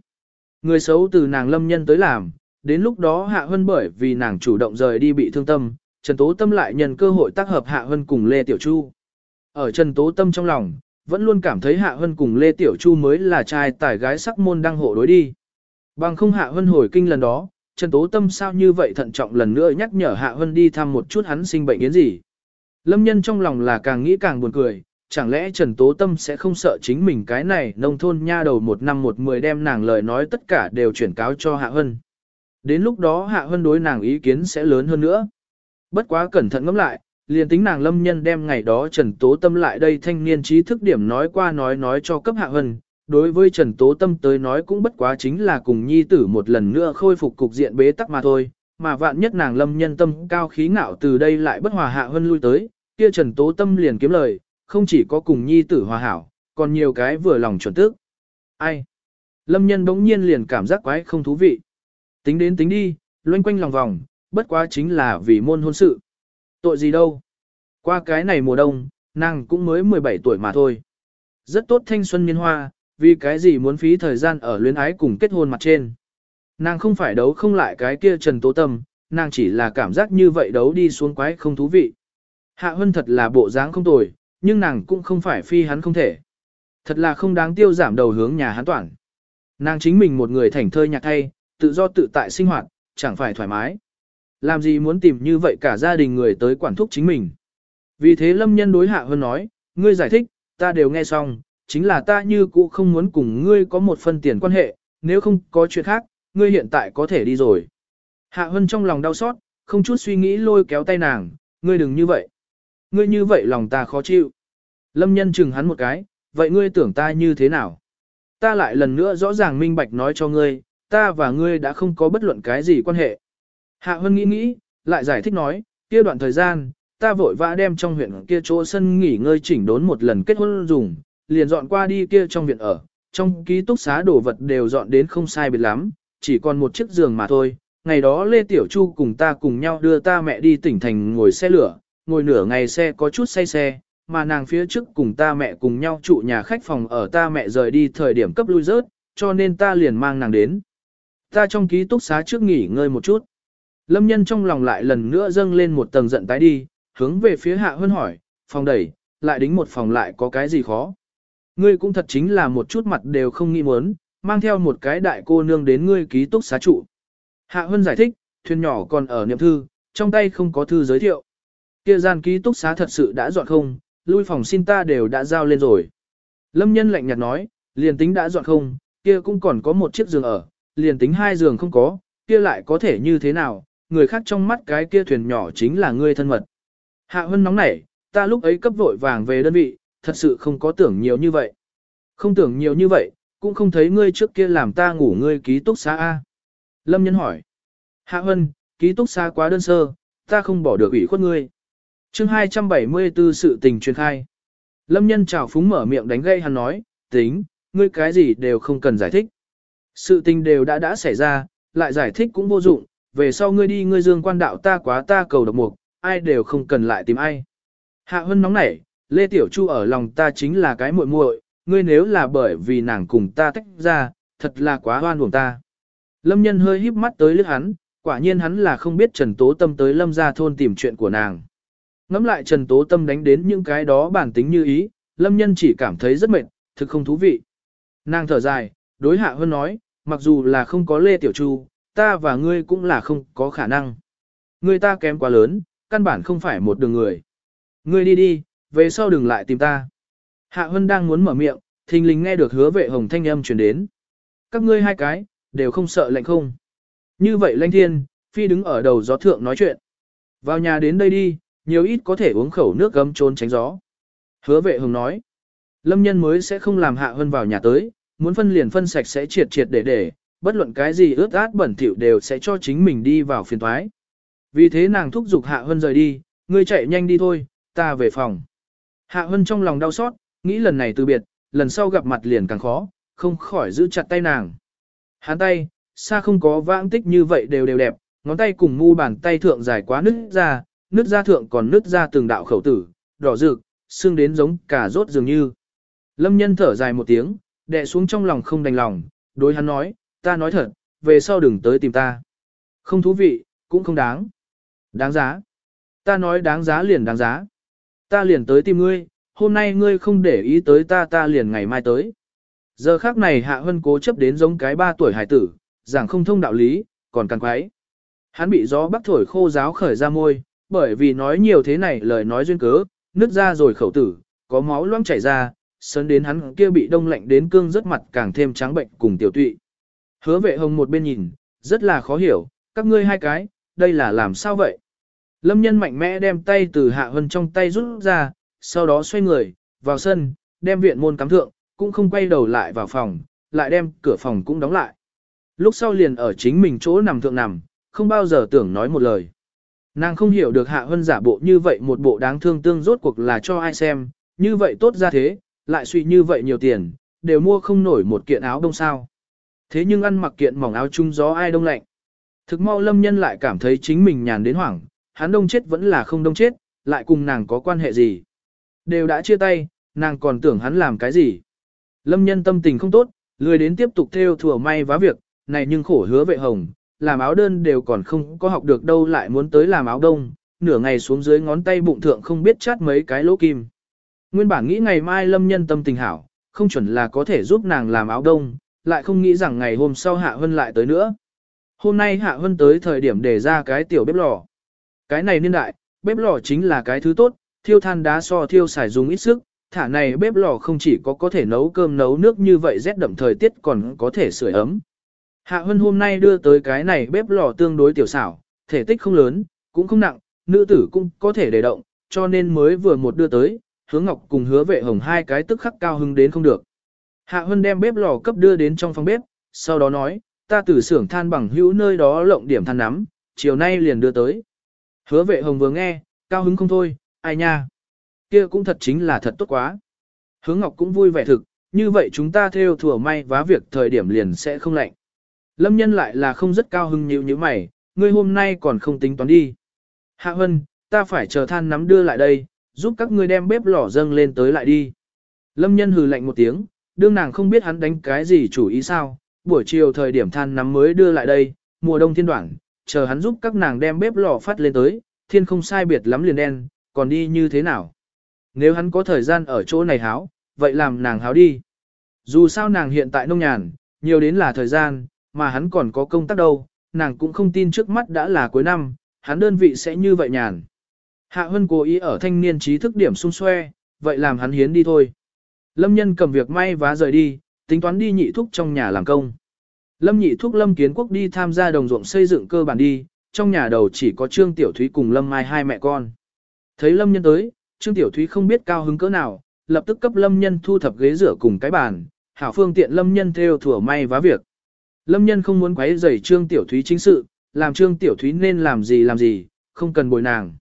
Người xấu từ nàng Lâm nhân tới làm, đến lúc đó Hạ Hân bởi vì nàng chủ động rời đi bị thương tâm, Trần Tố Tâm lại nhân cơ hội tác hợp Hạ Hân cùng Lê Tiểu Chu. Ở Trần Tố Tâm trong lòng, vẫn luôn cảm thấy Hạ Hân cùng Lê Tiểu Chu mới là trai tài gái sắc môn đăng hộ đối đi. Bằng không Hạ Hân hồi kinh lần đó, Trần Tố Tâm sao như vậy thận trọng lần nữa nhắc nhở Hạ Hân đi thăm một chút hắn sinh bệnh yến gì. Lâm nhân trong lòng là càng nghĩ càng buồn cười, chẳng lẽ Trần Tố Tâm sẽ không sợ chính mình cái này nông thôn nha đầu một năm một mười đem nàng lời nói tất cả đều chuyển cáo cho Hạ Hân. Đến lúc đó Hạ Hân đối nàng ý kiến sẽ lớn hơn nữa. Bất quá cẩn thận ngẫm lại, liền tính nàng lâm nhân đem ngày đó Trần Tố Tâm lại đây thanh niên trí thức điểm nói qua nói nói cho cấp Hạ Hân, đối với Trần Tố Tâm tới nói cũng bất quá chính là cùng nhi tử một lần nữa khôi phục cục diện bế tắc mà thôi, mà vạn nhất nàng lâm nhân tâm cao khí ngạo từ đây lại bất hòa hạ hơn lui tới, kia Trần Tố Tâm liền kiếm lời, không chỉ có cùng nhi tử hòa hảo, còn nhiều cái vừa lòng chuẩn tức. Ai? Lâm nhân bỗng nhiên liền cảm giác quái không thú vị. Tính đến tính đi, loanh quanh lòng vòng, bất quá chính là vì môn hôn sự. Tội gì đâu? Qua cái này mùa đông, nàng cũng mới 17 tuổi mà thôi. Rất tốt thanh xuân niên hoa, vì cái gì muốn phí thời gian ở luyến ái cùng kết hôn mặt trên. Nàng không phải đấu không lại cái kia Trần Tố Tâm, nàng chỉ là cảm giác như vậy đấu đi xuống quái không thú vị. Hạ Hân thật là bộ dáng không tồi, nhưng nàng cũng không phải phi hắn không thể. Thật là không đáng tiêu giảm đầu hướng nhà hắn toàn. Nàng chính mình một người thành thơi nhạc thay, tự do tự tại sinh hoạt, chẳng phải thoải mái. Làm gì muốn tìm như vậy cả gia đình người tới quản thúc chính mình. Vì thế Lâm Nhân đối Hạ Hân nói, ngươi giải thích, ta đều nghe xong, chính là ta như cũ không muốn cùng ngươi có một phân tiền quan hệ, nếu không có chuyện khác, ngươi hiện tại có thể đi rồi. Hạ Hân trong lòng đau xót, không chút suy nghĩ lôi kéo tay nàng, ngươi đừng như vậy. Ngươi như vậy lòng ta khó chịu. Lâm nhân chừng hắn một cái, vậy ngươi tưởng ta như thế nào? Ta lại lần nữa rõ ràng minh bạch nói cho ngươi, ta và ngươi đã không có bất luận cái gì quan hệ. Hạ Hân nghĩ nghĩ, lại giải thích nói, kia đoạn thời gian, ta vội vã đem trong huyện kia chỗ sân nghỉ ngơi chỉnh đốn một lần kết hôn dùng, liền dọn qua đi kia trong viện ở, trong ký túc xá đồ vật đều dọn đến không sai biệt lắm, chỉ còn một chiếc giường mà thôi. Ngày đó Lê Tiểu Chu cùng ta cùng nhau đưa ta mẹ đi tỉnh thành ngồi xe lửa, ngồi nửa ngày xe có chút say xe, mà nàng phía trước cùng ta mẹ cùng nhau trụ nhà khách phòng ở ta mẹ rời đi thời điểm cấp lui rớt, cho nên ta liền mang nàng đến. Ta trong ký túc xá trước nghỉ ngơi một chút. Lâm nhân trong lòng lại lần nữa dâng lên một tầng giận tái đi, hướng về phía hạ hơn hỏi, phòng đẩy, lại đính một phòng lại có cái gì khó. Ngươi cũng thật chính là một chút mặt đều không nghĩ muốn, mang theo một cái đại cô nương đến ngươi ký túc xá trụ. Hạ Hân giải thích, thuyền nhỏ còn ở niệm thư, trong tay không có thư giới thiệu. Kia gian ký túc xá thật sự đã dọn không, lui phòng xin ta đều đã giao lên rồi. Lâm nhân lạnh nhạt nói, liền tính đã dọn không, kia cũng còn có một chiếc giường ở, liền tính hai giường không có, kia lại có thể như thế nào, người khác trong mắt cái kia thuyền nhỏ chính là ngươi thân mật. Hạ Hân nóng nảy, ta lúc ấy cấp vội vàng về đơn vị, thật sự không có tưởng nhiều như vậy. Không tưởng nhiều như vậy, cũng không thấy ngươi trước kia làm ta ngủ ngươi ký túc xá A. Lâm nhân hỏi. Hạ Hân, ký túc xá quá đơn sơ, ta không bỏ được ủy khuất ngươi chương 274 sự tình truyền khai. Lâm nhân chào phúng mở miệng đánh gây hắn nói, tính, ngươi cái gì đều không cần giải thích. Sự tình đều đã đã xảy ra, lại giải thích cũng vô dụng, về sau ngươi đi ngươi dương quan đạo ta quá ta cầu độc mục, ai đều không cần lại tìm ai. Hạ Hân nóng nảy, Lê Tiểu Chu ở lòng ta chính là cái muội muội, ngươi nếu là bởi vì nàng cùng ta tách ra, thật là quá hoan uổng ta. Lâm nhân hơi híp mắt tới lướt hắn, quả nhiên hắn là không biết Trần Tố Tâm tới Lâm ra thôn tìm chuyện của nàng. Ngắm lại Trần Tố Tâm đánh đến những cái đó bản tính như ý, Lâm nhân chỉ cảm thấy rất mệt, thực không thú vị. Nàng thở dài, đối hạ hơn nói, mặc dù là không có Lê Tiểu Chu, ta và ngươi cũng là không có khả năng. Ngươi ta kém quá lớn, căn bản không phải một đường người. Ngươi đi đi, về sau đừng lại tìm ta. Hạ Hân đang muốn mở miệng, thình lình nghe được hứa vệ hồng thanh âm truyền đến. Các ngươi hai cái, đều không sợ lạnh không. Như vậy lanh thiên, phi đứng ở đầu gió thượng nói chuyện. Vào nhà đến đây đi, nhiều ít có thể uống khẩu nước gấm trốn tránh gió. Hứa vệ hồng nói. Lâm nhân mới sẽ không làm Hạ hơn vào nhà tới, muốn phân liền phân sạch sẽ triệt triệt để để, bất luận cái gì ướt át bẩn thỉu đều sẽ cho chính mình đi vào phiền toái. Vì thế nàng thúc giục Hạ hơn rời đi, ngươi chạy nhanh đi thôi, ta về phòng. Hạ Hân trong lòng đau xót, nghĩ lần này từ biệt, lần sau gặp mặt liền càng khó, không khỏi giữ chặt tay nàng. Hắn tay, xa không có vãng tích như vậy đều đều đẹp, ngón tay cùng mu bàn tay thượng dài quá nứt ra, nứt ra thượng còn nứt ra từng đạo khẩu tử, đỏ rực, xương đến giống cả rốt dường như. Lâm nhân thở dài một tiếng, đè xuống trong lòng không đành lòng, đối hắn nói, ta nói thật, về sau đừng tới tìm ta. Không thú vị, cũng không đáng. Đáng giá. Ta nói đáng giá liền đáng giá. Ta liền tới tìm ngươi, hôm nay ngươi không để ý tới ta ta liền ngày mai tới. Giờ khác này Hạ Hân cố chấp đến giống cái ba tuổi hải tử, giảng không thông đạo lý, còn càng quái. Hắn bị gió bắc thổi khô giáo khởi ra môi, bởi vì nói nhiều thế này lời nói duyên cớ, nứt ra rồi khẩu tử, có máu loãng chảy ra, sấn đến hắn kia bị đông lạnh đến cương rất mặt càng thêm trắng bệnh cùng tiểu tụy. Hứa vệ hồng một bên nhìn, rất là khó hiểu, các ngươi hai cái, đây là làm sao vậy? Lâm nhân mạnh mẽ đem tay từ hạ hân trong tay rút ra, sau đó xoay người, vào sân, đem viện môn cắm thượng, cũng không quay đầu lại vào phòng, lại đem cửa phòng cũng đóng lại. Lúc sau liền ở chính mình chỗ nằm thượng nằm, không bao giờ tưởng nói một lời. Nàng không hiểu được hạ hân giả bộ như vậy một bộ đáng thương tương rốt cuộc là cho ai xem, như vậy tốt ra thế, lại suy như vậy nhiều tiền, đều mua không nổi một kiện áo đông sao. Thế nhưng ăn mặc kiện mỏng áo chung gió ai đông lạnh. Thực mau lâm nhân lại cảm thấy chính mình nhàn đến hoảng, hắn đông chết vẫn là không đông chết, lại cùng nàng có quan hệ gì. Đều đã chia tay, nàng còn tưởng hắn làm cái gì. Lâm nhân tâm tình không tốt, lười đến tiếp tục theo thừa may vá việc, này nhưng khổ hứa vệ hồng, làm áo đơn đều còn không có học được đâu lại muốn tới làm áo đông, nửa ngày xuống dưới ngón tay bụng thượng không biết chát mấy cái lỗ kim. Nguyên bản nghĩ ngày mai lâm nhân tâm tình hảo, không chuẩn là có thể giúp nàng làm áo đông, lại không nghĩ rằng ngày hôm sau Hạ Hân lại tới nữa. Hôm nay Hạ Hân tới thời điểm để ra cái tiểu bếp lò. Cái này niên đại, bếp lò chính là cái thứ tốt, thiêu than đá so thiêu xài dùng ít sức, thả này bếp lò không chỉ có có thể nấu cơm nấu nước như vậy rét đậm thời tiết còn có thể sưởi ấm. Hạ Hân hôm nay đưa tới cái này bếp lò tương đối tiểu xảo, thể tích không lớn, cũng không nặng, nữ tử cũng có thể để động, cho nên mới vừa một đưa tới, hứa ngọc cùng hứa vệ hồng hai cái tức khắc cao hứng đến không được. Hạ Hân đem bếp lò cấp đưa đến trong phòng bếp, sau đó nói, ta từ xưởng than bằng hữu nơi đó lộng điểm than nắm, chiều nay liền đưa tới. Hứa vệ hồng vừa nghe, cao hứng không thôi, ai nha. Kia cũng thật chính là thật tốt quá. Hứa Ngọc cũng vui vẻ thực, như vậy chúng ta theo thừa may vá việc thời điểm liền sẽ không lạnh. Lâm nhân lại là không rất cao hưng nhịu như mày, ngươi hôm nay còn không tính toán đi. Hạ Hân, ta phải chờ than nắm đưa lại đây, giúp các ngươi đem bếp lò dâng lên tới lại đi. Lâm nhân hừ lạnh một tiếng, đương nàng không biết hắn đánh cái gì chủ ý sao, buổi chiều thời điểm than nắm mới đưa lại đây, mùa đông thiên đoạn, chờ hắn giúp các nàng đem bếp lò phát lên tới, thiên không sai biệt lắm liền đen, còn đi như thế nào. Nếu hắn có thời gian ở chỗ này háo, vậy làm nàng háo đi. Dù sao nàng hiện tại nông nhàn, nhiều đến là thời gian, mà hắn còn có công tác đâu, nàng cũng không tin trước mắt đã là cuối năm, hắn đơn vị sẽ như vậy nhàn. Hạ Hân cố ý ở thanh niên trí thức điểm xung xoe, vậy làm hắn hiến đi thôi. Lâm nhân cầm việc may vá rời đi, tính toán đi nhị thúc trong nhà làm công. Lâm nhị thúc Lâm Kiến Quốc đi tham gia đồng ruộng xây dựng cơ bản đi, trong nhà đầu chỉ có Trương Tiểu Thúy cùng Lâm Mai hai mẹ con. Thấy Lâm nhân tới, Trương Tiểu Thúy không biết cao hứng cỡ nào, lập tức cấp Lâm nhân thu thập ghế rửa cùng cái bàn, hảo phương tiện Lâm nhân theo thủa may vá việc. Lâm nhân không muốn quấy rầy Trương Tiểu Thúy chính sự, làm Trương Tiểu Thúy nên làm gì làm gì, không cần bồi nàng.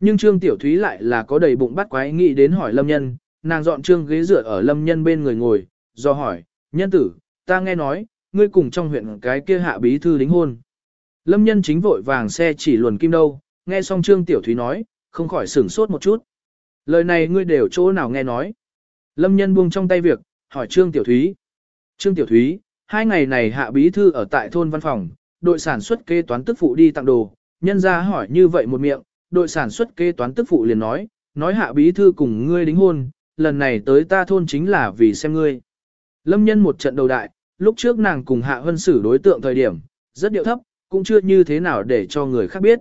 Nhưng Trương Tiểu Thúy lại là có đầy bụng bắt quái nghĩ đến hỏi Lâm nhân, nàng dọn trương ghế dựa ở lâm nhân bên người ngồi, do hỏi, nhân tử, ta nghe nói, ngươi cùng trong huyện cái kia hạ bí thư đính hôn. Lâm nhân chính vội vàng xe chỉ luồn kim đâu, nghe xong trương tiểu thúy nói, không khỏi sửng sốt một chút. Lời này ngươi đều chỗ nào nghe nói. Lâm nhân buông trong tay việc, hỏi trương tiểu thúy. Trương tiểu thúy, hai ngày này hạ bí thư ở tại thôn văn phòng, đội sản xuất kế toán tức phụ đi tặng đồ, nhân ra hỏi như vậy một miệng, đội sản xuất kế toán tức phụ liền nói, nói hạ bí thư cùng ngươi đính hôn, lần này tới ta thôn chính là vì xem ngươi. Lâm nhân một trận đầu đại, lúc trước nàng cùng hạ hân xử đối tượng thời điểm, rất điệu thấp, cũng chưa như thế nào để cho người khác biết.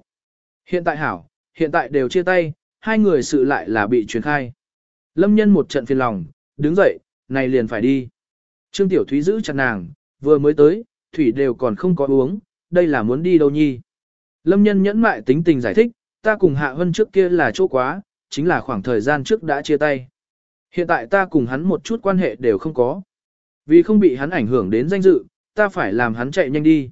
Hiện tại hảo, hiện tại đều chia tay, hai người sự lại là bị truyền khai. Lâm nhân một trận phiền lòng, đứng dậy, này liền phải đi. Trương Tiểu Thúy giữ chặt nàng, vừa mới tới, Thủy đều còn không có uống, đây là muốn đi đâu nhi. Lâm nhân nhẫn mại tính tình giải thích, ta cùng Hạ Hân trước kia là chỗ quá, chính là khoảng thời gian trước đã chia tay. Hiện tại ta cùng hắn một chút quan hệ đều không có. Vì không bị hắn ảnh hưởng đến danh dự, ta phải làm hắn chạy nhanh đi.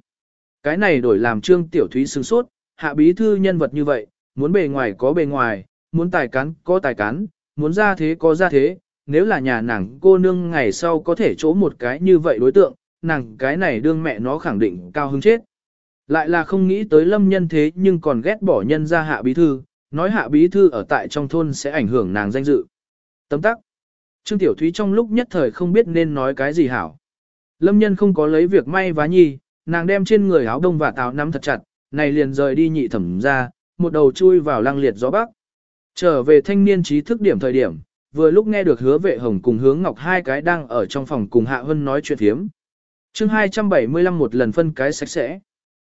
Cái này đổi làm trương tiểu thúy sướng sốt, hạ bí thư nhân vật như vậy, muốn bề ngoài có bề ngoài, muốn tài cán có tài cán, muốn ra thế có ra thế, nếu là nhà nàng cô nương ngày sau có thể chỗ một cái như vậy đối tượng, nàng cái này đương mẹ nó khẳng định cao hứng chết. Lại là không nghĩ tới lâm nhân thế nhưng còn ghét bỏ nhân ra hạ bí thư, nói hạ bí thư ở tại trong thôn sẽ ảnh hưởng nàng danh dự. Tấm tắc. Trương Tiểu Thúy trong lúc nhất thời không biết nên nói cái gì hảo. Lâm nhân không có lấy việc may vá nhi, nàng đem trên người áo đông và táo nắm thật chặt, này liền rời đi nhị thẩm ra, một đầu chui vào lăng liệt gió bắc. Trở về thanh niên trí thức điểm thời điểm, vừa lúc nghe được hứa vệ hồng cùng hướng ngọc hai cái đang ở trong phòng cùng Hạ Hân nói chuyện thiếm. chương 275 một lần phân cái sạch sẽ.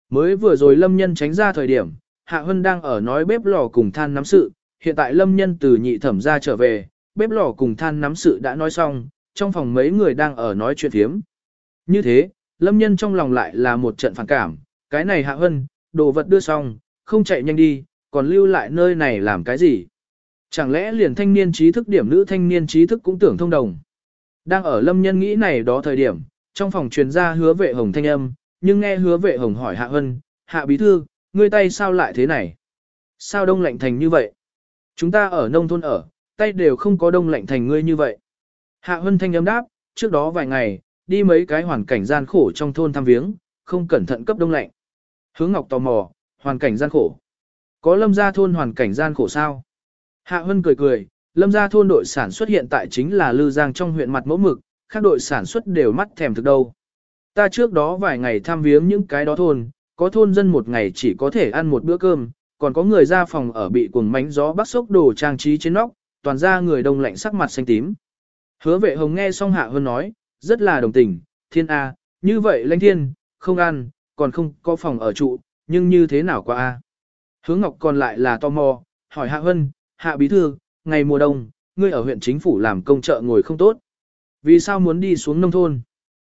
Mới vừa rồi lâm nhân tránh ra thời điểm, Hạ Hân đang ở nói bếp lò cùng than nắm sự, hiện tại lâm nhân từ nhị thẩm ra trở về, bếp lò cùng than nắm sự đã nói xong, trong phòng mấy người đang ở nói chuyện thiếm. Như thế, lâm nhân trong lòng lại là một trận phản cảm, cái này hạ hân, đồ vật đưa xong, không chạy nhanh đi, còn lưu lại nơi này làm cái gì? Chẳng lẽ liền thanh niên trí thức điểm nữ thanh niên trí thức cũng tưởng thông đồng? Đang ở lâm nhân nghĩ này đó thời điểm, trong phòng truyền ra hứa vệ hồng thanh âm, nhưng nghe hứa vệ hồng hỏi hạ hân, hạ bí thư, ngươi tay sao lại thế này? Sao đông lạnh thành như vậy? Chúng ta ở nông thôn ở, tay đều không có đông lạnh thành ngươi như vậy. Hạ Hân Thanh âm đáp, trước đó vài ngày, đi mấy cái hoàn cảnh gian khổ trong thôn thăm viếng, không cẩn thận cấp đông lạnh. Hướng Ngọc tò mò, hoàn cảnh gian khổ. Có lâm gia thôn hoàn cảnh gian khổ sao? Hạ Hân cười cười, lâm gia thôn đội sản xuất hiện tại chính là Lư Giang trong huyện mặt mẫu mực, các đội sản xuất đều mắt thèm thực đâu. Ta trước đó vài ngày thăm viếng những cái đó thôn, có thôn dân một ngày chỉ có thể ăn một bữa cơm, còn có người ra phòng ở bị cuồng mánh gió bắt sốc đồ trang trí trên nóc, toàn ra người đông lạnh sắc mặt xanh tím. Hứa vệ hồng nghe xong hạ hơn nói, rất là đồng tình, thiên A, như vậy lãnh thiên, không ăn, còn không có phòng ở trụ, nhưng như thế nào qua A. Hứa ngọc còn lại là tò mò, hỏi hạ hân, hạ bí thư, ngày mùa đông, ngươi ở huyện chính phủ làm công trợ ngồi không tốt. Vì sao muốn đi xuống nông thôn?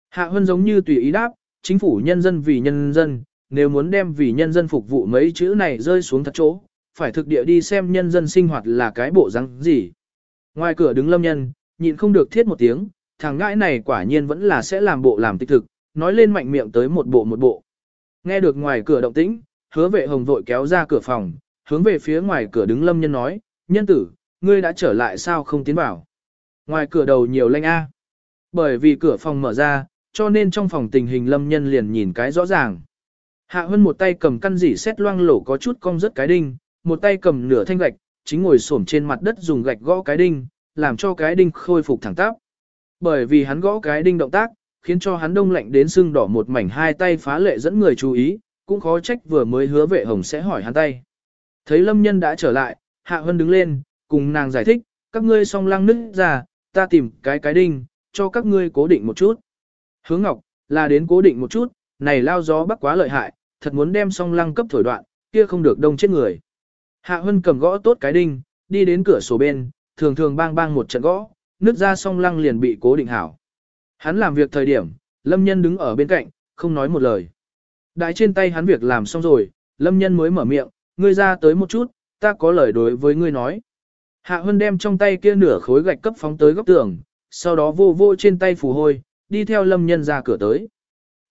Hạ hân giống như tùy ý đáp, chính phủ nhân dân vì nhân dân, nếu muốn đem vì nhân dân phục vụ mấy chữ này rơi xuống thật chỗ, phải thực địa đi xem nhân dân sinh hoạt là cái bộ răng gì. Ngoài cửa đứng lâm nhân, nhịn không được thiết một tiếng, thằng ngãi này quả nhiên vẫn là sẽ làm bộ làm tích thực, nói lên mạnh miệng tới một bộ một bộ. Nghe được ngoài cửa động tĩnh, hứa vệ hồng vội kéo ra cửa phòng, hướng về phía ngoài cửa đứng lâm nhân nói, nhân tử, ngươi đã trở lại sao không tiến vào. Ngoài cửa đầu nhiều lanh a. Bởi vì cửa phòng mở ra, cho nên trong phòng tình hình lâm nhân liền nhìn cái rõ ràng. Hạ Hân một tay cầm căn dỉ xét loang lổ có chút cong rất cái đinh, một tay cầm nửa thanh gạch, chính ngồi xổm trên mặt đất dùng gạch gõ cái đinh, làm cho cái đinh khôi phục thẳng tắp. Bởi vì hắn gõ cái đinh động tác, khiến cho hắn đông lạnh đến sưng đỏ một mảnh hai tay phá lệ dẫn người chú ý, cũng khó trách vừa mới hứa vệ hồng sẽ hỏi hắn tay. Thấy lâm nhân đã trở lại, Hạ Hân đứng lên, cùng nàng giải thích, các ngươi song lăng nứt ra, ta tìm cái cái đinh, cho các ngươi cố định một chút. Hướng ngọc, là đến cố định một chút, này lao gió bắc quá lợi hại, thật muốn đem song lăng cấp thổi đoạn, kia không được đông chết người. Hạ Hân cầm gõ tốt cái đinh, đi đến cửa sổ bên, thường thường bang bang một trận gõ, nứt ra song lăng liền bị cố định hảo. Hắn làm việc thời điểm, Lâm Nhân đứng ở bên cạnh, không nói một lời. Đại trên tay hắn việc làm xong rồi, Lâm Nhân mới mở miệng, ngươi ra tới một chút, ta có lời đối với ngươi nói. Hạ Hân đem trong tay kia nửa khối gạch cấp phóng tới góc tường, sau đó vô vô trên tay phù hôi, đi theo Lâm Nhân ra cửa tới.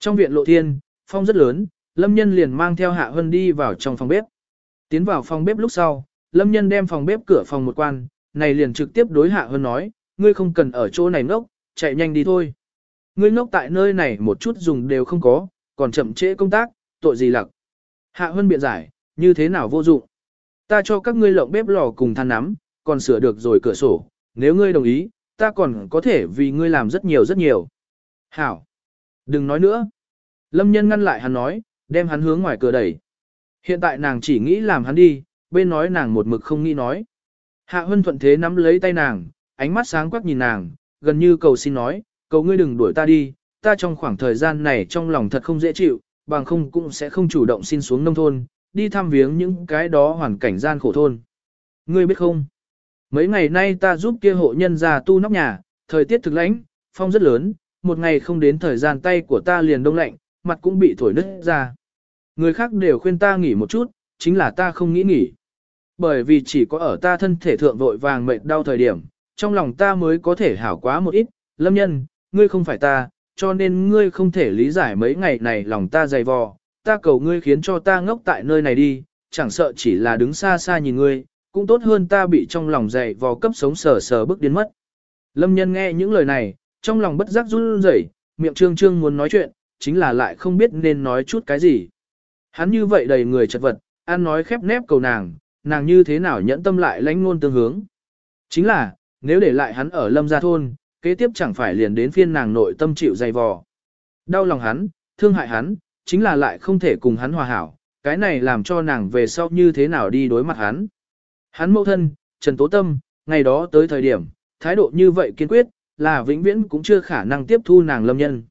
Trong viện lộ thiên, phong rất lớn, Lâm Nhân liền mang theo Hạ Hân đi vào trong phòng bếp. Tiến vào phòng bếp lúc sau, Lâm Nhân đem phòng bếp cửa phòng một quan, này liền trực tiếp đối Hạ Hân nói, ngươi không cần ở chỗ này ngốc, chạy nhanh đi thôi. Ngươi ngốc tại nơi này một chút dùng đều không có, còn chậm trễ công tác, tội gì lặc. Hạ Hân biện giải, như thế nào vô dụng. Ta cho các ngươi lộng bếp lò cùng than nắm, còn sửa được rồi cửa sổ, nếu ngươi đồng ý, ta còn có thể vì ngươi làm rất nhiều rất nhiều. Hảo! Đừng nói nữa. Lâm nhân ngăn lại hắn nói, đem hắn hướng ngoài cửa đẩy. Hiện tại nàng chỉ nghĩ làm hắn đi, bên nói nàng một mực không nghĩ nói. Hạ Hân thuận thế nắm lấy tay nàng, ánh mắt sáng quắc nhìn nàng, gần như cầu xin nói, cầu ngươi đừng đuổi ta đi, ta trong khoảng thời gian này trong lòng thật không dễ chịu, bằng không cũng sẽ không chủ động xin xuống nông thôn, đi thăm viếng những cái đó hoàn cảnh gian khổ thôn. Ngươi biết không? Mấy ngày nay ta giúp kia hộ nhân già tu nóc nhà, thời tiết thực lãnh, phong rất lớn, một ngày không đến thời gian tay của ta liền đông lạnh, mặt cũng bị thổi nứt ra. Người khác đều khuyên ta nghỉ một chút, chính là ta không nghĩ nghỉ. Bởi vì chỉ có ở ta thân thể thượng vội vàng mệt đau thời điểm, trong lòng ta mới có thể hảo quá một ít, lâm nhân, ngươi không phải ta, cho nên ngươi không thể lý giải mấy ngày này lòng ta dày vò, ta cầu ngươi khiến cho ta ngốc tại nơi này đi, chẳng sợ chỉ là đứng xa xa nhìn ngươi, cũng tốt hơn ta bị trong lòng dày vò cấp sống sờ sờ bước điên mất. Lâm nhân nghe những lời này, trong lòng bất giác run rẩy, miệng trương trương muốn nói chuyện, chính là lại không biết nên nói chút cái gì. Hắn như vậy đầy người chật vật, ăn nói khép nép cầu nàng, nàng như thế nào nhẫn tâm lại lánh ngôn tương hướng. Chính là, nếu để lại hắn ở lâm gia thôn, kế tiếp chẳng phải liền đến phiên nàng nội tâm chịu dày vò. Đau lòng hắn, thương hại hắn, chính là lại không thể cùng hắn hòa hảo, cái này làm cho nàng về sau như thế nào đi đối mặt hắn. Hắn mẫu thân, Trần Tố Tâm, ngày đó tới thời điểm, thái độ như vậy kiên quyết, là vĩnh viễn cũng chưa khả năng tiếp thu nàng lâm nhân.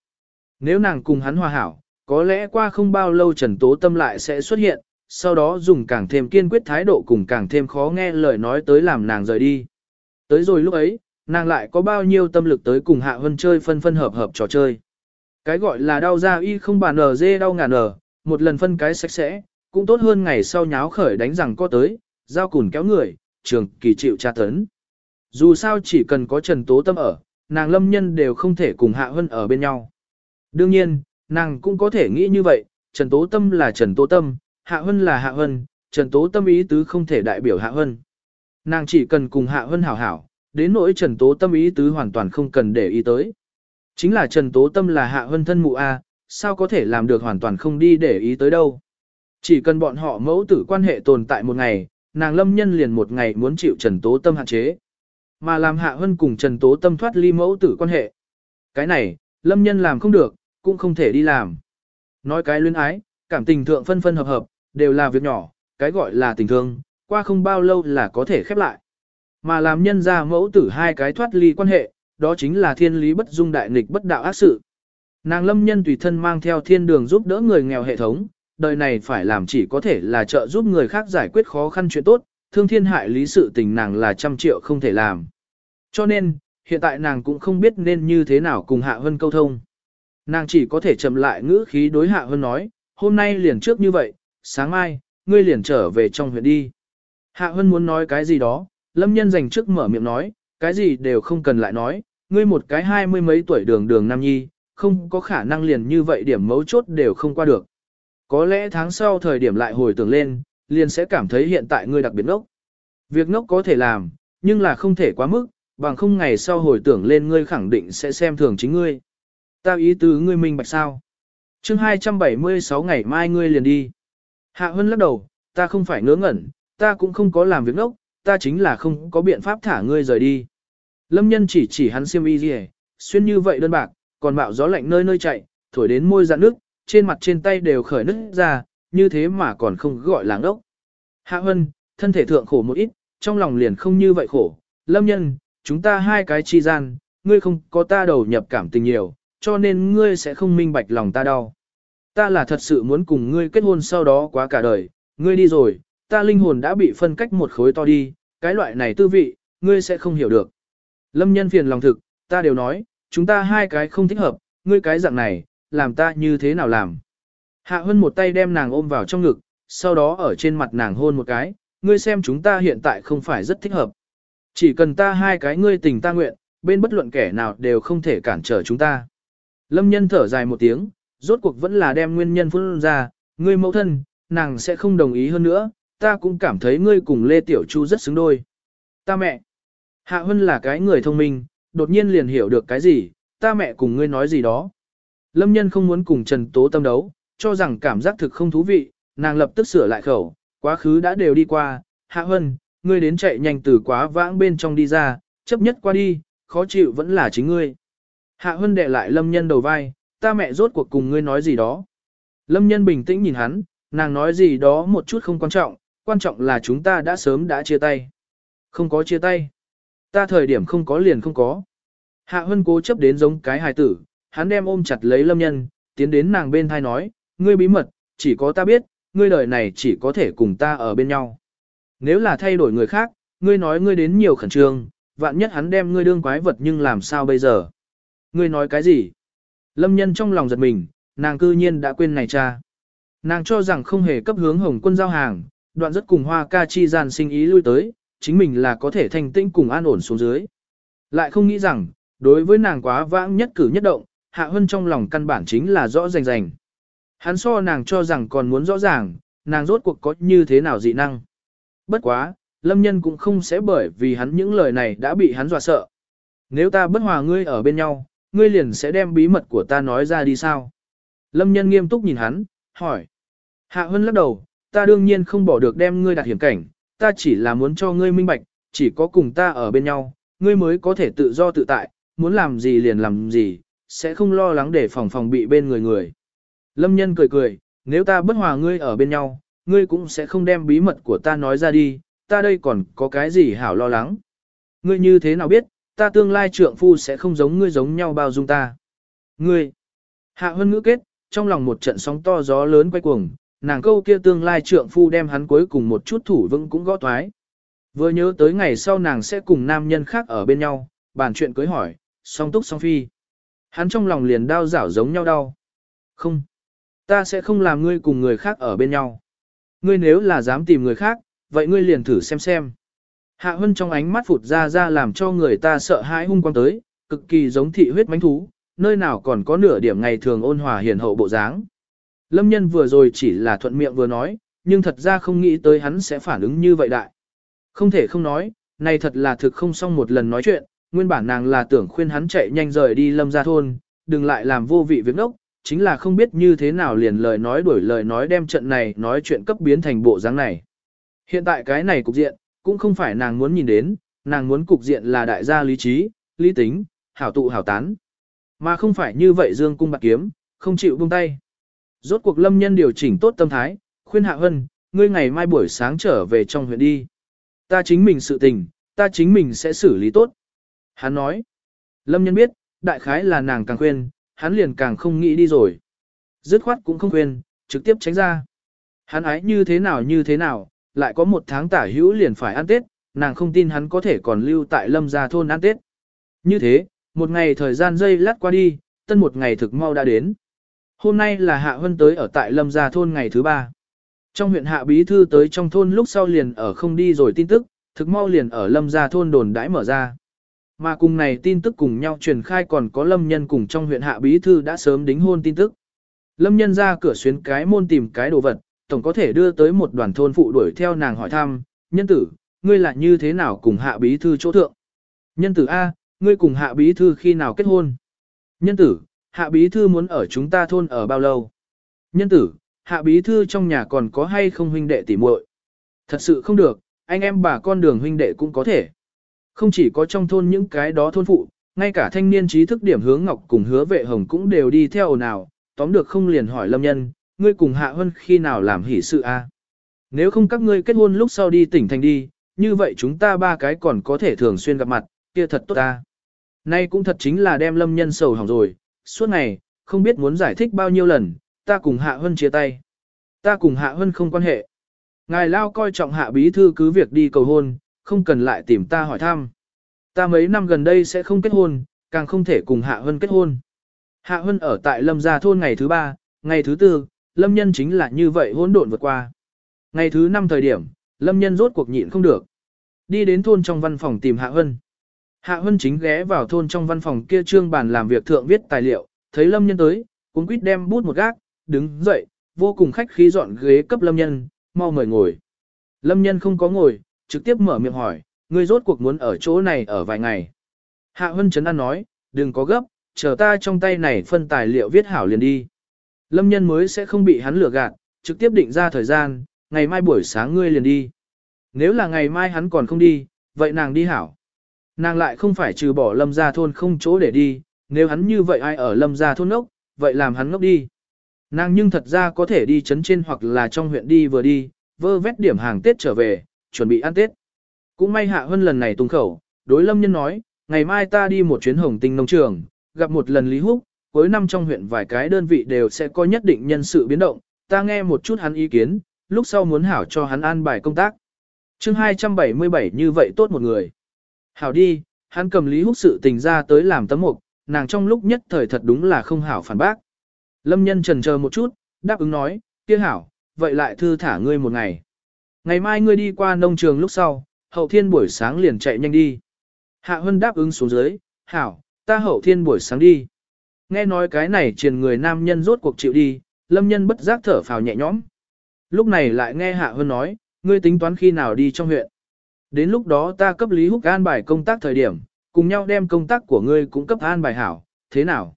Nếu nàng cùng hắn hòa hảo, có lẽ qua không bao lâu Trần Tố Tâm lại sẽ xuất hiện, sau đó dùng càng thêm kiên quyết thái độ cùng càng thêm khó nghe lời nói tới làm nàng rời đi. Tới rồi lúc ấy, nàng lại có bao nhiêu tâm lực tới cùng Hạ Hân chơi phân phân hợp hợp trò chơi. Cái gọi là đau da y không bàn nở dê đau ngàn nở, một lần phân cái sạch sẽ, cũng tốt hơn ngày sau nháo khởi đánh rằng có tới, giao cùn kéo người, trường kỳ chịu tra tấn. Dù sao chỉ cần có Trần Tố Tâm ở, nàng lâm nhân đều không thể cùng Hạ Hân ở bên nhau. Đương nhiên, nàng cũng có thể nghĩ như vậy, Trần Tố Tâm là Trần Tố Tâm, Hạ Hân là Hạ Hân, Trần Tố Tâm ý tứ không thể đại biểu Hạ Hân. Nàng chỉ cần cùng Hạ Hân hảo hảo, đến nỗi Trần Tố Tâm ý tứ hoàn toàn không cần để ý tới. Chính là Trần Tố Tâm là Hạ Hân thân mụ A, sao có thể làm được hoàn toàn không đi để ý tới đâu. Chỉ cần bọn họ mẫu tử quan hệ tồn tại một ngày, nàng lâm nhân liền một ngày muốn chịu Trần Tố Tâm hạn chế. Mà làm Hạ Hân cùng Trần Tố Tâm thoát ly mẫu tử quan hệ. Cái này, lâm nhân làm không được, cũng không thể đi làm. Nói cái luyến ái, cảm tình thượng phân phân hợp hợp, đều là việc nhỏ, cái gọi là tình thương, qua không bao lâu là có thể khép lại. Mà làm nhân ra mẫu tử hai cái thoát ly quan hệ, đó chính là thiên lý bất dung đại nghịch bất đạo ác sự. Nàng lâm nhân tùy thân mang theo thiên đường giúp đỡ người nghèo hệ thống, đời này phải làm chỉ có thể là trợ giúp người khác giải quyết khó khăn chuyện tốt, thương thiên hại lý sự tình nàng là trăm triệu không thể làm. Cho nên, hiện tại nàng cũng không biết nên như thế nào cùng Hạ Hân câu thông. Nàng chỉ có thể chậm lại ngữ khí đối Hạ Hân nói, hôm nay liền trước như vậy, sáng mai, ngươi liền trở về trong huyện đi. Hạ Hân muốn nói cái gì đó, Lâm Nhân dành trước mở miệng nói, cái gì đều không cần lại nói, ngươi một cái hai mươi mấy tuổi đường đường nam nhi, không có khả năng liền như vậy điểm mấu chốt đều không qua được. Có lẽ tháng sau thời điểm lại hồi tưởng lên, liền sẽ cảm thấy hiện tại ngươi đặc biệt ngốc. Việc ngốc có thể làm, nhưng là không thể quá mức, bằng không ngày sau hồi tưởng lên ngươi khẳng định sẽ xem thường chính ngươi. Ta ý tứ ngươi minh bạch sao. chương 276 ngày mai ngươi liền đi. Hạ Hân lắc đầu, ta không phải ngớ ngẩn, ta cũng không có làm việc ngốc, ta chính là không có biện pháp thả ngươi rời đi. Lâm nhân chỉ chỉ hắn xiêm y gì xuyên như vậy đơn bạc, còn mạo gió lạnh nơi nơi chạy, thổi đến môi dạn nước, trên mặt trên tay đều khởi nứt ra, như thế mà còn không gọi là ngốc. Hạ Hân, thân thể thượng khổ một ít, trong lòng liền không như vậy khổ. Lâm nhân, chúng ta hai cái chi gian, ngươi không có ta đầu nhập cảm tình nhiều, cho nên ngươi sẽ không minh bạch lòng ta đau. Ta là thật sự muốn cùng ngươi kết hôn sau đó quá cả đời, ngươi đi rồi, ta linh hồn đã bị phân cách một khối to đi, cái loại này tư vị, ngươi sẽ không hiểu được. Lâm nhân phiền lòng thực, ta đều nói, chúng ta hai cái không thích hợp, ngươi cái dạng này, làm ta như thế nào làm. Hạ Hân một tay đem nàng ôm vào trong ngực, sau đó ở trên mặt nàng hôn một cái, ngươi xem chúng ta hiện tại không phải rất thích hợp. Chỉ cần ta hai cái ngươi tình ta nguyện, bên bất luận kẻ nào đều không thể cản trở chúng ta. Lâm nhân thở dài một tiếng, rốt cuộc vẫn là đem nguyên nhân phương ra, ngươi mẫu thân, nàng sẽ không đồng ý hơn nữa, ta cũng cảm thấy ngươi cùng Lê Tiểu Chu rất xứng đôi. Ta mẹ. Hạ Hân là cái người thông minh, đột nhiên liền hiểu được cái gì, ta mẹ cùng ngươi nói gì đó. Lâm nhân không muốn cùng Trần Tố tâm đấu, cho rằng cảm giác thực không thú vị, nàng lập tức sửa lại khẩu, quá khứ đã đều đi qua, Hạ Hân, ngươi đến chạy nhanh từ quá vãng bên trong đi ra, chấp nhất qua đi, khó chịu vẫn là chính ngươi. Hạ Hân đệ lại Lâm Nhân đầu vai, ta mẹ rốt cuộc cùng ngươi nói gì đó. Lâm Nhân bình tĩnh nhìn hắn, nàng nói gì đó một chút không quan trọng, quan trọng là chúng ta đã sớm đã chia tay. Không có chia tay. Ta thời điểm không có liền không có. Hạ Hân cố chấp đến giống cái hài tử, hắn đem ôm chặt lấy Lâm Nhân, tiến đến nàng bên thai nói, ngươi bí mật, chỉ có ta biết, ngươi đời này chỉ có thể cùng ta ở bên nhau. Nếu là thay đổi người khác, ngươi nói ngươi đến nhiều khẩn trương, vạn nhất hắn đem ngươi đương quái vật nhưng làm sao bây giờ? Ngươi nói cái gì? Lâm nhân trong lòng giật mình, nàng cư nhiên đã quên này cha. Nàng cho rằng không hề cấp hướng hồng quân giao hàng, đoạn rất cùng hoa ca chi gian sinh ý lui tới, chính mình là có thể thanh tĩnh cùng an ổn xuống dưới. Lại không nghĩ rằng, đối với nàng quá vãng nhất cử nhất động, hạ hân trong lòng căn bản chính là rõ rành rành. Hắn so nàng cho rằng còn muốn rõ ràng, nàng rốt cuộc có như thế nào dị năng. Bất quá, lâm nhân cũng không sẽ bởi vì hắn những lời này đã bị hắn dọa sợ. Nếu ta bất hòa ngươi ở bên nhau, ngươi liền sẽ đem bí mật của ta nói ra đi sao? Lâm nhân nghiêm túc nhìn hắn, hỏi. Hạ Hân lắc đầu, ta đương nhiên không bỏ được đem ngươi đặt hiểm cảnh, ta chỉ là muốn cho ngươi minh bạch, chỉ có cùng ta ở bên nhau, ngươi mới có thể tự do tự tại, muốn làm gì liền làm gì, sẽ không lo lắng để phòng phòng bị bên người người. Lâm nhân cười cười, nếu ta bất hòa ngươi ở bên nhau, ngươi cũng sẽ không đem bí mật của ta nói ra đi, ta đây còn có cái gì hảo lo lắng. Ngươi như thế nào biết, ta tương lai trượng phu sẽ không giống ngươi giống nhau bao dung ta. Ngươi, hạ hơn ngữ kết, trong lòng một trận sóng to gió lớn quay cuồng, nàng câu kia tương lai trượng phu đem hắn cuối cùng một chút thủ vững cũng gõ toái. Vừa nhớ tới ngày sau nàng sẽ cùng nam nhân khác ở bên nhau, bàn chuyện cưới hỏi, song túc song phi. Hắn trong lòng liền đau rảo giống nhau đau. Không, ta sẽ không làm ngươi cùng người khác ở bên nhau. Ngươi nếu là dám tìm người khác, vậy ngươi liền thử xem xem. Hạ Hân trong ánh mắt phụt ra ra làm cho người ta sợ hãi hung quang tới, cực kỳ giống thị huyết mánh thú, nơi nào còn có nửa điểm ngày thường ôn hòa hiền hậu bộ dáng. Lâm nhân vừa rồi chỉ là thuận miệng vừa nói, nhưng thật ra không nghĩ tới hắn sẽ phản ứng như vậy đại. Không thể không nói, này thật là thực không xong một lần nói chuyện, nguyên bản nàng là tưởng khuyên hắn chạy nhanh rời đi lâm ra thôn, đừng lại làm vô vị việc ốc, chính là không biết như thế nào liền lời nói đuổi lời nói đem trận này nói chuyện cấp biến thành bộ dáng này. Hiện tại cái này cục diện, cũng không phải nàng muốn nhìn đến, nàng muốn cục diện là đại gia lý trí, lý tính, hảo tụ hảo tán. Mà không phải như vậy dương cung bạc kiếm, không chịu buông tay. Rốt cuộc lâm nhân điều chỉnh tốt tâm thái, khuyên hạ hân, ngươi ngày mai buổi sáng trở về trong huyện đi. Ta chính mình sự tình, ta chính mình sẽ xử lý tốt. Hắn nói, lâm nhân biết, đại khái là nàng càng khuyên, hắn liền càng không nghĩ đi rồi. Dứt khoát cũng không khuyên, trực tiếp tránh ra. Hắn ái như thế nào như thế nào, lại có một tháng tả hữu liền phải ăn Tết, nàng không tin hắn có thể còn lưu tại lâm gia thôn ăn Tết. Như thế, một ngày thời gian dây lát qua đi, tân một ngày thực mau đã đến. Hôm nay là hạ hân tới ở tại lâm gia thôn ngày thứ ba. Trong huyện hạ bí thư tới trong thôn lúc sau liền ở không đi rồi tin tức, thực mau liền ở lâm gia thôn đồn đãi mở ra. Mà cùng này tin tức cùng nhau truyền khai còn có lâm nhân cùng trong huyện hạ bí thư đã sớm đính hôn tin tức. Lâm nhân ra cửa xuyến cái môn tìm cái đồ vật, tổng có thể đưa tới một đoàn thôn phụ đuổi theo nàng hỏi thăm, nhân tử, ngươi là như thế nào cùng hạ bí thư chỗ thượng. Nhân tử A, ngươi cùng hạ bí thư khi nào kết hôn? Nhân tử, hạ bí thư muốn ở chúng ta thôn ở bao lâu? Nhân tử, hạ bí thư trong nhà còn có hay không huynh đệ tỉ muội? Thật sự không được, anh em bà con đường huynh đệ cũng có thể. Không chỉ có trong thôn những cái đó thôn phụ, ngay cả thanh niên trí thức điểm hướng ngọc cùng hứa vệ hồng cũng đều đi theo nào, tóm được không liền hỏi lâm nhân, ngươi cùng hạ hân khi nào làm hỷ sự a? Nếu không các ngươi kết hôn lúc sau đi tỉnh thành đi, như vậy chúng ta ba cái còn có thể thường xuyên gặp mặt, kia thật tốt ta. Nay cũng thật chính là đem lâm nhân sầu hỏng rồi, suốt ngày, không biết muốn giải thích bao nhiêu lần, ta cùng hạ hân chia tay. Ta cùng hạ hân không quan hệ. Ngài lao coi trọng hạ bí thư cứ việc đi cầu hôn, không cần lại tìm ta hỏi thăm. Ta mấy năm gần đây sẽ không kết hôn, càng không thể cùng hạ hân kết hôn. Hạ hân ở tại lâm gia thôn ngày thứ ba, ngày thứ tư, lâm nhân chính là như vậy hỗn độn vượt qua. Ngày thứ năm thời điểm, lâm nhân rốt cuộc nhịn không được. Đi đến thôn trong văn phòng tìm Hạ Hân. Hạ Hân chính ghé vào thôn trong văn phòng kia trương bàn làm việc thượng viết tài liệu, thấy lâm nhân tới, cũng quýt đem bút một gác, đứng dậy, vô cùng khách khí dọn ghế cấp lâm nhân, mau mời ngồi. Lâm nhân không có ngồi, trực tiếp mở miệng hỏi, ngươi rốt cuộc muốn ở chỗ này ở vài ngày. Hạ Hân Trấn An nói, đừng có gấp, chờ ta trong tay này phân tài liệu viết hảo liền đi. Lâm nhân mới sẽ không bị hắn lừa gạt, trực tiếp định ra thời gian, ngày mai buổi sáng ngươi liền đi. Nếu là ngày mai hắn còn không đi, vậy nàng đi hảo. Nàng lại không phải trừ bỏ lâm gia thôn không chỗ để đi, nếu hắn như vậy ai ở lâm gia thôn ngốc, vậy làm hắn ngốc đi. Nàng nhưng thật ra có thể đi chấn trên hoặc là trong huyện đi vừa đi, vơ vét điểm hàng Tết trở về, chuẩn bị ăn Tết. Cũng may hạ hơn lần này tung khẩu, đối lâm nhân nói, ngày mai ta đi một chuyến hồng tinh nông trường, gặp một lần Lý Húc, cuối năm trong huyện vài cái đơn vị đều sẽ có nhất định nhân sự biến động, ta nghe một chút hắn ý kiến, lúc sau muốn hảo cho hắn an bài công tác. chương 277 như vậy tốt một người. Hảo đi, hắn cầm Lý Húc sự tình ra tới làm tấm mục, nàng trong lúc nhất thời thật đúng là không hảo phản bác. Lâm nhân trần chờ một chút, đáp ứng nói, kia hảo, vậy lại thư thả ngươi một ngày. Ngày mai ngươi đi qua nông trường lúc sau, hậu thiên buổi sáng liền chạy nhanh đi. Hạ Hân đáp ứng xuống dưới, hảo, ta hậu thiên buổi sáng đi. Nghe nói cái này truyền người nam nhân rốt cuộc chịu đi, lâm nhân bất giác thở phào nhẹ nhõm. Lúc này lại nghe Hạ Hân nói, ngươi tính toán khi nào đi trong huyện. Đến lúc đó ta cấp Lý Húc an bài công tác thời điểm, cùng nhau đem công tác của ngươi cũng cấp an bài hảo, thế nào?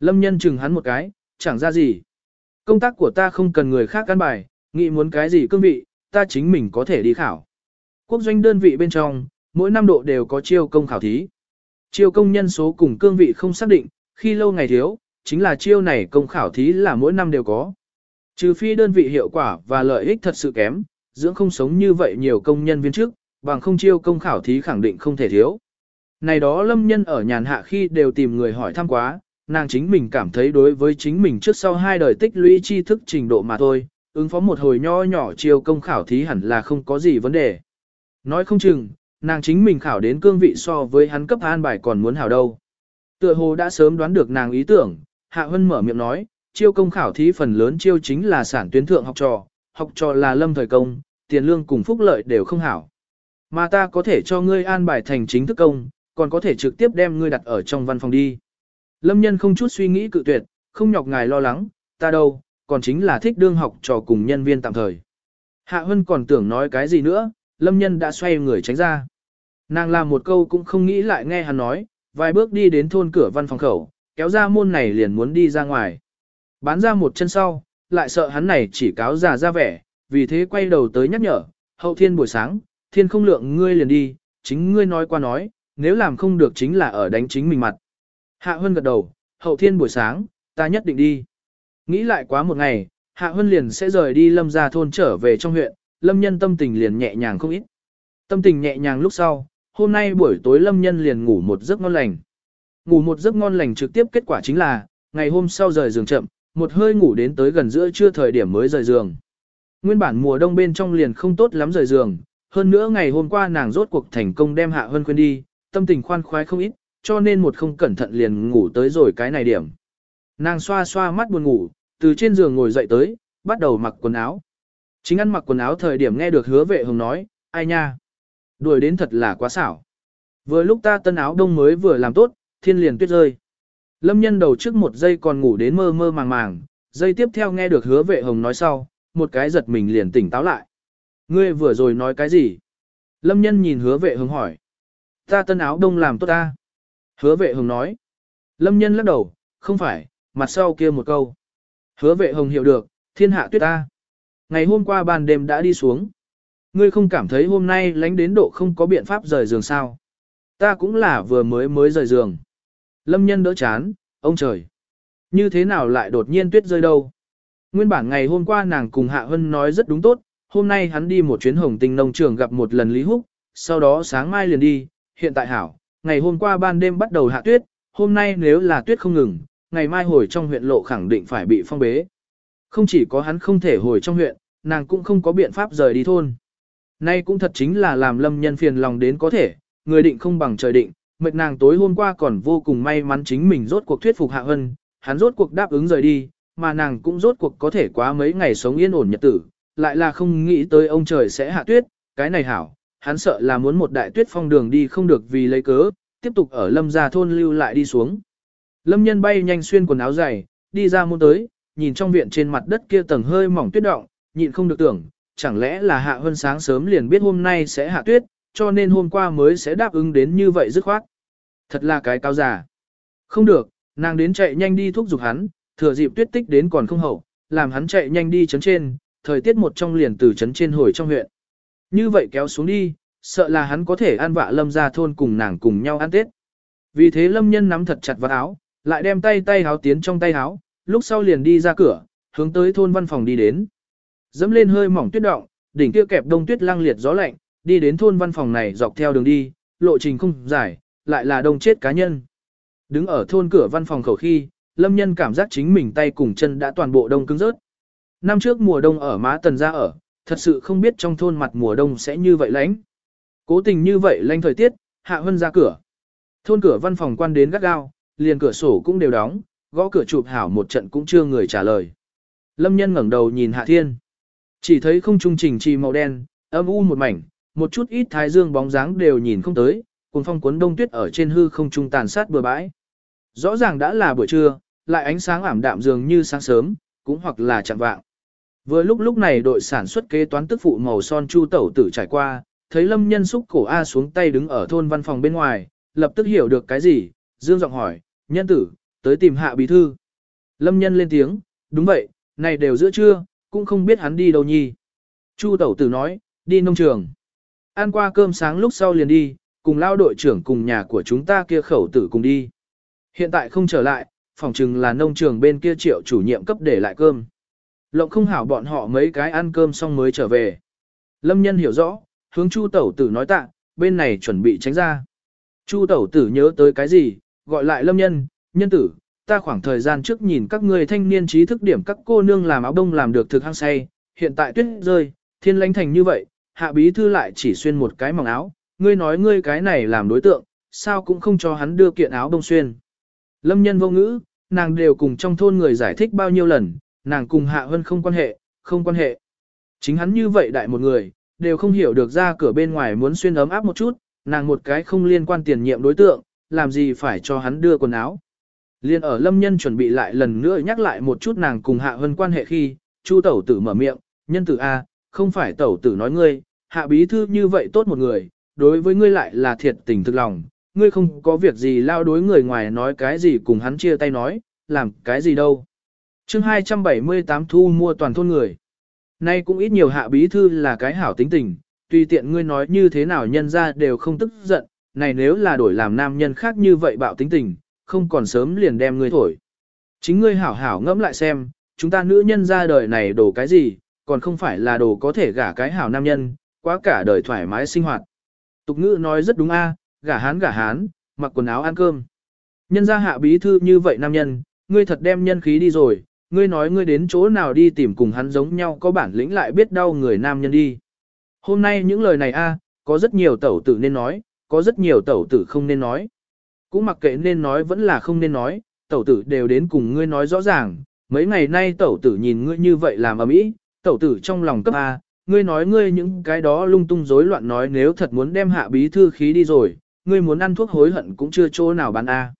Lâm nhân chừng hắn một cái, chẳng ra gì. Công tác của ta không cần người khác an bài, nghĩ muốn cái gì cương vị, ta chính mình có thể đi khảo. Quốc doanh đơn vị bên trong, mỗi năm độ đều có chiêu công khảo thí. Chiêu công nhân số cùng cương vị không xác định, khi lâu ngày thiếu, chính là chiêu này công khảo thí là mỗi năm đều có. Trừ phi đơn vị hiệu quả và lợi ích thật sự kém, dưỡng không sống như vậy nhiều công nhân viên trước, bằng không chiêu công khảo thí khẳng định không thể thiếu. Này đó lâm nhân ở nhàn hạ khi đều tìm người hỏi thăm quá, nàng chính mình cảm thấy đối với chính mình trước sau hai đời tích lũy tri thức trình độ mà thôi, ứng phó một hồi nho nhỏ chiêu công khảo thí hẳn là không có gì vấn đề. Nói không chừng, nàng chính mình khảo đến cương vị so với hắn cấp an bài còn muốn hảo đâu. Tựa hồ đã sớm đoán được nàng ý tưởng, Hạ Hân mở miệng nói, chiêu công khảo thí phần lớn chiêu chính là sản tuyến thượng học trò, học trò là lâm thời công, tiền lương cùng phúc lợi đều không hảo. Mà ta có thể cho ngươi an bài thành chính thức công, còn có thể trực tiếp đem ngươi đặt ở trong văn phòng đi. Lâm nhân không chút suy nghĩ cự tuyệt, không nhọc ngài lo lắng, ta đâu, còn chính là thích đương học trò cùng nhân viên tạm thời. Hạ Hân còn tưởng nói cái gì nữa, Lâm nhân đã xoay người tránh ra. Nàng làm một câu cũng không nghĩ lại nghe hắn nói, vài bước đi đến thôn cửa văn phòng khẩu, kéo ra môn này liền muốn đi ra ngoài. Bán ra một chân sau, lại sợ hắn này chỉ cáo già ra vẻ, vì thế quay đầu tới nhắc nhở, hậu thiên buổi sáng, thiên không lượng ngươi liền đi, chính ngươi nói qua nói, nếu làm không được chính là ở đánh chính mình mặt. Hạ Hân gật đầu, hậu thiên buổi sáng, ta nhất định đi. Nghĩ lại quá một ngày, Hạ Hân liền sẽ rời đi lâm ra thôn trở về trong huyện, lâm nhân tâm tình liền nhẹ nhàng không ít. Tâm tình nhẹ nhàng lúc sau, hôm nay buổi tối lâm nhân liền ngủ một giấc ngon lành. Ngủ một giấc ngon lành trực tiếp kết quả chính là, ngày hôm sau rời giường chậm, một hơi ngủ đến tới gần giữa trưa thời điểm mới rời giường. Nguyên bản mùa đông bên trong liền không tốt lắm rời giường, hơn nữa ngày hôm qua nàng rốt cuộc thành công đem Hạ Hân quên đi, tâm tình khoan khoái không ít, cho nên một không cẩn thận liền ngủ tới rồi cái này điểm. Nàng xoa xoa mắt buồn ngủ, từ trên giường ngồi dậy tới, bắt đầu mặc quần áo. Chính ăn mặc quần áo thời điểm nghe được hứa vệ hồng nói, ai nha, đuổi đến thật là quá xảo. Vừa lúc ta tân áo đông mới vừa làm tốt, thiên liền tuyết rơi. Lâm nhân đầu trước một giây còn ngủ đến mơ mơ màng màng, giây tiếp theo nghe được hứa vệ hồng nói sau, một cái giật mình liền tỉnh táo lại. Ngươi vừa rồi nói cái gì? Lâm nhân nhìn hứa vệ hồng hỏi. Ta tân áo đông làm tốt ta. Hứa vệ hồng nói. Lâm nhân lắc đầu, không phải, mặt sau kia một câu. Hứa vệ hồng hiểu được, thiên hạ tuyết ta. Ngày hôm qua ban đêm đã đi xuống. Ngươi không cảm thấy hôm nay lánh đến độ không có biện pháp rời giường sao. Ta cũng là vừa mới mới rời giường. Lâm nhân đỡ chán, ông trời. Như thế nào lại đột nhiên tuyết rơi đâu? Nguyên bản ngày hôm qua nàng cùng Hạ Hân nói rất đúng tốt, hôm nay hắn đi một chuyến hồng tinh nông trường gặp một lần Lý Húc, sau đó sáng mai liền đi, hiện tại hảo, ngày hôm qua ban đêm bắt đầu hạ tuyết, hôm nay nếu là tuyết không ngừng, ngày mai hồi trong huyện lộ khẳng định phải bị phong bế. Không chỉ có hắn không thể hồi trong huyện, nàng cũng không có biện pháp rời đi thôn. Nay cũng thật chính là làm lâm nhân phiền lòng đến có thể, người định không bằng trời định, mệt nàng tối hôm qua còn vô cùng may mắn chính mình rốt cuộc thuyết phục Hạ Hân, hắn rốt cuộc đáp ứng rời đi, mà nàng cũng rốt cuộc có thể quá mấy ngày sống yên ổn nhật tử, lại là không nghĩ tới ông trời sẽ hạ tuyết, cái này hảo, hắn sợ là muốn một đại tuyết phong đường đi không được vì lấy cớ, tiếp tục ở lâm gia thôn lưu lại đi xuống. Lâm nhân bay nhanh xuyên quần áo dày, đi ra môn tới, nhìn trong viện trên mặt đất kia tầng hơi mỏng tuyết động, nhịn không được tưởng, chẳng lẽ là hạ hơn sáng sớm liền biết hôm nay sẽ hạ tuyết, cho nên hôm qua mới sẽ đáp ứng đến như vậy dứt khoát. Thật là cái cao giả. Không được, nàng đến chạy nhanh đi thúc giục hắn, thừa dịp tuyết tích đến còn không hậu, làm hắn chạy nhanh đi chấn trên, thời tiết một trong liền từ chấn trên hồi trong huyện. Như vậy kéo xuống đi, sợ là hắn có thể an vạ lâm ra thôn cùng nàng cùng nhau ăn tết. Vì thế lâm nhân nắm thật chặt vào áo, lại đem tay tay háo tiến trong tay háo. lúc sau liền đi ra cửa, hướng tới thôn văn phòng đi đến. Dẫm lên hơi mỏng tuyết động, đỉnh kia kẹp đông tuyết lăng liệt gió lạnh, đi đến thôn văn phòng này dọc theo đường đi, lộ trình không dài, lại là đông chết cá nhân. Đứng ở thôn cửa văn phòng khẩu khi, lâm nhân cảm giác chính mình tay cùng chân đã toàn bộ đông cứng rớt. Năm trước mùa đông ở má tần ra ở, thật sự không biết trong thôn mặt mùa đông sẽ như vậy lánh. Cố tình như vậy lanh thời tiết, hạ hân ra cửa. Thôn cửa văn phòng quan đến gắt gao, liền cửa sổ cũng đều đóng, gõ cửa chụp hảo một trận cũng chưa người trả lời. Lâm nhân ngẩng đầu nhìn hạ thiên. Chỉ thấy không trung trình trì màu đen, âm u một mảnh, một chút ít thái dương bóng dáng đều nhìn không tới, cùng phong cuốn đông tuyết ở trên hư không trung tàn sát bừa bãi. Rõ ràng đã là buổi trưa, lại ánh sáng ảm đạm dường như sáng sớm, cũng hoặc là chẳng vạng. Vừa lúc lúc này đội sản xuất kế toán tức phụ màu son chu tẩu tử trải qua, thấy lâm nhân xúc cổ A xuống tay đứng ở thôn văn phòng bên ngoài, lập tức hiểu được cái gì, dương giọng hỏi, nhân tử, tới tìm hạ bí thư. Lâm nhân lên tiếng, đúng vậy, này đều giữa trưa, cũng không biết hắn đi đâu nhi. Chu tẩu tử nói, đi nông trường. Ăn qua cơm sáng lúc sau liền đi, cùng lao đội trưởng cùng nhà của chúng ta kia khẩu tử cùng đi. Hiện tại không trở lại, phòng chừng là nông trường bên kia triệu chủ nhiệm cấp để lại cơm. Lộng không hảo bọn họ mấy cái ăn cơm xong mới trở về. Lâm nhân hiểu rõ, hướng chu tẩu tử nói tạ, bên này chuẩn bị tránh ra. Chu tẩu tử nhớ tới cái gì, gọi lại lâm nhân, nhân tử, ta khoảng thời gian trước nhìn các người thanh niên trí thức điểm các cô nương làm áo đông làm được thực hăng say, hiện tại tuyết rơi, thiên lãnh thành như vậy, hạ bí thư lại chỉ xuyên một cái mỏng áo, ngươi nói ngươi cái này làm đối tượng, sao cũng không cho hắn đưa kiện áo đông xuyên. Lâm nhân vô ngữ, nàng đều cùng trong thôn người giải thích bao nhiêu lần, nàng cùng hạ hơn không quan hệ, không quan hệ. Chính hắn như vậy đại một người, đều không hiểu được ra cửa bên ngoài muốn xuyên ấm áp một chút, nàng một cái không liên quan tiền nhiệm đối tượng, làm gì phải cho hắn đưa quần áo. Liên ở lâm nhân chuẩn bị lại lần nữa nhắc lại một chút nàng cùng hạ hơn quan hệ khi, chu tẩu tử mở miệng, nhân tử A, không phải tẩu tử nói ngươi, hạ bí thư như vậy tốt một người, đối với ngươi lại là thiệt tình thực lòng, ngươi không có việc gì lao đối người ngoài nói cái gì cùng hắn chia tay nói, làm cái gì đâu chương 278 thu mua toàn thôn người. Nay cũng ít nhiều hạ bí thư là cái hảo tính tình, tùy tiện ngươi nói như thế nào nhân ra đều không tức giận, này nếu là đổi làm nam nhân khác như vậy bạo tính tình, không còn sớm liền đem ngươi thổi. Chính ngươi hảo hảo ngẫm lại xem, chúng ta nữ nhân ra đời này đổ cái gì, còn không phải là đồ có thể gả cái hảo nam nhân, quá cả đời thoải mái sinh hoạt. Tục ngữ nói rất đúng a, gả hán gả hán, mặc quần áo ăn cơm. Nhân gia hạ bí thư như vậy nam nhân, ngươi thật đem nhân khí đi rồi, ngươi nói ngươi đến chỗ nào đi tìm cùng hắn giống nhau có bản lĩnh lại biết đau người nam nhân đi. Hôm nay những lời này a, có rất nhiều tẩu tử nên nói, có rất nhiều tẩu tử không nên nói. Cũng mặc kệ nên nói vẫn là không nên nói, tẩu tử đều đến cùng ngươi nói rõ ràng, mấy ngày nay tẩu tử nhìn ngươi như vậy làm ở mỹ, tẩu tử trong lòng cấp A, ngươi nói ngươi những cái đó lung tung rối loạn nói nếu thật muốn đem hạ bí thư khí đi rồi, ngươi muốn ăn thuốc hối hận cũng chưa chỗ nào bán A.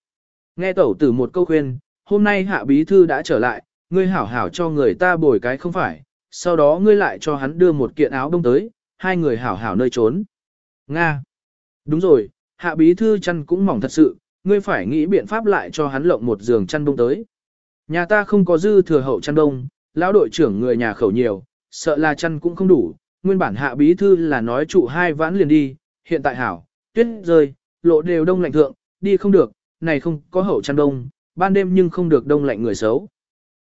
Nghe tẩu tử một câu khuyên, hôm nay hạ bí thư đã trở lại, ngươi hảo hảo cho người ta bồi cái không phải, sau đó ngươi lại cho hắn đưa một kiện áo đông tới, hai người hảo hảo nơi trốn. Nga. Đúng rồi, hạ bí thư chăn cũng mỏng thật sự, ngươi phải nghĩ biện pháp lại cho hắn lộng một giường chăn đông tới. Nhà ta không có dư thừa hậu chăn đông, lão đội trưởng người nhà khẩu nhiều, sợ là chăn cũng không đủ, nguyên bản hạ bí thư là nói trụ hai vãn liền đi, hiện tại hảo, tuyết rơi, lộ đều đông lạnh thượng, đi không được, này không có hậu chăn đông, ban đêm nhưng không được đông lạnh người xấu.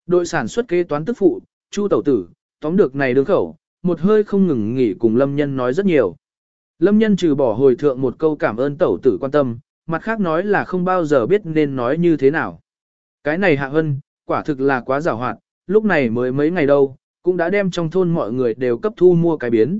Đội sản xuất kế toán tức phụ, Chu tẩu tử, tóm được này đường khẩu, một hơi không ngừng nghỉ cùng Lâm Nhân nói rất nhiều. Lâm Nhân trừ bỏ hồi thượng một câu cảm ơn tẩu tử quan tâm, mặt khác nói là không bao giờ biết nên nói như thế nào. Cái này hạ hân, quả thực là quá giảo hoạt, lúc này mới mấy ngày đâu, cũng đã đem trong thôn mọi người đều cấp thu mua cái biến.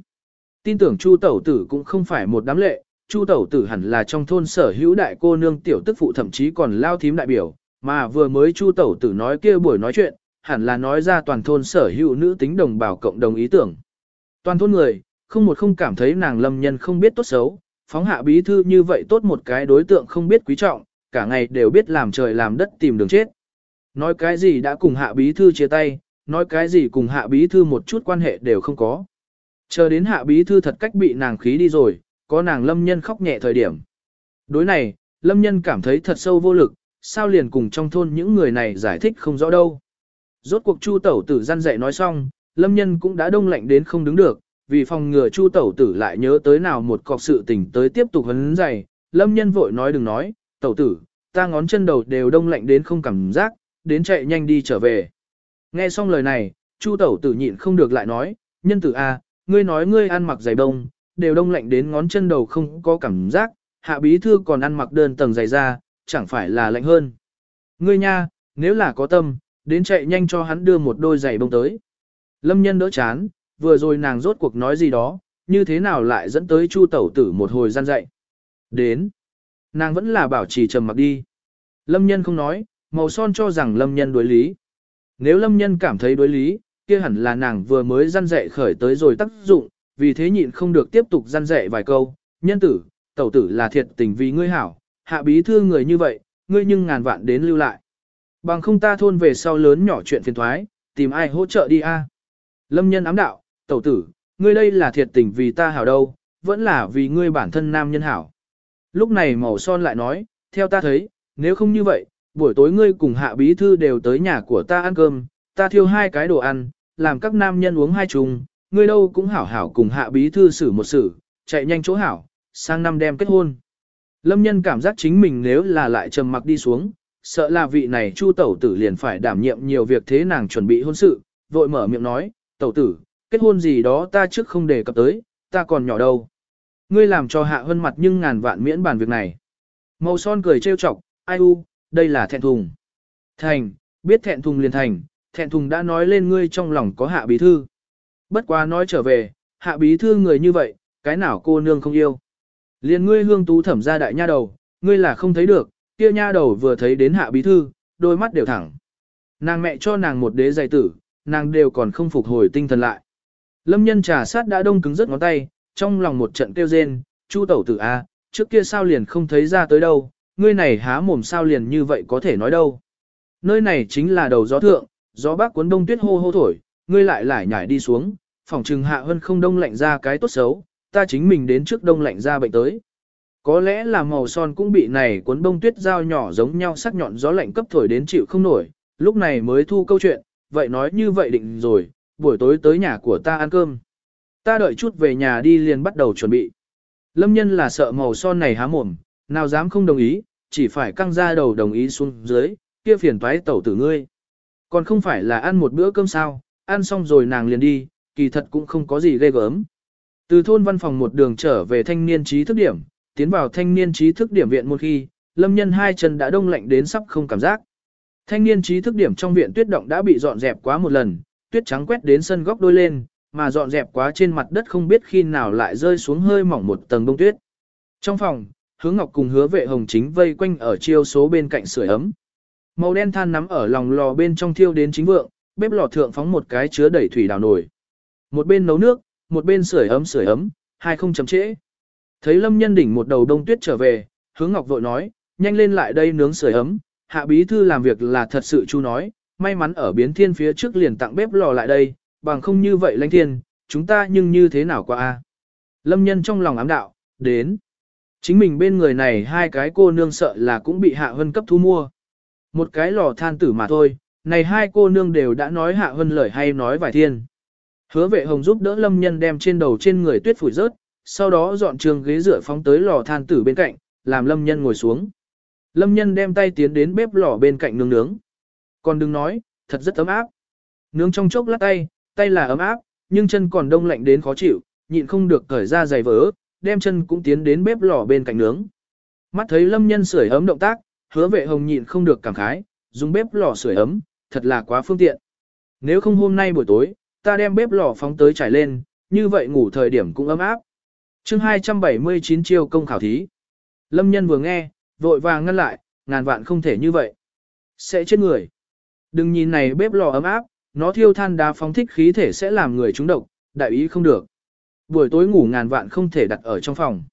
Tin tưởng Chu tẩu tử cũng không phải một đám lệ, Chu tẩu tử hẳn là trong thôn sở hữu đại cô nương tiểu tức phụ thậm chí còn lao thím đại biểu, mà vừa mới Chu tẩu tử nói kia buổi nói chuyện, hẳn là nói ra toàn thôn sở hữu nữ tính đồng bào cộng đồng ý tưởng. Toàn thôn người, không một không cảm thấy nàng lâm nhân không biết tốt xấu, phóng hạ bí thư như vậy tốt một cái đối tượng không biết quý trọng, cả ngày đều biết làm trời làm đất tìm đường chết. Nói cái gì đã cùng hạ bí thư chia tay, nói cái gì cùng hạ bí thư một chút quan hệ đều không có. Chờ đến hạ bí thư thật cách bị nàng khí đi rồi, có nàng lâm nhân khóc nhẹ thời điểm. Đối này, lâm nhân cảm thấy thật sâu vô lực, sao liền cùng trong thôn những người này giải thích không rõ đâu. Rốt cuộc chu tẩu tử gian dạy nói xong, lâm nhân cũng đã đông lạnh đến không đứng được, vì phòng ngừa chu tẩu tử lại nhớ tới nào một cọc sự tình tới tiếp tục hấn dày, lâm nhân vội nói đừng nói, tẩu tử, ta ngón chân đầu đều đông lạnh đến không cảm giác, đến chạy nhanh đi trở về. Nghe xong lời này, chu tẩu tử nhịn không được lại nói, nhân tử a, ngươi nói ngươi ăn mặc giày đông, đều đông lạnh đến ngón chân đầu không có cảm giác, hạ bí thư còn ăn mặc đơn tầng giày ra, chẳng phải là lạnh hơn. Ngươi nha, nếu là có tâm, đến chạy nhanh cho hắn đưa một đôi giày bông tới. Lâm nhân đỡ chán, vừa rồi nàng rốt cuộc nói gì đó, như thế nào lại dẫn tới chu tẩu tử một hồi gian dạy. Đến, nàng vẫn là bảo trì trầm mặc đi. Lâm nhân không nói, màu son cho rằng lâm nhân đối lý. Nếu lâm nhân cảm thấy đối lý, kia hẳn là nàng vừa mới gian dạy khởi tới rồi tác dụng, vì thế nhịn không được tiếp tục gian dạy vài câu. Nhân tử, tẩu tử là thiệt tình vì ngươi hảo, hạ bí thư người như vậy, ngươi nhưng ngàn vạn đến lưu lại. Bằng không ta thôn về sau lớn nhỏ chuyện phiền thoái, tìm ai hỗ trợ đi a. Lâm nhân ám đạo, tẩu tử, ngươi đây là thiệt tình vì ta hảo đâu, vẫn là vì ngươi bản thân nam nhân hảo. Lúc này màu son lại nói, theo ta thấy, nếu không như vậy, buổi tối ngươi cùng hạ bí thư đều tới nhà của ta ăn cơm, ta thiêu hai cái đồ ăn, làm các nam nhân uống hai chung, ngươi đâu cũng hảo hảo cùng hạ bí thư xử một xử, chạy nhanh chỗ hảo, sang năm đem kết hôn. Lâm nhân cảm giác chính mình nếu là lại trầm mặc đi xuống, sợ là vị này chu tẩu tử liền phải đảm nhiệm nhiều việc thế nàng chuẩn bị hôn sự, vội mở miệng nói, tẩu tử, kết hôn gì đó ta trước không đề cập tới, ta còn nhỏ đâu. Ngươi làm cho hạ hơn mặt nhưng ngàn vạn miễn bàn việc này. Màu son cười trêu chọc, ai u, đây là thẹn thùng. Thành, biết thẹn thùng liền thành, thẹn thùng đã nói lên ngươi trong lòng có hạ bí thư. Bất quá nói trở về, hạ bí thư người như vậy, cái nào cô nương không yêu. Liền ngươi hương tú thẩm ra đại nha đầu, ngươi là không thấy được, kia nha đầu vừa thấy đến hạ bí thư, đôi mắt đều thẳng. Nàng mẹ cho nàng một đế giày tử, nàng đều còn không phục hồi tinh thần lại. Lâm nhân trà sát đã đông cứng rất ngón tay, trong lòng một trận kêu rên, chu tẩu tử A, trước kia sao liền không thấy ra tới đâu, ngươi này há mồm sao liền như vậy có thể nói đâu. Nơi này chính là đầu gió thượng, gió bắc cuốn đông tuyết hô hô thổi, ngươi lại lại nhảy đi xuống, phòng trừng hạ hơn không đông lạnh ra cái tốt xấu, ta chính mình đến trước đông lạnh ra bệnh tới. Có lẽ là màu son cũng bị này cuốn bông tuyết dao nhỏ giống nhau sắc nhọn gió lạnh cấp thổi đến chịu không nổi, lúc này mới thu câu chuyện, vậy nói như vậy định rồi, buổi tối tới nhà của ta ăn cơm. Ta đợi chút về nhà đi liền bắt đầu chuẩn bị. Lâm nhân là sợ màu son này há mồm, nào dám không đồng ý, chỉ phải căng ra đầu đồng ý xuống dưới, kia phiền toái tẩu tử ngươi. Còn không phải là ăn một bữa cơm sao, ăn xong rồi nàng liền đi, kỳ thật cũng không có gì ghê gớm. Từ thôn văn phòng một đường trở về thanh niên trí thức điểm, tiến vào thanh niên trí thức điểm viện một khi, lâm nhân hai chân đã đông lạnh đến sắp không cảm giác. Thanh niên trí thức điểm trong viện tuyết động đã bị dọn dẹp quá một lần, tuyết trắng quét đến sân góc đôi lên, mà dọn dẹp quá trên mặt đất không biết khi nào lại rơi xuống hơi mỏng một tầng bông tuyết. Trong phòng, hứa ngọc cùng hứa vệ hồng chính vây quanh ở chiêu số bên cạnh sưởi ấm. Màu đen than nắm ở lòng lò bên trong thiêu đến chính vượng, bếp lò thượng phóng một cái chứa đầy thủy đào nổi. Một bên nấu nước, một bên sưởi ấm sưởi ấm, hai không chấm trễ. Thấy lâm nhân đỉnh một đầu đông tuyết trở về, hướng ngọc vội nói, nhanh lên lại đây nướng sưởi ấm, hạ bí thư làm việc là thật sự chu nói, may mắn ở biến thiên phía trước liền tặng bếp lò lại đây, bằng không như vậy lãnh thiên, chúng ta nhưng như thế nào qua a? Lâm nhân trong lòng ám đạo, đến. Chính mình bên người này hai cái cô nương sợ là cũng bị hạ hân cấp thu mua. Một cái lò than tử mà thôi, này hai cô nương đều đã nói hạ hân lời hay nói vài thiên. Hứa vệ hồng giúp đỡ lâm nhân đem trên đầu trên người tuyết phủi rớt, sau đó dọn trường ghế rửa phóng tới lò than tử bên cạnh, làm lâm nhân ngồi xuống. Lâm nhân đem tay tiến đến bếp lò bên cạnh nướng nướng. Còn đừng nói, thật rất ấm áp. Nướng trong chốc lát tay, tay là ấm áp, nhưng chân còn đông lạnh đến khó chịu, nhịn không được cởi ra giày vỡ, đem chân cũng tiến đến bếp lò bên cạnh nướng. Mắt thấy lâm nhân sưởi ấm động tác, hứa vệ hồng nhịn không được cảm khái, dùng bếp lò sưởi ấm, thật là quá phương tiện. Nếu không hôm nay buổi tối, ta đem bếp lò phóng tới trải lên, như vậy ngủ thời điểm cũng ấm áp. chương 279 chiêu công khảo thí. Lâm nhân vừa nghe, vội vàng ngăn lại, ngàn vạn không thể như vậy. Sẽ chết người. Đừng nhìn này bếp lò ấm áp, nó thiêu than đá phóng thích khí thể sẽ làm người trúng độc, đại ý không được. Buổi tối ngủ ngàn vạn không thể đặt ở trong phòng.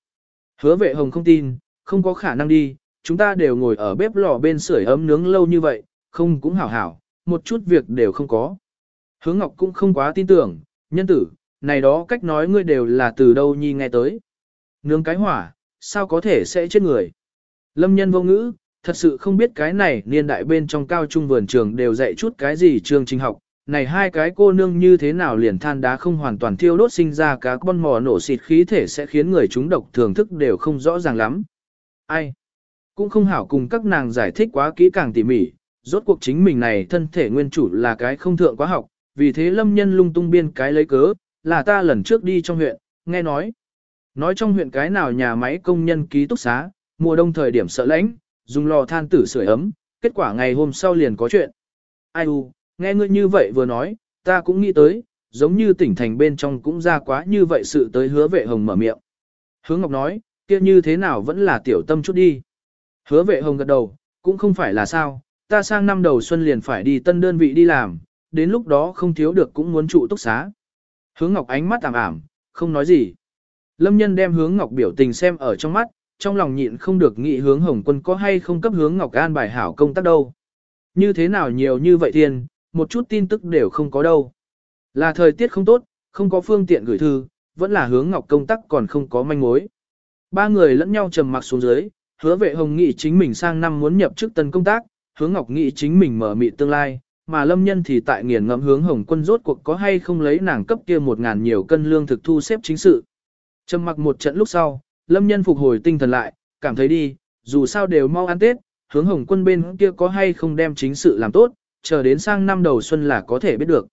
Hứa vệ hồng không tin, không có khả năng đi, chúng ta đều ngồi ở bếp lò bên sưởi ấm nướng lâu như vậy, không cũng hảo hảo, một chút việc đều không có. Hướng Ngọc cũng không quá tin tưởng, nhân tử, này đó cách nói ngươi đều là từ đâu nhi nghe tới. Nướng cái hỏa, sao có thể sẽ chết người. Lâm nhân vô ngữ, thật sự không biết cái này niên đại bên trong cao trung vườn trường đều dạy chút cái gì trường trình học. Này hai cái cô nương như thế nào liền than đá không hoàn toàn thiêu đốt sinh ra cá con mò nổ xịt khí thể sẽ khiến người chúng độc thưởng thức đều không rõ ràng lắm. Ai? Cũng không hảo cùng các nàng giải thích quá kỹ càng tỉ mỉ, rốt cuộc chính mình này thân thể nguyên chủ là cái không thượng quá học, vì thế lâm nhân lung tung biên cái lấy cớ, là ta lần trước đi trong huyện, nghe nói. Nói trong huyện cái nào nhà máy công nhân ký túc xá, mùa đông thời điểm sợ lạnh, dùng lò than tử sưởi ấm, kết quả ngày hôm sau liền có chuyện. Ai u, nghe ngươi như vậy vừa nói, ta cũng nghĩ tới, giống như tỉnh thành bên trong cũng ra quá như vậy sự tới hứa vệ hồng mở miệng. Hứa Ngọc nói, kia như thế nào vẫn là tiểu tâm chút đi. Hứa vệ hồng gật đầu, cũng không phải là sao, ta sang năm đầu xuân liền phải đi tân đơn vị đi làm, đến lúc đó không thiếu được cũng muốn trụ túc xá. Hướng Ngọc ánh mắt ảm ảm, không nói gì. Lâm nhân đem hướng Ngọc biểu tình xem ở trong mắt, trong lòng nhịn không được nghĩ hướng Hồng quân có hay không cấp hướng Ngọc an bài hảo công tác đâu. Như thế nào nhiều như vậy tiền, một chút tin tức đều không có đâu. Là thời tiết không tốt, không có phương tiện gửi thư, vẫn là hướng Ngọc công tác còn không có manh mối. Ba người lẫn nhau trầm mặc xuống dưới, hứa vệ Hồng nghĩ chính mình sang năm muốn nhập chức tân công tác, hướng Ngọc nghĩ chính mình mở mị tương lai, mà lâm nhân thì tại nghiền ngẫm hướng hồng quân rốt cuộc có hay không lấy nàng cấp kia một ngàn nhiều cân lương thực thu xếp chính sự. Trầm mặc một trận lúc sau, lâm nhân phục hồi tinh thần lại, cảm thấy đi, dù sao đều mau ăn Tết, hướng hồng quân bên kia có hay không đem chính sự làm tốt, chờ đến sang năm đầu xuân là có thể biết được.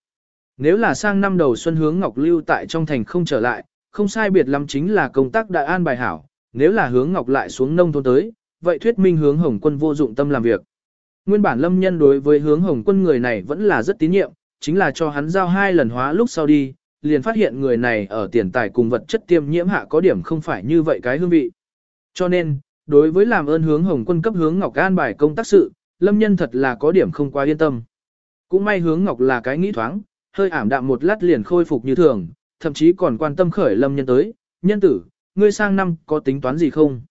Nếu là sang năm đầu xuân hướng Ngọc Lưu tại trong thành không trở lại, không sai biệt lắm chính là công tác đại an bài hảo, nếu là hướng Ngọc lại xuống nông thôn tới, vậy thuyết minh hướng Hồng Quân vô dụng tâm làm việc. Nguyên bản lâm nhân đối với hướng hồng quân người này vẫn là rất tín nhiệm, chính là cho hắn giao hai lần hóa lúc sau đi, liền phát hiện người này ở tiền tài cùng vật chất tiêm nhiễm hạ có điểm không phải như vậy cái hương vị. Cho nên, đối với làm ơn hướng hồng quân cấp hướng Ngọc An bài công tác sự, lâm nhân thật là có điểm không quá yên tâm. Cũng may hướng Ngọc là cái nghĩ thoáng, hơi ảm đạm một lát liền khôi phục như thường, thậm chí còn quan tâm khởi lâm nhân tới, nhân tử, ngươi sang năm có tính toán gì không?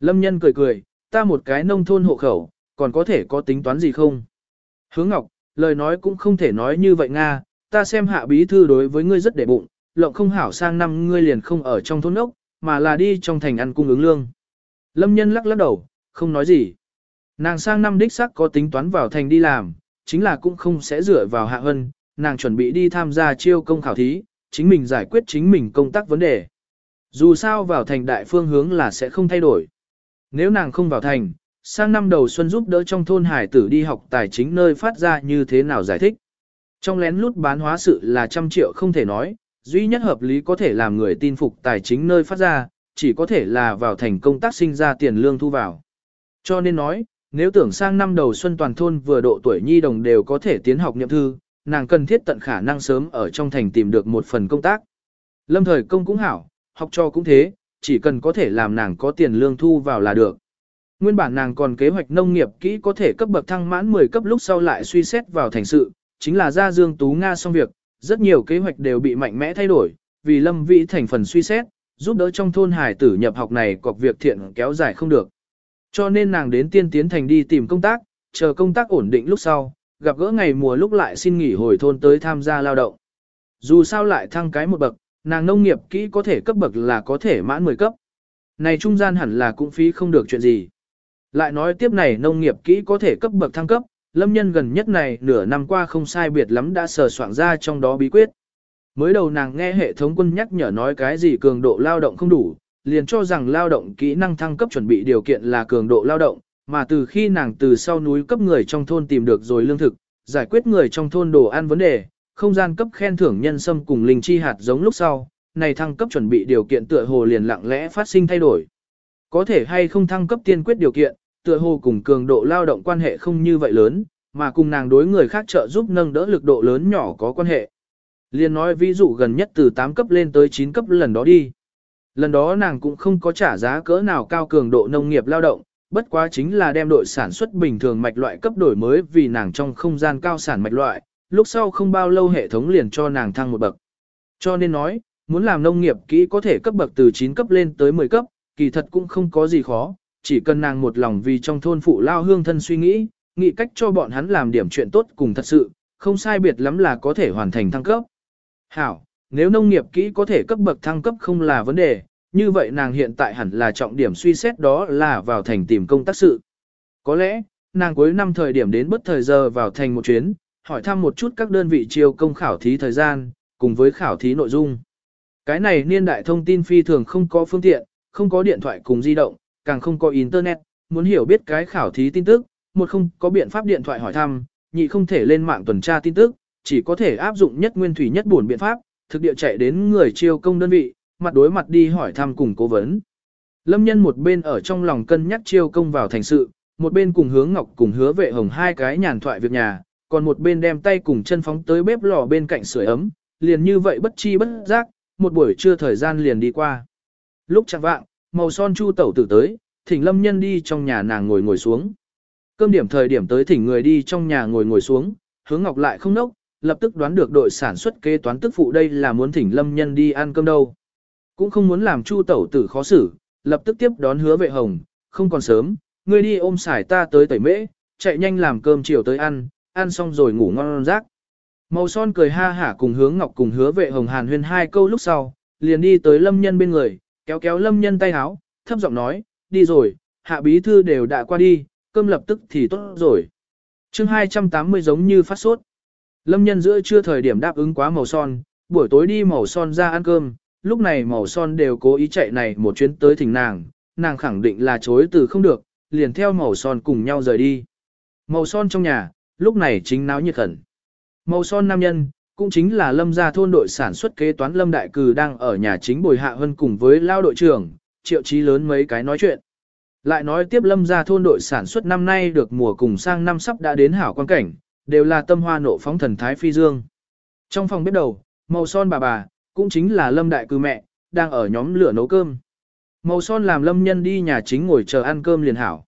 Lâm nhân cười cười, ta một cái nông thôn hộ khẩu, còn có thể có tính toán gì không? Hướng Ngọc, lời nói cũng không thể nói như vậy Nga, ta xem hạ bí thư đối với ngươi rất để bụng, lộng không hảo sang năm ngươi liền không ở trong thôn ốc, mà là đi trong thành ăn cung ứng lương. Lâm nhân lắc lắc đầu, không nói gì. Nàng sang năm đích sắc có tính toán vào thành đi làm, chính là cũng không sẽ dựa vào hạ hân, nàng chuẩn bị đi tham gia chiêu công khảo thí, chính mình giải quyết chính mình công tác vấn đề. Dù sao vào thành đại phương hướng là sẽ không thay đổi. Nếu nàng không vào thành, sang năm đầu xuân giúp đỡ trong thôn hải tử đi học tài chính nơi phát ra như thế nào giải thích. Trong lén lút bán hóa sự là trăm triệu không thể nói, duy nhất hợp lý có thể làm người tin phục tài chính nơi phát ra, chỉ có thể là vào thành công tác sinh ra tiền lương thu vào. Cho nên nói, nếu tưởng sang năm đầu xuân toàn thôn vừa độ tuổi nhi đồng đều có thể tiến học nhậm thư, nàng cần thiết tận khả năng sớm ở trong thành tìm được một phần công tác. Lâm thời công cũng hảo, học cho cũng thế, chỉ cần có thể làm nàng có tiền lương thu vào là được. Nguyên bản nàng còn kế hoạch nông nghiệp kỹ có thể cấp bậc thăng mãn 10 cấp lúc sau lại suy xét vào thành sự, chính là ra Dương Tú Nga xong việc, rất nhiều kế hoạch đều bị mạnh mẽ thay đổi, vì Lâm Vĩ thành phần suy xét, giúp đỡ trong thôn hải tử nhập học này cọc việc thiện kéo dài không được. Cho nên nàng đến tiên tiến thành đi tìm công tác, chờ công tác ổn định lúc sau, gặp gỡ ngày mùa lúc lại xin nghỉ hồi thôn tới tham gia lao động. Dù sao lại thăng cái một bậc, nàng nông nghiệp kỹ có thể cấp bậc là có thể mãn 10 cấp. Này trung gian hẳn là cũng phí không được chuyện gì. Lại nói tiếp này nông nghiệp kỹ có thể cấp bậc thăng cấp, lâm nhân gần nhất này nửa năm qua không sai biệt lắm đã sờ soạn ra trong đó bí quyết. Mới đầu nàng nghe hệ thống quân nhắc nhở nói cái gì cường độ lao động không đủ, liền cho rằng lao động kỹ năng thăng cấp chuẩn bị điều kiện là cường độ lao động, mà từ khi nàng từ sau núi cấp người trong thôn tìm được rồi lương thực, giải quyết người trong thôn đồ ăn vấn đề, không gian cấp khen thưởng nhân sâm cùng linh chi hạt giống lúc sau, này thăng cấp chuẩn bị điều kiện tựa hồ liền lặng lẽ phát sinh thay đổi. Có thể hay không thăng cấp tiên quyết điều kiện, tựa hồ cùng cường độ lao động quan hệ không như vậy lớn, mà cùng nàng đối người khác trợ giúp nâng đỡ lực độ lớn nhỏ có quan hệ. Liên nói ví dụ gần nhất từ 8 cấp lên tới 9 cấp lần đó đi. Lần đó nàng cũng không có trả giá cỡ nào cao cường độ nông nghiệp lao động, bất quá chính là đem đội sản xuất bình thường mạch loại cấp đổi mới vì nàng trong không gian cao sản mạch loại, lúc sau không bao lâu hệ thống liền cho nàng thăng một bậc. Cho nên nói, muốn làm nông nghiệp kỹ có thể cấp bậc từ 9 cấp lên tới 10 cấp, kỳ thật cũng không có gì khó, chỉ cần nàng một lòng vì trong thôn phụ lao hương thân suy nghĩ, nghĩ cách cho bọn hắn làm điểm chuyện tốt cùng thật sự, không sai biệt lắm là có thể hoàn thành thăng cấp. Hảo, nếu nông nghiệp kỹ có thể cấp bậc thăng cấp không là vấn đề, như vậy nàng hiện tại hẳn là trọng điểm suy xét đó là vào thành tìm công tác sự. Có lẽ, nàng cuối năm thời điểm đến bất thời giờ vào thành một chuyến, hỏi thăm một chút các đơn vị chiêu công khảo thí thời gian, cùng với khảo thí nội dung. Cái này niên đại thông tin phi thường không có phương tiện, không có điện thoại cùng di động, càng không có internet, muốn hiểu biết cái khảo thí tin tức, một không có biện pháp điện thoại hỏi thăm, nhị không thể lên mạng tuần tra tin tức, chỉ có thể áp dụng nhất nguyên thủy nhất buồn biện pháp, thực địa chạy đến người chiêu công đơn vị, mặt đối mặt đi hỏi thăm cùng cố vấn. Lâm nhân một bên ở trong lòng cân nhắc chiêu công vào thành sự, một bên cùng hướng ngọc cùng hứa vệ hồng hai cái nhàn thoại việc nhà, còn một bên đem tay cùng chân phóng tới bếp lò bên cạnh sưởi ấm, liền như vậy bất chi bất giác, một buổi trưa thời gian liền đi qua. Lúc chẳng vạng, màu son chu tẩu tử tới, thỉnh lâm nhân đi trong nhà nàng ngồi ngồi xuống. Cơm điểm thời điểm tới thỉnh người đi trong nhà ngồi ngồi xuống, hướng ngọc lại không nốc, lập tức đoán được đội sản xuất kế toán tức phụ đây là muốn thỉnh lâm nhân đi ăn cơm đâu. Cũng không muốn làm chu tẩu tử khó xử, lập tức tiếp đón hứa vệ hồng, không còn sớm, ngươi đi ôm xài ta tới tẩy mễ, chạy nhanh làm cơm chiều tới ăn, ăn xong rồi ngủ ngon rác. Màu son cười ha hả cùng hướng ngọc cùng hứa vệ hồng hàn huyên hai câu lúc sau, liền đi tới lâm nhân bên người, kéo kéo lâm nhân tay háo, thấp giọng nói, đi rồi, hạ bí thư đều đã qua đi, cơm lập tức thì tốt rồi. chương 280 giống như phát sốt. Lâm nhân giữa trưa thời điểm đáp ứng quá màu son, buổi tối đi màu son ra ăn cơm, lúc này màu son đều cố ý chạy này một chuyến tới thỉnh nàng, nàng khẳng định là chối từ không được, liền theo màu son cùng nhau rời đi. Màu son trong nhà, lúc này chính náo nhiệt khẩn. Màu son nam nhân, cũng chính là lâm gia thôn đội sản xuất kế toán lâm đại cử đang ở nhà chính bồi hạ hơn cùng với lao đội trưởng, triệu chí lớn mấy cái nói chuyện. Lại nói tiếp lâm gia thôn đội sản xuất năm nay được mùa cùng sang năm sắp đã đến hảo quan cảnh, đều là tâm hoa nộ phóng thần thái phi dương. Trong phòng bếp đầu, màu son bà bà, cũng chính là lâm đại Cừ mẹ, đang ở nhóm lửa nấu cơm. Màu son làm lâm nhân đi nhà chính ngồi chờ ăn cơm liền hảo.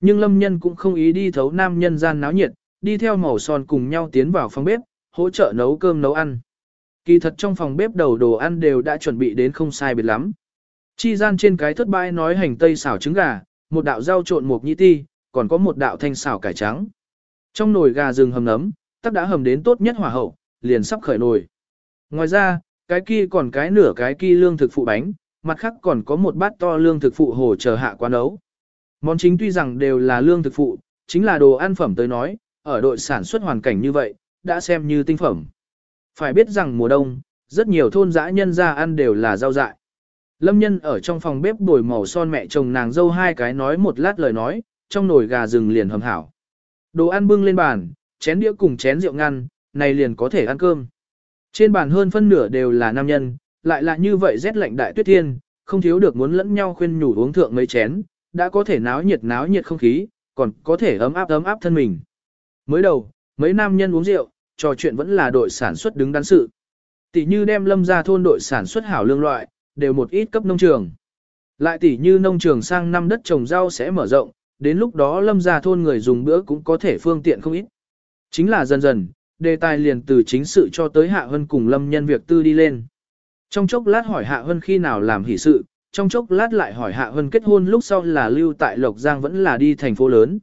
Nhưng lâm nhân cũng không ý đi thấu nam nhân gian náo nhiệt, đi theo màu son cùng nhau tiến vào phòng bếp, hỗ trợ nấu cơm nấu ăn. Kỳ thật trong phòng bếp đầu đồ ăn đều đã chuẩn bị đến không sai biệt lắm. Chi gian trên cái thất bãi nói hành tây xào trứng gà, một đạo rau trộn mộc nhĩ ti, còn có một đạo thanh xào cải trắng. Trong nồi gà rừng hầm nấm, tắc đã hầm đến tốt nhất hỏa hậu, liền sắp khởi nồi. Ngoài ra, cái kia còn cái nửa cái kia lương thực phụ bánh, mặt khác còn có một bát to lương thực phụ hồ chờ hạ quán nấu. Món chính tuy rằng đều là lương thực phụ, chính là đồ ăn phẩm tới nói, ở đội sản xuất hoàn cảnh như vậy, đã xem như tinh phẩm. Phải biết rằng mùa đông, rất nhiều thôn dã nhân ra ăn đều là rau dại. Lâm nhân ở trong phòng bếp bồi màu son mẹ chồng nàng dâu hai cái nói một lát lời nói, trong nồi gà rừng liền hầm hảo. Đồ ăn bưng lên bàn, chén đĩa cùng chén rượu ngăn, này liền có thể ăn cơm. Trên bàn hơn phân nửa đều là nam nhân, lại là như vậy rét lạnh đại tuyết thiên, không thiếu được muốn lẫn nhau khuyên nhủ uống thượng mấy chén, đã có thể náo nhiệt náo nhiệt không khí, còn có thể ấm áp ấm áp thân mình. Mới đầu, mấy nam nhân uống rượu, trò chuyện vẫn là đội sản xuất đứng đắn sự. Tỷ như đem lâm ra thôn đội sản xuất hảo lương loại, đều một ít cấp nông trường. Lại tỷ như nông trường sang năm đất trồng rau sẽ mở rộng, đến lúc đó lâm ra thôn người dùng bữa cũng có thể phương tiện không ít. Chính là dần dần, đề tài liền từ chính sự cho tới Hạ Hân cùng lâm nhân việc tư đi lên. Trong chốc lát hỏi Hạ Hân khi nào làm hỷ sự, trong chốc lát lại hỏi Hạ Hân kết hôn lúc sau là lưu tại Lộc Giang vẫn là đi thành phố lớn.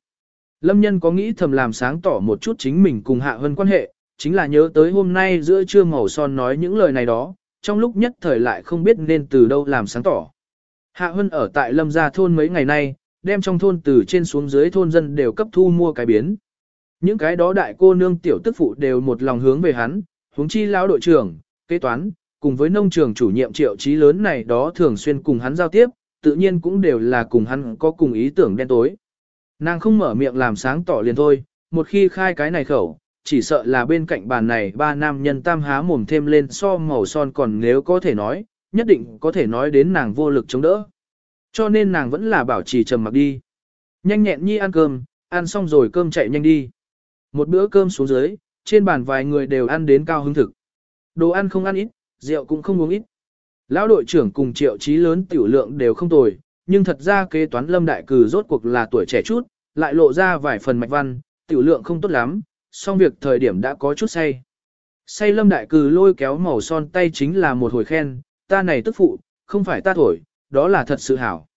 Lâm nhân có nghĩ thầm làm sáng tỏ một chút chính mình cùng Hạ Hân quan hệ, chính là nhớ tới hôm nay giữa trưa màu son nói những lời này đó, trong lúc nhất thời lại không biết nên từ đâu làm sáng tỏ. Hạ Hân ở tại Lâm Gia thôn mấy ngày nay, đem trong thôn từ trên xuống dưới thôn dân đều cấp thu mua cái biến. Những cái đó đại cô nương tiểu tức phụ đều một lòng hướng về hắn, huống chi lão đội trưởng, kế toán, cùng với nông trường chủ nhiệm triệu trí lớn này đó thường xuyên cùng hắn giao tiếp, tự nhiên cũng đều là cùng hắn có cùng ý tưởng đen tối. Nàng không mở miệng làm sáng tỏ liền thôi, một khi khai cái này khẩu, chỉ sợ là bên cạnh bàn này ba nam nhân tam há mồm thêm lên so màu son còn nếu có thể nói, nhất định có thể nói đến nàng vô lực chống đỡ. Cho nên nàng vẫn là bảo trì trầm mặc đi. Nhanh nhẹn nhi ăn cơm, ăn xong rồi cơm chạy nhanh đi. Một bữa cơm xuống dưới, trên bàn vài người đều ăn đến cao hứng thực. Đồ ăn không ăn ít, rượu cũng không uống ít. Lão đội trưởng cùng triệu trí lớn tiểu lượng đều không tồi, nhưng thật ra kế toán lâm đại cử rốt cuộc là tuổi trẻ chút, lại lộ ra vài phần mạch văn, tiểu lượng không tốt lắm, xong việc thời điểm đã có chút say. Say lâm đại Cừ lôi kéo màu son tay chính là một hồi khen, ta này tức phụ, không phải ta thổi, đó là thật sự hảo.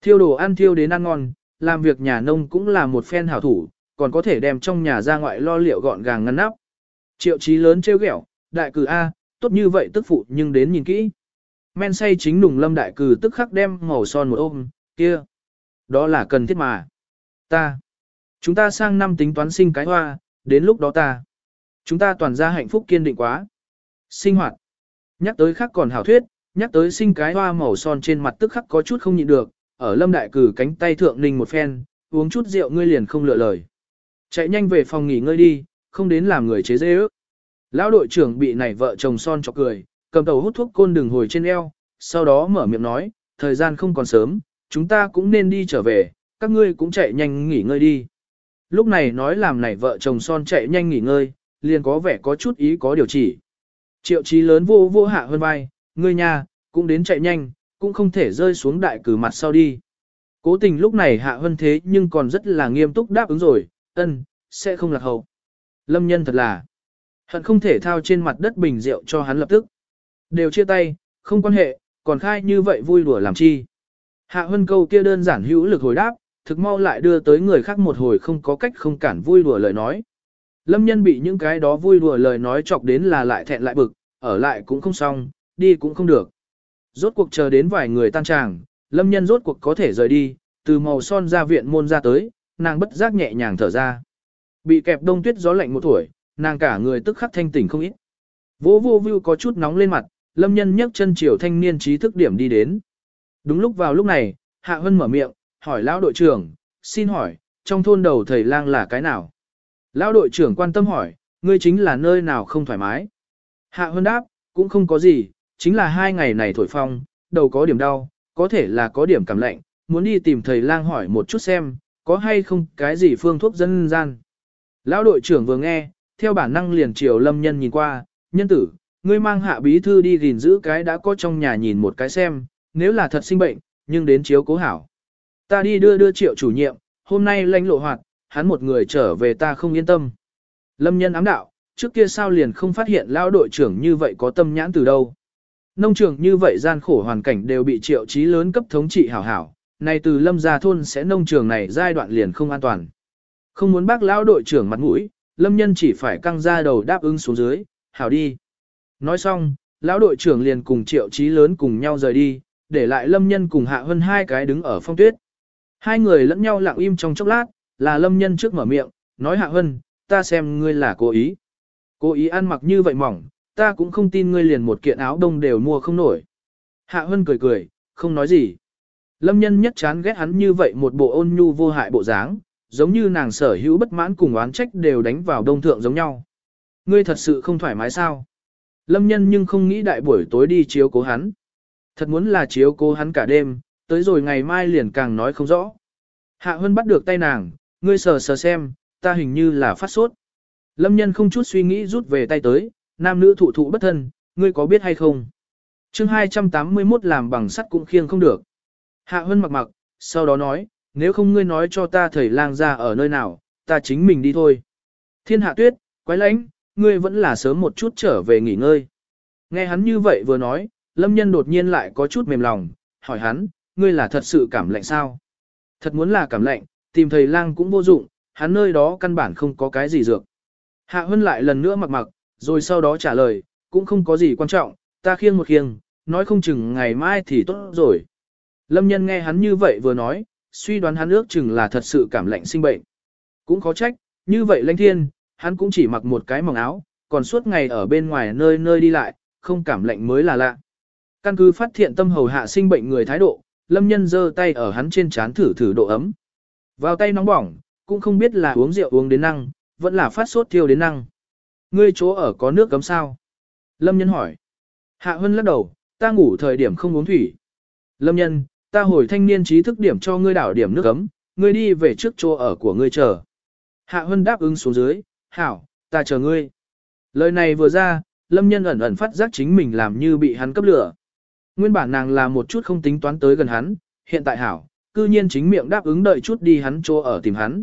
Thiêu đồ ăn thiêu đến ăn ngon, làm việc nhà nông cũng là một phen hảo thủ, còn có thể đem trong nhà ra ngoại lo liệu gọn gàng ngăn nắp. Triệu chí lớn trêu ghẹo, đại cử A, tốt như vậy tức phụ nhưng đến nhìn kỹ. Men say chính nùng lâm đại cử tức khắc đem màu son một ôm, kia. Đó là cần thiết mà. Ta. Chúng ta sang năm tính toán sinh cái hoa, đến lúc đó ta. Chúng ta toàn ra hạnh phúc kiên định quá. Sinh hoạt. Nhắc tới khác còn hảo thuyết, nhắc tới sinh cái hoa màu son trên mặt tức khắc có chút không nhịn được, ở lâm đại cử cánh tay thượng ninh một phen, uống chút rượu ngươi liền không lựa lời. Chạy nhanh về phòng nghỉ ngơi đi, không đến làm người chế dê ước. Lão đội trưởng bị nảy vợ chồng son chọc cười, cầm đầu hút thuốc côn đường hồi trên eo, sau đó mở miệng nói, thời gian không còn sớm, chúng ta cũng nên đi trở về, các ngươi cũng chạy nhanh nghỉ ngơi đi. Lúc này nói làm này vợ chồng son chạy nhanh nghỉ ngơi, liền có vẻ có chút ý có điều chỉ. Triệu chí lớn vô vô hạ hơn vai, ngươi nhà, cũng đến chạy nhanh, cũng không thể rơi xuống đại cử mặt sau đi. Cố tình lúc này hạ hơn thế nhưng còn rất là nghiêm túc đáp ứng rồi, ân, sẽ không lạc hậu. Lâm nhân thật là, hận không thể thao trên mặt đất bình rượu cho hắn lập tức. Đều chia tay, không quan hệ, còn khai như vậy vui đùa làm chi. Hạ Hân câu kia đơn giản hữu lực hồi đáp, thực mau lại đưa tới người khác một hồi không có cách không cản vui đùa lời nói. Lâm nhân bị những cái đó vui đùa lời nói chọc đến là lại thẹn lại bực, ở lại cũng không xong, đi cũng không được. Rốt cuộc chờ đến vài người tan tràng, lâm nhân rốt cuộc có thể rời đi, từ màu son ra viện môn ra tới, nàng bất giác nhẹ nhàng thở ra. Bị kẹp đông tuyết gió lạnh một tuổi, nàng cả người tức khắc thanh tỉnh không ít. Vô vô view có chút nóng lên mặt, lâm nhân nhấc chân chiều thanh niên trí thức điểm đi đến. Đúng lúc vào lúc này, Hạ Hân mở miệng, hỏi lão đội trưởng, xin hỏi, trong thôn đầu thầy lang là cái nào? Lão đội trưởng quan tâm hỏi, ngươi chính là nơi nào không thoải mái? Hạ Hơn đáp, cũng không có gì, chính là hai ngày này thổi phong, đầu có điểm đau, có thể là có điểm cảm lạnh, muốn đi tìm thầy lang hỏi một chút xem, có hay không cái gì phương thuốc dân gian. Lão đội trưởng vừa nghe, theo bản năng liền chiều lâm nhân nhìn qua, nhân tử, ngươi mang hạ bí thư đi gìn giữ cái đã có trong nhà nhìn một cái xem, nếu là thật sinh bệnh, nhưng đến chiếu cố hảo. Ta đi đưa đưa triệu chủ nhiệm, hôm nay lãnh lộ hoạt, hắn một người trở về ta không yên tâm. Lâm nhân ám đạo, trước kia sao liền không phát hiện lao đội trưởng như vậy có tâm nhãn từ đâu. Nông trường như vậy gian khổ hoàn cảnh đều bị triệu chí lớn cấp thống trị hảo hảo, này từ lâm gia thôn sẽ nông trường này giai đoạn liền không an toàn. Không muốn bác lao đội trưởng mặt mũi, lâm nhân chỉ phải căng ra đầu đáp ứng xuống dưới, hảo đi. Nói xong, lão đội trưởng liền cùng triệu chí lớn cùng nhau rời đi, để lại lâm nhân cùng hạ hơn hai cái đứng ở phong tuyết. Hai người lẫn nhau lặng im trong chốc lát, là lâm nhân trước mở miệng, nói hạ Hân, ta xem ngươi là cố ý. Cố ý ăn mặc như vậy mỏng, ta cũng không tin ngươi liền một kiện áo đông đều mua không nổi. Hạ Hân cười cười, không nói gì. Lâm nhân nhất chán ghét hắn như vậy một bộ ôn nhu vô hại bộ dáng, giống như nàng sở hữu bất mãn cùng oán trách đều đánh vào đông thượng giống nhau. Ngươi thật sự không thoải mái sao? Lâm nhân nhưng không nghĩ đại buổi tối đi chiếu cố hắn. Thật muốn là chiếu cố hắn cả đêm, tới rồi ngày mai liền càng nói không rõ. Hạ Hân bắt được tay nàng, ngươi sờ sờ xem, ta hình như là phát sốt. Lâm nhân không chút suy nghĩ rút về tay tới, nam nữ thụ thụ bất thân, ngươi có biết hay không? chương 281 làm bằng sắt cũng khiêng không được. Hạ Hân mặc mặc, sau đó nói, nếu không ngươi nói cho ta thầy lang ra ở nơi nào, ta chính mình đi thôi. Thiên hạ tuyết, quái lãnh, ngươi vẫn là sớm một chút trở về nghỉ ngơi. Nghe hắn như vậy vừa nói, lâm nhân đột nhiên lại có chút mềm lòng, hỏi hắn, ngươi là thật sự cảm lạnh sao? Thật muốn là cảm lạnh, tìm thầy lang cũng vô dụng, hắn nơi đó căn bản không có cái gì dược. Hạ Hân lại lần nữa mặc mặc, rồi sau đó trả lời, cũng không có gì quan trọng, ta khiêng một khiêng, nói không chừng ngày mai thì tốt rồi. Lâm nhân nghe hắn như vậy vừa nói, suy đoán hắn ước chừng là thật sự cảm lạnh sinh bệnh. Cũng khó trách, như vậy lãnh thiên, hắn cũng chỉ mặc một cái mỏng áo, còn suốt ngày ở bên ngoài nơi nơi đi lại, không cảm lạnh mới là lạ. Căn cứ phát hiện tâm hầu hạ sinh bệnh người thái độ, lâm nhân giơ tay ở hắn trên chán thử thử độ ấm. Vào tay nóng bỏng, cũng không biết là uống rượu uống đến năng, vẫn là phát sốt thiêu đến năng. Ngươi chỗ ở có nước cấm sao? Lâm nhân hỏi. Hạ Hân lắc đầu, ta ngủ thời điểm không uống thủy. Lâm nhân, ta hồi thanh niên trí thức điểm cho ngươi đảo điểm nước cấm, ngươi đi về trước chỗ ở của ngươi chờ. Hạ Hân đáp ứng xuống dưới, hảo, ta chờ ngươi. Lời này vừa ra, Lâm nhân ẩn ẩn phát giác chính mình làm như bị hắn cấp lửa. Nguyên bản nàng là một chút không tính toán tới gần hắn, hiện tại hảo, cư nhiên chính miệng đáp ứng đợi chút đi hắn chỗ ở tìm hắn.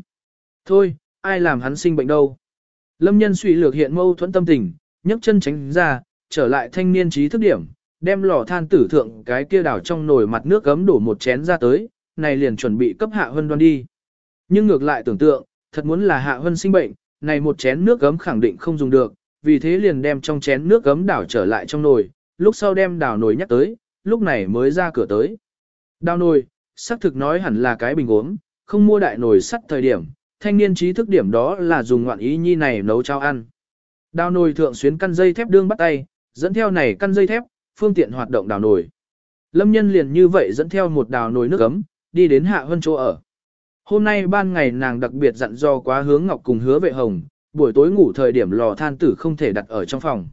Thôi, ai làm hắn sinh bệnh đâu. Lâm nhân suy lược hiện mâu thuẫn tâm tình, nhấc chân tránh ra, trở lại thanh niên trí thức điểm, đem lò than tử thượng cái kia đảo trong nồi mặt nước gấm đổ một chén ra tới, này liền chuẩn bị cấp hạ hân đoan đi. Nhưng ngược lại tưởng tượng, thật muốn là hạ hân sinh bệnh, này một chén nước gấm khẳng định không dùng được, vì thế liền đem trong chén nước gấm đảo trở lại trong nồi, lúc sau đem đảo nồi nhắc tới, lúc này mới ra cửa tới. Đào nồi, xác thực nói hẳn là cái bình uống, không mua đại nồi sắt thời điểm, thanh niên trí thức điểm đó là dùng ngoạn ý nhi này nấu cháo ăn. Đào nồi thượng xuyến căn dây thép đương bắt tay, dẫn theo này căn dây thép, phương tiện hoạt động đào nồi. Lâm nhân liền như vậy dẫn theo một đào nồi nước ấm, đi đến hạ hơn chỗ ở. Hôm nay ban ngày nàng đặc biệt dặn do quá hướng ngọc cùng hứa vệ hồng, buổi tối ngủ thời điểm lò than tử không thể đặt ở trong phòng.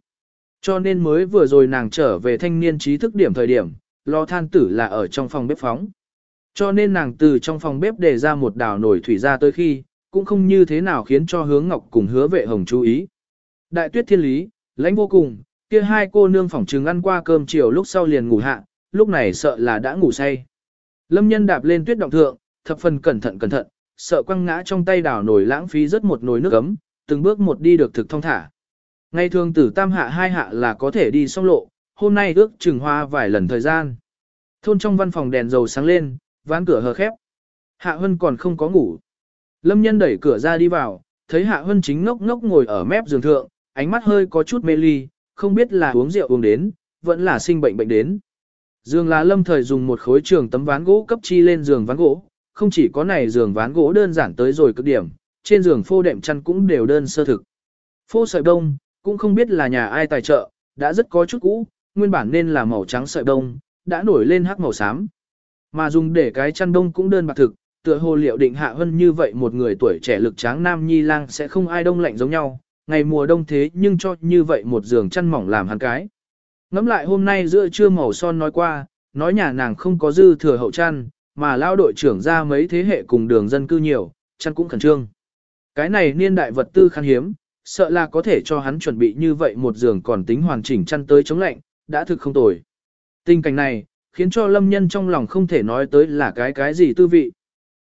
Cho nên mới vừa rồi nàng trở về thanh niên trí thức điểm thời điểm, lò than tử là ở trong phòng bếp phóng. Cho nên nàng từ trong phòng bếp để ra một đảo nồi thủy ra tới khi, cũng không như thế nào khiến cho hướng ngọc cùng hứa vệ hồng chú ý. Đại tuyết thiên lý, lãnh vô cùng, kia hai cô nương phỏng trừng ăn qua cơm chiều lúc sau liền ngủ hạ, lúc này sợ là đã ngủ say. Lâm nhân đạp lên tuyết động thượng, thập phần cẩn thận cẩn thận, sợ quăng ngã trong tay đảo nồi lãng phí rất một nồi nước ấm, từng bước một đi được thực thông thả. Ngày thường tử tam hạ hai hạ là có thể đi xong lộ, hôm nay ước chừng hoa vài lần thời gian. Thôn trong văn phòng đèn dầu sáng lên, ván cửa hờ khép. Hạ Hân còn không có ngủ. Lâm nhân đẩy cửa ra đi vào, thấy Hạ Hân chính ngốc ngốc ngồi ở mép giường thượng, ánh mắt hơi có chút mê ly, không biết là uống rượu uống đến, vẫn là sinh bệnh bệnh đến. Dương là lâm thời dùng một khối trường tấm ván gỗ cấp chi lên giường ván gỗ, không chỉ có này giường ván gỗ đơn giản tới rồi cực điểm, trên giường phô đệm chăn cũng đều đơn sơ thực. Phô sợi đông, cũng không biết là nhà ai tài trợ, đã rất có chút cũ, nguyên bản nên là màu trắng sợi đông, đã nổi lên hắc màu xám. Mà dùng để cái chăn đông cũng đơn bạc thực, tựa hồ liệu định hạ hơn như vậy một người tuổi trẻ lực tráng nam nhi lang sẽ không ai đông lạnh giống nhau, ngày mùa đông thế nhưng cho như vậy một giường chăn mỏng làm hắn cái. Ngắm lại hôm nay giữa trưa màu son nói qua, nói nhà nàng không có dư thừa hậu chăn, mà lao đội trưởng ra mấy thế hệ cùng đường dân cư nhiều, chăn cũng khẩn trương. Cái này niên đại vật tư khan hiếm, sợ là có thể cho hắn chuẩn bị như vậy một giường còn tính hoàn chỉnh chăn tới chống lạnh, đã thực không tồi. Tình cảnh này, khiến cho lâm nhân trong lòng không thể nói tới là cái cái gì tư vị.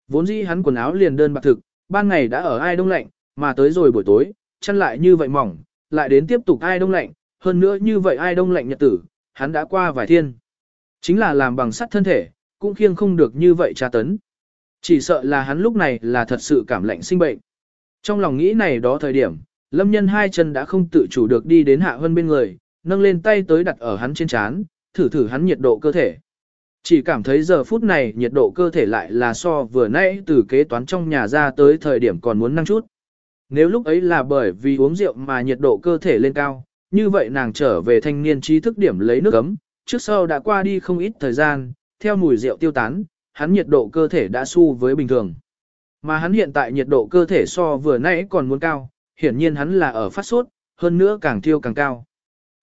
Vốn dĩ hắn quần áo liền đơn bạc thực, ban ngày đã ở ai đông lạnh, mà tới rồi buổi tối, chăn lại như vậy mỏng, lại đến tiếp tục ai đông lạnh, hơn nữa như vậy ai đông lạnh nhật tử, hắn đã qua vài thiên. Chính là làm bằng sắt thân thể, cũng khiêng không được như vậy tra tấn. Chỉ sợ là hắn lúc này là thật sự cảm lạnh sinh bệnh. Trong lòng nghĩ này đó thời điểm, lâm nhân hai chân đã không tự chủ được đi đến hạ hơn bên người, nâng lên tay tới đặt ở hắn trên chán, thử thử hắn nhiệt độ cơ thể. Chỉ cảm thấy giờ phút này nhiệt độ cơ thể lại là so vừa nãy từ kế toán trong nhà ra tới thời điểm còn muốn năng chút. Nếu lúc ấy là bởi vì uống rượu mà nhiệt độ cơ thể lên cao, như vậy nàng trở về thanh niên trí thức điểm lấy nước ấm, trước sau đã qua đi không ít thời gian, theo mùi rượu tiêu tán, hắn nhiệt độ cơ thể đã su với bình thường. Mà hắn hiện tại nhiệt độ cơ thể so vừa nãy còn muốn cao, hiển nhiên hắn là ở phát sốt, hơn nữa càng thiêu càng cao.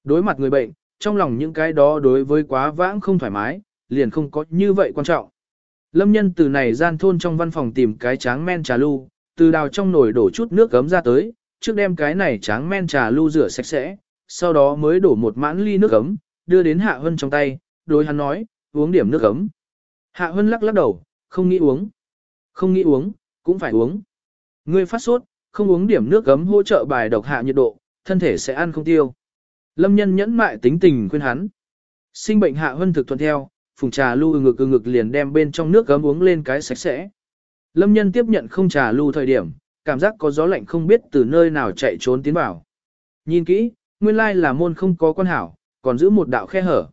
Đối mặt người bệnh, trong lòng những cái đó đối với quá vãng không thoải mái, liền không có như vậy quan trọng. Lâm nhân từ này gian thôn trong văn phòng tìm cái tráng men trà lu, từ đào trong nồi đổ chút nước gấm ra tới, trước đem cái này tráng men trà lu rửa sạch sẽ, sau đó mới đổ một mãn ly nước gấm, đưa đến Hạ Hân trong tay, đối hắn nói, uống điểm nước gấm. Hạ Hân lắc lắc đầu, không nghĩ uống. Không nghĩ uống, cũng phải uống. Ngươi phát sốt, không uống điểm nước gấm hỗ trợ bài độc hạ nhiệt độ, thân thể sẽ ăn không tiêu. Lâm nhân nhẫn mại tính tình khuyên hắn. Sinh bệnh Hạ Hân thực thuận theo, phùng trà lu ngực ngực liền đem bên trong nước gấm uống lên cái sạch sẽ. Lâm nhân tiếp nhận không trà lưu thời điểm, cảm giác có gió lạnh không biết từ nơi nào chạy trốn tiến vào. Nhìn kỹ, nguyên lai là môn không có quan hảo, còn giữ một đạo khe hở.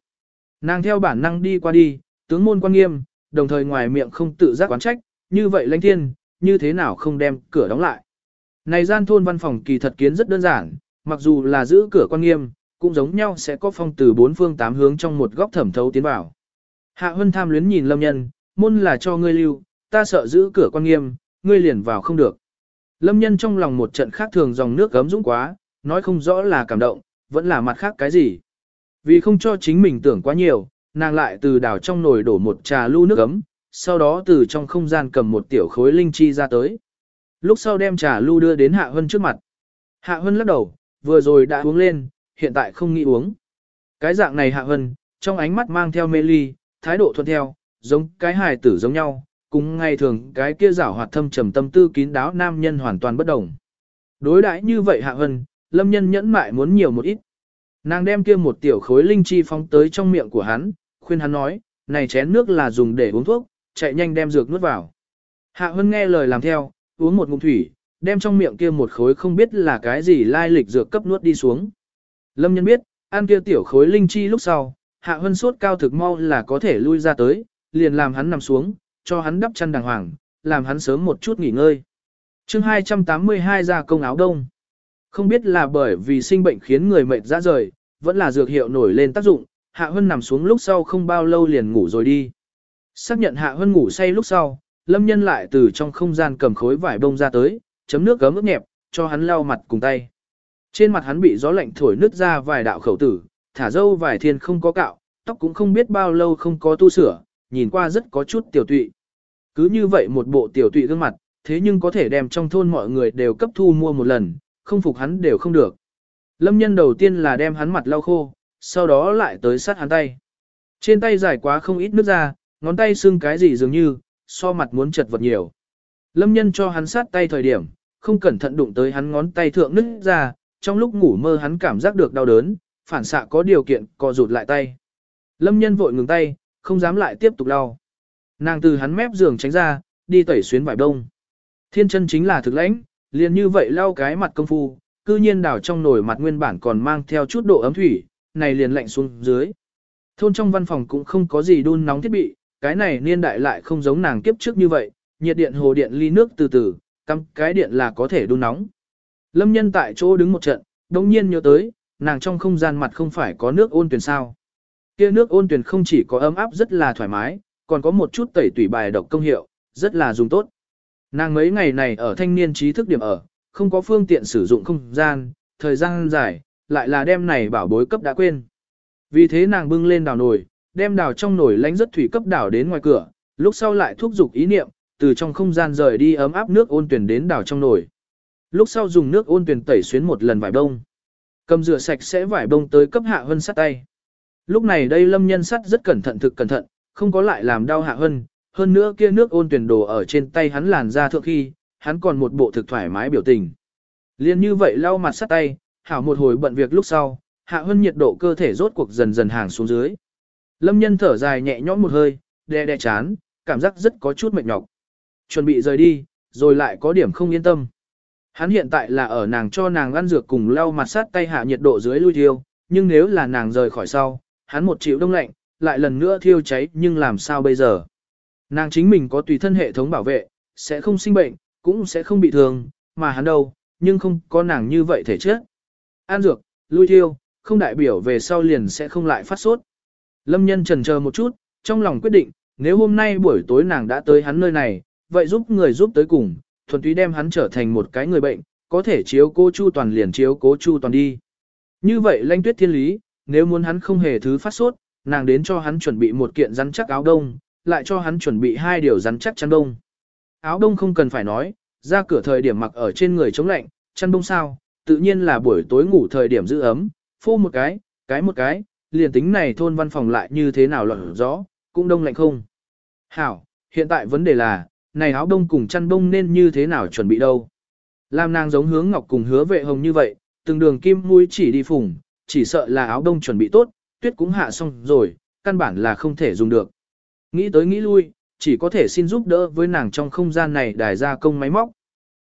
Nàng theo bản năng đi qua đi, tướng môn quan nghiêm, đồng thời ngoài miệng không tự giác quán trách, như vậy lãnh thiên, như thế nào không đem cửa đóng lại. Này gian thôn văn phòng kỳ thật kiến rất đơn giản, mặc dù là giữ cửa quan nghiêm, cũng giống nhau sẽ có phong từ bốn phương tám hướng trong một góc thẩm thấu tiến vào. Hạ Hân tham luyến nhìn Lâm Nhân, môn là cho ngươi lưu, ta sợ giữ cửa quan nghiêm, ngươi liền vào không được. Lâm Nhân trong lòng một trận khác thường dòng nước gấm dũng quá, nói không rõ là cảm động, vẫn là mặt khác cái gì. Vì không cho chính mình tưởng quá nhiều, nàng lại từ đảo trong nồi đổ một trà lưu nước gấm, sau đó từ trong không gian cầm một tiểu khối linh chi ra tới. Lúc sau đem trà lưu đưa đến Hạ Hân trước mặt. Hạ Hân lắc đầu, vừa rồi đã uống lên, hiện tại không nghĩ uống. Cái dạng này Hạ Hân, trong ánh mắt mang theo mê ly, thái độ thuận theo, giống cái hài tử giống nhau, cũng ngay thường cái kia giảo hoạt thâm trầm tâm tư kín đáo nam nhân hoàn toàn bất đồng. Đối đãi như vậy Hạ Hân, lâm nhân nhẫn mại muốn nhiều một ít. Nàng đem kia một tiểu khối linh chi phóng tới trong miệng của hắn, khuyên hắn nói, này chén nước là dùng để uống thuốc, chạy nhanh đem dược nuốt vào. Hạ Hân nghe lời làm theo, uống một ngụm thủy, đem trong miệng kia một khối không biết là cái gì lai lịch dược cấp nuốt đi xuống. Lâm nhân biết, ăn kia tiểu khối linh chi lúc sau, Hạ Hân sốt cao thực mau là có thể lui ra tới, liền làm hắn nằm xuống, cho hắn đắp chăn đàng hoàng, làm hắn sớm một chút nghỉ ngơi. chương 282 ra công áo đông. Không biết là bởi vì sinh bệnh khiến người mệt ra rời, vẫn là dược hiệu nổi lên tác dụng, Hạ Hân nằm xuống lúc sau không bao lâu liền ngủ rồi đi. Xác nhận Hạ Hân ngủ say lúc sau, Lâm Nhân lại từ trong không gian cầm khối vải bông ra tới, chấm nước gấm ướt nhẹp, cho hắn lau mặt cùng tay. Trên mặt hắn bị gió lạnh thổi nứt ra vài đạo khẩu tử, thả dâu vài thiên không có cạo, tóc cũng không biết bao lâu không có tu sửa, nhìn qua rất có chút tiểu tụy. Cứ như vậy một bộ tiểu tụy gương mặt, thế nhưng có thể đem trong thôn mọi người đều cấp thu mua một lần, không phục hắn đều không được. Lâm nhân đầu tiên là đem hắn mặt lau khô, sau đó lại tới sát hắn tay. Trên tay dài quá không ít nước ra, ngón tay xương cái gì dường như, so mặt muốn chật vật nhiều. Lâm nhân cho hắn sát tay thời điểm, không cẩn thận đụng tới hắn ngón tay thượng nứt ra, trong lúc ngủ mơ hắn cảm giác được đau đớn, phản xạ có điều kiện co rụt lại tay. Lâm nhân vội ngừng tay, không dám lại tiếp tục đau. Nàng từ hắn mép giường tránh ra, đi tẩy xuyến vải đông. Thiên chân chính là thực lãnh, liền như vậy lau cái mặt công phu, cư nhiên đảo trong nồi mặt nguyên bản còn mang theo chút độ ấm thủy, này liền lạnh xuống dưới. Thôn trong văn phòng cũng không có gì đun nóng thiết bị, cái này niên đại lại không giống nàng kiếp trước như vậy, nhiệt điện hồ điện ly nước từ từ, cắm cái điện là có thể đun nóng. Lâm nhân tại chỗ đứng một trận, đồng nhiên nhớ tới, nàng trong không gian mặt không phải có nước ôn tuyển sao. Kia nước ôn tuyển không chỉ có ấm áp rất là thoải mái, còn có một chút tẩy tủy bài độc công hiệu, rất là dùng tốt. Nàng mấy ngày này ở thanh niên trí thức điểm ở, không có phương tiện sử dụng không gian, thời gian dài, lại là đem này bảo bối cấp đã quên. Vì thế nàng bưng lên đào nồi, đem đào trong nồi lánh rất thủy cấp đảo đến ngoài cửa, lúc sau lại thúc giục ý niệm, từ trong không gian rời đi ấm áp nước ôn tuyển đến đào trong nồi. Lúc sau dùng nước ôn tuyển tẩy xuyến một lần vải bông. Cầm rửa sạch sẽ vải bông tới cấp hạ hân sát tay. Lúc này đây lâm nhân sắt rất cẩn thận thực cẩn thận, không có lại làm đau hạ hân, hơn nữa kia nước ôn tuyển đổ ở trên tay hắn làn ra thượng khi, hắn còn một bộ thực thoải mái biểu tình. Liên như vậy lau mặt sát tay, hảo một hồi bận việc lúc sau, hạ hân nhiệt độ cơ thể rốt cuộc dần dần hàng xuống dưới. Lâm nhân thở dài nhẹ nhõm một hơi, đè đè chán, cảm giác rất có chút mệt nhọc. Chuẩn bị rời đi, rồi lại có điểm không yên tâm. Hắn hiện tại là ở nàng cho nàng ăn dược cùng lau mặt sát tay hạ nhiệt độ dưới lui thiêu, nhưng nếu là nàng rời khỏi sau, hắn một chịu đông lạnh, lại lần nữa thiêu cháy nhưng làm sao bây giờ? Nàng chính mình có tùy thân hệ thống bảo vệ, sẽ không sinh bệnh, cũng sẽ không bị thương, mà hắn đâu, nhưng không có nàng như vậy thể chết. An dược, lui thiêu, không đại biểu về sau liền sẽ không lại phát sốt. Lâm nhân trần chờ một chút, trong lòng quyết định, nếu hôm nay buổi tối nàng đã tới hắn nơi này, vậy giúp người giúp tới cùng, thuần túy đem hắn trở thành một cái người bệnh, có thể chiếu cố chu toàn liền chiếu cố chu toàn đi. Như vậy lanh tuyết thiên lý, nếu muốn hắn không hề thứ phát sốt, nàng đến cho hắn chuẩn bị một kiện rắn chắc áo đông, lại cho hắn chuẩn bị hai điều rắn chắc chăn đông. Áo đông không cần phải nói, ra cửa thời điểm mặc ở trên người chống lạnh, chăn đông sao, tự nhiên là buổi tối ngủ thời điểm giữ ấm, phô một cái, cái một cái, liền tính này thôn văn phòng lại như thế nào lọt rõ, cũng đông lạnh không. Hảo, hiện tại vấn đề là, này áo đông cùng chăn đông nên như thế nào chuẩn bị đâu. Làm nàng giống hướng ngọc cùng hứa vệ hồng như vậy, từng đường kim mũi chỉ đi phùng, chỉ sợ là áo đông chuẩn bị tốt, tuyết cũng hạ xong rồi, căn bản là không thể dùng được. Nghĩ tới nghĩ lui, chỉ có thể xin giúp đỡ với nàng trong không gian này đài gia công máy móc.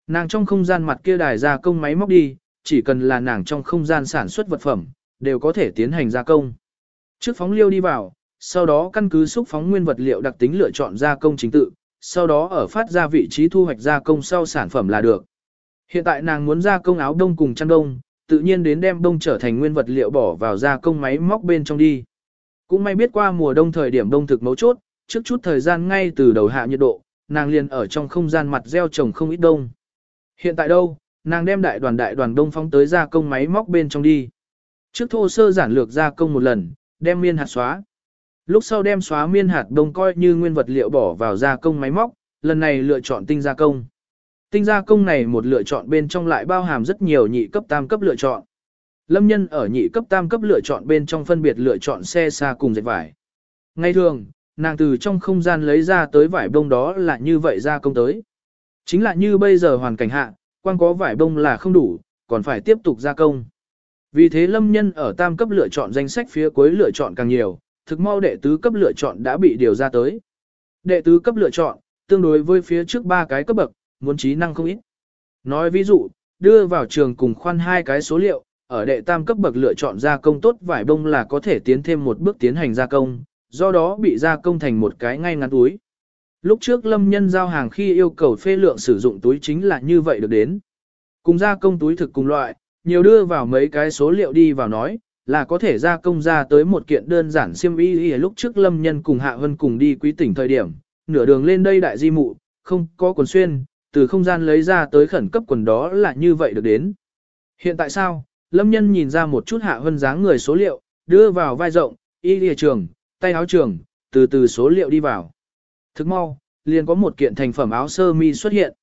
Nàng trong không gian mặt kia đài gia công máy móc đi, chỉ cần là nàng trong không gian sản xuất vật phẩm, đều có thể tiến hành gia công. Trước phóng liêu đi vào, sau đó căn cứ xúc phóng nguyên vật liệu đặc tính lựa chọn gia công chính tự, sau đó ở phát ra vị trí thu hoạch gia công sau sản phẩm là được. Hiện tại nàng muốn gia công áo đông cùng chăn đông, tự nhiên đến đem đông trở thành nguyên vật liệu bỏ vào gia công máy móc bên trong đi. Cũng may biết qua mùa đông thời điểm đông thực mấu chốt, trước chút thời gian ngay từ đầu hạ nhiệt độ, nàng liền ở trong không gian mặt gieo trồng không ít đông. Hiện tại đâu, nàng đem đại đoàn đại đoàn đông phóng tới gia công máy móc bên trong đi. Trước thô sơ giản lược gia công một lần, đem miên hạt xóa. Lúc sau đem xóa miên hạt đông coi như nguyên vật liệu bỏ vào gia công máy móc, lần này lựa chọn tinh gia công. Tinh gia công này một lựa chọn bên trong lại bao hàm rất nhiều nhị cấp tam cấp lựa chọn. Lâm nhân ở nhị cấp tam cấp lựa chọn bên trong phân biệt lựa chọn xe xa cùng dệt vải. Ngay thường, nàng từ trong không gian lấy ra tới vải bông đó là như vậy gia công tới. Chính là như bây giờ hoàn cảnh hạ, quan có vải bông là không đủ, còn phải tiếp tục gia công. Vì thế lâm nhân ở tam cấp lựa chọn danh sách phía cuối lựa chọn càng nhiều, thực mau đệ tứ cấp lựa chọn đã bị điều ra tới. Đệ tứ cấp lựa chọn, tương đối với phía trước ba cái cấp bậc, muốn trí năng không ít. Nói ví dụ, đưa vào trường cùng khoan hai cái số liệu, ở đệ tam cấp bậc lựa chọn gia công tốt vải bông là có thể tiến thêm một bước tiến hành gia công, do đó bị gia công thành một cái ngay ngắn túi. Lúc trước lâm nhân giao hàng khi yêu cầu phê lượng sử dụng túi chính là như vậy được đến. Cùng gia công túi thực cùng loại, nhiều đưa vào mấy cái số liệu đi vào nói, là có thể ra công ra tới một kiện đơn giản xiêm y lúc trước lâm nhân cùng hạ vân cùng đi quý tỉnh thời điểm, nửa đường lên đây đại di mụ, không có quần xuyên, từ không gian lấy ra tới khẩn cấp quần đó là như vậy được đến. Hiện tại sao, lâm nhân nhìn ra một chút hạ vân dáng người số liệu, đưa vào vai rộng, y lìa trường, tay áo trường, từ từ số liệu đi vào. Thức mau, liền có một kiện thành phẩm áo sơ mi xuất hiện.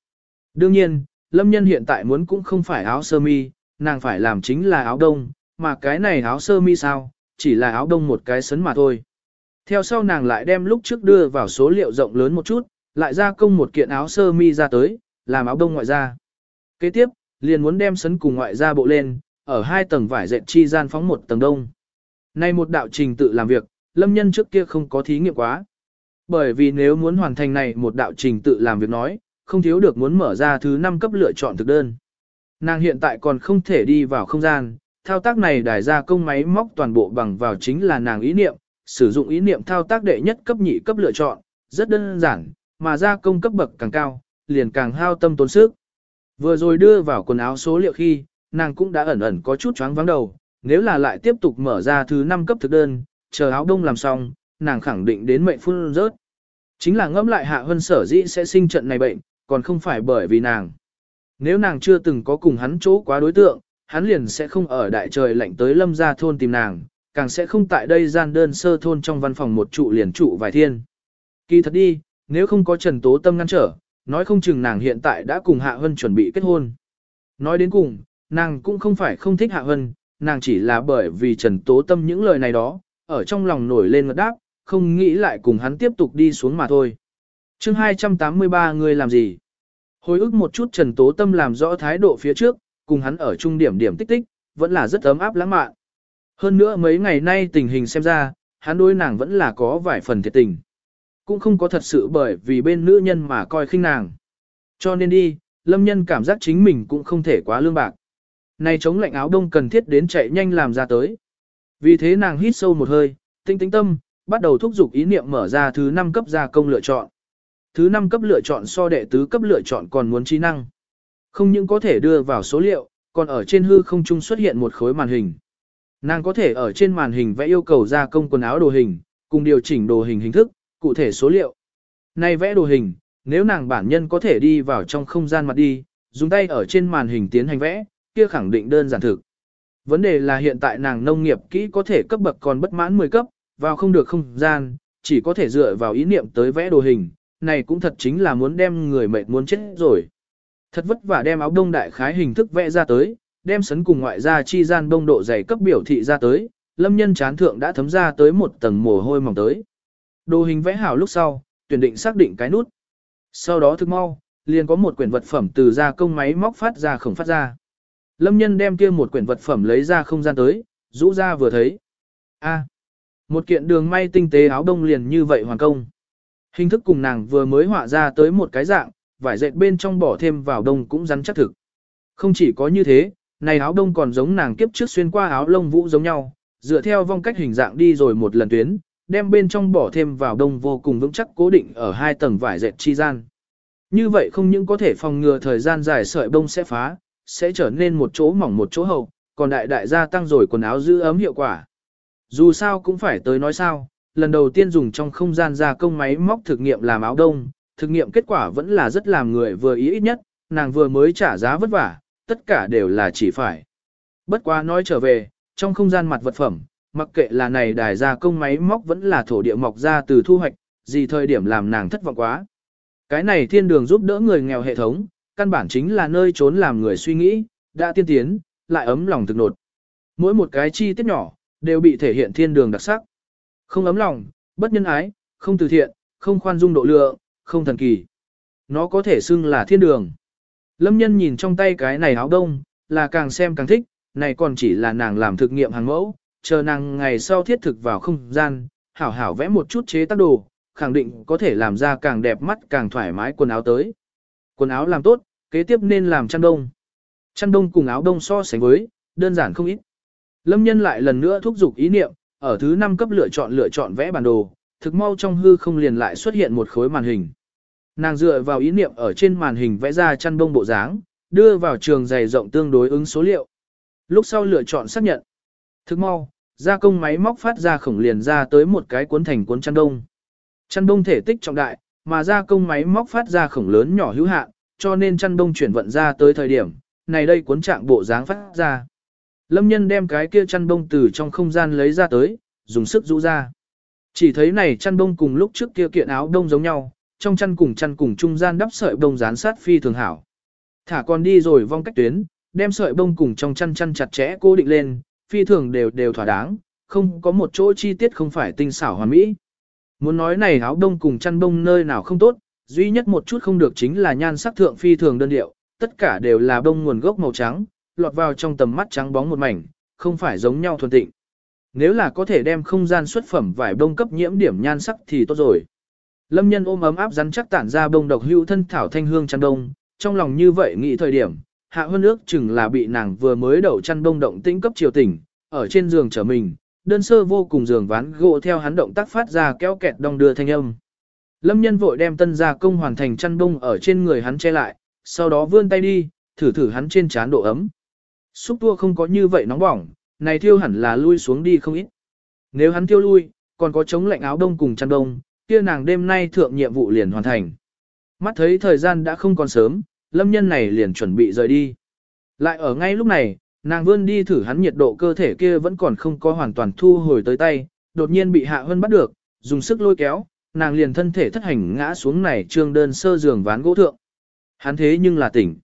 Đương nhiên, lâm nhân hiện tại muốn cũng không phải áo sơ mi, nàng phải làm chính là áo đông, mà cái này áo sơ mi sao, chỉ là áo đông một cái sấn mà thôi. Theo sau nàng lại đem lúc trước đưa vào số liệu rộng lớn một chút, lại ra công một kiện áo sơ mi ra tới, làm áo đông ngoại ra. Kế tiếp, liền muốn đem sấn cùng ngoại ra bộ lên, ở hai tầng vải dệt chi gian phóng một tầng đông. Nay một đạo trình tự làm việc, lâm nhân trước kia không có thí nghiệm quá. Bởi vì nếu muốn hoàn thành này một đạo trình tự làm việc nói, không thiếu được muốn mở ra thứ 5 cấp lựa chọn thực đơn. Nàng hiện tại còn không thể đi vào không gian, thao tác này đài ra công máy móc toàn bộ bằng vào chính là nàng ý niệm, sử dụng ý niệm thao tác đệ nhất cấp nhị cấp lựa chọn, rất đơn giản, mà ra công cấp bậc càng cao, liền càng hao tâm tốn sức. Vừa rồi đưa vào quần áo số liệu khi, nàng cũng đã ẩn ẩn có chút choáng vắng đầu, nếu là lại tiếp tục mở ra thứ 5 cấp thực đơn, chờ áo đông làm xong, nàng khẳng định đến mệnh phun rớt. Chính là ngẫm lại hạ hân sở dĩ sẽ sinh trận này bệnh, còn không phải bởi vì nàng. Nếu nàng chưa từng có cùng hắn chỗ quá đối tượng, hắn liền sẽ không ở đại trời lạnh tới lâm gia thôn tìm nàng, càng sẽ không tại đây gian đơn sơ thôn trong văn phòng một trụ liền trụ vài thiên. Kỳ thật đi, nếu không có Trần Tố Tâm ngăn trở, nói không chừng nàng hiện tại đã cùng Hạ Hân chuẩn bị kết hôn. Nói đến cùng, nàng cũng không phải không thích Hạ Hân, nàng chỉ là bởi vì Trần Tố Tâm những lời này đó, ở trong lòng nổi lên ngật đáp, không nghĩ lại cùng hắn tiếp tục đi xuống mà thôi. chương 283 người làm gì? Hồi ức một chút Trần Tố Tâm làm rõ thái độ phía trước, cùng hắn ở trung điểm điểm tích tích, vẫn là rất ấm áp lãng mạn. Hơn nữa mấy ngày nay tình hình xem ra, hắn đối nàng vẫn là có vài phần thiệt tình. Cũng không có thật sự bởi vì bên nữ nhân mà coi khinh nàng. Cho nên đi, lâm nhân cảm giác chính mình cũng không thể quá lương bạc. Này chống lạnh áo đông cần thiết đến chạy nhanh làm ra tới. Vì thế nàng hít sâu một hơi, tinh tinh tâm, bắt đầu thúc giục ý niệm mở ra thứ 5 cấp gia công lựa chọn. Thứ 5 cấp lựa chọn so đệ tứ cấp lựa chọn còn muốn trí năng. Không những có thể đưa vào số liệu, còn ở trên hư không trung xuất hiện một khối màn hình. Nàng có thể ở trên màn hình vẽ yêu cầu gia công quần áo đồ hình, cùng điều chỉnh đồ hình hình thức, cụ thể số liệu. Này vẽ đồ hình, nếu nàng bản nhân có thể đi vào trong không gian mặt đi, dùng tay ở trên màn hình tiến hành vẽ, kia khẳng định đơn giản thực. Vấn đề là hiện tại nàng nông nghiệp kỹ có thể cấp bậc còn bất mãn 10 cấp, vào không được không gian, chỉ có thể dựa vào ý niệm tới vẽ đồ hình, này cũng thật chính là muốn đem người mệt muốn chết rồi. Thật vất vả đem áo đông đại khái hình thức vẽ ra tới, đem sấn cùng ngoại gia chi gian đông độ dày cấp biểu thị ra tới, lâm nhân chán thượng đã thấm ra tới một tầng mồ hôi mỏng tới. Đồ hình vẽ hảo lúc sau, tuyển định xác định cái nút. Sau đó thức mau, liền có một quyển vật phẩm từ ra công máy móc phát ra khổng phát ra. Lâm nhân đem kia một quyển vật phẩm lấy ra không gian tới, rũ ra vừa thấy. a một kiện đường may tinh tế áo đông liền như vậy hoàn công. Hình thức cùng nàng vừa mới họa ra tới một cái dạng, vải dệt bên trong bỏ thêm vào đông cũng rắn chắc thực. Không chỉ có như thế, này áo đông còn giống nàng kiếp trước xuyên qua áo lông vũ giống nhau, dựa theo vong cách hình dạng đi rồi một lần tuyến, đem bên trong bỏ thêm vào đông vô cùng vững chắc cố định ở hai tầng vải dệt chi gian. Như vậy không những có thể phòng ngừa thời gian dài sợi bông sẽ phá, sẽ trở nên một chỗ mỏng một chỗ hậu, còn đại đại gia tăng rồi quần áo giữ ấm hiệu quả. Dù sao cũng phải tới nói sao, lần đầu tiên dùng trong không gian gia công máy móc thực nghiệm làm áo đông, thực nghiệm kết quả vẫn là rất làm người vừa ý ít nhất, nàng vừa mới trả giá vất vả, tất cả đều là chỉ phải. Bất quá nói trở về, trong không gian mặt vật phẩm, mặc kệ là này đài gia công máy móc vẫn là thổ địa mọc ra từ thu hoạch, gì thời điểm làm nàng thất vọng quá. Cái này thiên đường giúp đỡ người nghèo hệ thống, căn bản chính là nơi trốn làm người suy nghĩ, đã tiên tiến, lại ấm lòng thực nột. Mỗi một cái chi tiết nhỏ, đều bị thể hiện thiên đường đặc sắc. Không ấm lòng, bất nhân ái, không từ thiện, không khoan dung độ lượng, không thần kỳ. Nó có thể xưng là thiên đường. Lâm nhân nhìn trong tay cái này áo đông, là càng xem càng thích, này còn chỉ là nàng làm thực nghiệm hàng mẫu, chờ nàng ngày sau thiết thực vào không gian, hảo hảo vẽ một chút chế tác đồ, khẳng định có thể làm ra càng đẹp mắt càng thoải mái quần áo tới. Quần áo làm tốt, kế tiếp nên làm chăn đông. Chăn đông cùng áo đông so sánh với, đơn giản không ít. Lâm nhân lại lần nữa thúc giục ý niệm, ở thứ 5 cấp lựa chọn lựa chọn vẽ bản đồ, thực mau trong hư không liền lại xuất hiện một khối màn hình. Nàng dựa vào ý niệm ở trên màn hình vẽ ra chăn đông bộ dáng, đưa vào trường dày rộng tương đối ứng số liệu. Lúc sau lựa chọn xác nhận. Thực mau, gia công máy móc phát ra khổng liền ra tới một cái cuốn thành cuốn chăn đông. Chăn đông thể tích trọng đại, mà gia công máy móc phát ra khổng lớn nhỏ hữu hạn, cho nên chăn đông chuyển vận ra tới thời điểm, này đây cuốn trạng bộ dáng phát ra. Lâm nhân đem cái kia chăn đông từ trong không gian lấy ra tới, dùng sức rũ ra. Chỉ thấy này chăn đông cùng lúc trước kia kiện áo đông giống nhau, trong chăn cùng chăn cùng trung gian đắp sợi bông dán sát phi thường hảo. Thả con đi rồi vong cách tuyến, đem sợi bông cùng trong chăn chăn chặt chẽ cố định lên, phi thường đều đều thỏa đáng, không có một chỗ chi tiết không phải tinh xảo hoàn mỹ. Muốn nói này áo đông cùng chăn bông nơi nào không tốt, duy nhất một chút không được chính là nhan sắc thượng phi thường đơn điệu, tất cả đều là bông nguồn gốc màu trắng, lọt vào trong tầm mắt trắng bóng một mảnh, không phải giống nhau thuần tịnh. Nếu là có thể đem không gian xuất phẩm vải bông cấp nhiễm điểm nhan sắc thì tốt rồi. Lâm nhân ôm ấm áp rắn chắc tản ra bông độc hữu thân thảo thanh hương chăn đông, trong lòng như vậy nghĩ thời điểm, hạ hơn ước chừng là bị nàng vừa mới đậu chăn đông động tĩnh cấp triều tỉnh, ở trên giường trở mình, đơn sơ vô cùng giường ván gỗ theo hắn động tác phát ra kéo kẹt đong đưa thanh âm. Lâm nhân vội đem tân gia công hoàn thành chăn đông ở trên người hắn che lại, sau đó vươn tay đi, thử thử hắn trên trán độ ấm. Xúc tua không có như vậy nóng bỏng, này thiêu hẳn là lui xuống đi không ít. Nếu hắn thiêu lui, còn có chống lạnh áo đông cùng chăn đông, kia nàng đêm nay thượng nhiệm vụ liền hoàn thành. Mắt thấy thời gian đã không còn sớm, lâm nhân này liền chuẩn bị rời đi. Lại ở ngay lúc này, nàng vươn đi thử hắn nhiệt độ cơ thể kia vẫn còn không có hoàn toàn thu hồi tới tay, đột nhiên bị hạ hân bắt được, dùng sức lôi kéo, nàng liền thân thể thất hành ngã xuống này trương đơn sơ giường ván gỗ thượng. Hắn thế nhưng là tỉnh.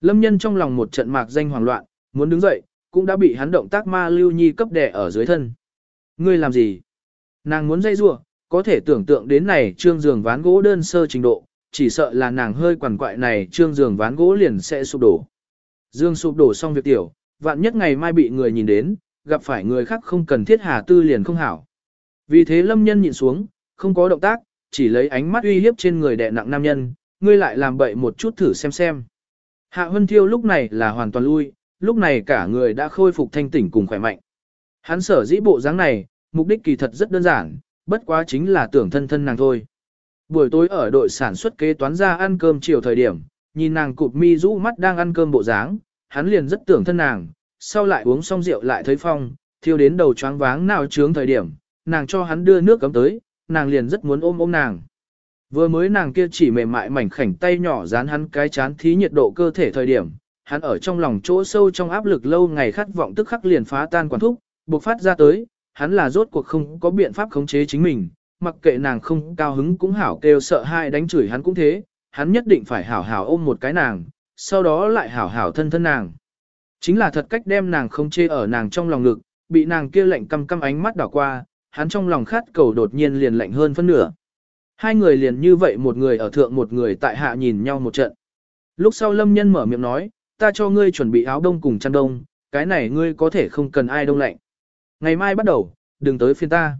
Lâm nhân trong lòng một trận mạc danh hoảng loạn, muốn đứng dậy, cũng đã bị hắn động tác ma lưu nhi cấp đẻ ở dưới thân. Ngươi làm gì? Nàng muốn dây rua, có thể tưởng tượng đến này trương giường ván gỗ đơn sơ trình độ, chỉ sợ là nàng hơi quằn quại này trương giường ván gỗ liền sẽ sụp đổ. Dương sụp đổ xong việc tiểu, vạn nhất ngày mai bị người nhìn đến, gặp phải người khác không cần thiết hà tư liền không hảo. Vì thế lâm nhân nhìn xuống, không có động tác, chỉ lấy ánh mắt uy hiếp trên người đè nặng nam nhân, ngươi lại làm bậy một chút thử xem xem. Hạ Hân Thiêu lúc này là hoàn toàn lui, lúc này cả người đã khôi phục thanh tỉnh cùng khỏe mạnh. Hắn sở dĩ bộ dáng này, mục đích kỳ thật rất đơn giản, bất quá chính là tưởng thân thân nàng thôi. Buổi tối ở đội sản xuất kế toán ra ăn cơm chiều thời điểm, nhìn nàng cụp mi rũ mắt đang ăn cơm bộ dáng, hắn liền rất tưởng thân nàng, sau lại uống xong rượu lại thấy phong, thiêu đến đầu choáng váng nào trướng thời điểm, nàng cho hắn đưa nước cấm tới, nàng liền rất muốn ôm ôm nàng. Vừa mới nàng kia chỉ mềm mại mảnh khảnh tay nhỏ dán hắn cái chán thí nhiệt độ cơ thể thời điểm, hắn ở trong lòng chỗ sâu trong áp lực lâu ngày khát vọng tức khắc liền phá tan quản thúc, buộc phát ra tới, hắn là rốt cuộc không có biện pháp khống chế chính mình, mặc kệ nàng không cao hứng cũng hảo kêu sợ hai đánh chửi hắn cũng thế, hắn nhất định phải hảo hảo ôm một cái nàng, sau đó lại hảo hảo thân thân nàng. Chính là thật cách đem nàng không chê ở nàng trong lòng ngực, bị nàng kia lạnh căm căm ánh mắt đảo qua, hắn trong lòng khát cầu đột nhiên liền lạnh hơn phân nửa. Hai người liền như vậy một người ở thượng một người tại hạ nhìn nhau một trận. Lúc sau lâm nhân mở miệng nói, ta cho ngươi chuẩn bị áo đông cùng chăn đông, cái này ngươi có thể không cần ai đông lạnh. Ngày mai bắt đầu, đừng tới phiên ta.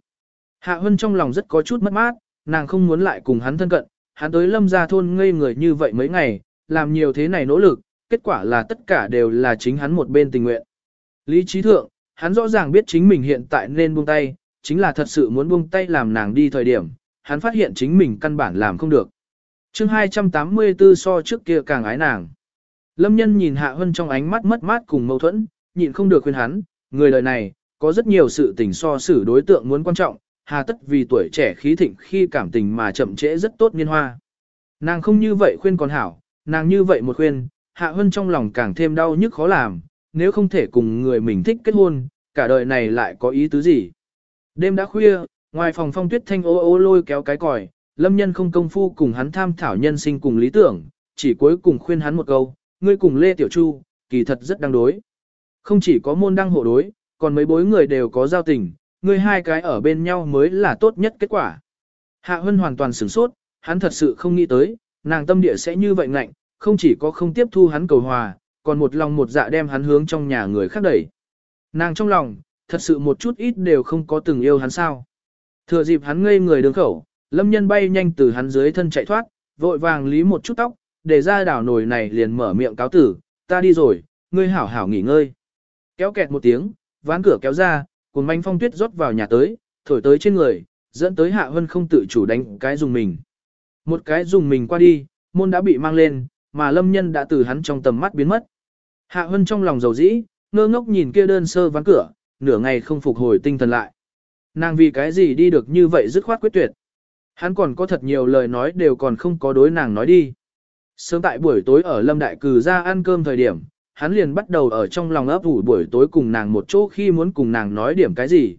Hạ Hân trong lòng rất có chút mất mát, nàng không muốn lại cùng hắn thân cận, hắn tới lâm gia thôn ngây người như vậy mấy ngày, làm nhiều thế này nỗ lực, kết quả là tất cả đều là chính hắn một bên tình nguyện. Lý trí thượng, hắn rõ ràng biết chính mình hiện tại nên buông tay, chính là thật sự muốn buông tay làm nàng đi thời điểm, hắn phát hiện chính mình căn bản làm không được. chương 284 so trước kia càng ái nàng. Lâm nhân nhìn Hạ Hân trong ánh mắt mất mát cùng mâu thuẫn, nhịn không được khuyên hắn, người đời này, có rất nhiều sự tình so xử đối tượng muốn quan trọng, hà tất vì tuổi trẻ khí thịnh khi cảm tình mà chậm trễ rất tốt niên hoa. Nàng không như vậy khuyên còn hảo, nàng như vậy một khuyên, Hạ Hân trong lòng càng thêm đau nhức khó làm, nếu không thể cùng người mình thích kết hôn, cả đời này lại có ý tứ gì. Đêm đã khuya, ngoài phòng phong tuyết thanh ô ô lôi kéo cái còi, lâm nhân không công phu cùng hắn tham thảo nhân sinh cùng lý tưởng, chỉ cuối cùng khuyên hắn một câu, ngươi cùng Lê Tiểu Chu, kỳ thật rất đang đối. Không chỉ có môn đăng hộ đối, còn mấy bối người đều có giao tình, ngươi hai cái ở bên nhau mới là tốt nhất kết quả. Hạ Hân hoàn toàn sửng sốt, hắn thật sự không nghĩ tới, nàng tâm địa sẽ như vậy ngạnh, không chỉ có không tiếp thu hắn cầu hòa, còn một lòng một dạ đem hắn hướng trong nhà người khác đẩy. Nàng trong lòng, thật sự một chút ít đều không có từng yêu hắn sao. Thừa dịp hắn ngây người đường khẩu, lâm nhân bay nhanh từ hắn dưới thân chạy thoát, vội vàng lý một chút tóc, để ra đảo nồi này liền mở miệng cáo tử, ta đi rồi, ngươi hảo hảo nghỉ ngơi. Kéo kẹt một tiếng, ván cửa kéo ra, cùng manh phong tuyết rót vào nhà tới, thổi tới trên người, dẫn tới hạ hân không tự chủ đánh cái dùng mình. Một cái dùng mình qua đi, môn đã bị mang lên, mà lâm nhân đã từ hắn trong tầm mắt biến mất. Hạ hân trong lòng dầu dĩ, ngơ ngốc nhìn kia đơn sơ ván cửa, nửa ngày không phục hồi tinh thần lại. Nàng vì cái gì đi được như vậy dứt khoát quyết tuyệt. Hắn còn có thật nhiều lời nói đều còn không có đối nàng nói đi. Sớm tại buổi tối ở Lâm Đại Cử ra ăn cơm thời điểm, hắn liền bắt đầu ở trong lòng ấp ủ buổi tối cùng nàng một chỗ khi muốn cùng nàng nói điểm cái gì.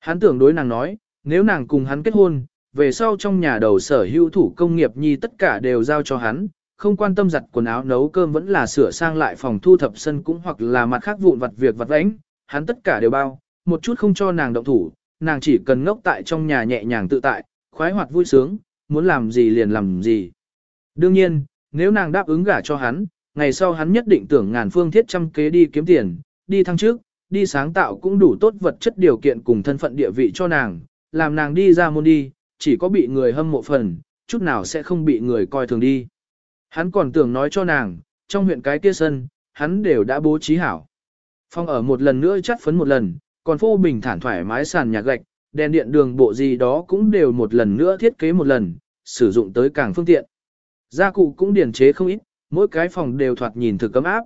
Hắn tưởng đối nàng nói, nếu nàng cùng hắn kết hôn, về sau trong nhà đầu sở hữu thủ công nghiệp nhi tất cả đều giao cho hắn, không quan tâm giặt quần áo nấu cơm vẫn là sửa sang lại phòng thu thập sân cũng hoặc là mặt khác vụn vặt việc vặt vãnh, hắn tất cả đều bao, một chút không cho nàng động thủ, nàng chỉ cần ngốc tại trong nhà nhẹ nhàng tự tại, khoái hoạt vui sướng, muốn làm gì liền làm gì. Đương nhiên, nếu nàng đáp ứng gả cho hắn, ngày sau hắn nhất định tưởng ngàn phương thiết trăm kế đi kiếm tiền, đi thăng trước, đi sáng tạo cũng đủ tốt vật chất điều kiện cùng thân phận địa vị cho nàng, làm nàng đi ra môn đi, chỉ có bị người hâm mộ phần, chút nào sẽ không bị người coi thường đi. Hắn còn tưởng nói cho nàng, trong huyện cái kia sân, hắn đều đã bố trí hảo. Phong ở một lần nữa chắt phấn một lần, còn phô bình thản thoải mái sàn nhà gạch, đèn điện đường bộ gì đó cũng đều một lần nữa thiết kế một lần, sử dụng tới càng phương tiện. Gia cụ cũng điển chế không ít, mỗi cái phòng đều thoạt nhìn thực cấm áp.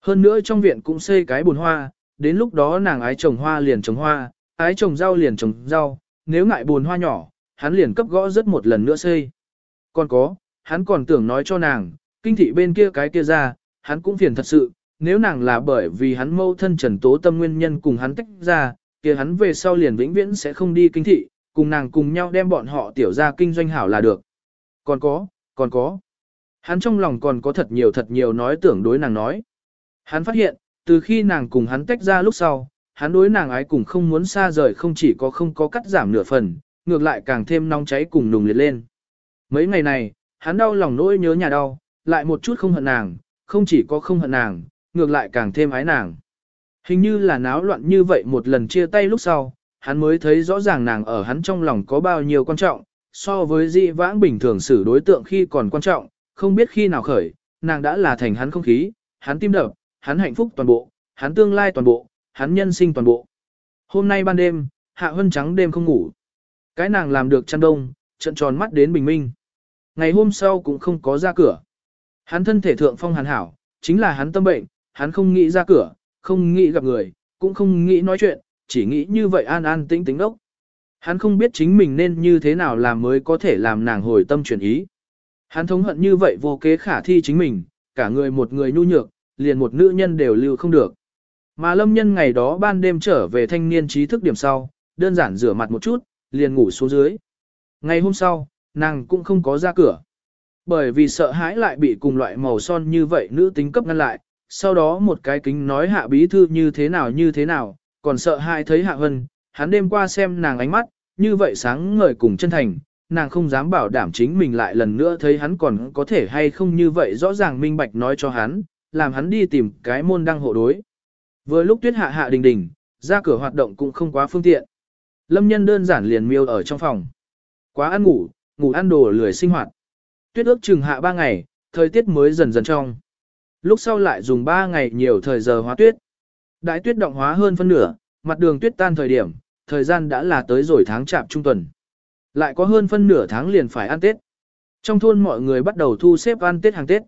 Hơn nữa trong viện cũng xây cái bồn hoa, đến lúc đó nàng ái trồng hoa liền trồng hoa, ái trồng rau liền trồng rau, nếu ngại bồn hoa nhỏ, hắn liền cấp gõ rất một lần nữa xây. Còn có, hắn còn tưởng nói cho nàng, kinh thị bên kia cái kia ra, hắn cũng phiền thật sự, nếu nàng là bởi vì hắn mâu thân trần tố tâm nguyên nhân cùng hắn tách ra, kia hắn về sau liền vĩnh viễn sẽ không đi kinh thị, cùng nàng cùng nhau đem bọn họ tiểu ra kinh doanh hảo là được. Còn có, còn có. Hắn trong lòng còn có thật nhiều thật nhiều nói tưởng đối nàng nói. Hắn phát hiện, từ khi nàng cùng hắn tách ra lúc sau, hắn đối nàng ái cùng không muốn xa rời không chỉ có không có cắt giảm nửa phần, ngược lại càng thêm nóng cháy cùng nùng liệt lên. Mấy ngày này, hắn đau lòng nỗi nhớ nhà đau, lại một chút không hận nàng, không chỉ có không hận nàng, ngược lại càng thêm ái nàng. Hình như là náo loạn như vậy một lần chia tay lúc sau, hắn mới thấy rõ ràng nàng ở hắn trong lòng có bao nhiêu quan trọng, so với dị vãng bình thường xử đối tượng khi còn quan trọng, không biết khi nào khởi, nàng đã là thành hắn không khí, hắn tim đập, hắn hạnh phúc toàn bộ, hắn tương lai toàn bộ, hắn nhân sinh toàn bộ. Hôm nay ban đêm, hạ hân trắng đêm không ngủ. Cái nàng làm được chăn đông, trận tròn mắt đến bình minh. Ngày hôm sau cũng không có ra cửa. Hắn thân thể thượng phong hàn hảo, chính là hắn tâm bệnh, hắn không nghĩ ra cửa, không nghĩ gặp người, cũng không nghĩ nói chuyện, chỉ nghĩ như vậy an an tĩnh tĩnh đốc. Hắn không biết chính mình nên như thế nào làm mới có thể làm nàng hồi tâm chuyển ý. Hắn thống hận như vậy vô kế khả thi chính mình, cả người một người nhu nhược, liền một nữ nhân đều lưu không được. Mà lâm nhân ngày đó ban đêm trở về thanh niên trí thức điểm sau, đơn giản rửa mặt một chút, liền ngủ xuống dưới. Ngày hôm sau, nàng cũng không có ra cửa. Bởi vì sợ hãi lại bị cùng loại màu son như vậy nữ tính cấp ngăn lại, sau đó một cái kính nói hạ bí thư như thế nào như thế nào, còn sợ hãi thấy hạ hân, hắn đêm qua xem nàng ánh mắt, như vậy sáng ngời cùng chân thành, nàng không dám bảo đảm chính mình lại lần nữa thấy hắn còn có thể hay không như vậy rõ ràng minh bạch nói cho hắn, làm hắn đi tìm cái môn đăng hộ đối. Vừa lúc tuyết hạ hạ đình đình, ra cửa hoạt động cũng không quá phương tiện. Lâm nhân đơn giản liền miêu ở trong phòng. Quá ăn ngủ, ngủ ăn đồ lười sinh hoạt. Tuyết ước chừng hạ 3 ngày, thời tiết mới dần dần trong. Lúc sau lại dùng 3 ngày nhiều thời giờ hóa tuyết. Đại tuyết động hóa hơn phân nửa, mặt đường tuyết tan thời điểm, thời gian đã là tới rồi tháng chạp trung tuần. Lại có hơn phân nửa tháng liền phải ăn Tết. Trong thôn mọi người bắt đầu thu xếp ăn Tết hàng Tết.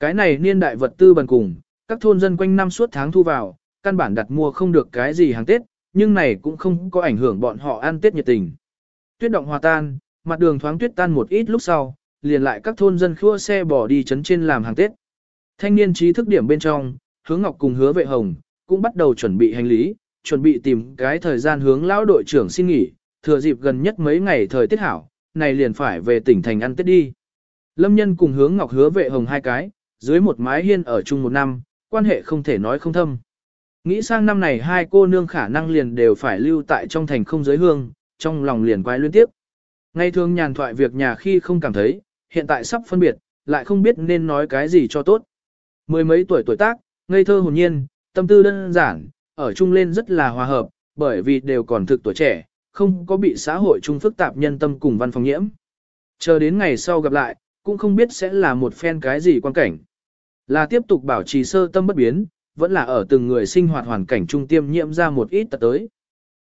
Cái này niên đại vật tư bần cùng, các thôn dân quanh năm suốt tháng thu vào, căn bản đặt mua không được cái gì hàng Tết, nhưng này cũng không có ảnh hưởng bọn họ ăn Tết nhiệt tình. Tuyết động hòa tan, mặt đường thoáng tuyết tan một ít lúc sau, liền lại các thôn dân khua xe bỏ đi chấn trên làm hàng Tết. Thanh niên trí thức điểm bên trong, hướng ngọc cùng hứa vệ hồng, cũng bắt đầu chuẩn bị hành lý, chuẩn bị tìm cái thời gian hướng lão đội trưởng xin nghỉ, thừa dịp gần nhất mấy ngày thời tiết hảo, này liền phải về tỉnh thành ăn Tết đi. Lâm nhân cùng hướng ngọc hứa vệ hồng hai cái, dưới một mái hiên ở chung một năm, quan hệ không thể nói không thâm. Nghĩ sang năm này hai cô nương khả năng liền đều phải lưu tại trong thành không giới hương, trong lòng liền quái liên tiếp. Ngày thường nhàn thoại việc nhà khi không cảm thấy, hiện tại sắp phân biệt, lại không biết nên nói cái gì cho tốt. Mười mấy tuổi tuổi tác, ngây thơ hồn nhiên, tâm tư đơn giản, ở chung lên rất là hòa hợp, bởi vì đều còn thực tuổi trẻ, không có bị xã hội chung phức tạp nhân tâm cùng văn phòng nhiễm. Chờ đến ngày sau gặp lại, cũng không biết sẽ là một phen cái gì quan cảnh. Là tiếp tục bảo trì sơ tâm bất biến, vẫn là ở từng người sinh hoạt hoàn cảnh trung tiêm nhiễm ra một ít tật tới.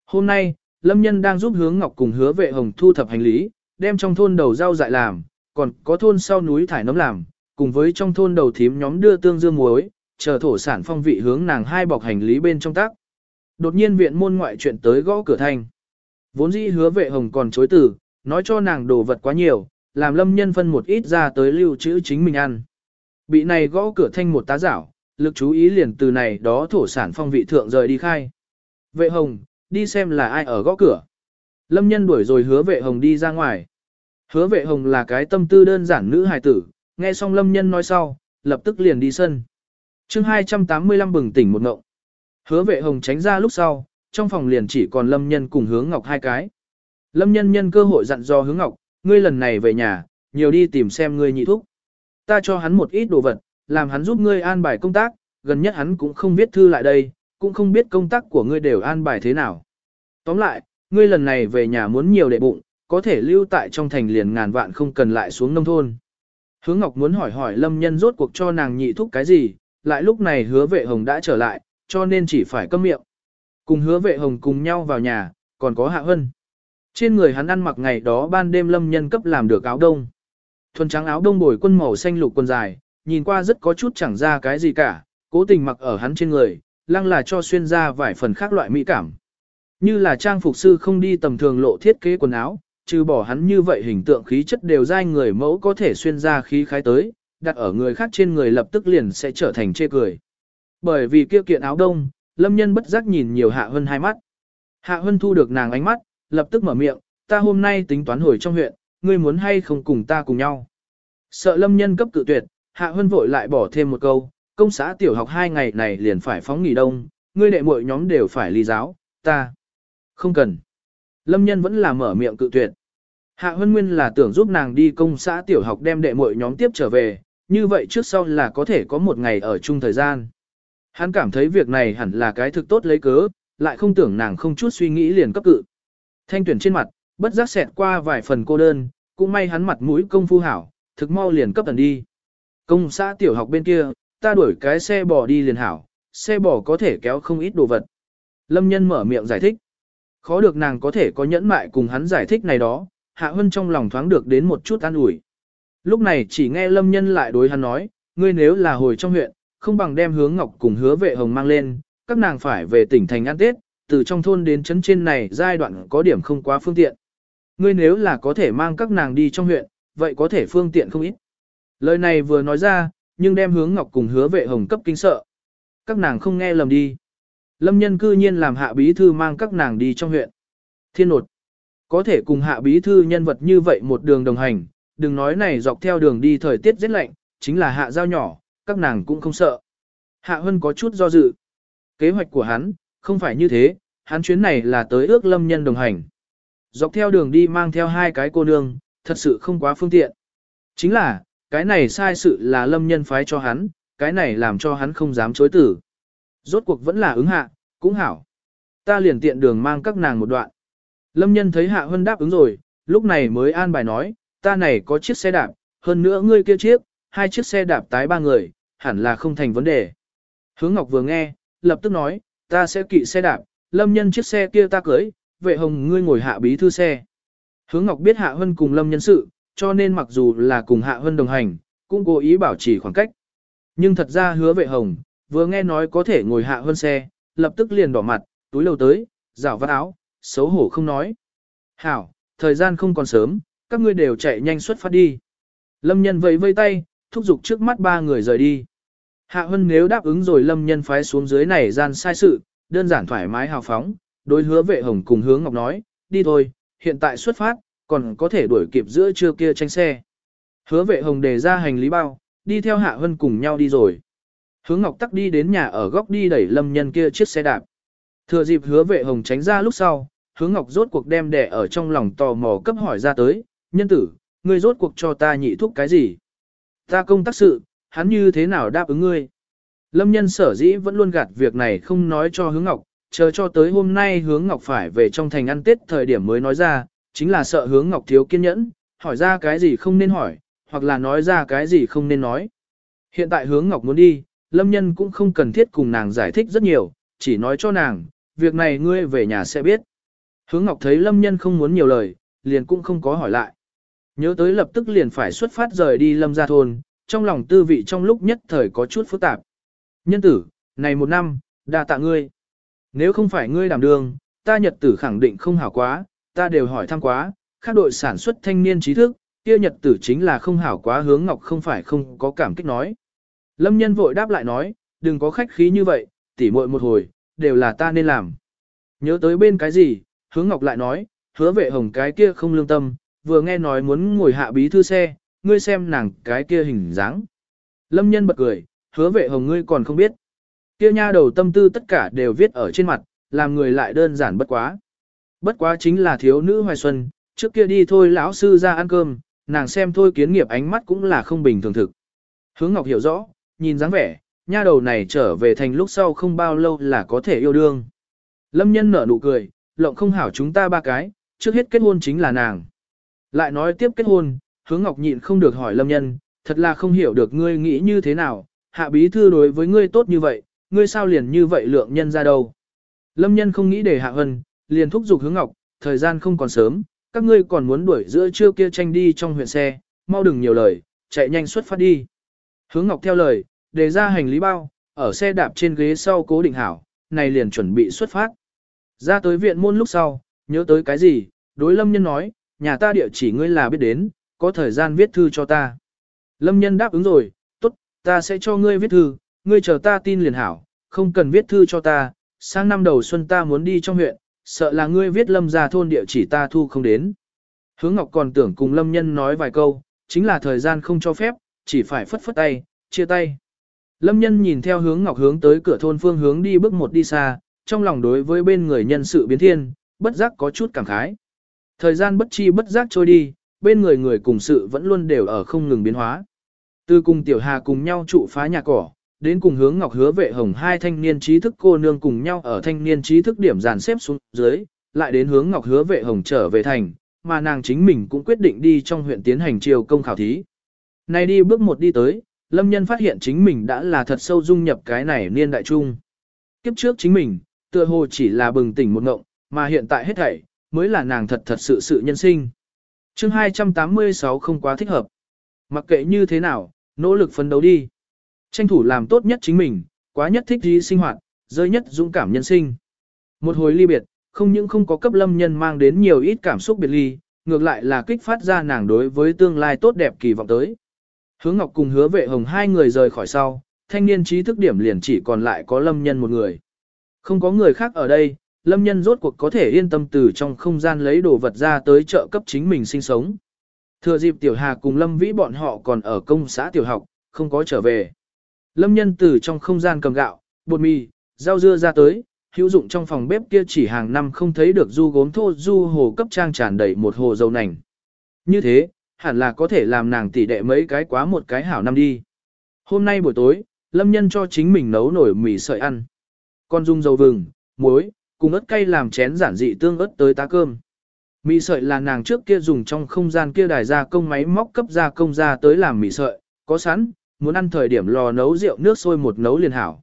Hôm nay, Lâm Nhân đang giúp hướng Ngọc cùng hứa vệ hồng thu thập hành lý, đem trong thôn đầu rau dại làm, còn có thôn sau núi thải nấm làm, cùng với trong thôn đầu thím nhóm đưa tương dương muối, chờ thổ sản phong vị hướng nàng hai bọc hành lý bên trong tác. Đột nhiên viện môn ngoại chuyện tới gõ cửa thanh. Vốn dĩ hứa vệ hồng còn chối từ, nói cho nàng đồ vật quá nhiều, làm lâm nhân phân một ít ra tới lưu trữ chính mình ăn. Bị này gõ cửa thanh một tá giảo, lực chú ý liền từ này đó thổ sản phong vị thượng rời đi khai. Vệ hồng, đi xem là ai ở gõ cửa. Lâm nhân đuổi rồi hứa vệ hồng đi ra ngoài. Hứa vệ hồng là cái tâm tư đơn giản nữ hài tử, nghe xong lâm nhân nói sau, lập tức liền đi sân chương 285 bừng tỉnh một ngộng. Hứa vệ hồng tránh ra lúc sau, trong phòng liền chỉ còn lâm nhân cùng hướng ngọc hai cái. Lâm nhân nhân cơ hội dặn dò hướng ngọc, ngươi lần này về nhà, nhiều đi tìm xem ngươi nhị thúc. Ta cho hắn một ít đồ vật, làm hắn giúp ngươi an bài công tác, gần nhất hắn cũng không viết thư lại đây, cũng không biết công tác của ngươi đều an bài thế nào. Tóm lại, ngươi lần này về nhà muốn nhiều đệ bụng, có thể lưu tại trong thành liền ngàn vạn không cần lại xuống nông thôn. hướng Ngọc muốn hỏi hỏi Lâm Nhân rốt cuộc cho nàng nhị thúc cái gì, lại lúc này hứa vệ hồng đã trở lại, cho nên chỉ phải câm miệng. Cùng hứa vệ hồng cùng nhau vào nhà, còn có Hạ Hân. Trên người hắn ăn mặc ngày đó ban đêm Lâm Nhân cấp làm được áo đông. Thuần trắng áo đông bồi quân màu xanh lục quần dài, nhìn qua rất có chút chẳng ra cái gì cả, cố tình mặc ở hắn trên người, lăng là cho xuyên ra vài phần khác loại mỹ cảm. Như là trang phục sư không đi tầm thường lộ thiết kế quần áo, trừ bỏ hắn như vậy hình tượng khí chất đều dai người mẫu có thể xuyên ra khí khái tới, đặt ở người khác trên người lập tức liền sẽ trở thành chê cười. Bởi vì kia kiện áo đông, lâm nhân bất giác nhìn nhiều hạ hân hai mắt. Hạ Hân thu được nàng ánh mắt, lập tức mở miệng, ta hôm nay tính toán hồi trong huyện, ngươi muốn hay không cùng ta cùng nhau. Sợ lâm nhân cấp cự tuyệt, Hạ Hân vội lại bỏ thêm một câu, công xã tiểu học hai ngày này liền phải phóng nghỉ đông, ngươi đệ muội nhóm đều phải ly giáo, ta. Không cần. Lâm nhân vẫn là mở miệng cự tuyệt. Hạ Hân Nguyên là tưởng giúp nàng đi công xã tiểu học đem đệ muội nhóm tiếp trở về, như vậy trước sau là có thể có một ngày ở chung thời gian. Hắn cảm thấy việc này hẳn là cái thực tốt lấy cớ, lại không tưởng nàng không chút suy nghĩ liền cấp cự. Thanh tuyển trên mặt, bất giác xẹt qua vài phần cô đơn, cũng may hắn mặt mũi công phu hảo, thực mau liền cấp tần đi. Công xã tiểu học bên kia, ta đuổi cái xe bò đi liền hảo, xe bò có thể kéo không ít đồ vật. Lâm nhân mở miệng giải thích. Khó được nàng có thể có nhẫn mại cùng hắn giải thích này đó, Hạ Hân trong lòng thoáng được đến một chút an ủi. Lúc này chỉ nghe Lâm Nhân lại đối hắn nói, ngươi nếu là hồi trong huyện, không bằng đem hướng ngọc cùng hứa vệ hồng mang lên, các nàng phải về tỉnh thành ăn Tết, từ trong thôn đến trấn trên này giai đoạn có điểm không quá phương tiện. Ngươi nếu là có thể mang các nàng đi trong huyện, vậy có thể phương tiện không ít. Lời này vừa nói ra, nhưng đem hướng ngọc cùng hứa vệ hồng cấp kinh sợ. Các nàng không nghe lầm đi. Lâm nhân cư nhiên làm hạ bí thư mang các nàng đi trong huyện. Thiên nột. Có thể cùng hạ bí thư nhân vật như vậy một đường đồng hành, đừng nói này dọc theo đường đi thời tiết rất lạnh, chính là hạ giao nhỏ, các nàng cũng không sợ. Hạ Hân có chút do dự. Kế hoạch của hắn, không phải như thế, hắn chuyến này là tới ước lâm nhân đồng hành. Dọc theo đường đi mang theo hai cái cô nương, thật sự không quá phương tiện. Chính là, cái này sai sự là lâm nhân phái cho hắn, cái này làm cho hắn không dám chối tử. Rốt cuộc vẫn là ứng hạ, cũng hảo. Ta liền tiện đường mang các nàng một đoạn. Lâm nhân thấy hạ hân đáp ứng rồi, lúc này mới an bài nói, ta này có chiếc xe đạp, hơn nữa ngươi kia chiếc, hai chiếc xe đạp tái ba người, hẳn là không thành vấn đề. Hướng Ngọc vừa nghe, lập tức nói, ta sẽ kỵ xe đạp, lâm nhân chiếc xe kia ta cưới, vệ hồng ngươi ngồi hạ bí thư xe. Hướng Ngọc biết Hạ Hân cùng Lâm nhân sự, cho nên mặc dù là cùng Hạ Hân đồng hành, cũng cố ý bảo trì khoảng cách. Nhưng thật ra hứa vệ hồng, vừa nghe nói có thể ngồi Hạ Hân xe, lập tức liền đỏ mặt, túi lầu tới, rảo vắt áo, xấu hổ không nói. Hảo, thời gian không còn sớm, các ngươi đều chạy nhanh xuất phát đi. Lâm nhân vẫy vây tay, thúc giục trước mắt ba người rời đi. Hạ Hân nếu đáp ứng rồi Lâm nhân phái xuống dưới này gian sai sự, đơn giản thoải mái hào phóng, đối hứa vệ hồng cùng hướng ngọc nói, đi thôi, hiện tại xuất phát, còn có thể đuổi kịp giữa trưa kia tranh xe. Hứa vệ hồng đề ra hành lý bao, đi theo Hạ Hân cùng nhau đi rồi. Hướng Ngọc tắc đi đến nhà ở góc đi đẩy lâm nhân kia chiếc xe đạp. Thừa dịp hứa vệ hồng tránh ra lúc sau, hướng Ngọc rốt cuộc đem đẻ ở trong lòng tò mò cấp hỏi ra tới, nhân tử, ngươi rốt cuộc cho ta nhị thúc cái gì? Ta công tác sự, hắn như thế nào đáp ứng ngươi? Lâm nhân sở dĩ vẫn luôn gạt việc này không nói cho hướng Ngọc, chờ cho tới hôm nay hướng Ngọc phải về trong thành ăn Tết thời điểm mới nói ra, chính là sợ hướng Ngọc thiếu kiên nhẫn, hỏi ra cái gì không nên hỏi, hoặc là nói ra cái gì không nên nói. Hiện tại hướng Ngọc muốn đi, Lâm Nhân cũng không cần thiết cùng nàng giải thích rất nhiều, chỉ nói cho nàng, việc này ngươi về nhà sẽ biết. Hướng Ngọc thấy Lâm Nhân không muốn nhiều lời, liền cũng không có hỏi lại. Nhớ tới lập tức liền phải xuất phát rời đi Lâm gia thôn, trong lòng tư vị trong lúc nhất thời có chút phức tạp. Nhân tử, này một năm, đa tạ ngươi. Nếu không phải ngươi đảm đường, ta nhật tử khẳng định không hảo quá, ta đều hỏi thăm quá, các đội sản xuất thanh niên trí thức, kia nhật tử chính là không hảo quá hướng ngọc không phải không có cảm kích nói. Lâm nhân vội đáp lại nói, đừng có khách khí như vậy, tỉ muội một hồi, đều là ta nên làm. Nhớ tới bên cái gì, hướng ngọc lại nói, hứa vệ hồng cái kia không lương tâm, vừa nghe nói muốn ngồi hạ bí thư xe, ngươi xem nàng cái kia hình dáng. Lâm nhân bật cười, hứa vệ hồng ngươi còn không biết. Kia nha đầu tâm tư tất cả đều viết ở trên mặt, làm người lại đơn giản bất quá. Bất quá chính là thiếu nữ hoài xuân, trước kia đi thôi lão sư ra ăn cơm, nàng xem thôi kiến nghiệp ánh mắt cũng là không bình thường thực. Hướng Ngọc hiểu rõ, nhìn dáng vẻ, nha đầu này trở về thành lúc sau không bao lâu là có thể yêu đương. Lâm nhân nở nụ cười, lộng không hảo chúng ta ba cái, trước hết kết hôn chính là nàng. Lại nói tiếp kết hôn, hướng Ngọc nhịn không được hỏi Lâm nhân, thật là không hiểu được ngươi nghĩ như thế nào, hạ bí thư đối với ngươi tốt như vậy, ngươi sao liền như vậy lượng nhân ra đâu. Lâm nhân không nghĩ để hạ hân, liền thúc giục hướng Ngọc, thời gian không còn sớm, các ngươi còn muốn đuổi giữa trưa kia tranh đi trong huyện xe, mau đừng nhiều lời, chạy nhanh xuất phát đi. Hướng Ngọc theo lời, đề ra hành lý bao, ở xe đạp trên ghế sau cố định hảo, này liền chuẩn bị xuất phát. Ra tới viện môn lúc sau, nhớ tới cái gì, đối lâm nhân nói, nhà ta địa chỉ ngươi là biết đến, có thời gian viết thư cho ta. Lâm nhân đáp ứng rồi, tốt, ta sẽ cho ngươi viết thư, ngươi chờ ta tin liền hảo, không cần viết thư cho ta, sang năm đầu xuân ta muốn đi trong huyện, sợ là ngươi viết lâm ra thôn địa chỉ ta thu không đến. Hướng Ngọc còn tưởng cùng lâm nhân nói vài câu, chính là thời gian không cho phép, chỉ phải phất phất tay, chia tay. Lâm nhân nhìn theo hướng Ngọc hướng tới cửa thôn phương hướng đi bước một đi xa, trong lòng đối với bên người nhân sự biến thiên, bất giác có chút cảm khái. Thời gian bất chi bất giác trôi đi, bên người người cùng sự vẫn luôn đều ở không ngừng biến hóa. Từ cùng Tiểu Hà cùng nhau trụ phá nhà cỏ, đến cùng hướng ngọc hứa vệ hồng hai thanh niên trí thức cô nương cùng nhau ở thanh niên trí thức điểm dàn xếp xuống dưới, lại đến hướng ngọc hứa vệ hồng trở về thành, mà nàng chính mình cũng quyết định đi trong huyện tiến hành triều công khảo thí. Này đi bước một đi tới, lâm nhân phát hiện chính mình đã là thật sâu dung nhập cái này niên đại trung. Kiếp trước chính mình, tựa hồ chỉ là bừng tỉnh một ngộng, mà hiện tại hết thảy, mới là nàng thật thật sự sự nhân sinh. chương 286 không quá thích hợp. Mặc kệ như thế nào, nỗ lực phấn đấu đi. Tranh thủ làm tốt nhất chính mình, quá nhất thích gì sinh hoạt, rơi nhất dũng cảm nhân sinh. Một hồi ly biệt, không những không có cấp lâm nhân mang đến nhiều ít cảm xúc biệt ly, ngược lại là kích phát ra nàng đối với tương lai tốt đẹp kỳ vọng tới. Hứa Ngọc cùng hứa vệ hồng hai người rời khỏi sau, thanh niên trí thức điểm liền chỉ còn lại có lâm nhân một người. Không có người khác ở đây, lâm nhân rốt cuộc có thể yên tâm từ trong không gian lấy đồ vật ra tới chợ cấp chính mình sinh sống. Thừa dịp Tiểu Hà cùng Lâm Vĩ bọn họ còn ở công xã tiểu học, không có trở về. Lâm nhân từ trong không gian cầm gạo, bột mì, rau dưa ra tới, hữu dụng trong phòng bếp kia chỉ hàng năm không thấy được du gốm thô du hồ cấp trang tràn đầy một hồ dầu nành. Như thế, hẳn là có thể làm nàng tỷ đệ mấy cái quá một cái hảo năm đi. Hôm nay buổi tối, Lâm nhân cho chính mình nấu nổi mì sợi ăn. Con dung dầu vừng, muối, cùng ớt cay làm chén giản dị tương ớt tới tá cơm. Mì sợi là nàng trước kia dùng trong không gian kia đài ra công máy móc cấp ra công ra tới làm mì sợi, có sẵn, muốn ăn thời điểm lò nấu rượu nước sôi một nấu liền hảo.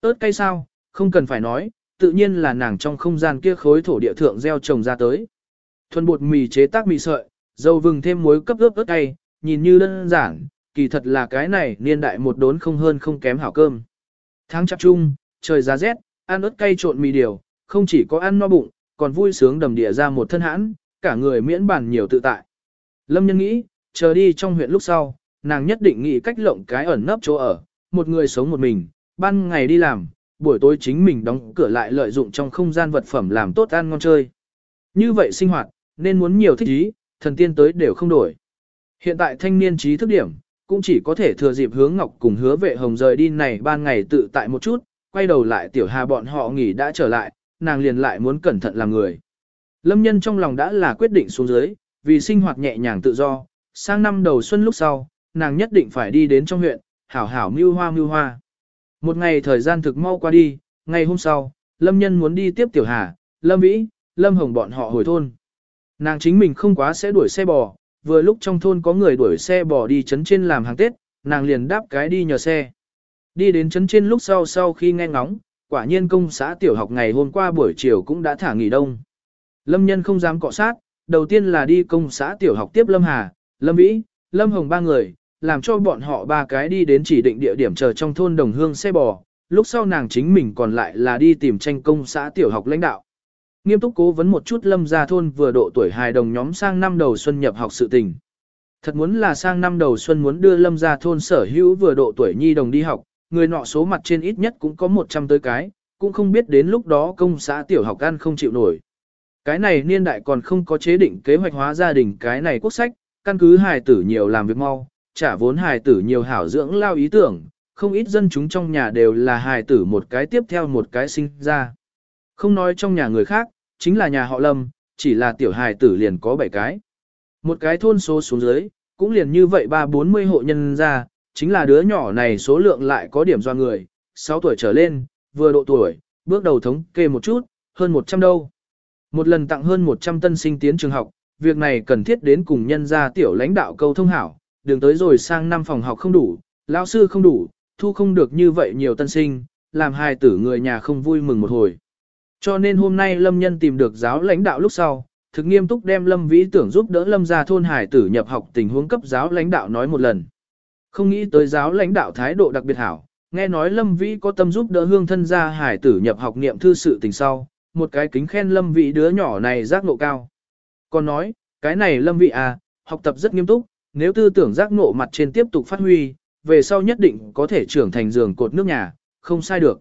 ớt cay sao, không cần phải nói, tự nhiên là nàng trong không gian kia khối thổ địa thượng gieo trồng ra tới. Thuần bột mì chế tác mì sợi, dầu vừng thêm muối cấp ướp ớt cay, nhìn như đơn giản, kỳ thật là cái này niên đại một đốn không hơn không kém hảo cơm. Tháng chạp chung, trời giá rét, ăn ớt cay trộn mì điều, không chỉ có ăn no bụng, còn vui sướng đầm địa ra một thân hãn, cả người miễn bản nhiều tự tại. Lâm nhân nghĩ, chờ đi trong huyện lúc sau, nàng nhất định nghĩ cách lộng cái ẩn nấp chỗ ở, một người sống một mình, ban ngày đi làm, buổi tối chính mình đóng cửa lại lợi dụng trong không gian vật phẩm làm tốt ăn ngon chơi. Như vậy sinh hoạt, nên muốn nhiều thích ý, thần tiên tới đều không đổi. Hiện tại thanh niên trí thức điểm, cũng chỉ có thể thừa dịp hướng ngọc cùng hứa vệ hồng rời đi này ban ngày tự tại một chút, quay đầu lại tiểu hà bọn họ nghỉ đã trở lại, nàng liền lại muốn cẩn thận làm người. Lâm nhân trong lòng đã là quyết định xuống dưới, vì sinh hoạt nhẹ nhàng tự do, sang năm đầu xuân lúc sau, nàng nhất định phải đi đến trong huyện, hảo hảo mưu hoa mưu hoa. Một ngày thời gian thực mau qua đi, ngày hôm sau, Lâm nhân muốn đi tiếp tiểu hà, Lâm Vĩ, Lâm Hồng bọn họ hồi thôn. Nàng chính mình không quá sẽ đuổi xe bò, vừa lúc trong thôn có người đuổi xe bò đi chấn trên làm hàng Tết, nàng liền đáp cái đi nhờ xe. Đi đến chấn trên lúc sau sau khi nghe ngóng, quả nhiên công xã tiểu học ngày hôm qua buổi chiều cũng đã thả nghỉ đông. Lâm nhân không dám cọ sát, đầu tiên là đi công xã tiểu học tiếp Lâm Hà, Lâm Vĩ, Lâm Hồng ba người, làm cho bọn họ ba cái đi đến chỉ định địa điểm chờ trong thôn đồng hương xe bò, lúc sau nàng chính mình còn lại là đi tìm tranh công xã tiểu học lãnh đạo. Nghiêm túc cố vấn một chút lâm gia thôn vừa độ tuổi hài đồng nhóm sang năm đầu xuân nhập học sự tình. Thật muốn là sang năm đầu xuân muốn đưa lâm gia thôn sở hữu vừa độ tuổi nhi đồng đi học, người nọ số mặt trên ít nhất cũng có 100 tới cái, cũng không biết đến lúc đó công xã tiểu học ăn không chịu nổi. Cái này niên đại còn không có chế định kế hoạch hóa gia đình cái này quốc sách, căn cứ hài tử nhiều làm việc mau, trả vốn hài tử nhiều hảo dưỡng lao ý tưởng, không ít dân chúng trong nhà đều là hài tử một cái tiếp theo một cái sinh ra. Không nói trong nhà người khác, chính là nhà họ Lâm, chỉ là tiểu hài tử liền có 7 cái. Một cái thôn số xuống dưới, cũng liền như vậy ba bốn mươi hộ nhân ra, chính là đứa nhỏ này số lượng lại có điểm do người, 6 tuổi trở lên, vừa độ tuổi, bước đầu thống kê một chút, hơn 100 đâu. Một lần tặng hơn 100 tân sinh tiến trường học, việc này cần thiết đến cùng nhân gia tiểu lãnh đạo câu thông hảo, đường tới rồi sang năm phòng học không đủ, lão sư không đủ, thu không được như vậy nhiều tân sinh, làm hài tử người nhà không vui mừng một hồi. Cho nên hôm nay Lâm Nhân tìm được giáo lãnh đạo lúc sau, thực nghiêm túc đem Lâm Vĩ tưởng giúp đỡ Lâm gia thôn hải tử nhập học tình huống cấp giáo lãnh đạo nói một lần. Không nghĩ tới giáo lãnh đạo thái độ đặc biệt hảo, nghe nói Lâm Vĩ có tâm giúp đỡ hương thân gia hải tử nhập học niệm thư sự tình sau, một cái kính khen Lâm Vĩ đứa nhỏ này giác ngộ cao. Còn nói, cái này Lâm Vĩ à, học tập rất nghiêm túc, nếu tư tưởng giác ngộ mặt trên tiếp tục phát huy, về sau nhất định có thể trưởng thành giường cột nước nhà, không sai được.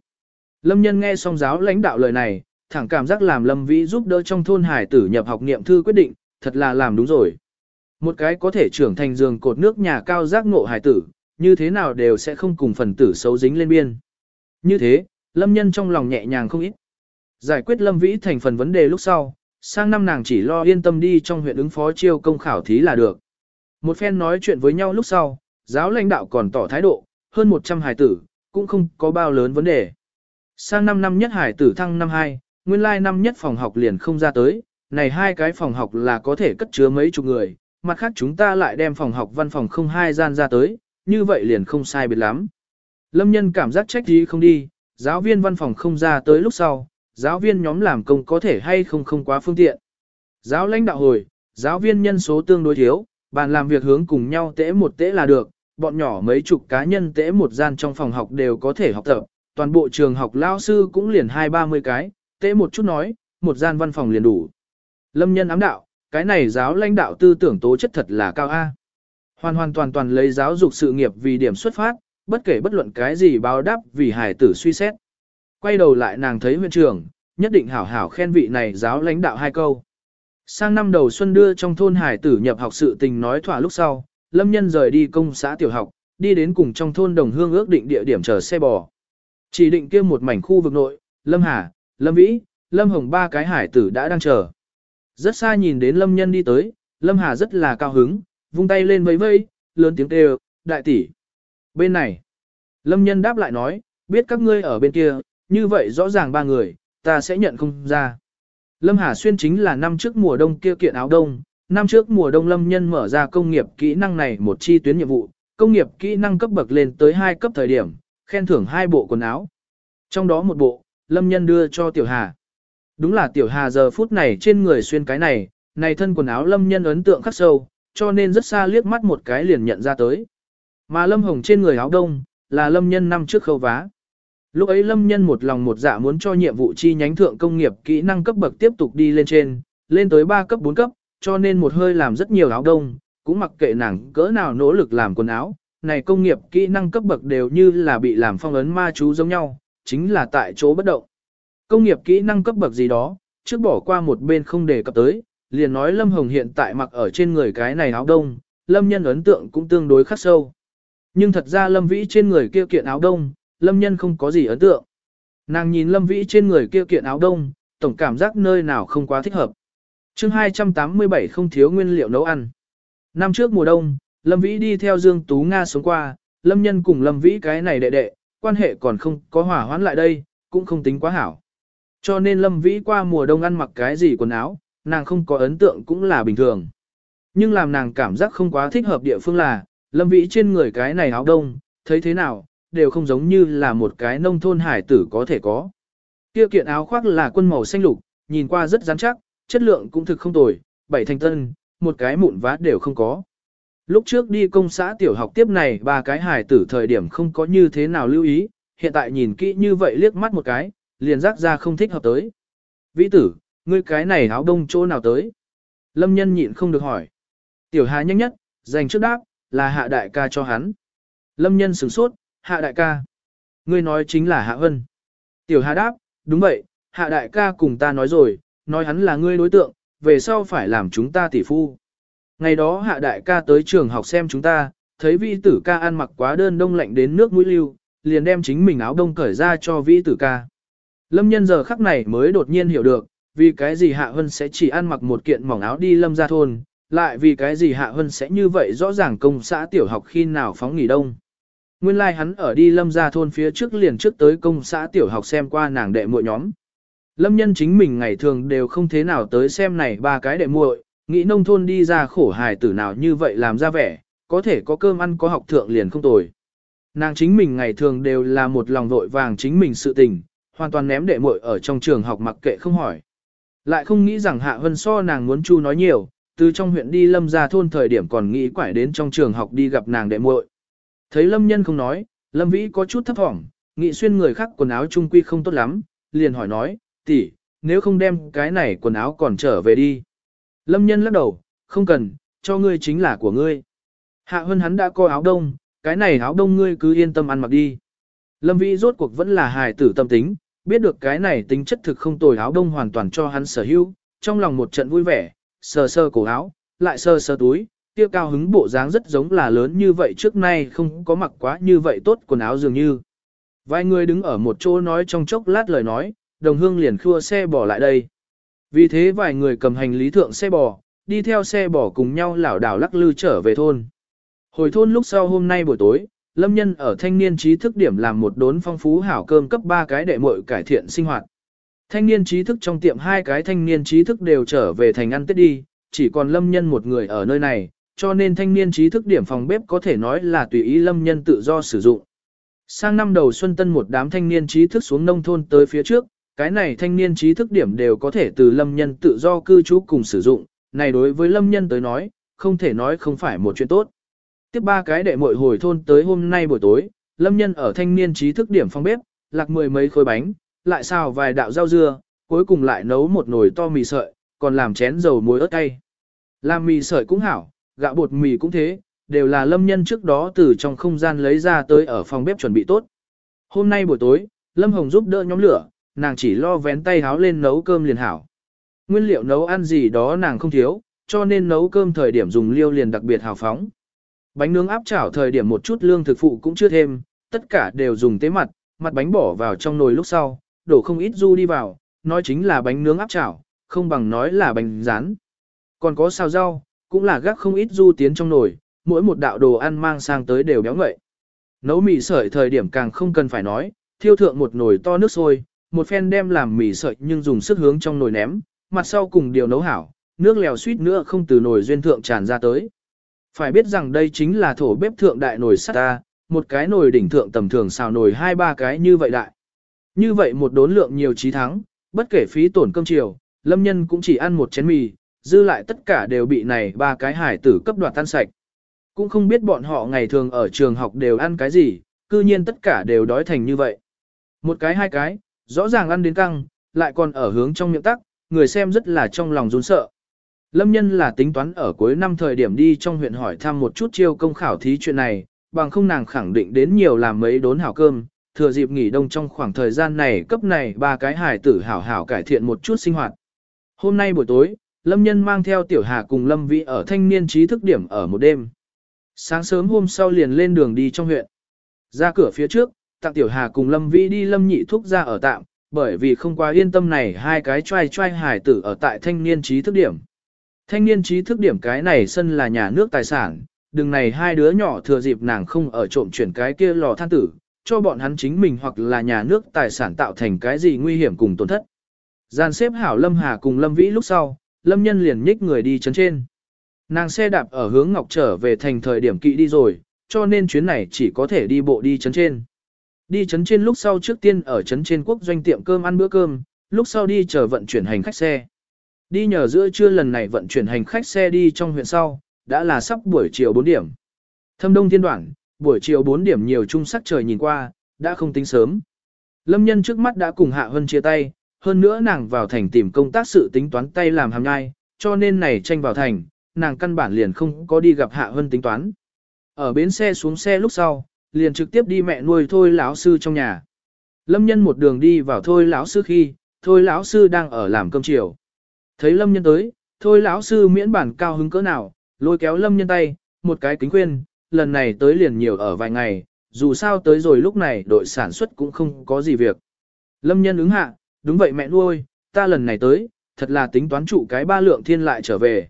Lâm nhân nghe xong giáo lãnh đạo lời này, thẳng cảm giác làm Lâm Vĩ giúp đỡ trong thôn hải tử nhập học niệm thư quyết định, thật là làm đúng rồi. Một cái có thể trưởng thành giường cột nước nhà cao giác ngộ hải tử, như thế nào đều sẽ không cùng phần tử xấu dính lên biên. Như thế, Lâm nhân trong lòng nhẹ nhàng không ít. Giải quyết Lâm Vĩ thành phần vấn đề lúc sau, sang năm nàng chỉ lo yên tâm đi trong huyện ứng phó chiêu công khảo thí là được. Một phen nói chuyện với nhau lúc sau, giáo lãnh đạo còn tỏ thái độ, hơn 100 hải tử, cũng không có bao lớn vấn đề. Sang năm năm nhất hải tử thăng năm 2, nguyên lai năm nhất phòng học liền không ra tới, này hai cái phòng học là có thể cất chứa mấy chục người, mặt khác chúng ta lại đem phòng học văn phòng không hai gian ra tới, như vậy liền không sai biệt lắm. Lâm nhân cảm giác trách gì không đi, giáo viên văn phòng không ra tới lúc sau, giáo viên nhóm làm công có thể hay không không quá phương tiện. Giáo lãnh đạo hồi, giáo viên nhân số tương đối thiếu, bàn làm việc hướng cùng nhau tễ một tễ là được, bọn nhỏ mấy chục cá nhân tễ một gian trong phòng học đều có thể học tập, toàn bộ trường học lao sư cũng liền hai ba mươi cái, tễ một chút nói, một gian văn phòng liền đủ. Lâm nhân ám đạo, cái này giáo lãnh đạo tư tưởng tố chất thật là cao A. Hoàn hoàn toàn toàn lấy giáo dục sự nghiệp vì điểm xuất phát, bất kể bất luận cái gì báo đáp vì hải tử suy xét. Quay đầu lại nàng thấy huyện trưởng, nhất định hảo hảo khen vị này giáo lãnh đạo hai câu. Sang năm đầu xuân đưa trong thôn hải tử nhập học sự tình nói thỏa lúc sau, Lâm Nhân rời đi công xã tiểu học, đi đến cùng trong thôn đồng hương ước định địa điểm chờ xe bò. Chỉ định kia một mảnh khu vực nội, Lâm Hà, Lâm Vĩ, Lâm Hồng ba cái hải tử đã đang chờ. Rất xa nhìn đến Lâm Nhân đi tới, Lâm Hà rất là cao hứng, vung tay lên vẫy vẫy, lớn tiếng kêu, đại tỷ. Bên này, Lâm Nhân đáp lại nói, biết các ngươi ở bên kia, như vậy rõ ràng ba người, ta sẽ nhận không ra. Lâm Hà Xuyên chính là năm trước mùa đông kia kiện áo đông, năm trước mùa đông Lâm Nhân mở ra công nghiệp kỹ năng này một chi tuyến nhiệm vụ, công nghiệp kỹ năng cấp bậc lên tới hai cấp thời điểm, khen thưởng hai bộ quần áo. Trong đó một bộ, Lâm Nhân đưa cho Tiểu Hà. Đúng là Tiểu Hà giờ phút này trên người xuyên cái này, này thân quần áo Lâm Nhân ấn tượng khắc sâu, cho nên rất xa liếc mắt một cái liền nhận ra tới. Mà Lâm Hồng trên người áo đông, là Lâm Nhân năm trước khâu vá. Lúc ấy Lâm Nhân một lòng một dạ muốn cho nhiệm vụ chi nhánh thượng công nghiệp kỹ năng cấp bậc tiếp tục đi lên trên, lên tới 3 cấp 4 cấp, cho nên một hơi làm rất nhiều áo đông, cũng mặc kệ nàng cỡ nào nỗ lực làm quần áo, này công nghiệp kỹ năng cấp bậc đều như là bị làm phong ấn ma chú giống nhau, chính là tại chỗ bất động. Công nghiệp kỹ năng cấp bậc gì đó, trước bỏ qua một bên không đề cập tới, liền nói Lâm Hồng hiện tại mặc ở trên người cái này áo đông, Lâm Nhân ấn tượng cũng tương đối khắc sâu. Nhưng thật ra Lâm Vĩ trên người kia kiện áo đông, Lâm Nhân không có gì ấn tượng. Nàng nhìn Lâm Vĩ trên người kia kiện áo đông, tổng cảm giác nơi nào không quá thích hợp. chương 287 không thiếu nguyên liệu nấu ăn. Năm trước mùa đông, Lâm Vĩ đi theo Dương Tú Nga xuống qua, Lâm Nhân cùng Lâm Vĩ cái này đệ đệ, quan hệ còn không có hỏa hoãn lại đây, cũng không tính quá hảo. Cho nên Lâm Vĩ qua mùa đông ăn mặc cái gì quần áo, nàng không có ấn tượng cũng là bình thường. Nhưng làm nàng cảm giác không quá thích hợp địa phương là, Lâm Vĩ trên người cái này áo đông, thấy thế nào, đều không giống như là một cái nông thôn hải tử có thể có. Kia kiện áo khoác là quân màu xanh lục, nhìn qua rất rắn chắc, chất lượng cũng thực không tồi, bảy thành tân, một cái mụn vá đều không có. Lúc trước đi công xã tiểu học tiếp này ba cái hải tử thời điểm không có như thế nào lưu ý, hiện tại nhìn kỹ như vậy liếc mắt một cái, liền rác ra không thích hợp tới. Vĩ tử, ngươi cái này áo đông chỗ nào tới? Lâm nhân nhịn không được hỏi. Tiểu hà nhanh nhất, dành trước đáp, là hạ đại ca cho hắn. Lâm nhân sửng sốt, hạ đại ca. Ngươi nói chính là hạ hân. Tiểu hà đáp, đúng vậy, hạ đại ca cùng ta nói rồi, nói hắn là ngươi đối tượng, về sau phải làm chúng ta tỷ phu. Ngày đó hạ đại ca tới trường học xem chúng ta, thấy vi tử ca ăn mặc quá đơn đông lạnh đến nước mũi lưu, liền đem chính mình áo đông cởi ra cho vi tử ca. Lâm nhân giờ khắc này mới đột nhiên hiểu được, vì cái gì Hạ Hân sẽ chỉ ăn mặc một kiện mỏng áo đi lâm ra thôn, lại vì cái gì Hạ Hân sẽ như vậy rõ ràng công xã tiểu học khi nào phóng nghỉ đông. Nguyên lai like hắn ở đi lâm ra thôn phía trước liền trước tới công xã tiểu học xem qua nàng đệ muội nhóm. Lâm nhân chính mình ngày thường đều không thế nào tới xem này ba cái đệ muội, nghĩ nông thôn đi ra khổ hài tử nào như vậy làm ra vẻ, có thể có cơm ăn có học thượng liền không tồi. Nàng chính mình ngày thường đều là một lòng vội vàng chính mình sự tình, hoàn toàn ném đệ muội ở trong trường học mặc kệ không hỏi. Lại không nghĩ rằng Hạ Vân so nàng muốn chu nói nhiều, từ trong huyện đi lâm ra thôn thời điểm còn nghĩ quải đến trong trường học đi gặp nàng đệ muội. Thấy lâm nhân không nói, lâm vĩ có chút thấp thỏm, nghĩ xuyên người khác quần áo trung quy không tốt lắm, liền hỏi nói, tỷ, nếu không đem cái này quần áo còn trở về đi. Lâm nhân lắc đầu, không cần, cho ngươi chính là của ngươi. Hạ Hân hắn đã có áo đông, cái này áo đông ngươi cứ yên tâm ăn mặc đi. Lâm Vĩ rốt cuộc vẫn là hài tử tâm tính, biết được cái này tính chất thực không tồi áo đông hoàn toàn cho hắn sở hữu, trong lòng một trận vui vẻ, sờ sờ cổ áo, lại sờ sờ túi, tiêu cao hứng bộ dáng rất giống là lớn như vậy trước nay không có mặc quá như vậy tốt quần áo dường như. Vài người đứng ở một chỗ nói trong chốc lát lời nói, đồng hương liền khua xe bỏ lại đây. Vì thế vài người cầm hành lý thượng xe bò, đi theo xe bò cùng nhau lảo đảo lắc lư trở về thôn. Hồi thôn lúc sau hôm nay buổi tối, Lâm Nhân ở thanh niên trí thức điểm làm một đốn phong phú hảo cơm cấp 3 cái đệ muội cải thiện sinh hoạt. Thanh niên trí thức trong tiệm hai cái thanh niên trí thức đều trở về thành ăn tết đi, chỉ còn Lâm Nhân một người ở nơi này, cho nên thanh niên trí thức điểm phòng bếp có thể nói là tùy ý Lâm Nhân tự do sử dụng. Sang năm đầu xuân tân một đám thanh niên trí thức xuống nông thôn tới phía trước, cái này thanh niên trí thức điểm đều có thể từ Lâm Nhân tự do cư trú cùng sử dụng, này đối với Lâm Nhân tới nói, không thể nói không phải một chuyện tốt. Tiếp ba cái đệ muội hồi thôn tới hôm nay buổi tối, Lâm Nhân ở thanh niên trí thức điểm phòng bếp, lạc mười mấy khối bánh, lại xào vài đạo rau dưa, cuối cùng lại nấu một nồi to mì sợi, còn làm chén dầu muối ớt cay. Làm mì sợi cũng hảo, gạo bột mì cũng thế, đều là Lâm Nhân trước đó từ trong không gian lấy ra tới ở phòng bếp chuẩn bị tốt. Hôm nay buổi tối, Lâm Hồng giúp đỡ nhóm lửa, nàng chỉ lo vén tay háo lên nấu cơm liền hảo. Nguyên liệu nấu ăn gì đó nàng không thiếu, cho nên nấu cơm thời điểm dùng liêu liền đặc biệt hào phóng. Bánh nướng áp chảo thời điểm một chút lương thực phụ cũng chưa thêm, tất cả đều dùng tế mặt, mặt bánh bỏ vào trong nồi lúc sau, đổ không ít du đi vào, nói chính là bánh nướng áp chảo, không bằng nói là bánh rán. Còn có xào rau, cũng là gác không ít du tiến trong nồi, mỗi một đạo đồ ăn mang sang tới đều béo ngậy. Nấu mì sợi thời điểm càng không cần phải nói, thiêu thượng một nồi to nước sôi, một phen đem làm mì sợi nhưng dùng sức hướng trong nồi ném, mặt sau cùng điều nấu hảo, nước lèo suýt nữa không từ nồi duyên thượng tràn ra tới. Phải biết rằng đây chính là thổ bếp thượng đại nồi sắt ta, một cái nồi đỉnh thượng tầm thường xào nồi hai ba cái như vậy đại. Như vậy một đốn lượng nhiều trí thắng, bất kể phí tổn cơm chiều, lâm nhân cũng chỉ ăn một chén mì, dư lại tất cả đều bị này ba cái hải tử cấp đoạt tan sạch. Cũng không biết bọn họ ngày thường ở trường học đều ăn cái gì, cư nhiên tất cả đều đói thành như vậy. Một cái hai cái, rõ ràng ăn đến căng, lại còn ở hướng trong miệng tắc, người xem rất là trong lòng rốn sợ. Lâm nhân là tính toán ở cuối năm thời điểm đi trong huyện hỏi thăm một chút chiêu công khảo thí chuyện này, bằng không nàng khẳng định đến nhiều làm mấy đốn hảo cơm, thừa dịp nghỉ đông trong khoảng thời gian này cấp này ba cái hải tử hảo hảo cải thiện một chút sinh hoạt. Hôm nay buổi tối, Lâm Nhân mang theo Tiểu Hà cùng Lâm Vĩ ở thanh niên trí thức điểm ở một đêm. Sáng sớm hôm sau liền lên đường đi trong huyện. Ra cửa phía trước, tặng Tiểu Hà cùng Lâm Vĩ đi Lâm Nhị Thúc ra ở tạm, bởi vì không quá yên tâm này hai cái trai trai hải tử ở tại thanh niên trí thức điểm. Thanh niên trí thức điểm cái này sân là nhà nước tài sản, đừng này hai đứa nhỏ thừa dịp nàng không ở trộm chuyển cái kia lò than tử, cho bọn hắn chính mình hoặc là nhà nước tài sản tạo thành cái gì nguy hiểm cùng tổn thất. Gian xếp hảo Lâm Hà cùng Lâm Vĩ lúc sau, Lâm Nhân liền nhích người đi chấn trên. Nàng xe đạp ở hướng Ngọc trở về thành thời điểm kỵ đi rồi, cho nên chuyến này chỉ có thể đi bộ đi chấn trên. Đi chấn trên lúc sau trước tiên ở chấn trên quốc doanh tiệm cơm ăn bữa cơm, lúc sau đi chờ vận chuyển hành khách xe. Đi nhờ giữa trưa lần này vận chuyển hành khách xe đi trong huyện sau, đã là sắp buổi chiều 4 điểm. Thâm đông thiên đoạn, buổi chiều 4 điểm nhiều trung sắc trời nhìn qua, đã không tính sớm. Lâm nhân trước mắt đã cùng Hạ Hân chia tay, hơn nữa nàng vào thành tìm công tác sự tính toán tay làm hàm nhai, cho nên này tranh vào thành, nàng căn bản liền không có đi gặp Hạ Hân tính toán. Ở bến xe xuống xe lúc sau, liền trực tiếp đi mẹ nuôi thôi lão sư trong nhà. Lâm nhân một đường đi vào thôi lão sư khi, thôi lão sư đang ở làm cơm chiều. Thấy lâm nhân tới, thôi lão sư miễn bản cao hứng cỡ nào, lôi kéo lâm nhân tay, một cái kính khuyên, lần này tới liền nhiều ở vài ngày, dù sao tới rồi lúc này đội sản xuất cũng không có gì việc. Lâm nhân ứng hạ, đúng vậy mẹ nuôi, ta lần này tới, thật là tính toán trụ cái ba lượng thiên lại trở về.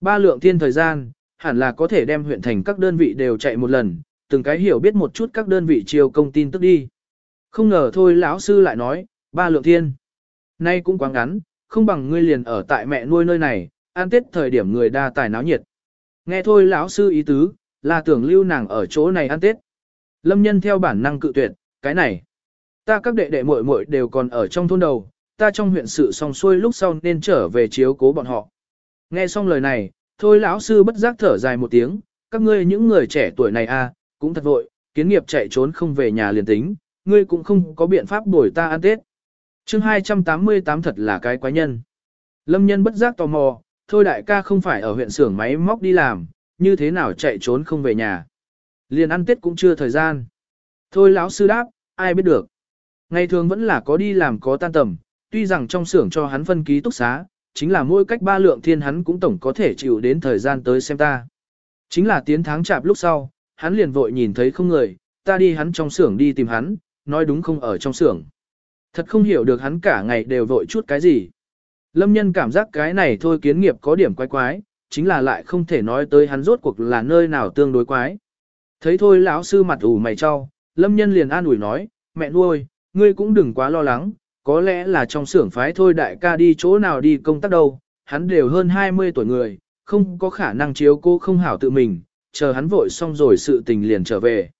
Ba lượng thiên thời gian, hẳn là có thể đem huyện thành các đơn vị đều chạy một lần, từng cái hiểu biết một chút các đơn vị chiều công tin tức đi. Không ngờ thôi lão sư lại nói, ba lượng thiên. Nay cũng quá ngắn, không bằng ngươi liền ở tại mẹ nuôi nơi này, an tết thời điểm người đa tài náo nhiệt. Nghe thôi lão sư ý tứ, là tưởng lưu nàng ở chỗ này ăn tết. Lâm nhân theo bản năng cự tuyệt, cái này. Ta các đệ đệ muội muội đều còn ở trong thôn đầu, ta trong huyện sự xong xuôi lúc sau nên trở về chiếu cố bọn họ. Nghe xong lời này, thôi lão sư bất giác thở dài một tiếng, các ngươi những người trẻ tuổi này a, à, cũng thật vội, kiến nghiệp chạy trốn không về nhà liền tính, ngươi cũng không có biện pháp đuổi ta ăn tết chương 288 thật là cái quái nhân. Lâm nhân bất giác tò mò, thôi đại ca không phải ở huyện xưởng máy móc đi làm, như thế nào chạy trốn không về nhà. Liền ăn tết cũng chưa thời gian. Thôi lão sư đáp, ai biết được. Ngày thường vẫn là có đi làm có tan tầm, tuy rằng trong xưởng cho hắn phân ký túc xá, chính là mỗi cách ba lượng thiên hắn cũng tổng có thể chịu đến thời gian tới xem ta. Chính là tiến tháng chạp lúc sau, hắn liền vội nhìn thấy không người, ta đi hắn trong xưởng đi tìm hắn, nói đúng không ở trong xưởng. Thật không hiểu được hắn cả ngày đều vội chút cái gì. Lâm nhân cảm giác cái này thôi kiến nghiệp có điểm quái quái, chính là lại không thể nói tới hắn rốt cuộc là nơi nào tương đối quái. Thấy thôi lão sư mặt ủ mày cho, lâm nhân liền an ủi nói, mẹ nuôi, ngươi cũng đừng quá lo lắng, có lẽ là trong xưởng phái thôi đại ca đi chỗ nào đi công tác đâu, hắn đều hơn 20 tuổi người, không có khả năng chiếu cô không hảo tự mình, chờ hắn vội xong rồi sự tình liền trở về.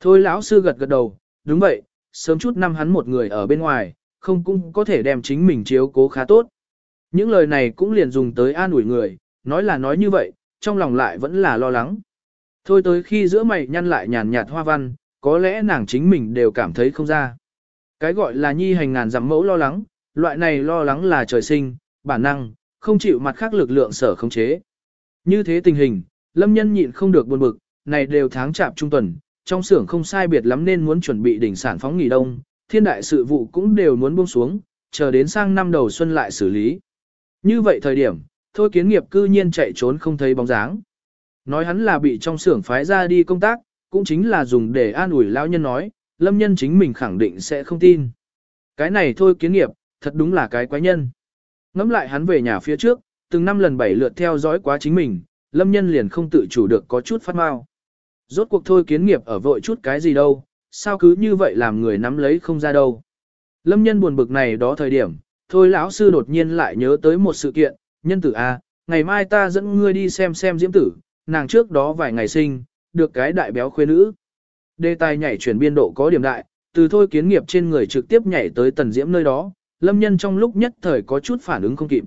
Thôi lão sư gật gật đầu, đúng vậy, sớm chút năm hắn một người ở bên ngoài, không cũng có thể đem chính mình chiếu cố khá tốt. Những lời này cũng liền dùng tới an ủi người, nói là nói như vậy, trong lòng lại vẫn là lo lắng. Thôi tới khi giữa mày nhăn lại nhàn nhạt hoa văn, có lẽ nàng chính mình đều cảm thấy không ra. Cái gọi là nhi hành ngàn dặm mẫu lo lắng, loại này lo lắng là trời sinh, bản năng, không chịu mặt khác lực lượng sở khống chế. Như thế tình hình, lâm nhân nhịn không được buồn bực, này đều tháng chạp trung tuần, trong xưởng không sai biệt lắm nên muốn chuẩn bị đỉnh sản phóng nghỉ đông, thiên đại sự vụ cũng đều muốn buông xuống, chờ đến sang năm đầu xuân lại xử lý. Như vậy thời điểm, thôi kiến nghiệp cư nhiên chạy trốn không thấy bóng dáng. Nói hắn là bị trong xưởng phái ra đi công tác, cũng chính là dùng để an ủi lão nhân nói, lâm nhân chính mình khẳng định sẽ không tin. Cái này thôi kiến nghiệp, thật đúng là cái quái nhân. Ngắm lại hắn về nhà phía trước, từng năm lần bảy lượt theo dõi quá chính mình, lâm nhân liền không tự chủ được có chút phát mau. Rốt cuộc thôi kiến nghiệp ở vội chút cái gì đâu, sao cứ như vậy làm người nắm lấy không ra đâu. Lâm nhân buồn bực này đó thời điểm, thôi lão sư đột nhiên lại nhớ tới một sự kiện, nhân tử A, ngày mai ta dẫn ngươi đi xem xem diễm tử, nàng trước đó vài ngày sinh, được cái đại béo khuê nữ. Đề tài nhảy chuyển biên độ có điểm đại, từ thôi kiến nghiệp trên người trực tiếp nhảy tới tần diễm nơi đó, lâm nhân trong lúc nhất thời có chút phản ứng không kịp.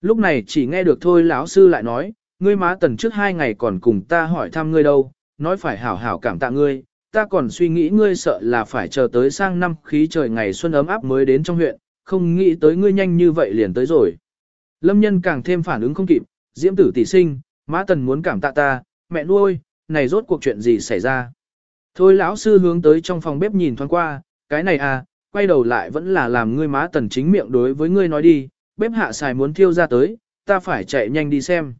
Lúc này chỉ nghe được thôi lão sư lại nói, ngươi má tần trước hai ngày còn cùng ta hỏi thăm ngươi đâu, nói phải hảo hảo cảm tạ ngươi, ta còn suy nghĩ ngươi sợ là phải chờ tới sang năm khí trời ngày xuân ấm áp mới đến trong huyện, không nghĩ tới ngươi nhanh như vậy liền tới rồi. Lâm nhân càng thêm phản ứng không kịp, diễm tử tỷ sinh, Mã tần muốn cảm tạ ta, mẹ nuôi, này rốt cuộc chuyện gì xảy ra. Thôi lão sư hướng tới trong phòng bếp nhìn thoáng qua, cái này à, quay đầu lại vẫn là làm ngươi má tần chính miệng đối với ngươi nói đi, bếp hạ xài muốn thiêu ra tới, ta phải chạy nhanh đi xem.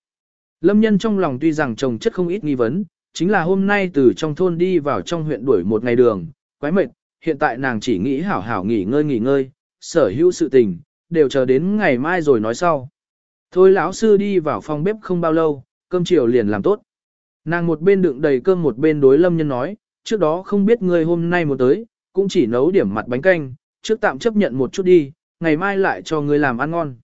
Lâm nhân trong lòng tuy rằng chồng chất không ít nghi vấn, chính là hôm nay từ trong thôn đi vào trong huyện đuổi một ngày đường, quái mệt, hiện tại nàng chỉ nghĩ hảo hảo nghỉ ngơi nghỉ ngơi, sở hữu sự tình, đều chờ đến ngày mai rồi nói sau. Thôi lão sư đi vào phòng bếp không bao lâu, cơm chiều liền làm tốt. Nàng một bên đựng đầy cơm một bên đối lâm nhân nói, trước đó không biết ngươi hôm nay muốn tới, cũng chỉ nấu điểm mặt bánh canh, trước tạm chấp nhận một chút đi, ngày mai lại cho ngươi làm ăn ngon.